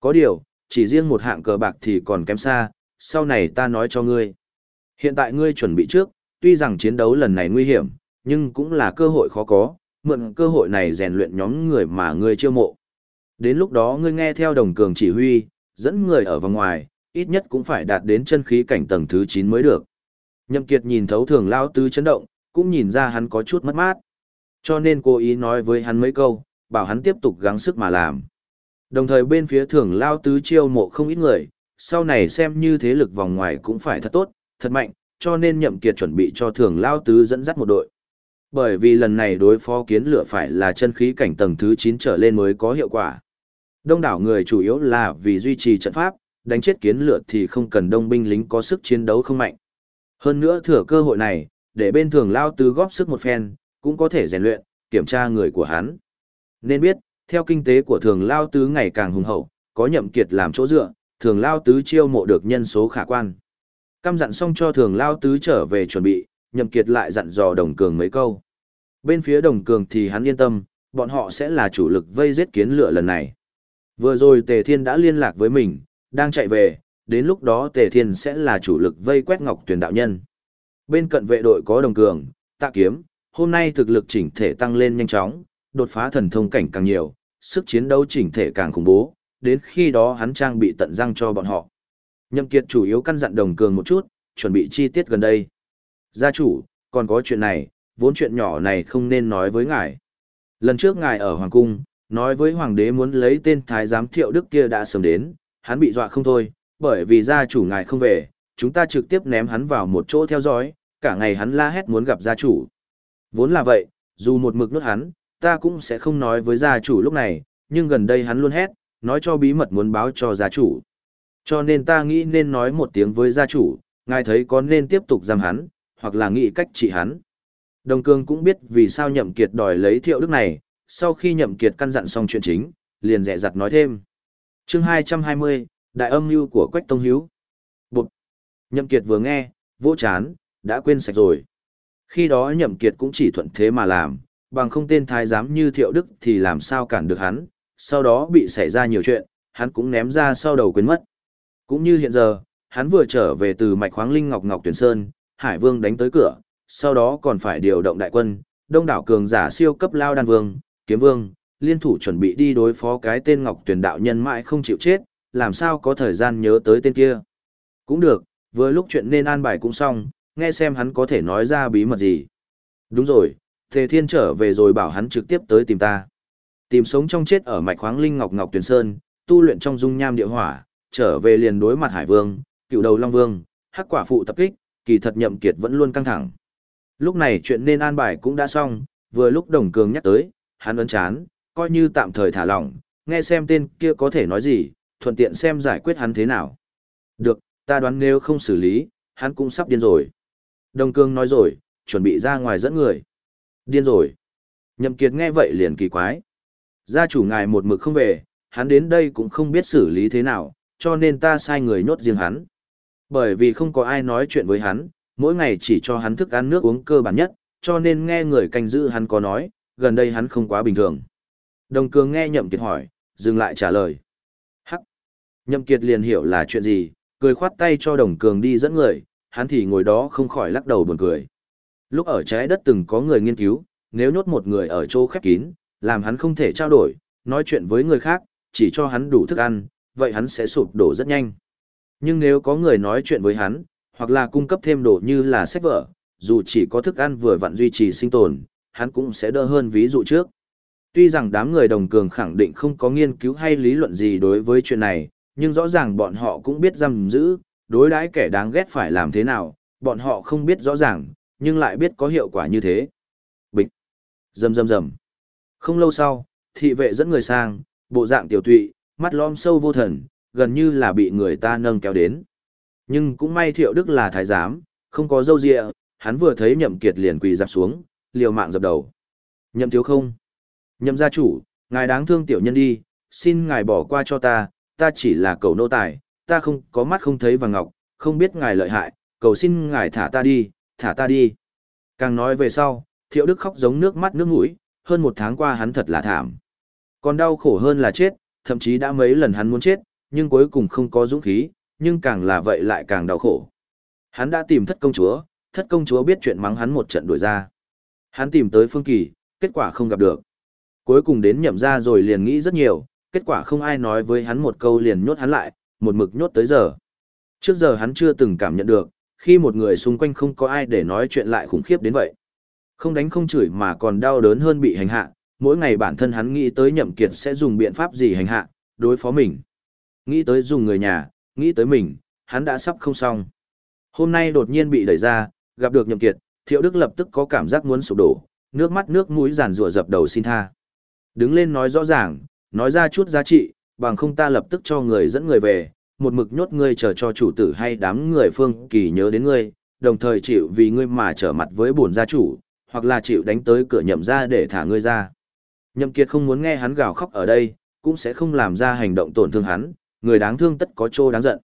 Có điều, chỉ riêng một hạng cờ bạc thì còn kém xa, sau này ta nói cho ngươi. Hiện tại ngươi chuẩn bị trước, tuy rằng chiến đấu lần này nguy hiểm, nhưng cũng là cơ hội khó có, mượn cơ hội này rèn luyện nhóm người mà ngươi chiêu mộ. Đến lúc đó ngươi nghe theo đồng cường chỉ huy, dẫn người ở vòng ngoài, ít nhất cũng phải đạt đến chân khí cảnh tầng thứ 9 mới được. Nhậm Kiệt nhìn thấu thường lao Tứ chấn động, cũng nhìn ra hắn có chút mất mát. Cho nên cố ý nói với hắn mấy câu, bảo hắn tiếp tục gắng sức mà làm. Đồng thời bên phía thường lao tứ chiêu mộ không ít người, sau này xem như thế lực vòng ngoài cũng phải thật tốt, thật mạnh, cho nên nhậm kiệt chuẩn bị cho thường lao tứ dẫn dắt một đội. Bởi vì lần này đối phó kiến lửa phải là chân khí cảnh tầng thứ 9 trở lên mới có hiệu quả. Đông đảo người chủ yếu là vì duy trì trận pháp, đánh chết kiến lửa thì không cần đông binh lính có sức chiến đấu không mạnh. Hơn nữa thừa cơ hội này, để bên thường lao tứ góp sức một phen, cũng có thể rèn luyện, kiểm tra người của hắn. Nên biết, theo kinh tế của thường lao tứ ngày càng hùng hậu, có nhậm kiệt làm chỗ dựa, thường lao tứ chiêu mộ được nhân số khả quan. Căm dặn xong cho thường lao tứ trở về chuẩn bị, nhậm kiệt lại dặn dò đồng cường mấy câu. Bên phía đồng cường thì hắn yên tâm, bọn họ sẽ là chủ lực vây giết kiến lửa lần này. Vừa rồi Tề Thiên đã liên lạc với mình, đang chạy về, đến lúc đó Tề Thiên sẽ là chủ lực vây quét Ngọc Tuyền đạo nhân. Bên cận vệ đội có đồng cường, tạ kiếm, hôm nay thực lực chỉnh thể tăng lên nhanh chóng, đột phá thần thông cảnh càng nhiều, sức chiến đấu chỉnh thể càng khủng bố, đến khi đó hắn trang bị tận răng cho bọn họ. Nhậm Kiệt chủ yếu căn dặn đồng cường một chút, chuẩn bị chi tiết gần đây. Gia chủ, còn có chuyện này, vốn chuyện nhỏ này không nên nói với ngài. Lần trước ngài ở Hoàng Cung, nói với Hoàng đế muốn lấy tên Thái giám thiệu đức kia đã sớm đến, hắn bị dọa không thôi, bởi vì gia chủ ngài không về, chúng ta trực tiếp ném hắn vào một chỗ theo dõi, cả ngày hắn la hét muốn gặp gia chủ. Vốn là vậy, dù một mực nuốt hắn, ta cũng sẽ không nói với gia chủ lúc này, nhưng gần đây hắn luôn hét, nói cho bí mật muốn báo cho gia chủ. Cho nên ta nghĩ nên nói một tiếng với gia chủ, ngài thấy có nên tiếp tục giam hắn, hoặc là nghĩ cách trị hắn. Đồng Cương cũng biết vì sao Nhậm Kiệt đòi lấy thiệu đức này, sau khi Nhậm Kiệt căn dặn xong chuyện chính, liền dẹ dặt nói thêm. Chương 220, Đại âm mưu của Quách Tông Hiếu. Bụt! Nhậm Kiệt vừa nghe, vỗ chán, đã quên sạch rồi. Khi đó Nhậm Kiệt cũng chỉ thuận thế mà làm, bằng không tên thái giám như Thiệu Đức thì làm sao cản được hắn, sau đó bị xảy ra nhiều chuyện, hắn cũng ném ra sau đầu quên mất. Cũng như hiện giờ, hắn vừa trở về từ mạch khoáng linh ngọc ngọc tuyển sơn, Hải Vương đánh tới cửa, sau đó còn phải điều động đại quân, đông đảo cường giả siêu cấp lao đan vương, kiếm vương, liên thủ chuẩn bị đi đối phó cái tên ngọc tuyển đạo nhân mãi không chịu chết, làm sao có thời gian nhớ tới tên kia. Cũng được, vừa lúc chuyện nên an bài cũng xong, nghe xem hắn có thể nói ra bí mật gì. Đúng rồi, Tề Thiên trở về rồi bảo hắn trực tiếp tới tìm ta. Tìm sống trong chết ở mạch khoáng linh ngọc ngọc tuyển sơn, tu luyện trong dung nham địa hỏa, trở về liền đối mặt Hải Vương, cựu đầu Long Vương, hắc quả phụ tập kích, kỳ thật nhậm kiệt vẫn luôn căng thẳng. Lúc này chuyện nên an bài cũng đã xong, vừa lúc Đồng Cường nhắc tới, hắn ấn chán, coi như tạm thời thả lỏng, nghe xem tên kia có thể nói gì, thuận tiện xem giải quyết hắn thế nào. Được, ta đoán nếu không xử lý, hắn cũng sắp điên rồi. Đồng Cương nói rồi, chuẩn bị ra ngoài dẫn người. Điên rồi. Nhậm Kiệt nghe vậy liền kỳ quái. Gia chủ ngài một mực không về, hắn đến đây cũng không biết xử lý thế nào, cho nên ta sai người nhốt riêng hắn. Bởi vì không có ai nói chuyện với hắn, mỗi ngày chỉ cho hắn thức ăn nước uống cơ bản nhất, cho nên nghe người canh giữ hắn có nói, gần đây hắn không quá bình thường. Đồng cường nghe Nhậm Kiệt hỏi, dừng lại trả lời. Hắc. Nhậm Kiệt liền hiểu là chuyện gì, cười khoát tay cho đồng cường đi dẫn người, hắn thì ngồi đó không khỏi lắc đầu buồn cười. Lúc ở trái đất từng có người nghiên cứu, nếu nhốt một người ở chỗ khép kín, làm hắn không thể trao đổi, nói chuyện với người khác, chỉ cho hắn đủ thức ăn, vậy hắn sẽ sụp đổ rất nhanh. Nhưng nếu có người nói chuyện với hắn, hoặc là cung cấp thêm đồ như là sách vở, dù chỉ có thức ăn vừa vặn duy trì sinh tồn, hắn cũng sẽ đỡ hơn ví dụ trước. Tuy rằng đám người đồng cường khẳng định không có nghiên cứu hay lý luận gì đối với chuyện này, nhưng rõ ràng bọn họ cũng biết giam giữ, đối đãi kẻ đáng ghét phải làm thế nào, bọn họ không biết rõ ràng, nhưng lại biết có hiệu quả như thế. Bịch. Rầm rầm rầm. Không lâu sau, thị vệ dẫn người sang, bộ dạng tiểu tụy, mắt lom sâu vô thần, gần như là bị người ta nâng kéo đến. Nhưng cũng may thiệu đức là thái giám, không có dâu dịa, hắn vừa thấy nhậm kiệt liền quỳ dạp xuống, liều mạng dập đầu. Nhậm thiếu không? Nhậm gia chủ, ngài đáng thương tiểu nhân đi, xin ngài bỏ qua cho ta, ta chỉ là cầu nô tài, ta không có mắt không thấy vàng ngọc, không biết ngài lợi hại, cầu xin ngài thả ta đi, thả ta đi. Càng nói về sau, thiệu đức khóc giống nước mắt nước mũi, hơn một tháng qua hắn thật là thảm. Còn đau khổ hơn là chết, thậm chí đã mấy lần hắn muốn chết, nhưng cuối cùng không có dũng khí, nhưng càng là vậy lại càng đau khổ. Hắn đã tìm thất công chúa, thất công chúa biết chuyện mắng hắn một trận đuổi ra. Hắn tìm tới Phương Kỳ, kết quả không gặp được. Cuối cùng đến nhậm ra rồi liền nghĩ rất nhiều, kết quả không ai nói với hắn một câu liền nhốt hắn lại, một mực nhốt tới giờ. Trước giờ hắn chưa từng cảm nhận được, khi một người xung quanh không có ai để nói chuyện lại khủng khiếp đến vậy. Không đánh không chửi mà còn đau đớn hơn bị hành hạ, mỗi ngày bản thân hắn nghĩ tới nhậm kiệt sẽ dùng biện pháp gì hành hạ, đối phó mình. Nghĩ tới dùng người nhà, nghĩ tới mình, hắn đã sắp không xong. Hôm nay đột nhiên bị đẩy ra, gặp được Nhậm Kiệt, Thiệu Đức lập tức có cảm giác muốn sụp đổ, nước mắt nước mũi giàn rủa dập đầu xin tha. Đứng lên nói rõ ràng, nói ra chút giá trị, bằng không ta lập tức cho người dẫn người về, một mực nhốt ngươi chờ cho chủ tử hay đám người phương kỳ nhớ đến ngươi, đồng thời chịu vì ngươi mà trở mặt với bổn gia chủ, hoặc là chịu đánh tới cửa nhậm ra để thả ngươi ra. Nhậm Kiệt không muốn nghe hắn gào khóc ở đây, cũng sẽ không làm ra hành động tổn thương hắn, người đáng thương tất có chỗ đáng giận.